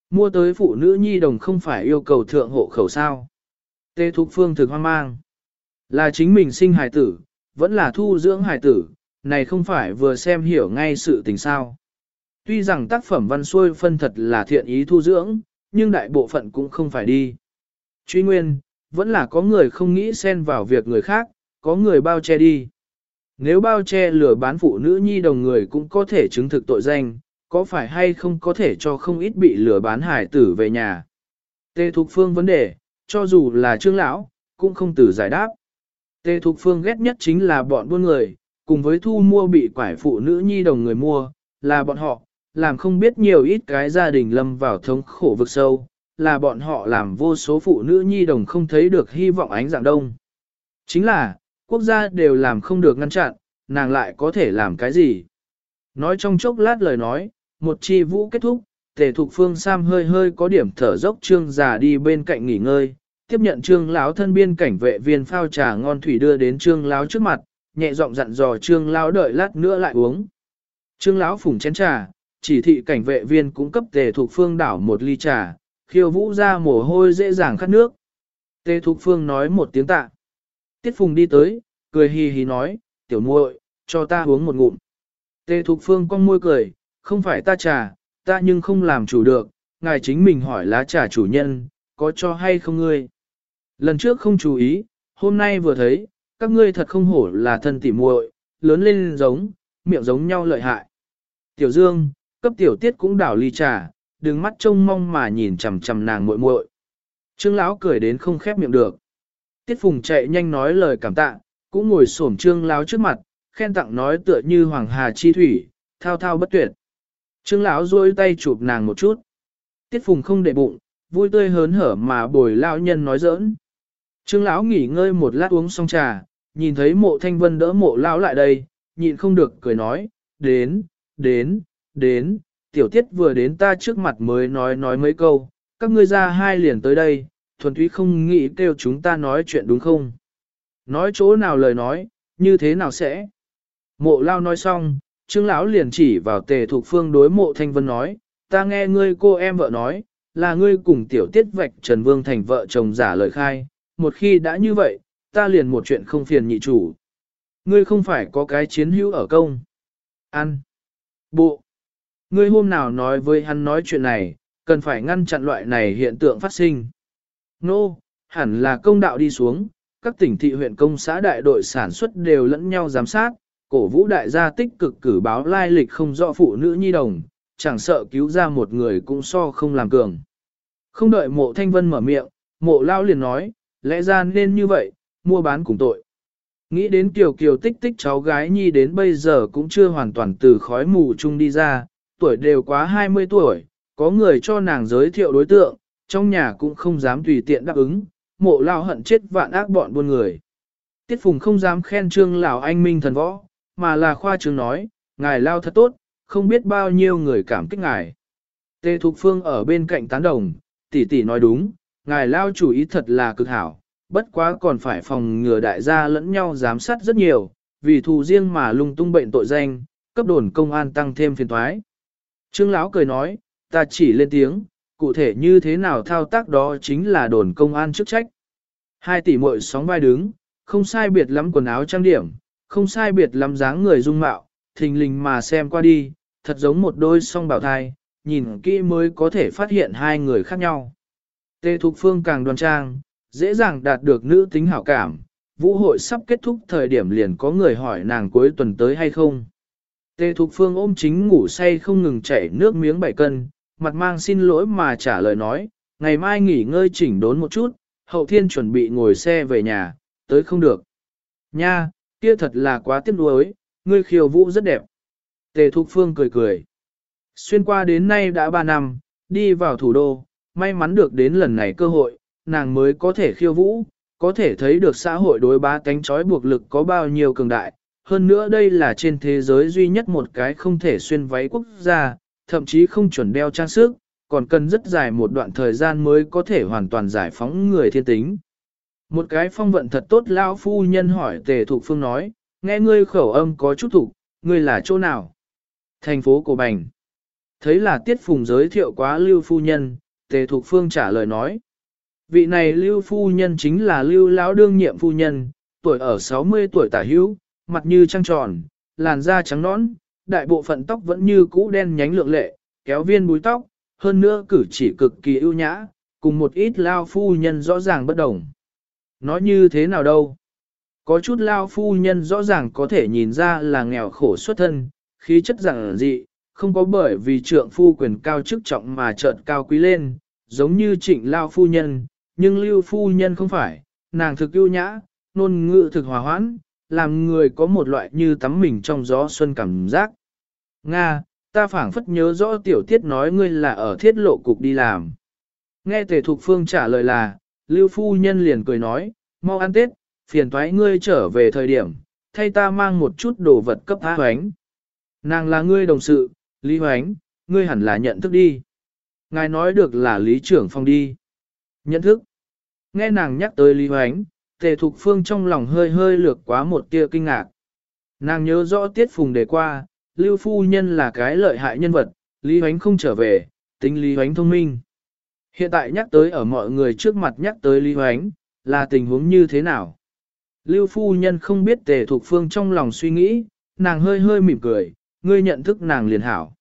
Mua tới phụ nữ nhi đồng không phải yêu cầu thượng hộ khẩu sao. Tê Thục Phương thực hoang mang. Là chính mình sinh hài tử, vẫn là thu dưỡng hài tử, này không phải vừa xem hiểu ngay sự tình sao. Tuy rằng tác phẩm văn xuôi phân thật là thiện ý thu dưỡng, nhưng đại bộ phận cũng không phải đi. Truy nguyên, vẫn là có người không nghĩ xen vào việc người khác, có người bao che đi. Nếu bao che lừa bán phụ nữ nhi đồng người cũng có thể chứng thực tội danh, có phải hay không có thể cho không ít bị lừa bán hải tử về nhà. Tê Thục Phương vấn đề, cho dù là trương lão, cũng không từ giải đáp. Tê Thục Phương ghét nhất chính là bọn buôn người, cùng với thu mua bị quải phụ nữ nhi đồng người mua, là bọn họ, làm không biết nhiều ít cái gia đình lâm vào thống khổ vực sâu, là bọn họ làm vô số phụ nữ nhi đồng không thấy được hy vọng ánh dạng đông. Chính là, quốc gia đều làm không được ngăn chặn, nàng lại có thể làm cái gì? Nói trong chốc lát lời nói, một chi vũ kết thúc, tề thục phương Sam hơi hơi có điểm thở dốc trương già đi bên cạnh nghỉ ngơi, tiếp nhận trương lão thân biên cảnh vệ viên phao trà ngon thủy đưa đến trương lão trước mặt, nhẹ giọng dặn dò trương lão đợi lát nữa lại uống. Trương lão phủng chén trà, chỉ thị cảnh vệ viên cũng cấp tề thục phương đảo một ly trà, khiêu vũ ra mồ hôi dễ dàng khát nước. Tề thục phương nói một tiếng tạ. Tiết phùng đi tới, cười hì hì nói, tiểu muội, cho ta uống một ngụm. Tề thục phương cong môi cười, không phải ta trà, ta nhưng không làm chủ được, ngài chính mình hỏi lá trà chủ nhân, có cho hay không ngươi. Lần trước không chú ý, hôm nay vừa thấy, các ngươi thật không hổ là thân tỉ muội, lớn lên giống, miệng giống nhau lợi hại. Tiểu Dương, cấp tiểu tiết cũng đảo ly trà, đừng mắt trông mong mà nhìn chằm chằm nàng muội muội. Trương lão cười đến không khép miệng được. Tiết Phùng chạy nhanh nói lời cảm tạ, cũng ngồi xổm Trương lão trước mặt, khen tặng nói tựa như hoàng hà chi thủy, thao thao bất tuyệt. Trương lão duỗi tay chụp nàng một chút. Tiết Phùng không để bụng, vui tươi hớn hở mà bồi lão nhân nói giỡn. Trương lão nghỉ ngơi một lát uống xong trà, nhìn thấy Mộ Thanh Vân đỡ Mộ lão lại đây, nhịn không được cười nói, "Đến, đến, đến, tiểu tiết vừa đến ta trước mặt mới nói nói mấy câu, các ngươi ra hai liền tới đây, thuần túy không nghĩ kêu chúng ta nói chuyện đúng không? Nói chỗ nào lời nói, như thế nào sẽ? Mộ lao nói xong, trương lão liền chỉ vào tề thuộc phương đối mộ thanh vân nói, ta nghe ngươi cô em vợ nói, là ngươi cùng tiểu tiết vạch Trần Vương thành vợ chồng giả lời khai, một khi đã như vậy, ta liền một chuyện không phiền nhị chủ. Ngươi không phải có cái chiến hữu ở công. Ăn. Bộ. Ngươi hôm nào nói với hắn nói chuyện này, cần phải ngăn chặn loại này hiện tượng phát sinh. Nô, no, hẳn là công đạo đi xuống, các tỉnh thị huyện công xã đại đội sản xuất đều lẫn nhau giám sát, cổ vũ đại gia tích cực cử báo lai lịch không rõ phụ nữ nhi đồng, chẳng sợ cứu ra một người cũng so không làm cường. Không đợi mộ thanh vân mở miệng, mộ lao liền nói, lẽ ra nên như vậy, mua bán cùng tội. Nghĩ đến kiều kiều tích tích cháu gái nhi đến bây giờ cũng chưa hoàn toàn từ khói mù chung đi ra, tuổi đều quá 20 tuổi, có người cho nàng giới thiệu đối tượng, trong nhà cũng không dám tùy tiện đáp ứng, mộ lao hận chết vạn ác bọn buôn người. Tiết Phùng không dám khen trương lão anh minh thần võ, mà là khoa trương nói, ngài lao thật tốt, không biết bao nhiêu người cảm kích ngài. Tê Thục Phương ở bên cạnh tán đồng, tỷ tỷ nói đúng, ngài lao chủ ý thật là cực hảo, bất quá còn phải phòng ngừa đại gia lẫn nhau giám sát rất nhiều, vì thù riêng mà lung tung bệnh tội danh, cấp đồn công an tăng thêm phiền toái. Trương lão cười nói, ta chỉ lên tiếng, cụ thể như thế nào thao tác đó chính là đồn công an chức trách. Hai tỷ muội sóng vai đứng, không sai biệt lắm quần áo trang điểm, không sai biệt lắm dáng người dung mạo, thình lình mà xem qua đi, thật giống một đôi song bảo thai, nhìn kỹ mới có thể phát hiện hai người khác nhau. Tê Thục Phương càng đoan trang, dễ dàng đạt được nữ tính hảo cảm, vũ hội sắp kết thúc thời điểm liền có người hỏi nàng cuối tuần tới hay không. Tê Thục Phương ôm chính ngủ say không ngừng chảy nước miếng bảy cân, mặt mang xin lỗi mà trả lời nói, ngày mai nghỉ ngơi chỉnh đốn một chút, hậu thiên chuẩn bị ngồi xe về nhà, tới không được. Nha, kia thật là quá tiếc nuối, ngươi khiêu vũ rất đẹp. Tề Thục Phương cười cười. Xuyên qua đến nay đã 3 năm, đi vào thủ đô, may mắn được đến lần này cơ hội, nàng mới có thể khiêu vũ, có thể thấy được xã hội đối bá cánh trói buộc lực có bao nhiêu cường đại. Hơn nữa đây là trên thế giới duy nhất một cái không thể xuyên váy quốc gia, thậm chí không chuẩn đeo trang sức, còn cần rất dài một đoạn thời gian mới có thể hoàn toàn giải phóng người thiên tính. Một cái phong vận thật tốt lão phu nhân hỏi tề thục phương nói, nghe ngươi khẩu âm có chút thục, ngươi là chỗ nào? Thành phố Cổ Bành. Thấy là tiết phùng giới thiệu quá lưu phu nhân, tề thục phương trả lời nói. Vị này lưu phu nhân chính là lưu lão đương nhiệm phu nhân, tuổi ở 60 tuổi tả hữu, mặt như trăng tròn, làn da trắng nõn, đại bộ phận tóc vẫn như cũ đen nhánh lượng lệ, kéo viên búi tóc, hơn nữa cử chỉ cực kỳ ưu nhã, cùng một ít lao phu nhân rõ ràng bất đồng. Nói như thế nào đâu? Có chút lao phu nhân rõ ràng có thể nhìn ra là nghèo khổ xuất thân, khí chất rằng dị, không có bởi vì trượng phu quyền cao chức trọng mà trợn cao quý lên, giống như trịnh lao phu nhân, nhưng lưu phu nhân không phải, nàng thực ưu nhã, nôn ngự thực hòa hoãn, làm người có một loại như tắm mình trong gió xuân cảm giác. Nga, ta phảng phất nhớ rõ tiểu tiết nói ngươi là ở thiết lộ cục đi làm. Nghe tề thục phương trả lời là, lưu phu nhân liền cười nói, mau ăn tết, phiền thoái ngươi trở về thời điểm, thay ta mang một chút đồ vật cấp há hoánh. Nàng là ngươi đồng sự, Lý Hoánh, ngươi hẳn là nhận thức đi. Ngài nói được là Lý trưởng phong đi. Nhận thức. Nghe nàng nhắc tới Lý Hoánh, tề thục phương trong lòng hơi hơi lược quá một tia kinh ngạc. Nàng nhớ rõ tiết phùng đề qua, Lưu Phu Nhân là cái lợi hại nhân vật, Lý Huánh không trở về, tính Lý Huánh thông minh. Hiện tại nhắc tới ở mọi người trước mặt nhắc tới Lý Huánh, là tình huống như thế nào? Lưu Phu Nhân không biết tề Thục phương trong lòng suy nghĩ, nàng hơi hơi mỉm cười, ngươi nhận thức nàng liền hảo.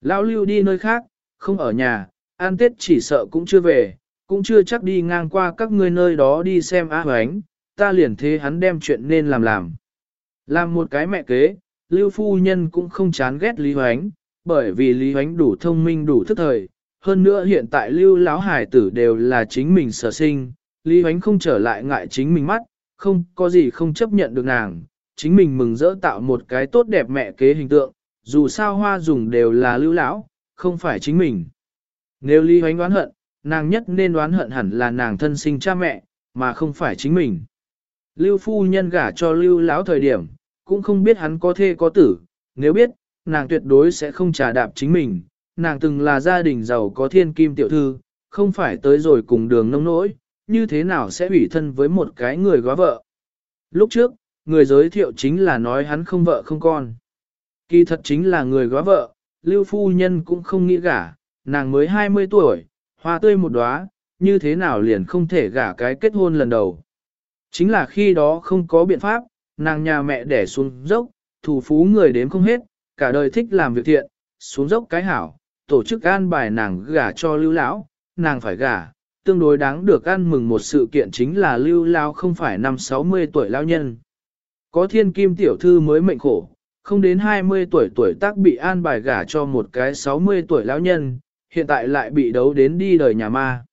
Lão Lưu đi nơi khác, không ở nhà, an tết chỉ sợ cũng chưa về, cũng chưa chắc đi ngang qua các ngươi nơi đó đi xem á hoánh, ta liền thế hắn đem chuyện nên làm làm. Làm một cái mẹ kế, Lưu Phu Nhân cũng không chán ghét Lý Hoánh, bởi vì Lý Hoánh đủ thông minh đủ thức thời. Hơn nữa hiện tại Lưu Lão Hải tử đều là chính mình sở sinh, Lý Hoánh không trở lại ngại chính mình mắt, không có gì không chấp nhận được nàng, chính mình mừng rỡ tạo một cái tốt đẹp mẹ kế hình tượng, dù sao hoa dùng đều là Lưu Lão, không phải chính mình. Nếu Lý Hoánh đoán hận, nàng nhất nên đoán hận hẳn là nàng thân sinh cha mẹ, mà không phải chính mình. Lưu phu nhân gả cho Lưu Lão thời điểm, cũng không biết hắn có thê có tử, nếu biết, nàng tuyệt đối sẽ không trả đạp chính mình, nàng từng là gia đình giàu có thiên kim tiểu thư, không phải tới rồi cùng đường nông nỗi, như thế nào sẽ ủy thân với một cái người góa vợ. Lúc trước, người giới thiệu chính là nói hắn không vợ không con. Kỳ thật chính là người góa vợ, lưu phu nhân cũng không nghĩ gả, nàng mới 20 tuổi, hoa tươi một đóa, như thế nào liền không thể gả cái kết hôn lần đầu. Chính là khi đó không có biện pháp, nàng nhà mẹ đẻ xuống dốc, thủ phú người đếm không hết, cả đời thích làm việc thiện, xuống dốc cái hảo, tổ chức an bài nàng gả cho lưu lão, nàng phải gả, tương đối đáng được ăn mừng một sự kiện chính là lưu lão không phải năm 60 tuổi lão nhân. Có thiên kim tiểu thư mới mệnh khổ, không đến 20 tuổi tuổi tác bị an bài gả cho một cái 60 tuổi lão nhân, hiện tại lại bị đấu đến đi đời nhà ma.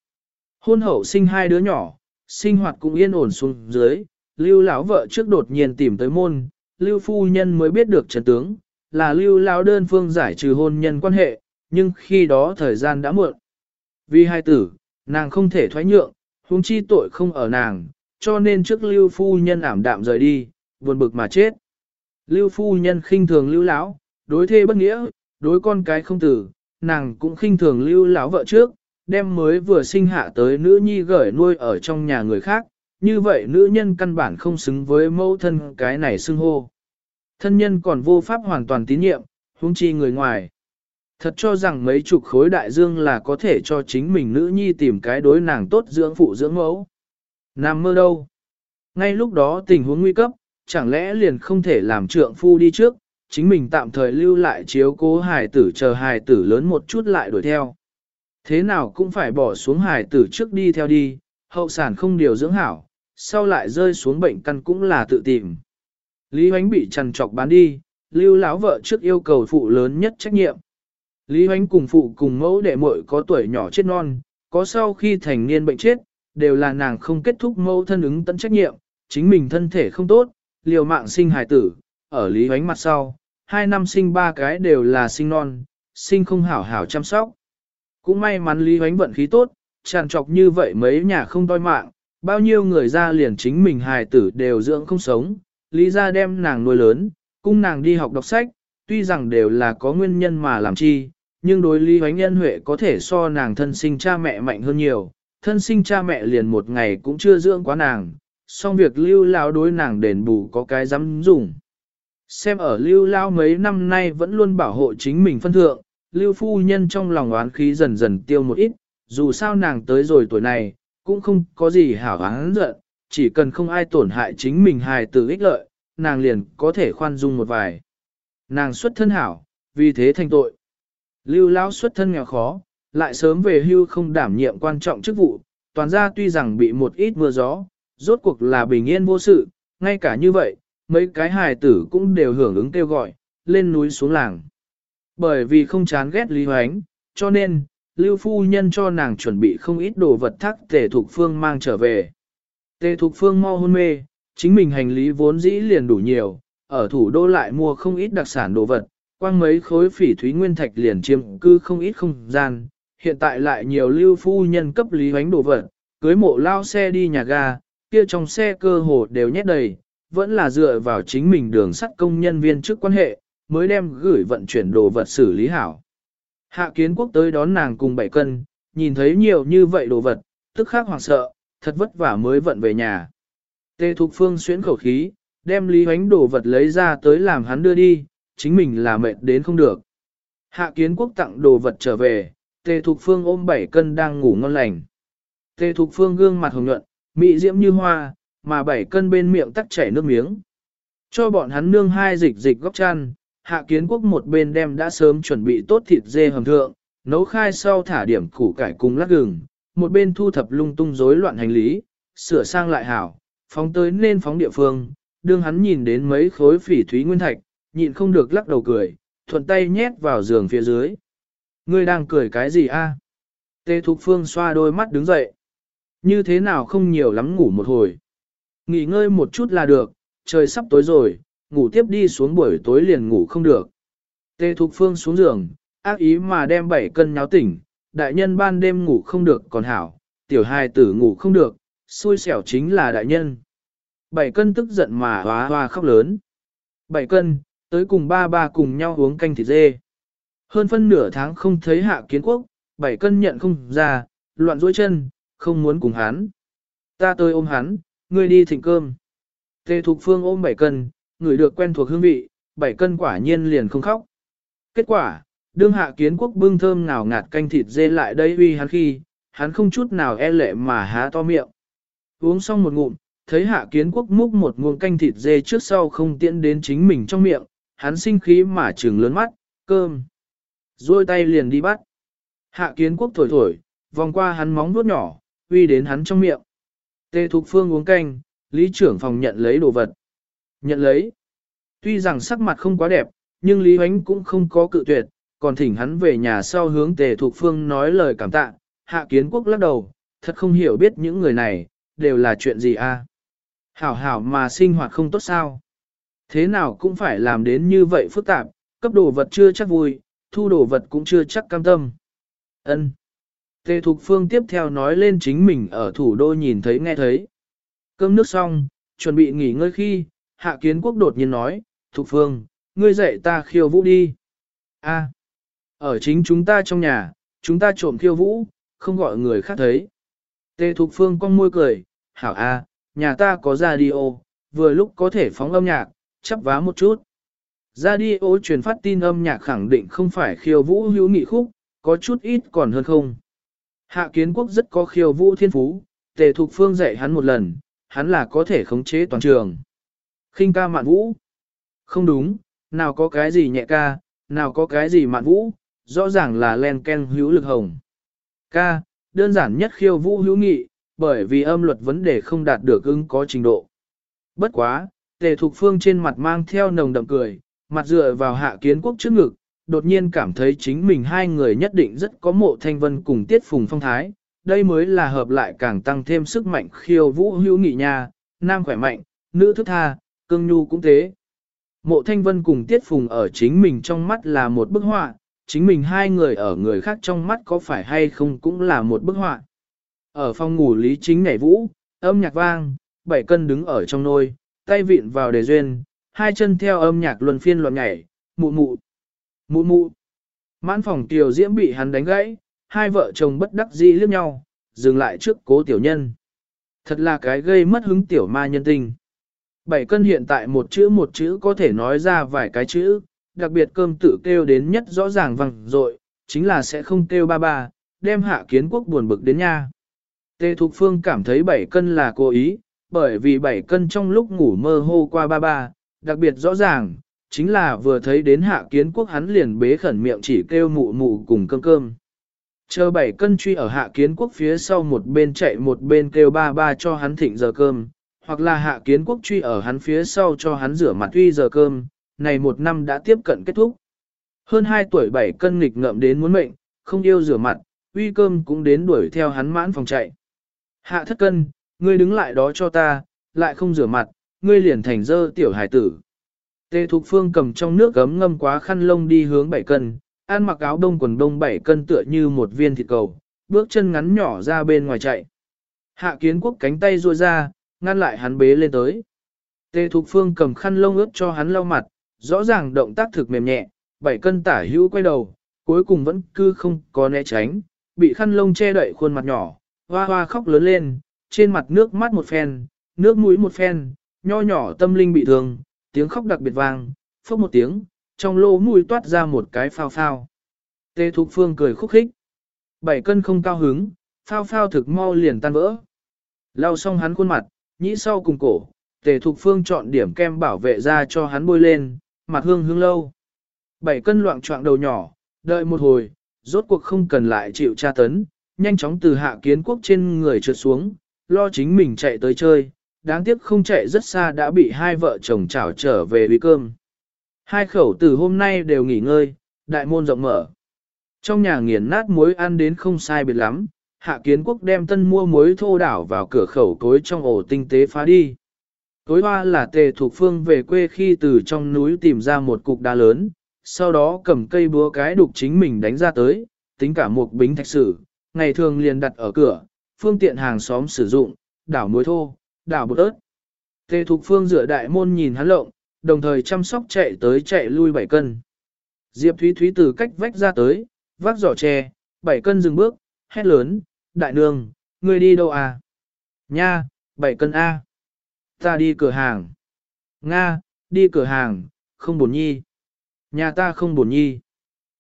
Hôn hậu sinh hai đứa nhỏ, sinh hoạt cũng yên ổn xuống dưới, lưu lão vợ trước đột nhiên tìm tới môn, lưu phu nhân mới biết được trần tướng, là lưu lão đơn phương giải trừ hôn nhân quan hệ, nhưng khi đó thời gian đã muộn. Vì hai tử, nàng không thể thoái nhượng, huống chi tội không ở nàng, cho nên trước lưu phu nhân ảm đạm rời đi, buồn bực mà chết. Lưu phu nhân khinh thường lưu lão, đối thê bất nghĩa, đối con cái không tử, nàng cũng khinh thường lưu lão vợ trước, đem mới vừa sinh hạ tới nữ nhi gửi nuôi ở trong nhà người khác, như vậy nữ nhân căn bản không xứng với mẫu thân cái này xưng hô. Thân nhân còn vô pháp hoàn toàn tín nhiệm, huống chi người ngoài. Thật cho rằng mấy chục khối đại dương là có thể cho chính mình nữ nhi tìm cái đối nàng tốt dưỡng phụ dưỡng mẫu. Nam mơ đâu? Ngay lúc đó tình huống nguy cấp, chẳng lẽ liền không thể làm trượng phu đi trước, chính mình tạm thời lưu lại chiếu cố hài tử chờ hài tử lớn một chút lại đuổi theo. Thế nào cũng phải bỏ xuống hài tử trước đi theo đi, hậu sản không điều dưỡng hảo, sau lại rơi xuống bệnh căn cũng là tự tìm. Lý Hoánh bị trằn trọc bán đi, lưu lão vợ trước yêu cầu phụ lớn nhất trách nhiệm. Lý Hoánh cùng phụ cùng mẫu đệ muội có tuổi nhỏ chết non, có sau khi thành niên bệnh chết, đều là nàng không kết thúc mẫu thân ứng tận trách nhiệm, chính mình thân thể không tốt, liều mạng sinh hài tử, ở Lý Hoánh mặt sau, hai năm sinh ba cái đều là sinh non, sinh không hảo hảo chăm sóc. Cũng may mắn Lý Hoánh vận khí tốt, tràn trọc như vậy mấy nhà không toi mạng, bao nhiêu người ra liền chính mình hài tử đều dưỡng không sống, Lý ra đem nàng nuôi lớn, cung nàng đi học đọc sách, tuy rằng đều là có nguyên nhân mà làm chi, nhưng đối Lý Hoánh Nhân Huệ có thể so nàng thân sinh cha mẹ mạnh hơn nhiều, thân sinh cha mẹ liền một ngày cũng chưa dưỡng quá nàng, song việc lưu lao đối nàng đền bù có cái dám dùng. Xem ở lưu lao mấy năm nay vẫn luôn bảo hộ chính mình phân thượng, lưu phu nhân trong lòng oán khí dần dần tiêu một ít, dù sao nàng tới rồi tuổi này, cũng không có gì hảo oán giận, chỉ cần không ai tổn hại chính mình hài tử ích lợi, nàng liền có thể khoan dung một vài. Nàng xuất thân hảo, vì thế thành tội. Lưu lão xuất thân nghèo khó, lại sớm về hưu không đảm nhiệm quan trọng chức vụ, toàn ra tuy rằng bị một ít mưa gió, rốt cuộc là bình yên vô sự, ngay cả như vậy, mấy cái hài tử cũng đều hưởng ứng kêu gọi, lên núi xuống làng. Bởi vì không chán ghét Lý Hoánh, cho nên, Lưu Phu Nhân cho nàng chuẩn bị không ít đồ vật thắc tề thục phương mang trở về. Tề thục phương mau hôn mê, chính mình hành lý vốn dĩ liền đủ nhiều, ở thủ đô lại mua không ít đặc sản đồ vật, quang mấy khối phỉ thúy nguyên thạch liền chiếm cư không ít không gian, hiện tại lại nhiều lưu phu nhân cấp lý hoánh đồ vật, cưới mộ lao xe đi nhà ga, kia trong xe cơ hồ đều nhét đầy, vẫn là dựa vào chính mình đường sắt công nhân viên trước quan hệ, mới đem gửi vận chuyển đồ vật xử lý hảo. Hạ kiến quốc tới đón nàng cùng bảy cân, nhìn thấy nhiều như vậy đồ vật, tức khắc hoảng sợ, thật vất vả mới vận về nhà. Tê Thục Phương xuyến khẩu khí, đem lý hoánh đồ vật lấy ra tới làm hắn đưa đi, chính mình là mệt đến không được. Hạ kiến quốc tặng đồ vật trở về, Tề Thục Phương ôm bảy cân đang ngủ ngon lành. Tề Thục Phương gương mặt hồng nhuận, mị diễm như hoa, mà bảy cân bên miệng tắc chảy nước miếng. Cho bọn hắn nương hai dịch dịch góc chăn, hạ kiến quốc một bên đem đã sớm chuẩn bị tốt thịt dê hầm thượng, nấu khai sau thả điểm củ cải cùng lát gừng, một bên thu thập lung tung rối loạn hành lý, sửa sang lại hảo, phóng tới nên phóng địa phương, đương hắn nhìn đến mấy khối phỉ thúy nguyên thạch, nhịn không được lắc đầu cười, thuận tay nhét vào giường phía dưới. Ngươi đang cười cái gì a? Tê Thục Phương xoa đôi mắt đứng dậy. Như thế nào không nhiều lắm ngủ một hồi. Nghỉ ngơi một chút là được, trời sắp tối rồi, ngủ tiếp đi xuống buổi tối liền ngủ không được. Tê Thục Phương xuống giường, ác ý mà đem bảy cân nháo tỉnh, đại nhân ban đêm ngủ không được còn hảo, tiểu hài tử ngủ không được, xui xẻo chính là đại nhân. Bảy cân tức giận mà hoa hoa khóc lớn. Bảy cân, Tới cùng ba ba cùng nhau uống canh thịt dê. Hơn phân nửa tháng không thấy hạ kiến quốc, bảy cân nhận không ra, loạn dối chân, không muốn cùng hắn. Ta tới ôm hắn, ngươi đi thịnh cơm. Tề Thục Phương ôm bảy cân, người được quen thuộc hương vị, bảy cân quả nhiên liền không khóc. Kết quả, đương hạ kiến quốc bưng thơm ngào ngạt canh thịt dê lại đây uy hắn khi, hắn không chút nào e lệ mà há to miệng. Uống xong một ngụm, thấy hạ kiến quốc múc một nguồn canh thịt dê trước sau không tiễn đến chính mình trong miệng, hắn sinh khí mà trừng lớn mắt, cơm. Rồi tay liền đi bắt. Hạ kiến quốc thổi thổi, vòng qua hắn móng vuốt nhỏ, uy đến hắn trong miệng. Tê Thục Phương uống canh, lý trưởng phòng nhận lấy đồ vật. Nhận lấy. Tuy rằng sắc mặt không quá đẹp, nhưng Lý Huánh cũng không có cự tuyệt, còn thỉnh hắn về nhà sau hướng Tề Thục Phương nói lời cảm tạ. Hạ kiến quốc lắc đầu, thật không hiểu biết những người này, đều là chuyện gì a? Hảo hảo mà sinh hoạt không tốt sao? Thế nào cũng phải làm đến như vậy phức tạp, cấp đồ vật chưa chắc vui, thu đồ vật cũng chưa chắc cam tâm. Ân. Tề Thục Phương tiếp theo nói lên chính mình ở thủ đô nhìn thấy nghe thấy. Cơm nước xong, chuẩn bị nghỉ ngơi khi, Hạ Kiến Quốc đột nhiên nói, Thục Phương, ngươi dạy ta khiêu vũ đi. A. ở chính chúng ta trong nhà, chúng ta trộm khiêu vũ, không gọi người khác thấy. Tề Thục Phương cong môi cười, hảo a, nhà ta có radio, vừa lúc có thể phóng âm nhạc, chắp vá một chút. Radio truyền phát tin âm nhạc khẳng định không phải khiêu vũ hữu nghị khúc, có chút ít còn hơn không. Hạ kiến quốc rất có khiêu vũ thiên phú, tề thục phương dạy hắn một lần, hắn là có thể khống chế toàn trường. khinh ca mạn vũ. Không đúng, nào có cái gì nhẹ ca, nào có cái gì mạn vũ, rõ ràng là len ken hữu lực hồng. Ca, đơn giản nhất khiêu vũ hữu nghị, bởi vì âm luật vấn đề không đạt được ứng có trình độ. Bất quá, tề thục phương trên mặt mang theo nồng đậm cười, mặt dựa vào hạ kiến quốc trước ngực, đột nhiên cảm thấy chính mình hai người nhất định rất có mộ thanh vân cùng tiết phùng phong thái, đây mới là hợp lại càng tăng thêm sức mạnh khiêu vũ hữu nghị nha, nam khỏe mạnh, nữ thức tha, cương nhu cũng thế. Mộ thanh vân cùng tiết phùng ở chính mình trong mắt là một bức họa, chính mình hai người ở người khác trong mắt có phải hay không cũng là một bức họa. Ở phòng ngủ lý chính nhảy vũ, âm nhạc vang, bảy cân đứng ở trong nôi, tay vịn vào đề duyên, hai chân theo âm nhạc luân phiên loạn nhảy, mụ mụ, mụ mụ. Mãn phòng tiểu diễm bị hắn đánh gãy, hai vợ chồng bất đắc dĩ liếc nhau, dừng lại trước cố tiểu nhân. Thật là cái gây mất hứng tiểu ma nhân tình. Bảy cân hiện tại một chữ một chữ có thể nói ra vài cái chữ, đặc biệt cơm tự kêu đến nhất rõ ràng vằng rội, chính là sẽ không kêu ba ba, đem hạ kiến quốc buồn bực đến nha. Tê Thục Phương cảm thấy bảy cân là cố ý, bởi vì bảy cân trong lúc ngủ mơ hô qua ba ba, đặc biệt rõ ràng, chính là vừa thấy đến hạ kiến quốc hắn liền bế khẩn miệng chỉ kêu mụ mụ cùng cơm cơm. Chờ bảy cân truy ở hạ kiến quốc phía sau một bên chạy một bên kêu ba ba cho hắn thịnh giờ cơm, hoặc là hạ kiến quốc truy ở hắn phía sau cho hắn rửa mặt uy giờ cơm, này một năm đã tiếp cận kết thúc. Hơn hai tuổi bảy cân nghịch ngợm đến muốn mệnh, không yêu rửa mặt, uy cơm cũng đến đuổi theo hắn mãn phòng chạy. Hạ thất cân, ngươi đứng lại đó cho ta, lại không rửa mặt, ngươi liền thành dơ tiểu hải tử. Tề Thục Phương cầm trong nước gấm ngâm quá khăn lông đi hướng bảy cân, ăn mặc áo đông quần đông bảy cân tựa như một viên thịt cầu, bước chân ngắn nhỏ ra bên ngoài chạy. Hạ kiến quốc cánh tay ruôi ra, ngăn lại hắn bế lên tới. Tề Thục Phương cầm khăn lông ướt cho hắn lau mặt, rõ ràng động tác thực mềm nhẹ, bảy cân tả hữu quay đầu, cuối cùng vẫn cứ không có né tránh, bị khăn lông che đậy khuôn mặt nhỏ, hoa hoa khóc lớn lên, trên mặt nước mắt một phen, nước mũi một phen, nho nhỏ tâm linh bị thương, tiếng khóc đặc biệt vang, phốc một tiếng, trong lỗ mũi toát ra một cái phao phao. Tê Thục Phương cười khúc khích. Bảy cân không cao hứng, phao phao thực mau liền tan vỡ. Lau xong hắn khuôn mặt, nhĩ sau cùng cổ, Tề Thục Phương chọn điểm kem bảo vệ ra cho hắn bôi lên, mặt hương hương lâu. Bảy cân loạn trọng đầu nhỏ, đợi một hồi, rốt cuộc không cần lại chịu tra tấn, nhanh chóng từ hạ kiến quốc trên người trượt xuống, lo chính mình chạy tới chơi, đáng tiếc không chạy rất xa đã bị hai vợ chồng chảo trở về uy cơm. Hai khẩu từ hôm nay đều nghỉ ngơi, đại môn rộng mở. Trong nhà nghiền nát muối ăn đến không sai biệt lắm, hạ kiến quốc đem tân mua muối thô đảo vào cửa khẩu tối trong ổ tinh tế phá đi. Tối hoa là tề thuộc phương về quê khi từ trong núi tìm ra một cục đá lớn, sau đó cầm cây búa cái đục chính mình đánh ra tới, tính cả một bính thạch sử, ngày thường liền đặt ở cửa, phương tiện hàng xóm sử dụng, đảo muối thô, đảo bột ớt. Tề Thục Phương dựa đại môn nhìn hắn lộng, đồng thời chăm sóc chạy tới chạy lui bảy cân. Diệp Thúy Thúy từ cách vách ra tới, vác giỏ tre, bảy cân dừng bước, hét lớn, đại nương, ngươi đi đâu à? Nha, bảy cân A. Ta đi cửa hàng. Nga, đi cửa hàng, không buồn nhi. Nhà ta không buồn nhi.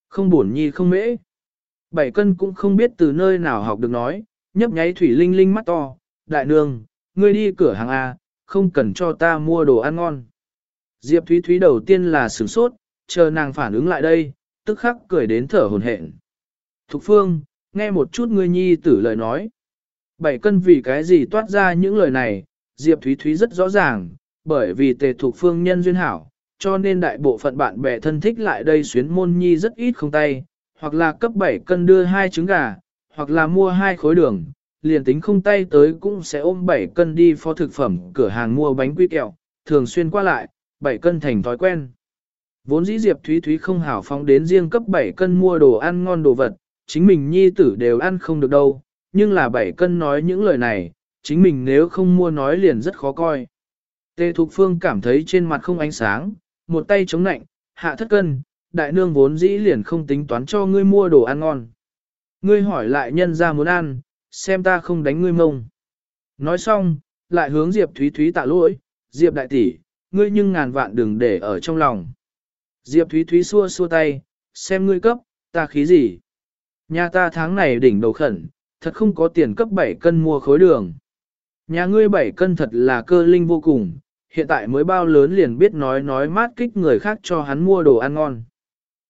Không buồn nhi không mễ. Bảy cân cũng không biết từ nơi nào học được nói, nhấp nháy thủy linh linh mắt to. Đại nương, ngươi đi cửa hàng A, không cần cho ta mua đồ ăn ngon. Diệp Thúy Thúy đầu tiên là sửng sốt, chờ nàng phản ứng lại đây, tức khắc cười đến thở hồn hển. Thục Phương, nghe một chút ngươi nhi tử lời nói. Bảy cân vì cái gì toát ra những lời này, Diệp Thúy Thúy rất rõ ràng, bởi vì tề Thục Phương nhân duyên hảo, cho nên đại bộ phận bạn bè thân thích lại đây xuyến môn nhi rất ít không tay, hoặc là cấp 7 cân đưa hai trứng gà, hoặc là mua hai khối đường, liền tính không tay tới cũng sẽ ôm 7 cân đi phó thực phẩm cửa hàng mua bánh quy kẹo, thường xuyên qua lại, 7 cân thành thói quen. Vốn dĩ Diệp Thúy Thúy không hảo phóng đến riêng cấp 7 cân mua đồ ăn ngon đồ vật, chính mình nhi tử đều ăn không được đâu, nhưng là 7 cân nói những lời này, chính mình nếu không mua nói liền rất khó coi. Tề Thục Phương cảm thấy trên mặt không ánh sáng, một tay chống nạnh, hạ thất cân, đại nương vốn dĩ liền không tính toán cho ngươi mua đồ ăn ngon. Ngươi hỏi lại nhân ra muốn ăn, xem ta không đánh ngươi mông. Nói xong, lại hướng Diệp Thúy Thúy tạ lỗi, Diệp đại tỷ, ngươi nhưng ngàn vạn đừng để ở trong lòng. Diệp Thúy Thúy xua xua tay, xem ngươi cấp, ta khí gì. Nhà ta tháng này đỉnh đầu khẩn, thật không có tiền cấp 7 cân mua khối đường. Nhà ngươi 7 cân thật là cơ linh vô cùng, hiện tại mới bao lớn liền biết nói nói mát kích người khác cho hắn mua đồ ăn ngon.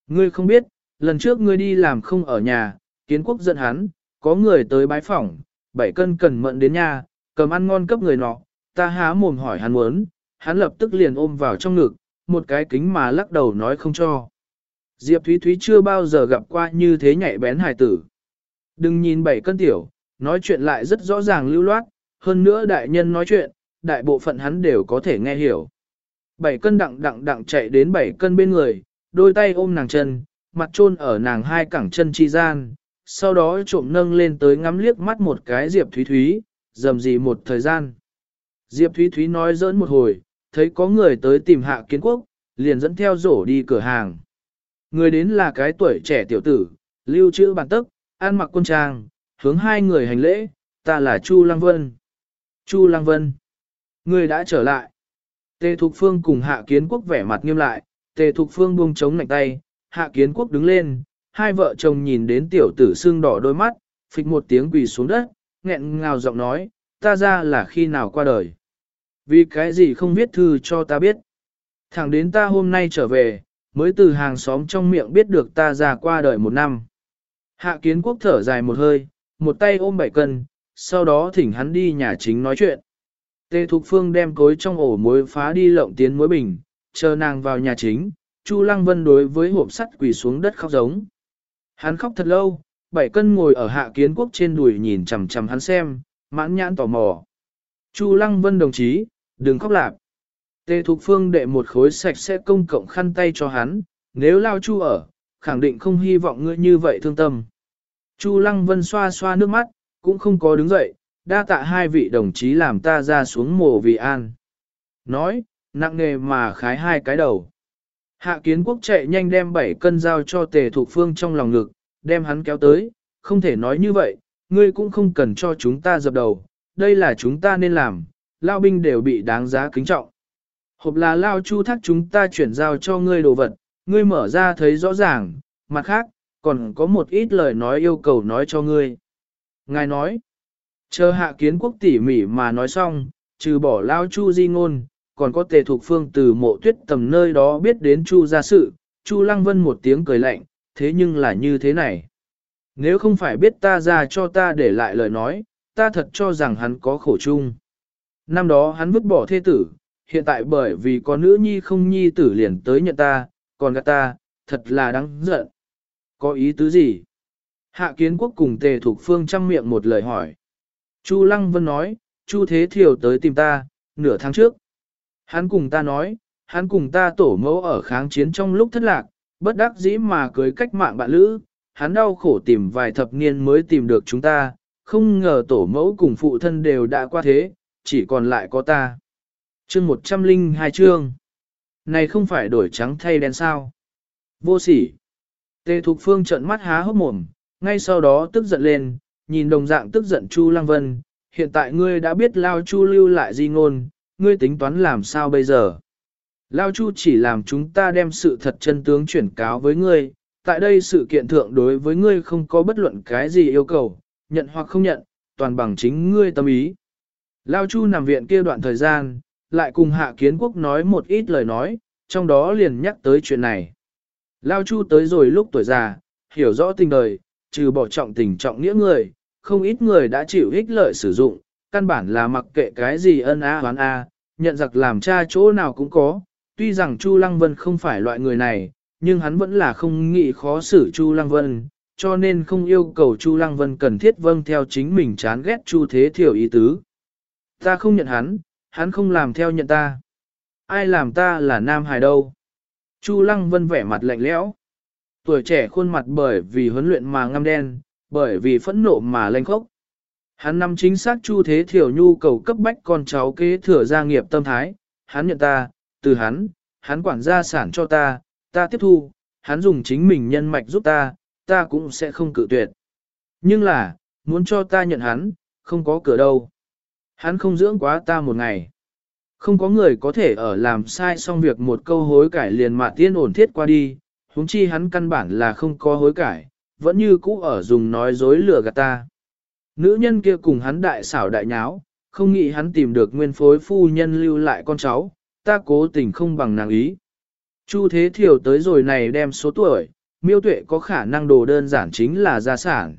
Ngươi không biết, lần trước ngươi đi làm không ở nhà, kiến quốc giận hắn, có người tới bái phỏng, bảy cân cần mận đến nhà, cầm ăn ngon cấp người nọ, ta há mồm hỏi hắn muốn, hắn lập tức liền ôm vào trong ngực, một cái kính mà lắc đầu nói không cho. Diệp Thúy Thúy chưa bao giờ gặp qua như thế nhạy bén hài tử. Đừng nhìn bảy cân tiểu, nói chuyện lại rất rõ ràng lưu loát, hơn nữa đại nhân nói chuyện, đại bộ phận hắn đều có thể nghe hiểu. Bảy cân đặng đặng đặng chạy đến bảy cân bên người, đôi tay ôm nàng chân, mặt chôn ở nàng hai cẳng chân chi gian, sau đó trộm nâng lên tới ngắm liếc mắt một cái Diệp Thúy Thúy, dầm gì một thời gian. Diệp Thúy Thúy nói giỡn một hồi, thấy có người tới tìm hạ kiến quốc, liền dẫn theo rổ đi cửa hàng. Người đến là cái tuổi trẻ tiểu tử, lưu trữ bản tức, ăn mặc quân trang, hướng hai người hành lễ, ta là Chu Lăng Vân. Chu Lăng Vân, người đã trở lại. Tề Thục Phương cùng Hạ Kiến Quốc vẻ mặt nghiêm lại, Tề Thục Phương buông chống lạnh tay, Hạ Kiến Quốc đứng lên, hai vợ chồng nhìn đến tiểu tử xương đỏ đôi mắt, phịch một tiếng quỳ xuống đất, nghẹn ngào giọng nói, ta ra là khi nào qua đời. Vì cái gì không viết thư cho ta biết. Thẳng đến ta hôm nay trở về, mới từ hàng xóm trong miệng biết được ta già qua đời một năm. Hạ kiến quốc thở dài một hơi, một tay ôm bảy cân, sau đó thỉnh hắn đi nhà chính nói chuyện. Tề Thục Phương đem cối trong ổ muối phá đi lộng tiến muối bình, chờ nàng vào nhà chính, Chu Lăng Vân đối với hộp sắt quỳ xuống đất khóc giống. Hắn khóc thật lâu, bảy cân ngồi ở hạ kiến quốc trên đùi nhìn chằm chằm hắn xem, mãn nhãn tò mò. Chu Lăng Vân đồng chí, đừng khóc lạp. Tề Thục Phương đệ một khối sạch sẽ công cộng khăn tay cho hắn, nếu lao Chu ở, khẳng định không hy vọng ngươi như vậy thương tâm. Chu Lăng Vân xoa xoa nước mắt, cũng không có đứng dậy, đa tạ hai vị đồng chí làm ta ra xuống mồ vì an. Nói, nặng nề mà khái hai cái đầu. Hạ kiến quốc chạy nhanh đem bảy cân dao cho tề thục phương trong lòng ngực, đem hắn kéo tới, không thể nói như vậy, ngươi cũng không cần cho chúng ta dập đầu, đây là chúng ta nên làm, lao binh đều bị đáng giá kính trọng. Hộp là lao chu thác chúng ta chuyển giao cho ngươi đồ vật, ngươi mở ra thấy rõ ràng, mặt khác, còn có một ít lời nói yêu cầu nói cho ngươi. Ngài nói, chờ hạ kiến quốc tỉ mỉ mà nói xong, trừ bỏ lao chu di ngôn, còn có tề thuộc phương từ mộ tuyết tầm nơi đó biết đến chu gia sự, chu lăng vân một tiếng cười lạnh, thế nhưng là như thế này. Nếu không phải biết ta ra cho ta để lại lời nói, ta thật cho rằng hắn có khổ chung. Năm đó hắn vứt bỏ thê tử, hiện tại bởi vì có nữ nhi không nhi tử liền tới nhận ta, còn gạt ta, thật là đáng giận. Có ý tứ gì? Hạ kiến quốc cùng tề thuộc phương chăm miệng một lời hỏi. Chu Lăng Vân nói, Chu Thế Thiều tới tìm ta, nửa tháng trước. Hắn cùng ta nói, hắn cùng ta tổ mẫu ở kháng chiến trong lúc thất lạc, bất đắc dĩ mà cưới cách mạng bạn lữ, hắn đau khổ tìm vài thập niên mới tìm được chúng ta, không ngờ tổ mẫu cùng phụ thân đều đã qua thế, chỉ còn lại có ta. Chương 102 chương. Này không phải đổi trắng thay đen sao? Vô sỉ. Tề Thục Phương trợn mắt há hốc mồm, ngay sau đó tức giận lên, nhìn đồng dạng tức giận Chu Lăng Vân, hiện tại ngươi đã biết Lao Chu lưu lại di ngôn, ngươi tính toán làm sao bây giờ? Lao Chu chỉ làm chúng ta đem sự thật chân tướng chuyển cáo với ngươi, tại đây sự kiện thượng đối với ngươi không có bất luận cái gì yêu cầu, nhận hoặc không nhận, toàn bằng chính ngươi tâm ý. Lao Chu nằm viện kia đoạn thời gian, lại cùng Hạ Kiến Quốc nói một ít lời nói, trong đó liền nhắc tới chuyện này. Lao Chu tới rồi lúc tuổi già, hiểu rõ tình đời, trừ bỏ trọng tình trọng nghĩa người, không ít người đã chịu ích lợi sử dụng, căn bản là mặc kệ cái gì ân á hoán a, nhận giặc làm cha chỗ nào cũng có. Tuy rằng Chu Lăng Vân không phải loại người này, nhưng hắn vẫn là không nghĩ khó xử Chu Lăng Vân, cho nên không yêu cầu Chu Lăng Vân cần thiết vâng theo chính mình chán ghét Chu Thế Thiểu ý tứ. Ta không nhận hắn, hắn không làm theo nhận ta. Ai làm ta là Nam Hải đâu? Chu Lăng Vân vẻ mặt lạnh lẽo. Tuổi trẻ khuôn mặt bởi vì huấn luyện mà ngăm đen, bởi vì phẫn nộ mà lanh khốc. Hắn nắm chính xác Chu Thế Thiểu nhu cầu cấp bách con cháu kế thừa gia nghiệp tâm thái, hắn nhận ta, từ hắn, hắn quản gia sản cho ta, ta tiếp thu, hắn dùng chính mình nhân mạch giúp ta, ta cũng sẽ không cự tuyệt. Nhưng là, muốn cho ta nhận hắn, không có cửa đâu. Hắn không dưỡng quá ta một ngày. Không có người có thể ở làm sai xong việc một câu hối cải liền mà tiên ổn thiết qua đi, huống chi hắn căn bản là không có hối cải, vẫn như cũ ở dùng nói dối lừa gạt ta. Nữ nhân kia cùng hắn đại xảo đại nháo, không nghĩ hắn tìm được nguyên phối phu nhân lưu lại con cháu, ta cố tình không bằng nàng ý. Chu Thế Thiểu tới rồi này đem số tuổi, miêu tuệ có khả năng đồ đơn giản chính là gia sản.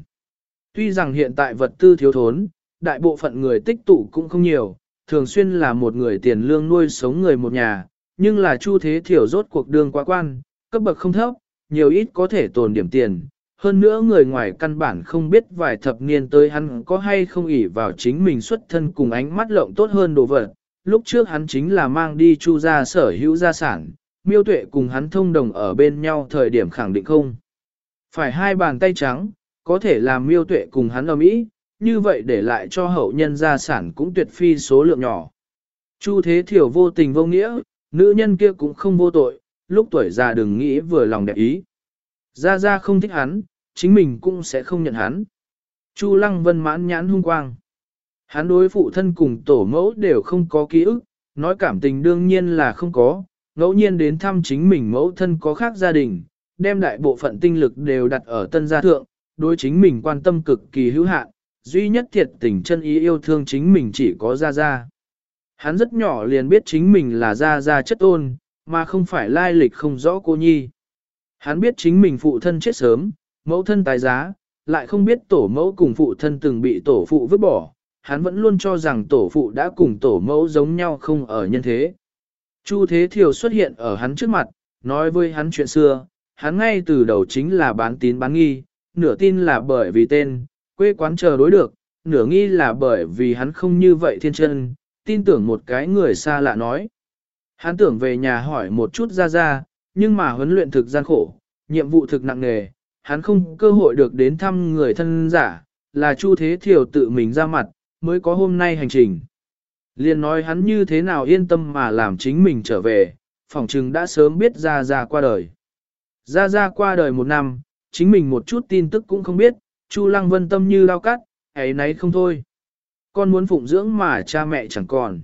Tuy rằng hiện tại vật tư thiếu thốn, đại bộ phận người tích tụ cũng không nhiều, thường xuyên là một người tiền lương nuôi sống người một nhà, nhưng là Chu Thế Thiểu rốt cuộc đường quá quan, cấp bậc không thấp, nhiều ít có thể tồn điểm tiền. Hơn nữa người ngoài căn bản không biết vài thập niên tới hắn có hay không ỷ vào chính mình xuất thân cùng ánh mắt lộng tốt hơn đồ vật. Lúc trước hắn chính là mang đi chu ra sở hữu gia sản, miêu tuệ cùng hắn thông đồng ở bên nhau thời điểm khẳng định không. Phải hai bàn tay trắng, có thể làm miêu tuệ cùng hắn ở mỹ, như vậy để lại cho hậu nhân gia sản cũng tuyệt phi số lượng nhỏ. Chu thế thiểu vô tình vô nghĩa, nữ nhân kia cũng không vô tội, lúc tuổi già đừng nghĩ vừa lòng đẹp ý. Gia Gia không thích hắn, chính mình cũng sẽ không nhận hắn. Chu lăng vân mãn nhãn hung quang. Hắn đối phụ thân cùng tổ mẫu đều không có ký ức, nói cảm tình đương nhiên là không có, ngẫu nhiên đến thăm chính mình mẫu thân có khác gia đình, đem đại bộ phận tinh lực đều đặt ở tân gia thượng, đối chính mình quan tâm cực kỳ hữu hạn, duy nhất thiệt tình chân ý yêu thương chính mình chỉ có Gia Gia. Hắn rất nhỏ liền biết chính mình là Gia Gia chất tôn, mà không phải lai lịch không rõ cô nhi. Hắn biết chính mình phụ thân chết sớm, mẫu thân tái giá, lại không biết tổ mẫu cùng phụ thân từng bị tổ phụ vứt bỏ, hắn vẫn luôn cho rằng tổ phụ đã cùng tổ mẫu giống nhau không ở nhân thế. Chu Thế Thiều xuất hiện ở hắn trước mặt, nói với hắn chuyện xưa, hắn ngay từ đầu chính là bán tín bán nghi, nửa tin là bởi vì tên, quê quán chờ đối được, nửa nghi là bởi vì hắn không như vậy thiên chân, tin tưởng một cái người xa lạ nói. Hắn tưởng về nhà hỏi một chút ra ra, nhưng mà huấn luyện thực gian khổ, nhiệm vụ thực nặng nề, hắn không cơ hội được đến thăm người thân giả, là Chu Thế Thiều tự mình ra mặt, mới có hôm nay hành trình. Liên nói hắn như thế nào yên tâm mà làm chính mình trở về, phỏng chừng đã sớm biết ra ra qua đời. Ra ra qua đời một năm, chính mình một chút tin tức cũng không biết, Chu Lăng Vân tâm như lao cắt, ấy nấy không thôi. Con muốn phụng dưỡng mà cha mẹ chẳng còn.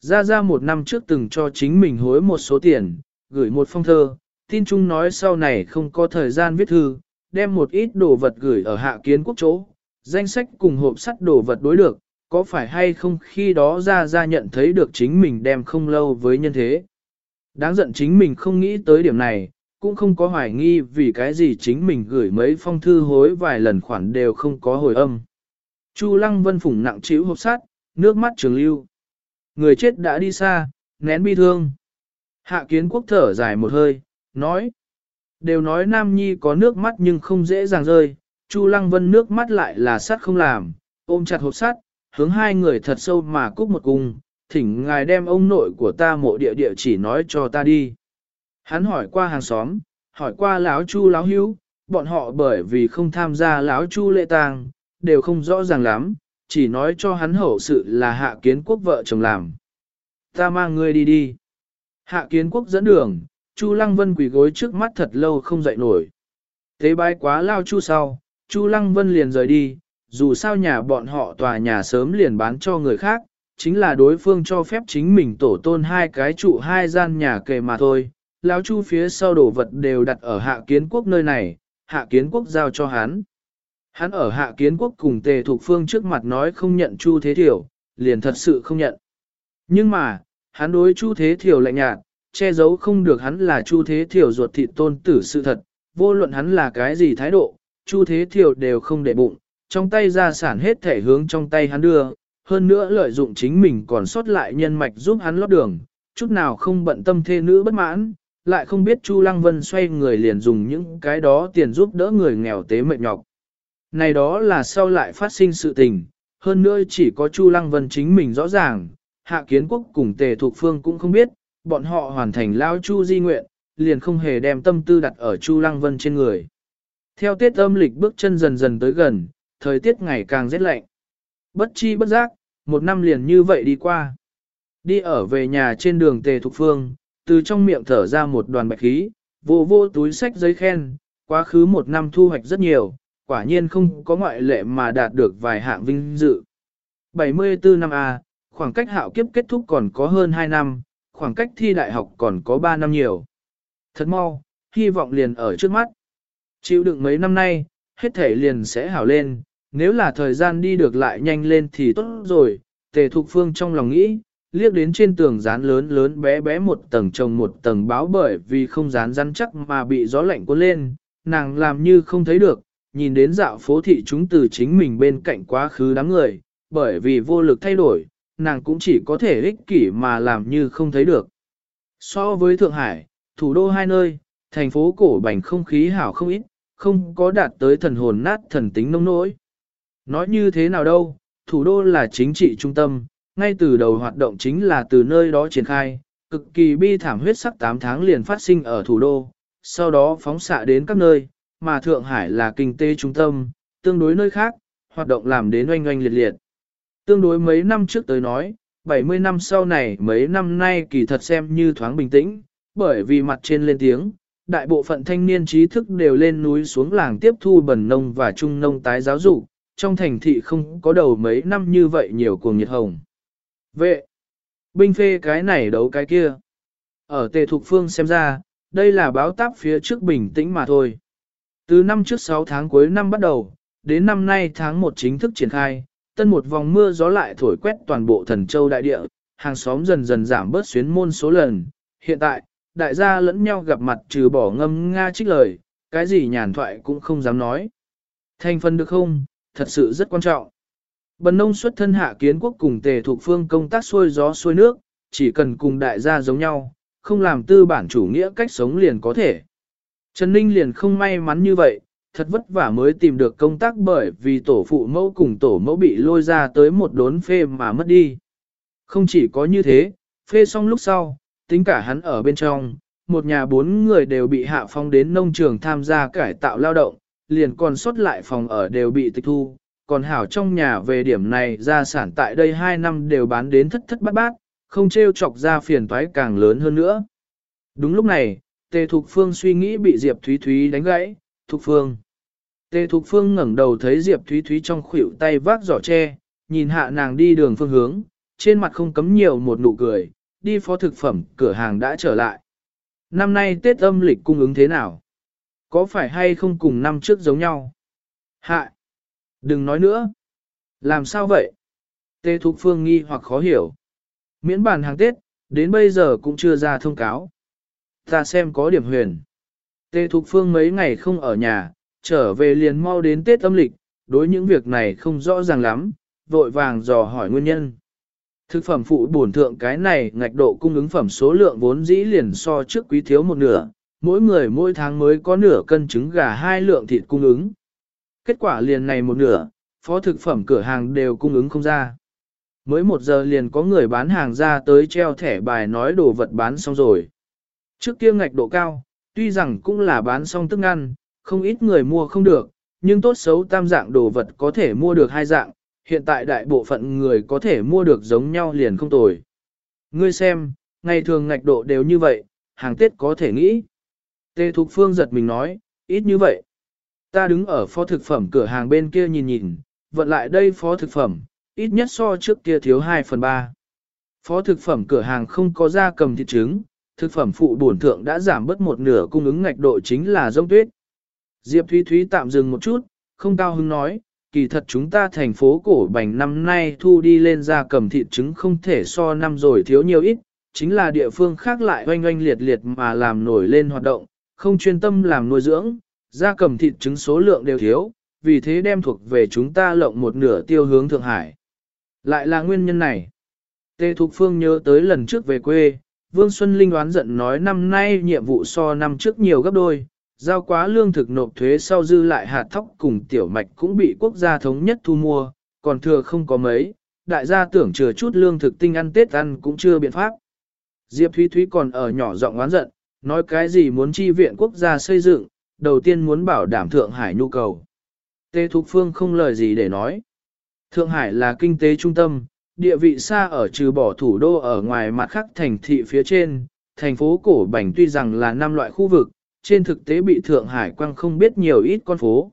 Ra ra một năm trước từng cho chính mình hối một số tiền, gửi một phong thơ, tin chung nói sau này không có thời gian viết thư, đem một ít đồ vật gửi ở hạ kiến quốc chỗ, danh sách cùng hộp sắt đồ vật đối được, có phải hay không khi đó ra ra nhận thấy được chính mình đem không lâu với nhân thế. Đáng giận chính mình không nghĩ tới điểm này, cũng không có hoài nghi vì cái gì chính mình gửi mấy phong thư hối vài lần khoản đều không có hồi âm. Chu lăng vân phủng nặng chịu hộp sắt, nước mắt trường lưu. Người chết đã đi xa, nén bi thương. Hạ kiến quốc thở dài một hơi, nói. Đều nói Nam Nhi có nước mắt nhưng không dễ dàng rơi, Chu Lăng Vân nước mắt lại là sắt không làm, ôm chặt hộp sắt, hướng hai người thật sâu mà cúc một cung, thỉnh ngài đem ông nội của ta mộ địa địa chỉ nói cho ta đi. Hắn hỏi qua hàng xóm, hỏi qua lão Chu lão hữu, bọn họ bởi vì không tham gia lão Chu lễ tang, đều không rõ ràng lắm, chỉ nói cho hắn hậu sự là hạ kiến quốc vợ chồng làm. Ta mang ngươi đi đi. Hạ kiến quốc dẫn đường, Chu Lăng Vân quỳ gối trước mắt thật lâu không dậy nổi. Tế bái quá lao Chu sau, Chu Lăng Vân liền rời đi, dù sao nhà bọn họ tòa nhà sớm liền bán cho người khác, chính là đối phương cho phép chính mình tổ tôn hai cái trụ hai gian nhà kề mà thôi. Lão Chu phía sau đồ vật đều đặt ở hạ kiến quốc nơi này, hạ kiến quốc giao cho hắn. Hắn ở hạ kiến quốc cùng tề thuộc phương trước mặt nói không nhận Chu Thế Thiểu, liền thật sự không nhận. Nhưng mà, hắn đối Chu Thế Thiểu lạnh nhạt, che giấu không được hắn là Chu Thế Thiểu ruột thịt tôn tử sự thật, vô luận hắn là cái gì thái độ, Chu Thế Thiểu đều không để bụng, trong tay gia sản hết thể hướng trong tay hắn đưa, hơn nữa lợi dụng chính mình còn sót lại nhân mạch giúp hắn lót đường, chút nào không bận tâm thê nữ bất mãn, lại không biết Chu Lăng Vân xoay người liền dùng những cái đó tiền giúp đỡ người nghèo tế mệt nhọc. Này đó là sau lại phát sinh sự tình, hơn nữa chỉ có Chu Lăng Vân chính mình rõ ràng, Hạ Kiến Quốc cùng Tề Thục Phương cũng không biết, bọn họ hoàn thành lao Chu di nguyện, liền không hề đem tâm tư đặt ở Chu Lăng Vân trên người. Theo tiết âm lịch bước chân dần dần tới gần, thời tiết ngày càng rét lạnh. Bất chi bất giác, một năm liền như vậy đi qua. Đi ở về nhà trên đường Tề Thục Phương, từ trong miệng thở ra một đoàn bạch khí, vô vô túi sách giấy khen, quá khứ một năm thu hoạch rất nhiều, quả nhiên không có ngoại lệ mà đạt được vài hạng vinh dự. 74 năm A, khoảng cách hạo kiếp kết thúc còn có hơn 2 năm, khoảng cách thi đại học còn có 3 năm nhiều. Thật mau, hy vọng liền ở trước mắt. Chịu đựng mấy năm nay, hết thể liền sẽ hảo lên, nếu là thời gian đi được lại nhanh lên thì tốt rồi, tề thục phương trong lòng nghĩ, liếc đến trên tường dán lớn lớn bé bé một tầng trồng một tầng báo bởi vì không dán rắn chắc mà bị gió lạnh cuốn lên, nàng làm như không thấy được, nhìn đến dạo phố thị chúng từ chính mình bên cạnh quá khứ đám người, bởi vì vô lực thay đổi, nàng cũng chỉ có thể ích kỷ mà làm như không thấy được. So với Thượng Hải, thủ đô hai nơi, thành phố cổ bành không khí hảo không ít, không có đạt tới thần hồn nát thần tính nông nỗi. Nói như thế nào đâu, thủ đô là chính trị trung tâm, ngay từ đầu hoạt động chính là từ nơi đó triển khai, cực kỳ bi thảm huyết sắc 8 tháng liền phát sinh ở thủ đô, sau đó phóng xạ đến các nơi, mà Thượng Hải là kinh tế trung tâm, tương đối nơi khác, hoạt động làm đến oanh oanh liệt liệt. Tương đối mấy năm trước tới nói, 70 năm sau này mấy năm nay kỳ thật xem như thoáng bình tĩnh, bởi vì mặt trên lên tiếng, đại bộ phận thanh niên trí thức đều lên núi xuống làng tiếp thu bần nông và trung nông tái giáo dục, trong thành thị không có đầu mấy năm như vậy nhiều cuồng nhiệt hồng. Vệ, binh phê cái này đấu cái kia. Ở tề thục phương xem ra, đây là báo táp phía trước bình tĩnh mà thôi. Từ năm trước 6 tháng cuối năm bắt đầu, đến năm nay tháng 1 chính thức triển khai, tân một vòng mưa gió lại thổi quét toàn bộ thần châu đại địa, hàng xóm dần dần giảm bớt xuyến môn số lần. Hiện tại, đại gia lẫn nhau gặp mặt trừ bỏ ngâm Nga trích lời, cái gì nhàn thoại cũng không dám nói. Thành phần được không, thật sự rất quan trọng. Bần nông xuất thân hạ kiến quốc cùng tề thuộc phương công tác xuôi gió xuôi nước, chỉ cần cùng đại gia giống nhau, không làm tư bản chủ nghĩa cách sống liền có thể. Trần Ninh liền không may mắn như vậy, thật vất vả mới tìm được công tác bởi vì tổ phụ mẫu cùng tổ mẫu bị lôi ra tới một đốn phê mà mất đi. Không chỉ có như thế, phê xong lúc sau, tính cả hắn ở bên trong, một nhà bốn người đều bị hạ phong đến nông trường tham gia cải tạo lao động, liền còn sót lại phòng ở đều bị tịch thu, còn hảo trong nhà về điểm này gia sản tại đây 2 năm đều bán đến thất thất bát bát, không trêu chọc ra phiền toái càng lớn hơn nữa. Đúng lúc này, Tề Thục Phương suy nghĩ bị Diệp Thúy Thúy đánh gãy, Thục Phương. Tề Thục Phương ngẩng đầu thấy Diệp Thúy Thúy trong khuỷu tay vác giỏ tre, nhìn hạ nàng đi đường phương hướng, trên mặt không cấm nhiều một nụ cười, đi phó thực phẩm, cửa hàng đã trở lại. Năm nay Tết âm lịch cung ứng thế nào? Có phải hay không cùng năm trước giống nhau? Hạ! Đừng nói nữa! Làm sao vậy? Tề Thục Phương nghi hoặc khó hiểu. Miễn bàn hàng Tết, đến bây giờ cũng chưa ra thông cáo. Ta xem có điểm huyền. Tê Thục Phương mấy ngày không ở nhà, trở về liền mau đến Tết âm lịch, đối những việc này không rõ ràng lắm, vội vàng dò hỏi nguyên nhân. Thực phẩm phụ bổn thượng cái này ngạch độ cung ứng phẩm số lượng vốn dĩ liền so trước quý thiếu một nửa, mỗi người mỗi tháng mới có nửa cân trứng gà hai lượng thịt cung ứng. Kết quả liền này một nửa, phó thực phẩm cửa hàng đều cung ứng không ra. Mới một giờ liền có người bán hàng ra tới treo thẻ bài nói đồ vật bán xong rồi. Trước kia ngạch độ cao, tuy rằng cũng là bán xong tức ăn, không ít người mua không được, nhưng tốt xấu tam dạng đồ vật có thể mua được hai dạng, hiện tại đại bộ phận người có thể mua được giống nhau liền không tồi. Ngươi xem, ngày thường ngạch độ đều như vậy, hàng Tết có thể nghĩ. Tề Thục Phương giật mình nói, ít như vậy. Ta đứng ở phó thực phẩm cửa hàng bên kia nhìn nhìn, vận lại đây phó thực phẩm, ít nhất so trước kia thiếu 2 phần 3. Phó thực phẩm cửa hàng không có ra cầm thịt trứng, thực phẩm phụ bổn thượng đã giảm bớt một nửa cung ứng ngạch độ chính là rông tuyết. Diệp Thúy Thúy tạm dừng một chút, không cao hứng nói, kỳ thật chúng ta thành phố cổ bành năm nay thu đi lên ra cầm thịt trứng không thể so năm rồi thiếu nhiều ít, chính là địa phương khác lại oanh oanh liệt liệt mà làm nổi lên hoạt động, không chuyên tâm làm nuôi dưỡng, ra cầm thịt trứng số lượng đều thiếu, vì thế đem thuộc về chúng ta lộng một nửa tiêu hướng Thượng Hải. Lại là nguyên nhân này. Tê Thục Phương nhớ tới lần trước về quê, Vương Xuân Linh đoán giận nói năm nay nhiệm vụ so năm trước nhiều gấp đôi, giao quá lương thực nộp thuế sau dư lại hạt thóc cùng tiểu mạch cũng bị quốc gia thống nhất thu mua, còn thừa không có mấy, đại gia tưởng chừa chút lương thực tinh ăn Tết ăn cũng chưa biện pháp. Diệp Thúy Thúy còn ở nhỏ giọng oán giận, nói cái gì muốn chi viện quốc gia xây dựng, đầu tiên muốn bảo đảm Thượng Hải nhu cầu. Tê Thục Phương không lời gì để nói. Thượng Hải là kinh tế trung tâm, địa vị xa ở trừ bỏ thủ đô ở ngoài mặt khác thành thị phía trên, thành phố cổ bảnh tuy rằng là năm loại khu vực, trên thực tế bị Thượng Hải quăng không biết nhiều ít con phố.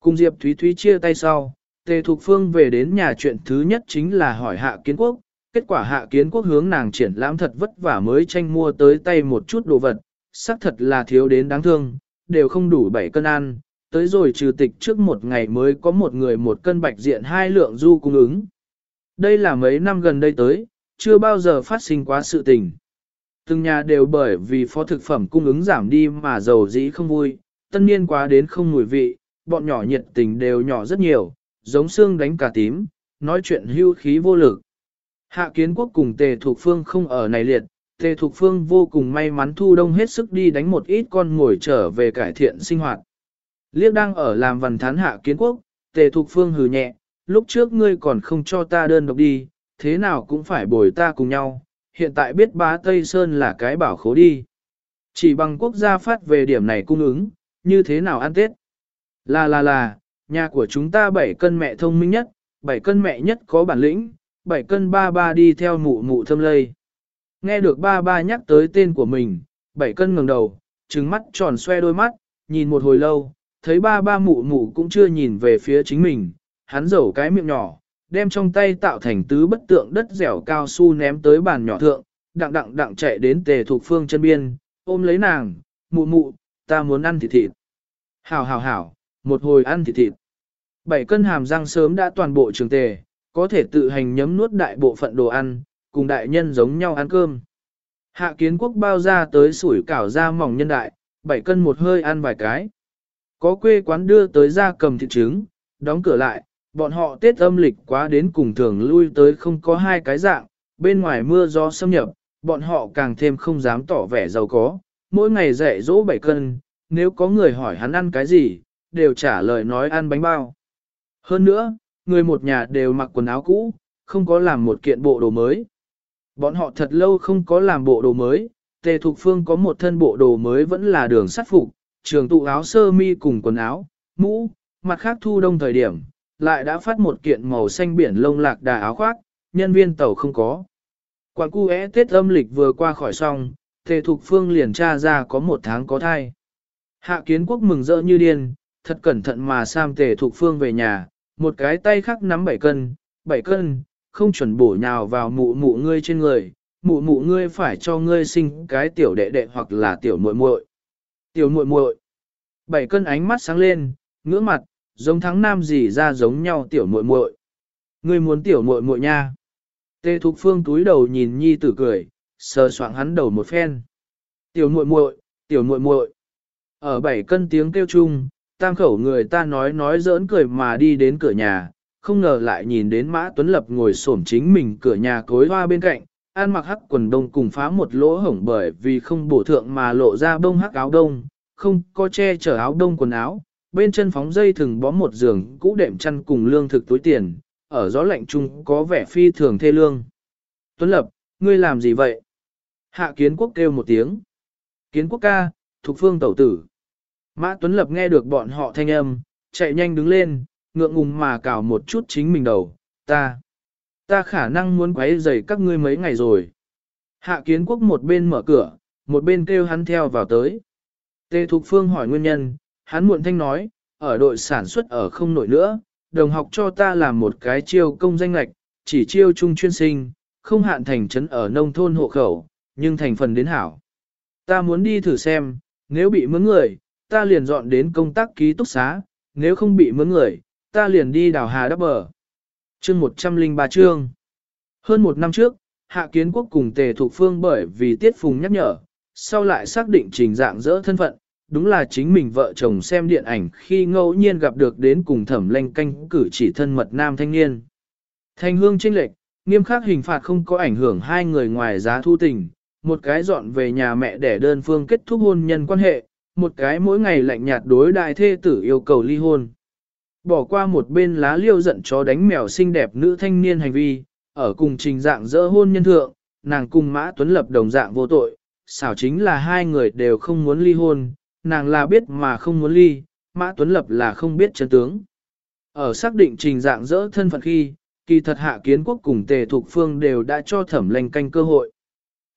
Cùng Diệp Thúy Thúy chia tay sau, Tề Thục Phương về đến nhà chuyện thứ nhất chính là hỏi Hạ Kiến Quốc, kết quả Hạ Kiến Quốc hướng nàng triển lãm thật vất vả mới tranh mua tới tay một chút đồ vật, xác thật là thiếu đến đáng thương, đều không đủ 7 cân ăn, tới rồi trừ tịch trước một ngày mới có một người một cân bạch diện hai lượng du cung ứng. Đây là mấy năm gần đây tới, chưa bao giờ phát sinh quá sự tình. Từng nhà đều bởi vì phó thực phẩm cung ứng giảm đi mà giàu dĩ không vui, tân niên quá đến không mùi vị, bọn nhỏ nhiệt tình đều nhỏ rất nhiều, giống xương đánh cả tím, nói chuyện hưu khí vô lực. Hạ kiến quốc cùng tề thuộc phương không ở này liệt, tề thuộc phương vô cùng may mắn thu đông hết sức đi đánh một ít con ngồi trở về cải thiện sinh hoạt. Liếc đang ở làm văn thán hạ kiến quốc, tề thuộc phương hừ nhẹ, lúc trước ngươi còn không cho ta đơn độc đi, thế nào cũng phải bồi ta cùng nhau, hiện tại biết bá Tây Sơn là cái bảo khố đi. Chỉ bằng quốc gia phát về điểm này cung ứng, như thế nào ăn Tết? Là là là, nhà của chúng ta bảy cân mẹ thông minh nhất, bảy cân mẹ nhất có bản lĩnh, bảy cân ba ba đi theo mụ mụ thâm lây. Nghe được ba ba nhắc tới tên của mình, bảy cân ngẩng đầu, trừng mắt tròn xoe đôi mắt, nhìn một hồi lâu, thấy ba ba mụ mụ cũng chưa nhìn về phía chính mình, hắn rầu cái miệng nhỏ, đem trong tay tạo thành tứ bất tượng đất dẻo cao su ném tới bàn nhỏ thượng, đặng đặng đặng chạy đến tề thuộc phương chân biên, ôm lấy nàng, mụ mụ, ta muốn ăn thịt thịt. Hảo hảo hảo, một hồi ăn thịt thịt. Bảy cân hàm răng sớm đã toàn bộ trường tề, có thể tự hành nhấm nuốt đại bộ phận đồ ăn, cùng đại nhân giống nhau ăn cơm. Hạ kiến quốc bao ra tới sủi cảo ra mỏng nhân đại, bảy cân một hơi ăn vài cái. Có quê quán đưa tới ra cầm thịt trứng, đóng cửa lại, bọn họ Tết âm lịch quá đến cùng thường lui tới không có hai cái dạng, bên ngoài mưa gió xâm nhập, bọn họ càng thêm không dám tỏ vẻ giàu có, mỗi ngày dạy dỗ bảy cân, nếu có người hỏi hắn ăn cái gì, đều trả lời nói ăn bánh bao. Hơn nữa, người một nhà đều mặc quần áo cũ, không có làm một kiện bộ đồ mới. Bọn họ thật lâu không có làm bộ đồ mới, Tề Thục Phương có một thân bộ đồ mới vẫn là đường sắt phục, trường tụ áo sơ mi cùng quần áo, mũ, mặt khác thu đông thời điểm, lại đã phát một kiện màu xanh biển lông lạc đà áo khoác, nhân viên tàu không có. Quảng cu é Tết âm lịch vừa qua khỏi xong, Tề Thục Phương liền tra ra có một tháng có thai. Hạ kiến quốc mừng rỡ như điên, thật cẩn thận mà Sam Tề Thục Phương về nhà, một cái tay khác nắm 7 cân, 7 cân, không chuẩn bổ nhào vào mụ mụ ngươi trên người, mụ mụ ngươi phải cho ngươi sinh cái tiểu đệ đệ hoặc là tiểu muội muội. Tiểu muội muội. Bảy cân ánh mắt sáng lên, ngưỡng mặt, giống thắng nam gì ra giống nhau tiểu muội muội. Ngươi muốn tiểu muội muội nha. Tê Thục Phương túi đầu nhìn nhi tử cười, sờ soạng hắn đầu một phen. Tiểu muội muội, tiểu muội muội. Ở bảy cân tiếng kêu chung, tam khẩu người ta nói nói giỡn cười mà đi đến cửa nhà, không ngờ lại nhìn đến Mã Tuấn Lập ngồi xổm chính mình cửa nhà cối hoa bên cạnh, ăn mặc hắc quần đông cùng phá một lỗ hổng bởi vì không bổ thượng mà lộ ra bông hắc áo đông, không có che chở áo đông quần áo, bên chân phóng dây thừng bó một giường cũ đệm chăn cùng lương thực túi tiền, ở gió lạnh chung có vẻ phi thường thê lương. Tuấn Lập, ngươi làm gì vậy? Hạ kiến quốc kêu một tiếng. Kiến quốc ca, thuộc phương tẩu tử. Mã Tuấn Lập nghe được bọn họ thanh âm, chạy nhanh đứng lên, ngượng ngùng mà cào một chút chính mình đầu, ta. Ta khả năng muốn quấy rầy các ngươi mấy ngày rồi. Hạ kiến quốc một bên mở cửa, một bên kêu hắn theo vào tới. Tề Thục Phương hỏi nguyên nhân, hắn muộn thanh nói, ở đội sản xuất ở không nổi nữa, đồng học cho ta làm một cái chiêu công danh lạch, chỉ chiêu trung chuyên sinh, không hạn thành trấn ở nông thôn hộ khẩu, nhưng thành phần đến hảo. Ta muốn đi thử xem, nếu bị mướn người, ta liền dọn đến công tác ký túc xá, nếu không bị mướn người, ta liền đi đào hà đắp bờ. Chương 103 chương Hơn một năm trước, Hạ Kiến Quốc cùng Tề Thục Phương bởi vì Tiết Phùng nhắc nhở, sau lại xác định trình dạng dỡ thân phận, đúng là chính mình vợ chồng xem điện ảnh khi ngẫu nhiên gặp được đến cùng thẩm lanh canh cử chỉ thân mật nam thanh niên. Thanh hương trinh lệch, nghiêm khắc hình phạt không có ảnh hưởng hai người ngoài giá thu tình, một cái dọn về nhà mẹ để đơn phương kết thúc hôn nhân quan hệ, một cái mỗi ngày lạnh nhạt đối đại thê tử yêu cầu ly hôn. Bỏ qua một bên lá liêu giận chó đánh mèo xinh đẹp nữ thanh niên hành vi, ở cùng trình dạng dỡ hôn nhân thượng, nàng cùng Mã Tuấn Lập đồng dạng vô tội, xảo chính là hai người đều không muốn ly hôn, nàng là biết mà không muốn ly, Mã Tuấn Lập là không biết chân tướng. Ở xác định trình dạng dỡ thân phận khi, kỳ thật hạ kiến quốc cùng tề thục phương đều đã cho thẩm lành canh cơ hội.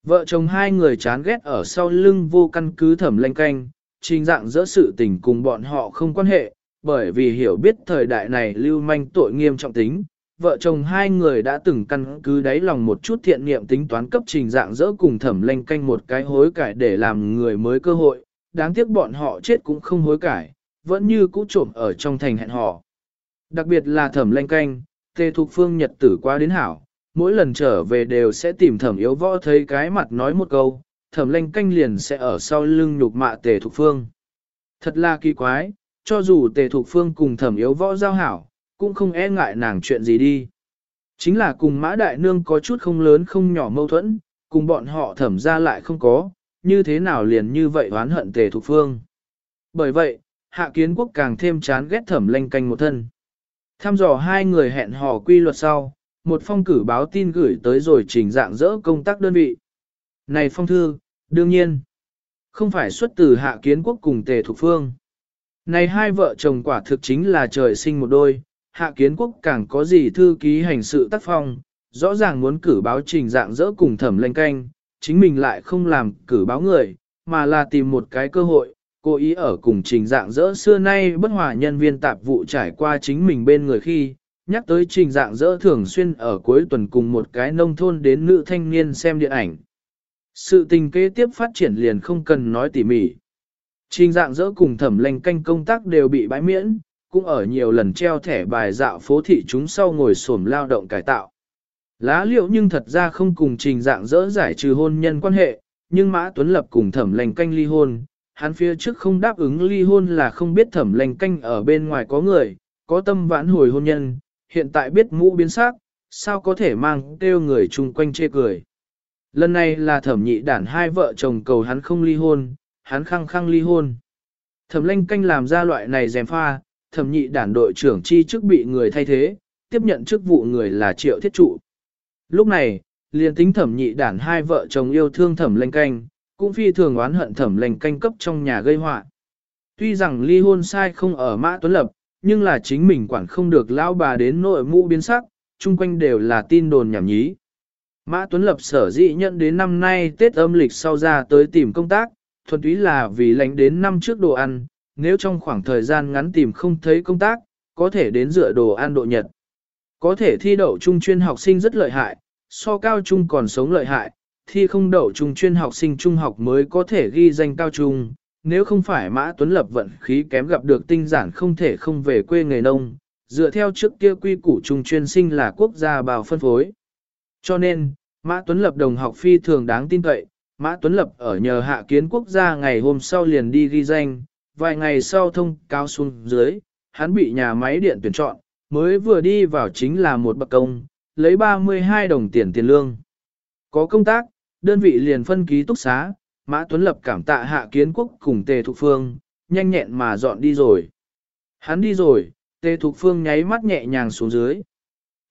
Vợ chồng hai người chán ghét ở sau lưng vô căn cứ thẩm lành canh, trình dạng dỡ sự tình cùng bọn họ không quan hệ, bởi vì hiểu biết thời đại này lưu manh tội nghiêm trọng tính. Vợ chồng hai người đã từng căn cứ đáy lòng một chút thiện niệm tính toán cấp trình dạng dỡ cùng thẩm lanh canh một cái hối cải để làm người mới cơ hội, đáng tiếc bọn họ chết cũng không hối cải, vẫn như cũ trộm ở trong thành hẹn họ. Đặc biệt là thẩm lanh canh, tề thục phương nhật tử qua đến hảo, mỗi lần trở về đều sẽ tìm thẩm yếu võ thấy cái mặt nói một câu, thẩm lanh canh liền sẽ ở sau lưng nhục mạ tề thục phương. Thật là kỳ quái, cho dù tề thục phương cùng thẩm yếu võ giao hảo, cũng không e ngại nàng chuyện gì đi. Chính là cùng mã đại nương có chút không lớn không nhỏ mâu thuẫn, cùng bọn họ thẩm ra lại không có, như thế nào liền như vậy oán hận tề thục phương. Bởi vậy, hạ kiến quốc càng thêm chán ghét thẩm lanh canh một thân. Tham dò hai người hẹn hò quy luật sau, một phong cử báo tin gửi tới rồi trình dạng dỡ công tác đơn vị. Này phong thư, đương nhiên, không phải xuất từ hạ kiến quốc cùng tề thục phương. Này hai vợ chồng quả thực chính là trời sinh một đôi, hạ kiến quốc càng có gì thư ký hành sự tác phong, rõ ràng muốn cử báo trình dạng dỡ cùng thẩm lanh canh, chính mình lại không làm cử báo người, mà là tìm một cái cơ hội, cố ý ở cùng trình dạng dỡ xưa nay bất hòa nhân viên tạp vụ trải qua chính mình bên người khi, nhắc tới trình dạng dỡ thường xuyên ở cuối tuần cùng một cái nông thôn đến nữ thanh niên xem điện ảnh. Sự tình kế tiếp phát triển liền không cần nói tỉ mỉ. Trình dạng dỡ cùng thẩm lành canh công tác đều bị bãi miễn, cũng ở nhiều lần treo thẻ bài dạo phố thị chúng sau ngồi xổm lao động cải tạo. Lá liệu nhưng thật ra không cùng trình dạng dỡ giải trừ hôn nhân quan hệ, nhưng Mã Tuấn Lập cùng thẩm lành canh ly hôn, hắn phía trước không đáp ứng ly hôn là không biết thẩm lành canh ở bên ngoài có người, có tâm vãn hồi hôn nhân, hiện tại biết mũ biến sắc, sao có thể mang kêu người chung quanh chê cười. Lần này là thẩm nhị đản hai vợ chồng cầu hắn không ly hôn, hắn khăng khăng ly hôn. Thẩm lanh canh làm ra loại này dèm pha, thẩm nhị đản đội trưởng chi chức bị người thay thế, tiếp nhận chức vụ người là triệu thiết trụ. Lúc này, liền tính thẩm nhị đản hai vợ chồng yêu thương thẩm lanh canh, cũng phi thường oán hận thẩm lanh canh cấp trong nhà gây họa. Tuy rằng ly hôn sai không ở Mã Tuấn Lập, nhưng là chính mình quản không được lão bà đến nội mũ biến sắc, chung quanh đều là tin đồn nhảm nhí. Mã Tuấn Lập sở dĩ nhận đến năm nay Tết âm lịch sau ra tới tìm công tác, thuần túy là vì lánh đến năm trước đồ ăn, nếu trong khoảng thời gian ngắn tìm không thấy công tác, có thể đến dựa đồ ăn độ nhật. Có thể thi đậu trung chuyên học sinh rất lợi hại, so cao trung còn sống lợi hại, thi không đậu trung chuyên học sinh trung học mới có thể ghi danh cao trung, nếu không phải Mã Tuấn Lập vận khí kém gặp được tinh giản không thể không về quê nghề nông, dựa theo trước kia quy củ trung chuyên sinh là quốc gia bào phân phối. Cho nên, Mã Tuấn Lập đồng học phi thường đáng tin cậy, Mã Tuấn Lập ở nhờ hạ kiến quốc gia ngày hôm sau liền đi ghi danh, vài ngày sau thông cao xuống dưới, hắn bị nhà máy điện tuyển chọn, mới vừa đi vào chính là một bậc công, lấy 32 đồng tiền tiền lương. Có công tác, đơn vị liền phân ký túc xá, Mã Tuấn Lập cảm tạ hạ kiến quốc cùng Tề Thục Phương, nhanh nhẹn mà dọn đi rồi. Hắn đi rồi, Tề Thục Phương nháy mắt nhẹ nhàng xuống dưới.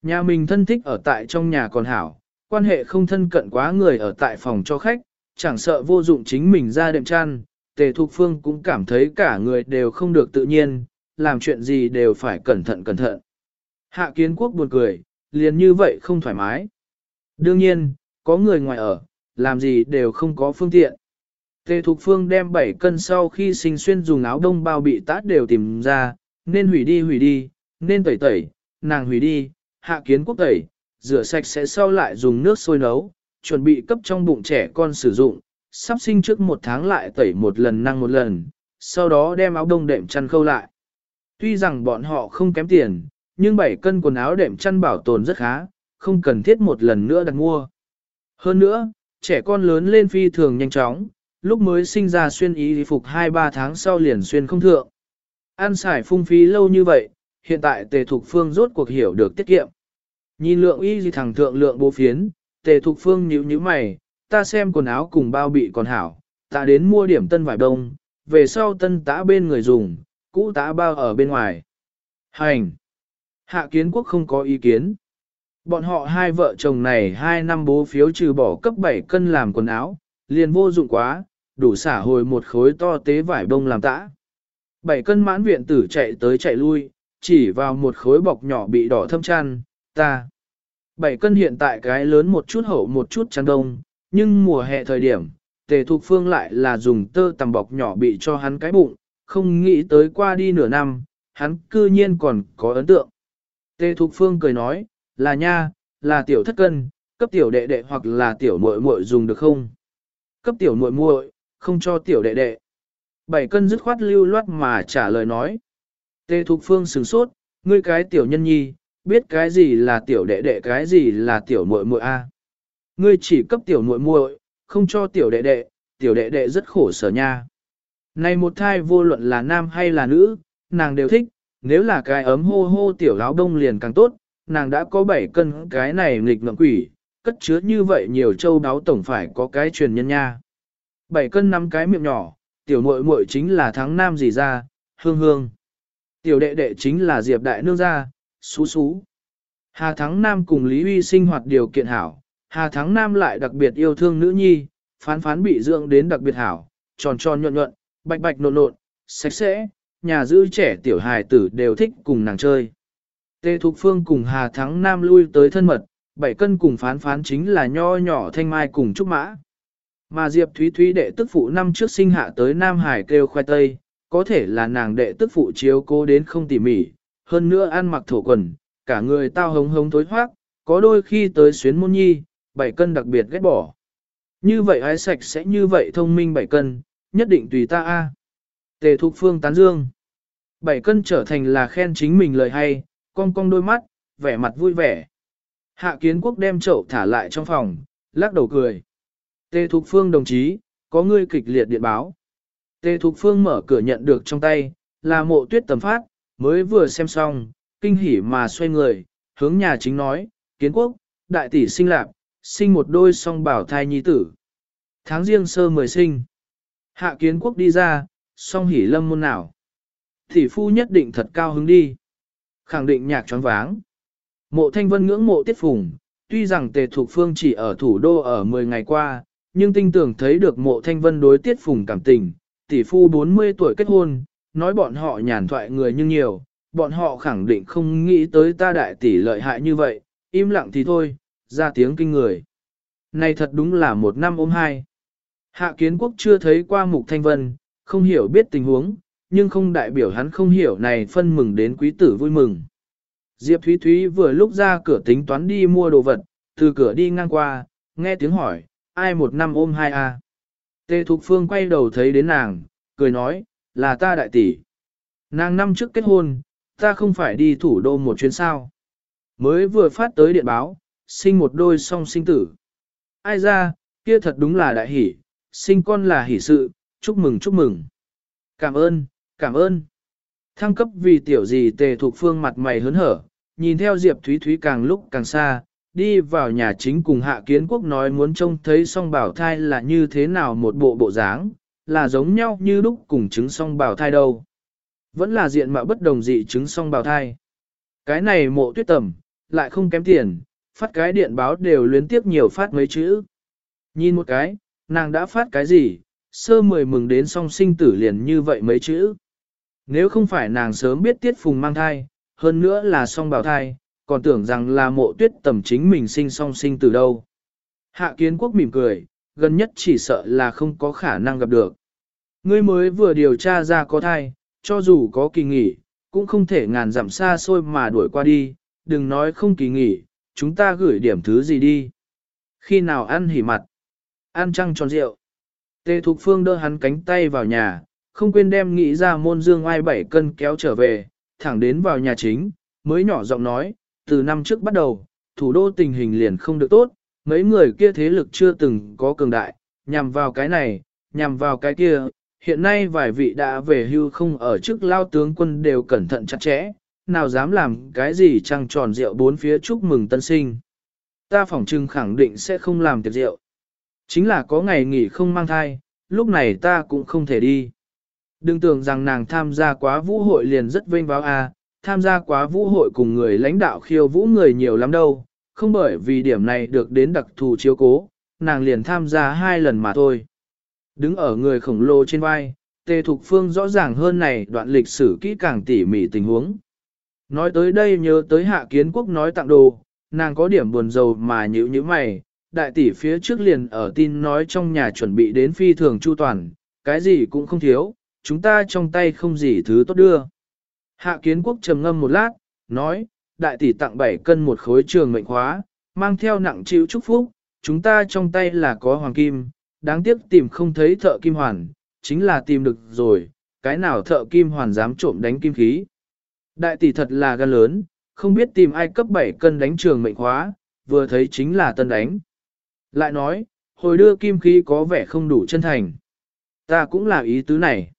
Nhà mình thân thích ở tại trong nhà còn hảo, quan hệ không thân cận quá người ở tại phòng cho khách, chẳng sợ vô dụng chính mình ra đệm chăn, Tề Thục Phương cũng cảm thấy cả người đều không được tự nhiên, làm chuyện gì đều phải cẩn thận cẩn thận. Hạ kiến quốc buồn cười, liền như vậy không thoải mái. Đương nhiên, có người ngoài ở, làm gì đều không có phương tiện. Tề Thục Phương đem 7 cân sau khi sinh xuyên dùng áo đông bao bị tát đều tìm ra, nên hủy đi hủy đi, nên tẩy tẩy, nàng hủy đi, hạ kiến quốc tẩy, rửa sạch sẽ sau lại dùng nước sôi nấu, chuẩn bị cấp trong bụng trẻ con sử dụng, sắp sinh trước một tháng lại tẩy một lần năng một lần, sau đó đem áo đông đệm chăn khâu lại. Tuy rằng bọn họ không kém tiền, nhưng 7 cân quần áo đệm chăn bảo tồn rất khá, không cần thiết một lần nữa đặt mua. Hơn nữa, trẻ con lớn lên phi thường nhanh chóng, lúc mới sinh ra xuyên y phục 2-3 tháng sau liền xuyên không thượng. Ăn xài phung phí lâu như vậy, hiện tại tề thục phương rốt cuộc hiểu được tiết kiệm. Nhìn lượng y gì thẳng thượng lượng bố phiến, tề thục phương nhíu nhíu mày, ta xem quần áo cùng bao bị còn hảo, ta đến mua điểm tân vải đông, về sau tân tã bên người dùng, cũ tã bao ở bên ngoài. Hành! Hạ kiến quốc không có ý kiến. Bọn họ hai vợ chồng này hai năm bố phiếu trừ bỏ cấp 7 cân làm quần áo, liền vô dụng quá, đủ xả hồi một khối to tế vải bông làm tã. Bảy cân mãn viện tử chạy tới chạy lui, chỉ vào một khối bọc nhỏ bị đỏ thâm chăn, ta. Bảy cân hiện tại cái lớn một chút hậu một chút chăn đông, nhưng mùa hè thời điểm, tề thục phương lại là dùng tơ tằm bọc nhỏ bị cho hắn cái bụng, không nghĩ tới qua đi nửa năm, hắn cư nhiên còn có ấn tượng. Tề thục phương cười nói, là nha, là tiểu thất cân, cấp tiểu đệ đệ hoặc là tiểu muội muội dùng được không? Cấp tiểu muội muội, không cho tiểu đệ đệ. Bảy cân dứt khoát lưu loát mà trả lời nói. Tề Thục Phương sửng sốt, ngươi cái tiểu nhân nhi, biết cái gì là tiểu đệ đệ cái gì là tiểu muội muội a? Ngươi chỉ cấp tiểu muội muội, không cho tiểu đệ đệ, tiểu đệ đệ rất khổ sở nha. Này một thai vô luận là nam hay là nữ, nàng đều thích, nếu là cái ấm hô hô tiểu áo đông liền càng tốt, nàng đã có 7 cân cái này nghịch ngợm quỷ, cất chứa như vậy nhiều châu đáo tổng phải có cái truyền nhân nha. 7 cân năm cái miệng nhỏ, tiểu muội muội chính là thắng nam gì ra, hương hương. Tiểu đệ đệ chính là Diệp Đại Nương gia, xú xú. Hà Thắng Nam cùng Lý Huy sinh hoạt điều kiện hảo, Hà Thắng Nam lại đặc biệt yêu thương nữ nhi, phán phán bị dưỡng đến đặc biệt hảo, tròn tròn nhuận nhuận, bạch bạch nộn nộn, sạch sẽ, nhà giữ trẻ tiểu hài tử đều thích cùng nàng chơi. Tê Thục Phương cùng Hà Thắng Nam lui tới thân mật, bảy cân cùng phán phán chính là nho nhỏ thanh mai cùng trúc mã. Mà Diệp Thúy Thúy đệ tức phụ năm trước sinh hạ tới Nam Hải kêu khoai tây, có thể là nàng đệ tức phụ chiếu cố đến không tỉ mỉ, hơn nữa ăn mặc thổ quần, cả người tao hống hống tối thoát, có đôi khi tới xuyến môn nhi, bảy cân đặc biệt ghét bỏ. Như vậy ái sạch sẽ như vậy thông minh bảy cân, nhất định tùy ta a. Tề Thục Phương tán dương. Bảy cân trở thành là khen chính mình lời hay, cong cong đôi mắt, vẻ mặt vui vẻ. Hạ kiến quốc đem chậu thả lại trong phòng, lắc đầu cười. Tề Thục Phương đồng chí, có ngươi kịch liệt điện báo. Tề Thục Phương mở cửa nhận được trong tay, là mộ tuyết tầm phát, mới vừa xem xong, kinh hỉ mà xoay người, hướng nhà chính nói, kiến quốc, đại tỷ sinh lạc, sinh một đôi song bảo thai nhi tử. Tháng riêng sơ mười sinh. Hạ kiến quốc đi ra, song hỉ lâm môn nào. Tỷ phu nhất định thật cao hứng đi. Khẳng định nhạc choáng váng. Mộ thanh vân ngưỡng mộ tiết phùng, tuy rằng tề thục phương chỉ ở thủ đô ở 10 ngày qua, nhưng tinh tưởng thấy được mộ thanh vân đối tiết phùng cảm tình, tỷ phu 40 tuổi kết hôn, nói bọn họ nhàn thoại người nhưng nhiều, bọn họ khẳng định không nghĩ tới ta đại tỷ lợi hại như vậy, im lặng thì thôi, ra tiếng kinh người. Này thật đúng là một năm ôm hai. Hạ kiến quốc chưa thấy qua mục thanh vân, không hiểu biết tình huống, nhưng không đại biểu hắn không hiểu này phân mừng đến quý tử vui mừng. Diệp Thúy Thúy vừa lúc ra cửa tính toán đi mua đồ vật, từ cửa đi ngang qua, nghe tiếng hỏi, ai một năm ôm hai a? Tề Thục Phương quay đầu thấy đến nàng, cười nói, là ta đại tỷ. Nàng năm trước kết hôn, ta không phải đi thủ đô một chuyến sao. Mới vừa phát tới điện báo, sinh một đôi song sinh tử. Ai ra, kia thật đúng là đại hỷ, sinh con là hỷ sự, chúc mừng chúc mừng. Cảm ơn, cảm ơn. Thăng cấp vì tiểu gì tề thuộc phương mặt mày hớn hở, nhìn theo Diệp Thúy Thúy càng lúc càng xa, đi vào nhà chính cùng hạ kiến quốc nói muốn trông thấy song bảo thai là như thế nào một bộ bộ dáng, là giống nhau như lúc cùng trứng song bảo thai đâu. Vẫn là diện mạo bất đồng dị trứng song bảo thai. Cái này mộ tuyết tầm, lại không kém tiền, phát cái điện báo đều luyến tiếp nhiều phát mấy chữ. Nhìn một cái, nàng đã phát cái gì, sơ mười mừng đến song sinh tử liền như vậy mấy chữ. Nếu không phải nàng sớm biết tiết phùng mang thai, hơn nữa là song bào thai, còn tưởng rằng là mộ tuyết tầm chính mình sinh song sinh từ đâu. Hạ kiến quốc mỉm cười, gần nhất chỉ sợ là không có khả năng gặp được. Ngươi mới vừa điều tra ra có thai, cho dù có kỳ nghỉ, cũng không thể ngàn dặm xa xôi mà đuổi qua đi, đừng nói không kỳ nghỉ, chúng ta gửi điểm thứ gì đi. Khi nào ăn hỉ mặt, ăn trăng tròn rượu. Tề Thục Phương đỡ hắn cánh tay vào nhà, không quên đem nghĩ ra môn dương ai bảy cân kéo trở về, thẳng đến vào nhà chính, mới nhỏ giọng nói, từ năm trước bắt đầu, thủ đô tình hình liền không được tốt, mấy người kia thế lực chưa từng có cường đại, nhằm vào cái này, nhằm vào cái kia, hiện nay vài vị đã về hưu không ở chức lao tướng quân đều cẩn thận chặt chẽ, nào dám làm cái gì trăng tròn rượu bốn phía chúc mừng tân sinh. Ta phỏng trưng khẳng định sẽ không làm tiệc rượu. Chính là có ngày nghỉ không mang thai, lúc này ta cũng không thể đi. Đừng tưởng rằng nàng tham gia quá vũ hội liền rất vinh báo a, à, tham gia quá vũ hội cùng người lãnh đạo khiêu vũ người nhiều lắm đâu, không bởi vì điểm này được đến đặc thù chiếu cố, nàng liền tham gia hai lần mà thôi. Đứng ở người khổng lồ trên vai, Tề Thục Phương rõ ràng hơn này đoạn lịch sử kỹ càng tỉ mỉ tình huống. Nói tới đây nhớ tới hạ kiến quốc nói tặng đồ, nàng có điểm buồn rầu mà nhữ như mày, đại tỷ phía trước liền ở tin nói trong nhà chuẩn bị đến phi thường chu toàn, cái gì cũng không thiếu, chúng ta trong tay không gì thứ tốt đưa. Hạ kiến quốc trầm ngâm một lát, nói, đại tỷ tặng 7 cân một khối trường mệnh khóa, mang theo nặng chịu chúc phúc, chúng ta trong tay là có hoàng kim, đáng tiếc tìm không thấy thợ kim hoàn, chính là tìm được rồi, cái nào thợ kim hoàn dám trộm đánh kim khí. Đại tỷ thật là gan lớn, không biết tìm ai cấp 7 cân đánh trường mệnh khóa, vừa thấy chính là tân đánh. Lại nói, hồi đưa kim khí có vẻ không đủ chân thành. Ta cũng là ý tứ này.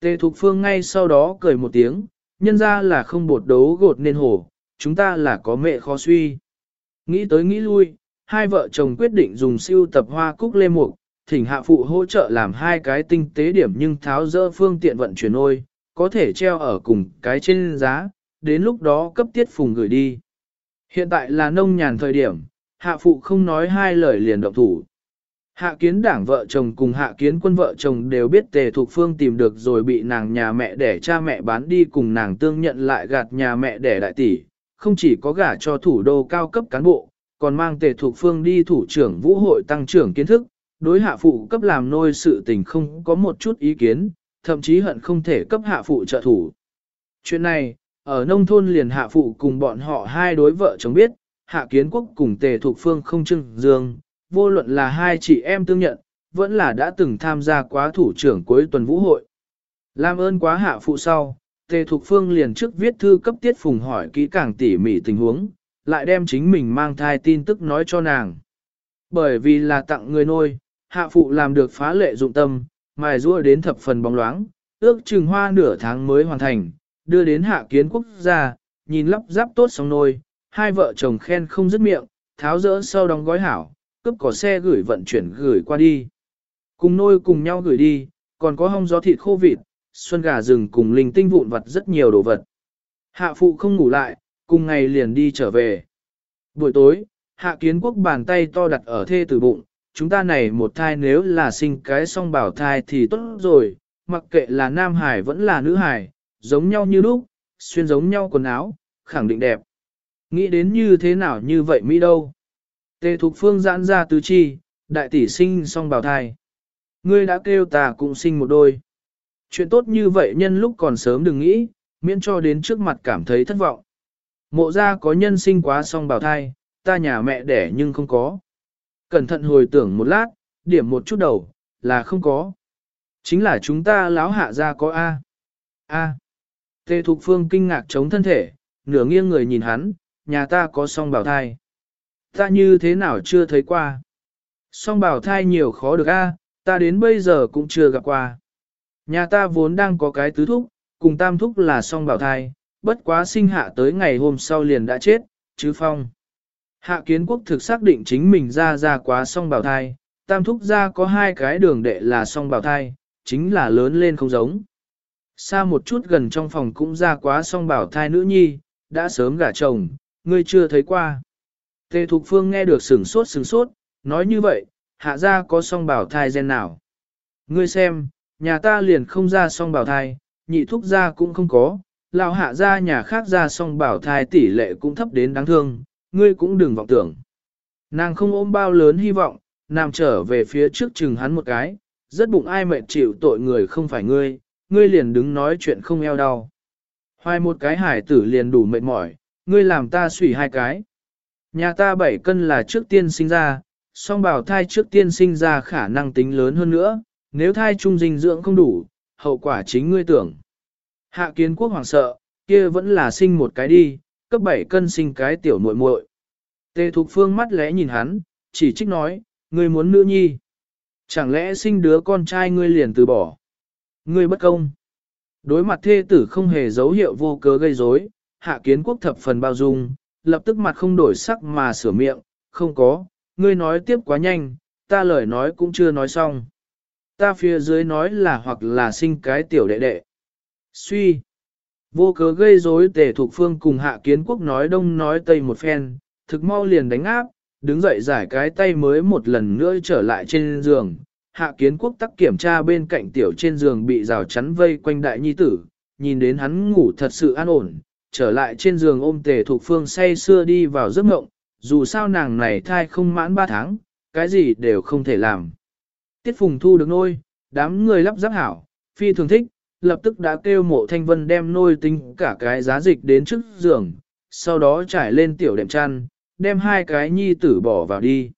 Tề Thục Phương ngay sau đó cười một tiếng, nhân ra là không bột đấu gột nên hổ, chúng ta là có mẹ khó suy. Nghĩ tới nghĩ lui, hai vợ chồng quyết định dùng siêu tập hoa cúc lê mục, thỉnh hạ phụ hỗ trợ làm hai cái tinh tế điểm nhưng tháo dỡ phương tiện vận chuyển ôi, có thể treo ở cùng cái trên giá, đến lúc đó cấp tiết phùng gửi đi. Hiện tại là nông nhàn thời điểm, hạ phụ không nói hai lời liền động thủ. Hạ kiến đảng vợ chồng cùng hạ kiến quân vợ chồng đều biết tề thuộc phương tìm được rồi bị nàng nhà mẹ để cha mẹ bán đi cùng nàng tương nhận lại gạt nhà mẹ để đại tỷ, không chỉ có gả cho thủ đô cao cấp cán bộ, còn mang tề thuộc phương đi thủ trưởng vũ hội tăng trưởng kiến thức, đối hạ phụ cấp làm nôi sự tình không có một chút ý kiến, thậm chí hận không thể cấp hạ phụ trợ thủ. Chuyện này, ở nông thôn liền hạ phụ cùng bọn họ hai đối vợ chồng biết, hạ kiến quốc cùng tề Thục phương không trưng dương, vô luận là hai chị em tương nhận, vẫn là đã từng tham gia quá thủ trưởng cuối tuần vũ hội. Làm ơn quá hạ phụ sau, tề Thục phương liền trước viết thư cấp tiết phùng hỏi kỹ càng tỉ mỉ tình huống, lại đem chính mình mang thai tin tức nói cho nàng. Bởi vì là tặng người nôi, hạ phụ làm được phá lệ dụng tâm, mài rua đến thập phần bóng loáng, ước chừng hoa nửa tháng mới hoàn thành, đưa đến hạ kiến quốc gia, nhìn lắp ráp tốt xong nôi, hai vợ chồng khen không dứt miệng, tháo rỡ sau đóng gói hảo, cướp có xe gửi vận chuyển gửi qua đi. Cùng nôi cùng nhau gửi đi, còn có hong gió thịt khô vịt, xuân gà rừng cùng linh tinh vụn vặt rất nhiều đồ vật. Hạ phụ không ngủ lại, cùng ngày liền đi trở về. Buổi tối, hạ kiến quốc bàn tay to đặt ở thê tử bụng, chúng ta này một thai nếu là sinh cái song bảo thai thì tốt rồi, mặc kệ là nam hải vẫn là nữ hải, giống nhau như lúc, xuyên giống nhau quần áo, khẳng định đẹp. Nghĩ đến như thế nào như vậy Mỹ đâu. Tề Thục Phương giãn ra tứ chi, đại tỷ sinh song bảo thai. Ngươi đã kêu ta cũng sinh một đôi. Chuyện tốt như vậy nhân lúc còn sớm đừng nghĩ, miễn cho đến trước mặt cảm thấy thất vọng. Mộ ra có nhân sinh quá song bảo thai, ta nhà mẹ đẻ nhưng không có. Cẩn thận hồi tưởng một lát, điểm một chút đầu, là không có. Chính là chúng ta láo hạ ra có A. A. Tề Thục Phương kinh ngạc chống thân thể, nửa nghiêng người nhìn hắn, nhà ta có song bảo thai. Ta như thế nào chưa thấy qua. Song bảo thai nhiều khó được A, ta đến bây giờ cũng chưa gặp qua. Nhà ta vốn đang có cái tứ thúc, cùng tam thúc là song bảo thai, bất quá sinh hạ tới ngày hôm sau liền đã chết, chứ phong. Hạ kiến quốc thực xác định chính mình ra ra quá song bảo thai, tam thúc ra có hai cái đường đệ là song bảo thai, chính là lớn lên không giống. Xa một chút gần trong phòng cũng ra quá song bảo thai nữ nhi, đã sớm gả chồng, ngươi chưa thấy qua. Tề Thục Phương nghe được sửng sốt sửng sốt, nói như vậy, hạ ra có song bảo thai gen nào. Ngươi xem, nhà ta liền không ra song bảo thai, nhị thúc ra cũng không có, lão hạ ra nhà khác ra song bảo thai tỷ lệ cũng thấp đến đáng thương, ngươi cũng đừng vọng tưởng. Nàng không ôm bao lớn hy vọng, nàng trở về phía trước chừng hắn một cái, rất bụng ai mệt chịu tội người không phải ngươi, ngươi liền đứng nói chuyện không eo đau. Hoài một cái hải tử liền đủ mệt mỏi, ngươi làm ta sủy hai cái. Nhà ta bảy cân là trước tiên sinh ra, song bào thai trước tiên sinh ra khả năng tính lớn hơn nữa, nếu thai trung dinh dưỡng không đủ, hậu quả chính ngươi tưởng. Hạ kiến quốc hoàng sợ, kia vẫn là sinh một cái đi, cấp bảy cân sinh cái tiểu muội muội. Tề Thục Phương mắt lẽ nhìn hắn, chỉ trích nói, ngươi muốn nữ nhi. Chẳng lẽ sinh đứa con trai ngươi liền từ bỏ? Ngươi bất công. Đối mặt thê tử không hề dấu hiệu vô cớ gây rối, hạ kiến quốc thập phần bao dung, lập tức mặt không đổi sắc mà sửa miệng, không có, ngươi nói tiếp quá nhanh, ta lời nói cũng chưa nói xong. Ta phía dưới nói là hoặc là sinh cái tiểu đệ đệ. Suy. Vô cớ gây rối tề thuộc phương cùng hạ kiến quốc nói đông nói tây một phen, thực mau liền đánh áp, đứng dậy giải cái tay mới một lần nữa trở lại trên giường. Hạ kiến quốc tắc kiểm tra bên cạnh tiểu trên giường bị rào chắn vây quanh đại nhi tử, nhìn đến hắn ngủ thật sự an ổn, trở lại trên giường ôm tề thuộc phương say xưa đi vào giấc mộng, dù sao nàng này thai không mãn 3 tháng, cái gì đều không thể làm. Tiết phùng thu được nôi, đám người lắp giáp hảo, phi thường thích, lập tức đã kêu mộ thanh vân đem nôi tính cả cái giá dịch đến trước giường, sau đó trải lên tiểu đệm chăn, đem hai cái nhi tử bỏ vào đi.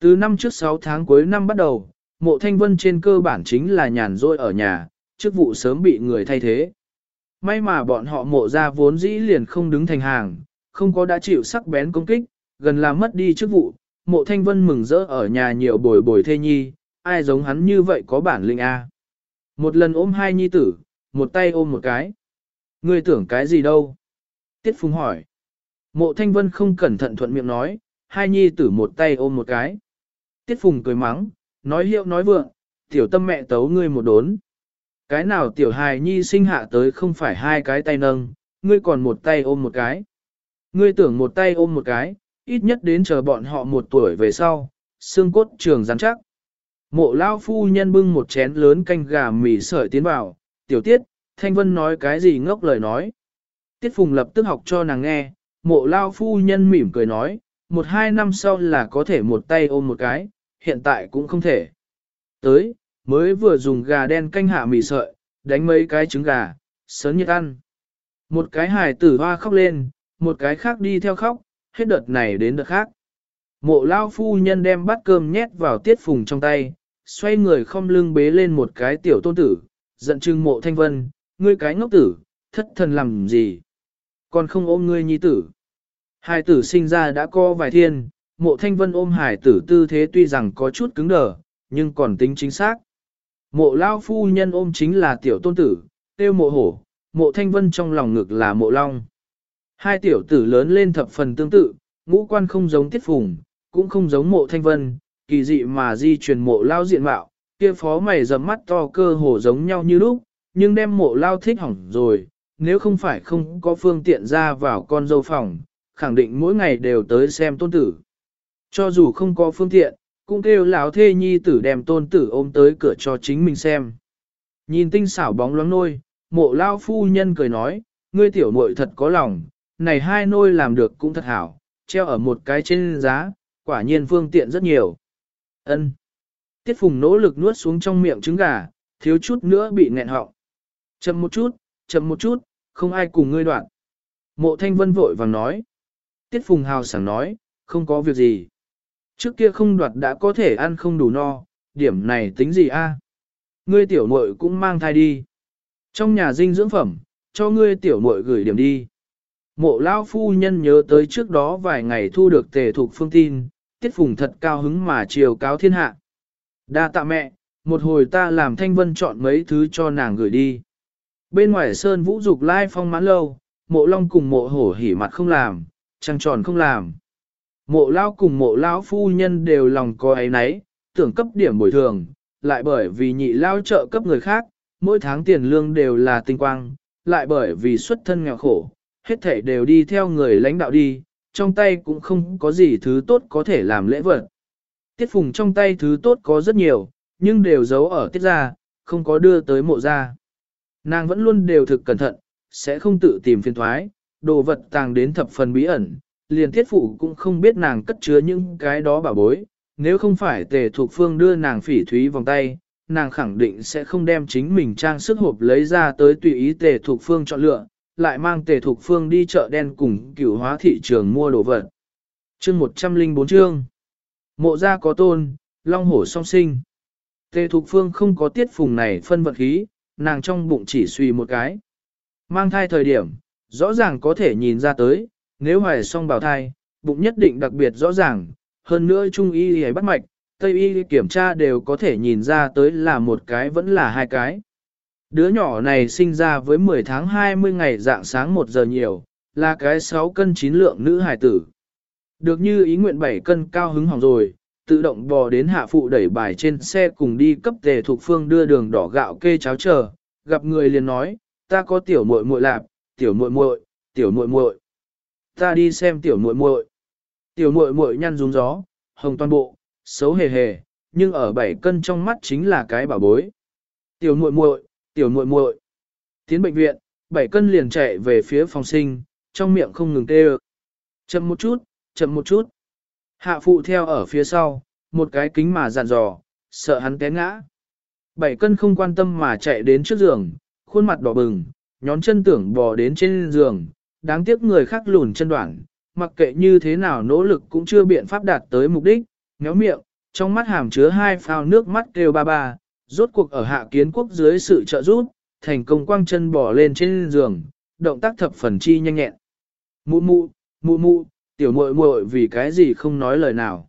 Từ năm trước 6 tháng cuối năm bắt đầu, mộ thanh vân trên cơ bản chính là nhàn rỗi ở nhà, chức vụ sớm bị người thay thế. May mà bọn họ mộ ra vốn dĩ liền không đứng thành hàng, không có đã chịu sắc bén công kích, gần là mất đi chức vụ, mộ thanh vân mừng rỡ ở nhà nhiều bồi bồi thê nhi, ai giống hắn như vậy có bản lĩnh A. Một lần ôm hai nhi tử, một tay ôm một cái. Ngươi tưởng cái gì đâu? Tiết Phùng hỏi. Mộ thanh vân không cẩn thận thuận miệng nói, hai nhi tử một tay ôm một cái. Tiết Phùng cười mắng, nói hiệu nói vượng, tiểu tâm mẹ tấu ngươi một đốn. Cái nào tiểu hài nhi sinh hạ tới không phải hai cái tay nâng, ngươi còn một tay ôm một cái. Ngươi tưởng một tay ôm một cái, ít nhất đến chờ bọn họ một tuổi về sau, xương cốt trường rắn chắc. Mộ lao phu nhân bưng một chén lớn canh gà mì sợi tiến vào, tiểu tiết, thanh vân nói cái gì ngốc lời nói. Tiết phùng lập tức học cho nàng nghe, mộ lao phu nhân mỉm cười nói, một hai năm sau là có thể một tay ôm một cái, hiện tại cũng không thể. Tới, mới vừa dùng gà đen canh hạ mì sợi, đánh mấy cái trứng gà, sớm nhiệt ăn. Một cái hài tử hoa khóc lên, một cái khác đi theo khóc, hết đợt này đến đợt khác. Mộ lao phu nhân đem bát cơm nhét vào tiết phùng trong tay, xoay người không lưng bế lên một cái tiểu tôn tử, giận chừng mộ thanh vân, ngươi cái ngốc tử, thất thần làm gì? Còn không ôm ngươi nhi tử. Hải tử sinh ra đã có vài thiên, mộ thanh vân ôm hải tử tư thế tuy rằng có chút cứng đờ, nhưng còn tính chính xác. Mộ lao phu nhân ôm chính là tiểu tôn tử, tiêu mộ hổ, mộ thanh vân trong lòng ngực là mộ long. Hai tiểu tử lớn lên thập phần tương tự, ngũ quan không giống tiết phùng, cũng không giống mộ thanh vân, kỳ dị mà di truyền mộ lao diện mạo, kia phó mày dầm mắt to cơ hồ giống nhau như lúc, nhưng đem mộ lao thích hỏng rồi, nếu không phải không có phương tiện ra vào con dâu phòng, khẳng định mỗi ngày đều tới xem tôn tử. Cho dù không có phương tiện, cũng kêu lão thê nhi tử đem tôn tử ôm tới cửa cho chính mình xem. Nhìn tinh xảo bóng loáng nôi, mộ lao phu nhân cười nói, ngươi tiểu muội thật có lòng, này hai nôi làm được cũng thật hảo, treo ở một cái trên giá, quả nhiên phương tiện rất nhiều. Ân. Tiết Phùng nỗ lực nuốt xuống trong miệng trứng gà, thiếu chút nữa bị nghẹn họng. Chậm một chút, chậm một chút, không ai cùng ngươi đoạn. Mộ Thanh Vân vội vàng nói. Tiết Phùng hào sảng nói, không có việc gì. Trước kia không đoạt đã có thể ăn không đủ no, điểm này tính gì a? Ngươi tiểu muội cũng mang thai đi. Trong nhà dinh dưỡng phẩm, cho ngươi tiểu muội gửi điểm đi. Mộ lao phu nhân nhớ tới trước đó vài ngày thu được tề thuộc phương tin, tiết phùng thật cao hứng mà chiều cáo thiên hạ. Đa tạ mẹ, một hồi ta làm thanh vân chọn mấy thứ cho nàng gửi đi. Bên ngoài sơn vũ dục lai phong mãn lâu, mộ long cùng mộ hổ hỉ mặt không làm, trăng tròn không làm. Mộ lao cùng mộ lão phu nhân đều lòng có ấy nấy, tưởng cấp điểm bồi thường, lại bởi vì nhị lao trợ cấp người khác, mỗi tháng tiền lương đều là tinh quang, lại bởi vì xuất thân nghèo khổ, hết thảy đều đi theo người lãnh đạo đi, trong tay cũng không có gì thứ tốt có thể làm lễ vật. Tiết phùng trong tay thứ tốt có rất nhiều, nhưng đều giấu ở tiết gia, không có đưa tới mộ gia. Nàng vẫn luôn đều thực cẩn thận, sẽ không tự tìm phiền thoái, đồ vật tàng đến thập phần bí ẩn, liền tiết phụ cũng không biết nàng cất chứa những cái đó bảo bối, nếu không phải tề thuộc phương đưa nàng phỉ thúy vòng tay, nàng khẳng định sẽ không đem chính mình trang sức hộp lấy ra tới tùy ý tề thuộc phương chọn lựa, lại mang tề thuộc phương đi chợ đen cùng cửu hóa thị trường mua đồ vật. Chương 104 chương Mộ gia có tôn, long hổ song sinh. Tề thuộc phương không có tiết phùng này phân vật khí, nàng trong bụng chỉ suy một cái. Mang thai thời điểm, rõ ràng có thể nhìn ra tới, nếu hoài xong bào thai, bụng nhất định đặc biệt rõ ràng, hơn nữa trung y y bắt mạch, tây y kiểm tra đều có thể nhìn ra tới là một cái vẫn là hai cái. Đứa nhỏ này sinh ra với 10 tháng 20 ngày dạng sáng 1 giờ nhiều, là cái 6 cân 9 lượng nữ hài tử. Được như ý nguyện 7 cân cao hứng hỏng rồi, tự động bò đến hạ phụ đẩy bài trên xe cùng đi cấp tề thuộc phương đưa đường đỏ gạo kê cháo chờ, gặp người liền nói, ta có tiểu muội muội lạp, tiểu muội muội, tiểu muội muội. Ta đi xem tiểu muội muội. Tiểu muội muội nhăn rúng gió, hồng toàn bộ, xấu hề hề, nhưng ở bảy cân trong mắt chính là cái bảo bối. Tiểu muội muội, tiểu muội muội. Tiến bệnh viện, bảy cân liền chạy về phía phòng sinh, trong miệng không ngừng kêu. Chậm một chút, chậm một chút. Hạ phụ theo ở phía sau, một cái kính mà dặn dò, sợ hắn té ngã. Bảy cân không quan tâm mà chạy đến trước giường, khuôn mặt đỏ bừng, nhón chân tưởng bò đến trên giường, đáng tiếc người khác lùn chân đoạn, mặc kệ như thế nào nỗ lực cũng chưa biện pháp đạt tới mục đích, nhéo miệng, trong mắt hàm chứa hai phao nước mắt kêu ba ba, rốt cuộc ở hạ kiến quốc dưới sự trợ giúp, thành công quang chân bỏ lên trên giường, động tác thập phần chi nhanh nhẹn. Mụ mụ, mụ mụ, tiểu muội muội vì cái gì không nói lời nào.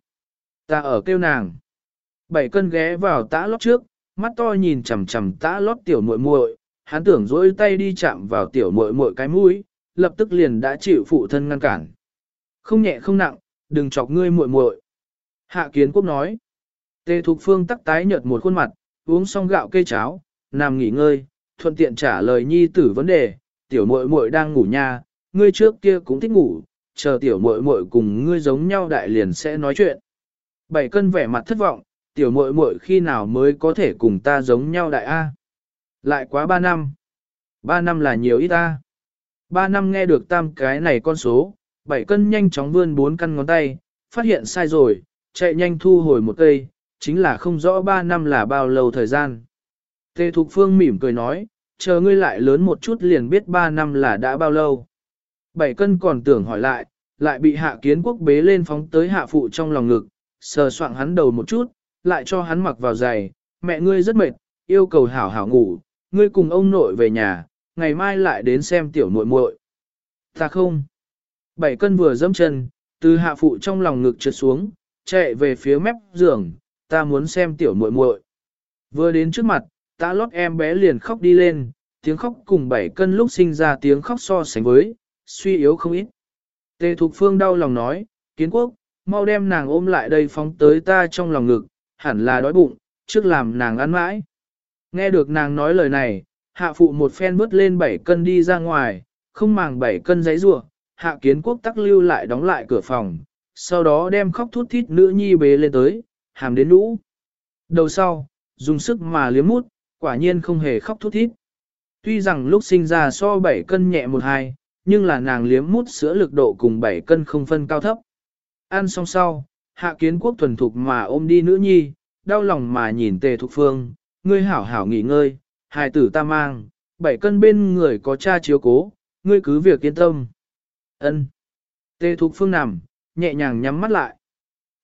Ta ở kêu nàng. Bảy cân ghé vào tã lót trước, mắt to nhìn chằm chằm tã lót tiểu muội muội, hắn tưởng dỗi tay đi chạm vào tiểu muội muội cái mũi, lập tức liền đã chịu phụ thân ngăn cản. Không nhẹ không nặng, đừng chọc ngươi muội muội. Hạ kiến quốc nói. Tề Thục Phương tắc tái nhợt một khuôn mặt, uống xong gạo cây cháo, nằm nghỉ ngơi, thuận tiện trả lời nhi tử vấn đề, tiểu muội muội đang ngủ nha, ngươi trước kia cũng thích ngủ, chờ tiểu muội muội cùng ngươi giống nhau đại liền sẽ nói chuyện. Bảy cân vẻ mặt thất vọng, tiểu muội muội khi nào mới có thể cùng ta giống nhau đại a? Lại quá ba năm. Ba năm là nhiều ít ta. Ba năm nghe được tam cái này con số, bảy cân nhanh chóng vươn bốn căn ngón tay, phát hiện sai rồi, chạy nhanh thu hồi một cây, chính là không rõ ba năm là bao lâu thời gian. Tề Thục Phương mỉm cười nói, chờ ngươi lại lớn một chút liền biết ba năm là đã bao lâu. Bảy cân còn tưởng hỏi lại, lại bị hạ kiến quốc bế lên phóng tới hạ phụ trong lòng ngực, sờ soạng hắn đầu một chút, lại cho hắn mặc vào giày, mẹ ngươi rất mệt, yêu cầu hảo hảo ngủ, ngươi cùng ông nội về nhà, ngày mai lại đến xem tiểu muội muội. Ta không. Bảy cân vừa dẫm chân, từ hạ phụ trong lòng ngực trượt xuống, chạy về phía mép giường, ta muốn xem tiểu muội muội. Vừa đến trước mặt, ta lót em bé liền khóc đi lên, tiếng khóc cùng bảy cân lúc sinh ra tiếng khóc so sánh với, suy yếu không ít. Tề Thục Phương đau lòng nói, kiến quốc, mau đem nàng ôm lại đây phóng tới ta trong lòng ngực, hẳn là đói bụng, trước làm nàng ăn mãi. Nghe được nàng nói lời này, hạ phụ một phen bước lên bảy cân đi ra ngoài, không màng bảy cân giấy rủa hạ kiến quốc tắc lưu lại đóng lại cửa phòng, sau đó đem khóc thút thít nữ nhi bế lên tới, hàm đến nũ. Đầu sau, dùng sức mà liếm mút, quả nhiên không hề khóc thút thít. Tuy rằng lúc sinh ra so 7 cân nhẹ một hai, nhưng là nàng liếm mút sữa lực độ cùng 7 cân không phân cao thấp. Ăn xong sau, hạ kiến quốc thuần thục mà ôm đi nữ nhi, đau lòng mà nhìn tề thục phương, ngươi hảo hảo nghỉ ngơi, hài tử ta mang, bảy cân bên người có cha chiếu cố, ngươi cứ việc yên tâm. Ân. Tề thục phương nằm, nhẹ nhàng nhắm mắt lại.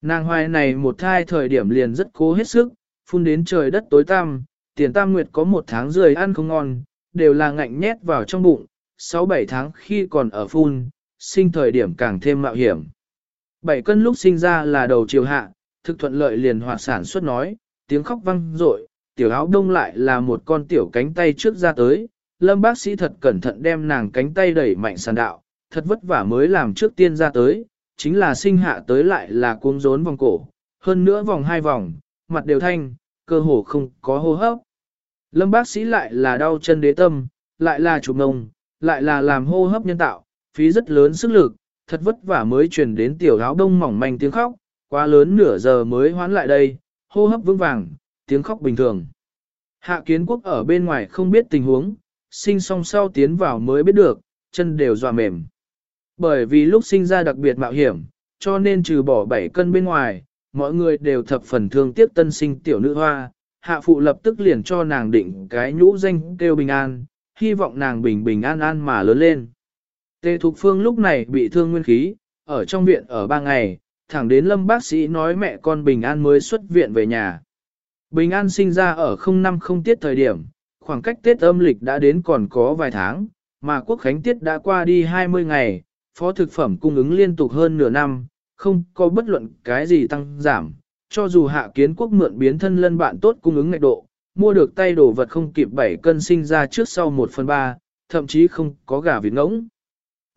Nàng hoài này một thai thời điểm liền rất cố hết sức, phun đến trời đất tối tăm, tiền tam nguyệt có một tháng rời ăn không ngon, đều là ngạnh nhét vào trong bụng, 6-7 tháng khi còn ở phun, sinh thời điểm càng thêm mạo hiểm. Bảy cân lúc sinh ra là đầu chiều hạ, thực thuận lợi liền hoạt sản xuất nói, tiếng khóc vang rội, tiểu áo đông lại là một con tiểu cánh tay trước ra tới, lâm bác sĩ thật cẩn thận đem nàng cánh tay đẩy mạnh sàn đạo, thật vất vả mới làm trước tiên ra tới, chính là sinh hạ tới lại là cuống rốn vòng cổ, hơn nữa vòng hai vòng, mặt đều thanh, cơ hồ không có hô hấp. Lâm bác sĩ lại là đau chân đế tâm, lại là chụp ngông, lại là làm hô hấp nhân tạo, phí rất lớn sức lực, thật vất vả mới truyền đến tiểu áo đông mỏng manh tiếng khóc, quá lớn nửa giờ mới hoán lại đây, hô hấp vững vàng, tiếng khóc bình thường. Hạ kiến quốc ở bên ngoài không biết tình huống, sinh song sau tiến vào mới biết được, chân đều dọa mềm. Bởi vì lúc sinh ra đặc biệt mạo hiểm, cho nên trừ bỏ 7 cân bên ngoài, mọi người đều thập phần thương tiếc tân sinh tiểu nữ hoa, hạ phụ lập tức liền cho nàng định cái nhũ danh kêu bình an, hy vọng nàng bình bình an an mà lớn lên. Tề Thục Phương lúc này bị thương nguyên khí, ở trong viện ở ba ngày, thẳng đến lâm bác sĩ nói mẹ con bình an mới xuất viện về nhà. Bình an sinh ra ở không năm không tiết thời điểm, khoảng cách Tết âm lịch đã đến còn có vài tháng, mà quốc khánh tiết đã qua đi 20 ngày, phó thực phẩm cung ứng liên tục hơn nửa năm, không có bất luận cái gì tăng giảm, cho dù hạ kiến quốc mượn biến thân lân bạn tốt cung ứng ngạch độ, mua được tay đồ vật không kịp 7 cân sinh ra trước sau 1 phần 3, thậm chí không có gà vịt ngỗng.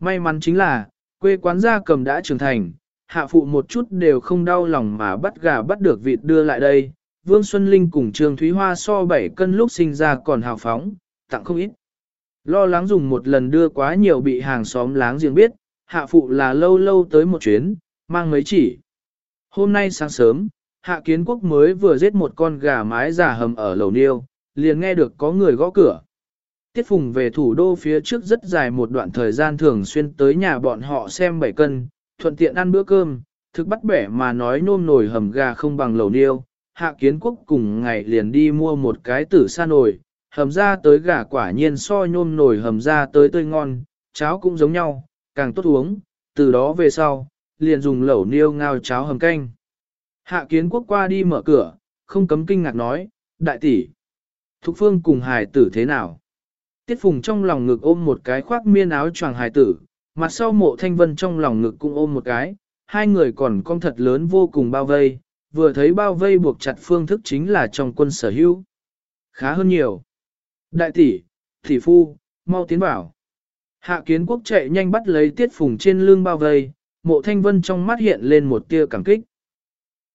May mắn chính là, quê quán gia cầm đã trưởng thành, hạ phụ một chút đều không đau lòng mà bắt gà bắt được vịt đưa lại đây. Vương Xuân Linh cùng Trương Thúy Hoa so 7 cân lúc sinh ra còn hào phóng, tặng không ít. Lo lắng dùng một lần đưa quá nhiều bị hàng xóm láng giềng biết, hạ phụ là lâu lâu tới một chuyến, mang mấy chỉ. Hôm nay sáng sớm, hạ kiến quốc mới vừa giết một con gà mái giả hầm ở lầu niêu, liền nghe được có người gõ cửa. Tiết Phùng về thủ đô phía trước rất dài một đoạn thời gian thường xuyên tới nhà bọn họ xem bảy cân, thuận tiện ăn bữa cơm, thực bắt bẻ mà nói nôm nổi hầm gà không bằng lầu niêu. Hạ kiến quốc cùng ngày liền đi mua một cái tử sa nồi, hầm ra tới gà quả nhiên so nhôm nồi hầm ra tới tươi ngon, cháo cũng giống nhau, càng tốt uống, từ đó về sau, liền dùng lẩu niêu ngao cháo hầm canh. Hạ kiến quốc qua đi mở cửa, không cấm kinh ngạc nói, đại tỷ, Thục phương cùng hài tử thế nào? Tiết Phùng trong lòng ngực ôm một cái khoác miên áo choàng hài tử, mặt sau mộ thanh vân trong lòng ngực cũng ôm một cái, hai người còn con thật lớn vô cùng bao vây, vừa thấy bao vây buộc chặt phương thức chính là trong quân sở hữu. Khá hơn nhiều. Đại tỷ, tỷ phu, mau tiến bảo Hạ kiến quốc chạy nhanh bắt lấy tiết phùng trên lưng bao vây, mộ thanh vân trong mắt hiện lên một tia cảm kích.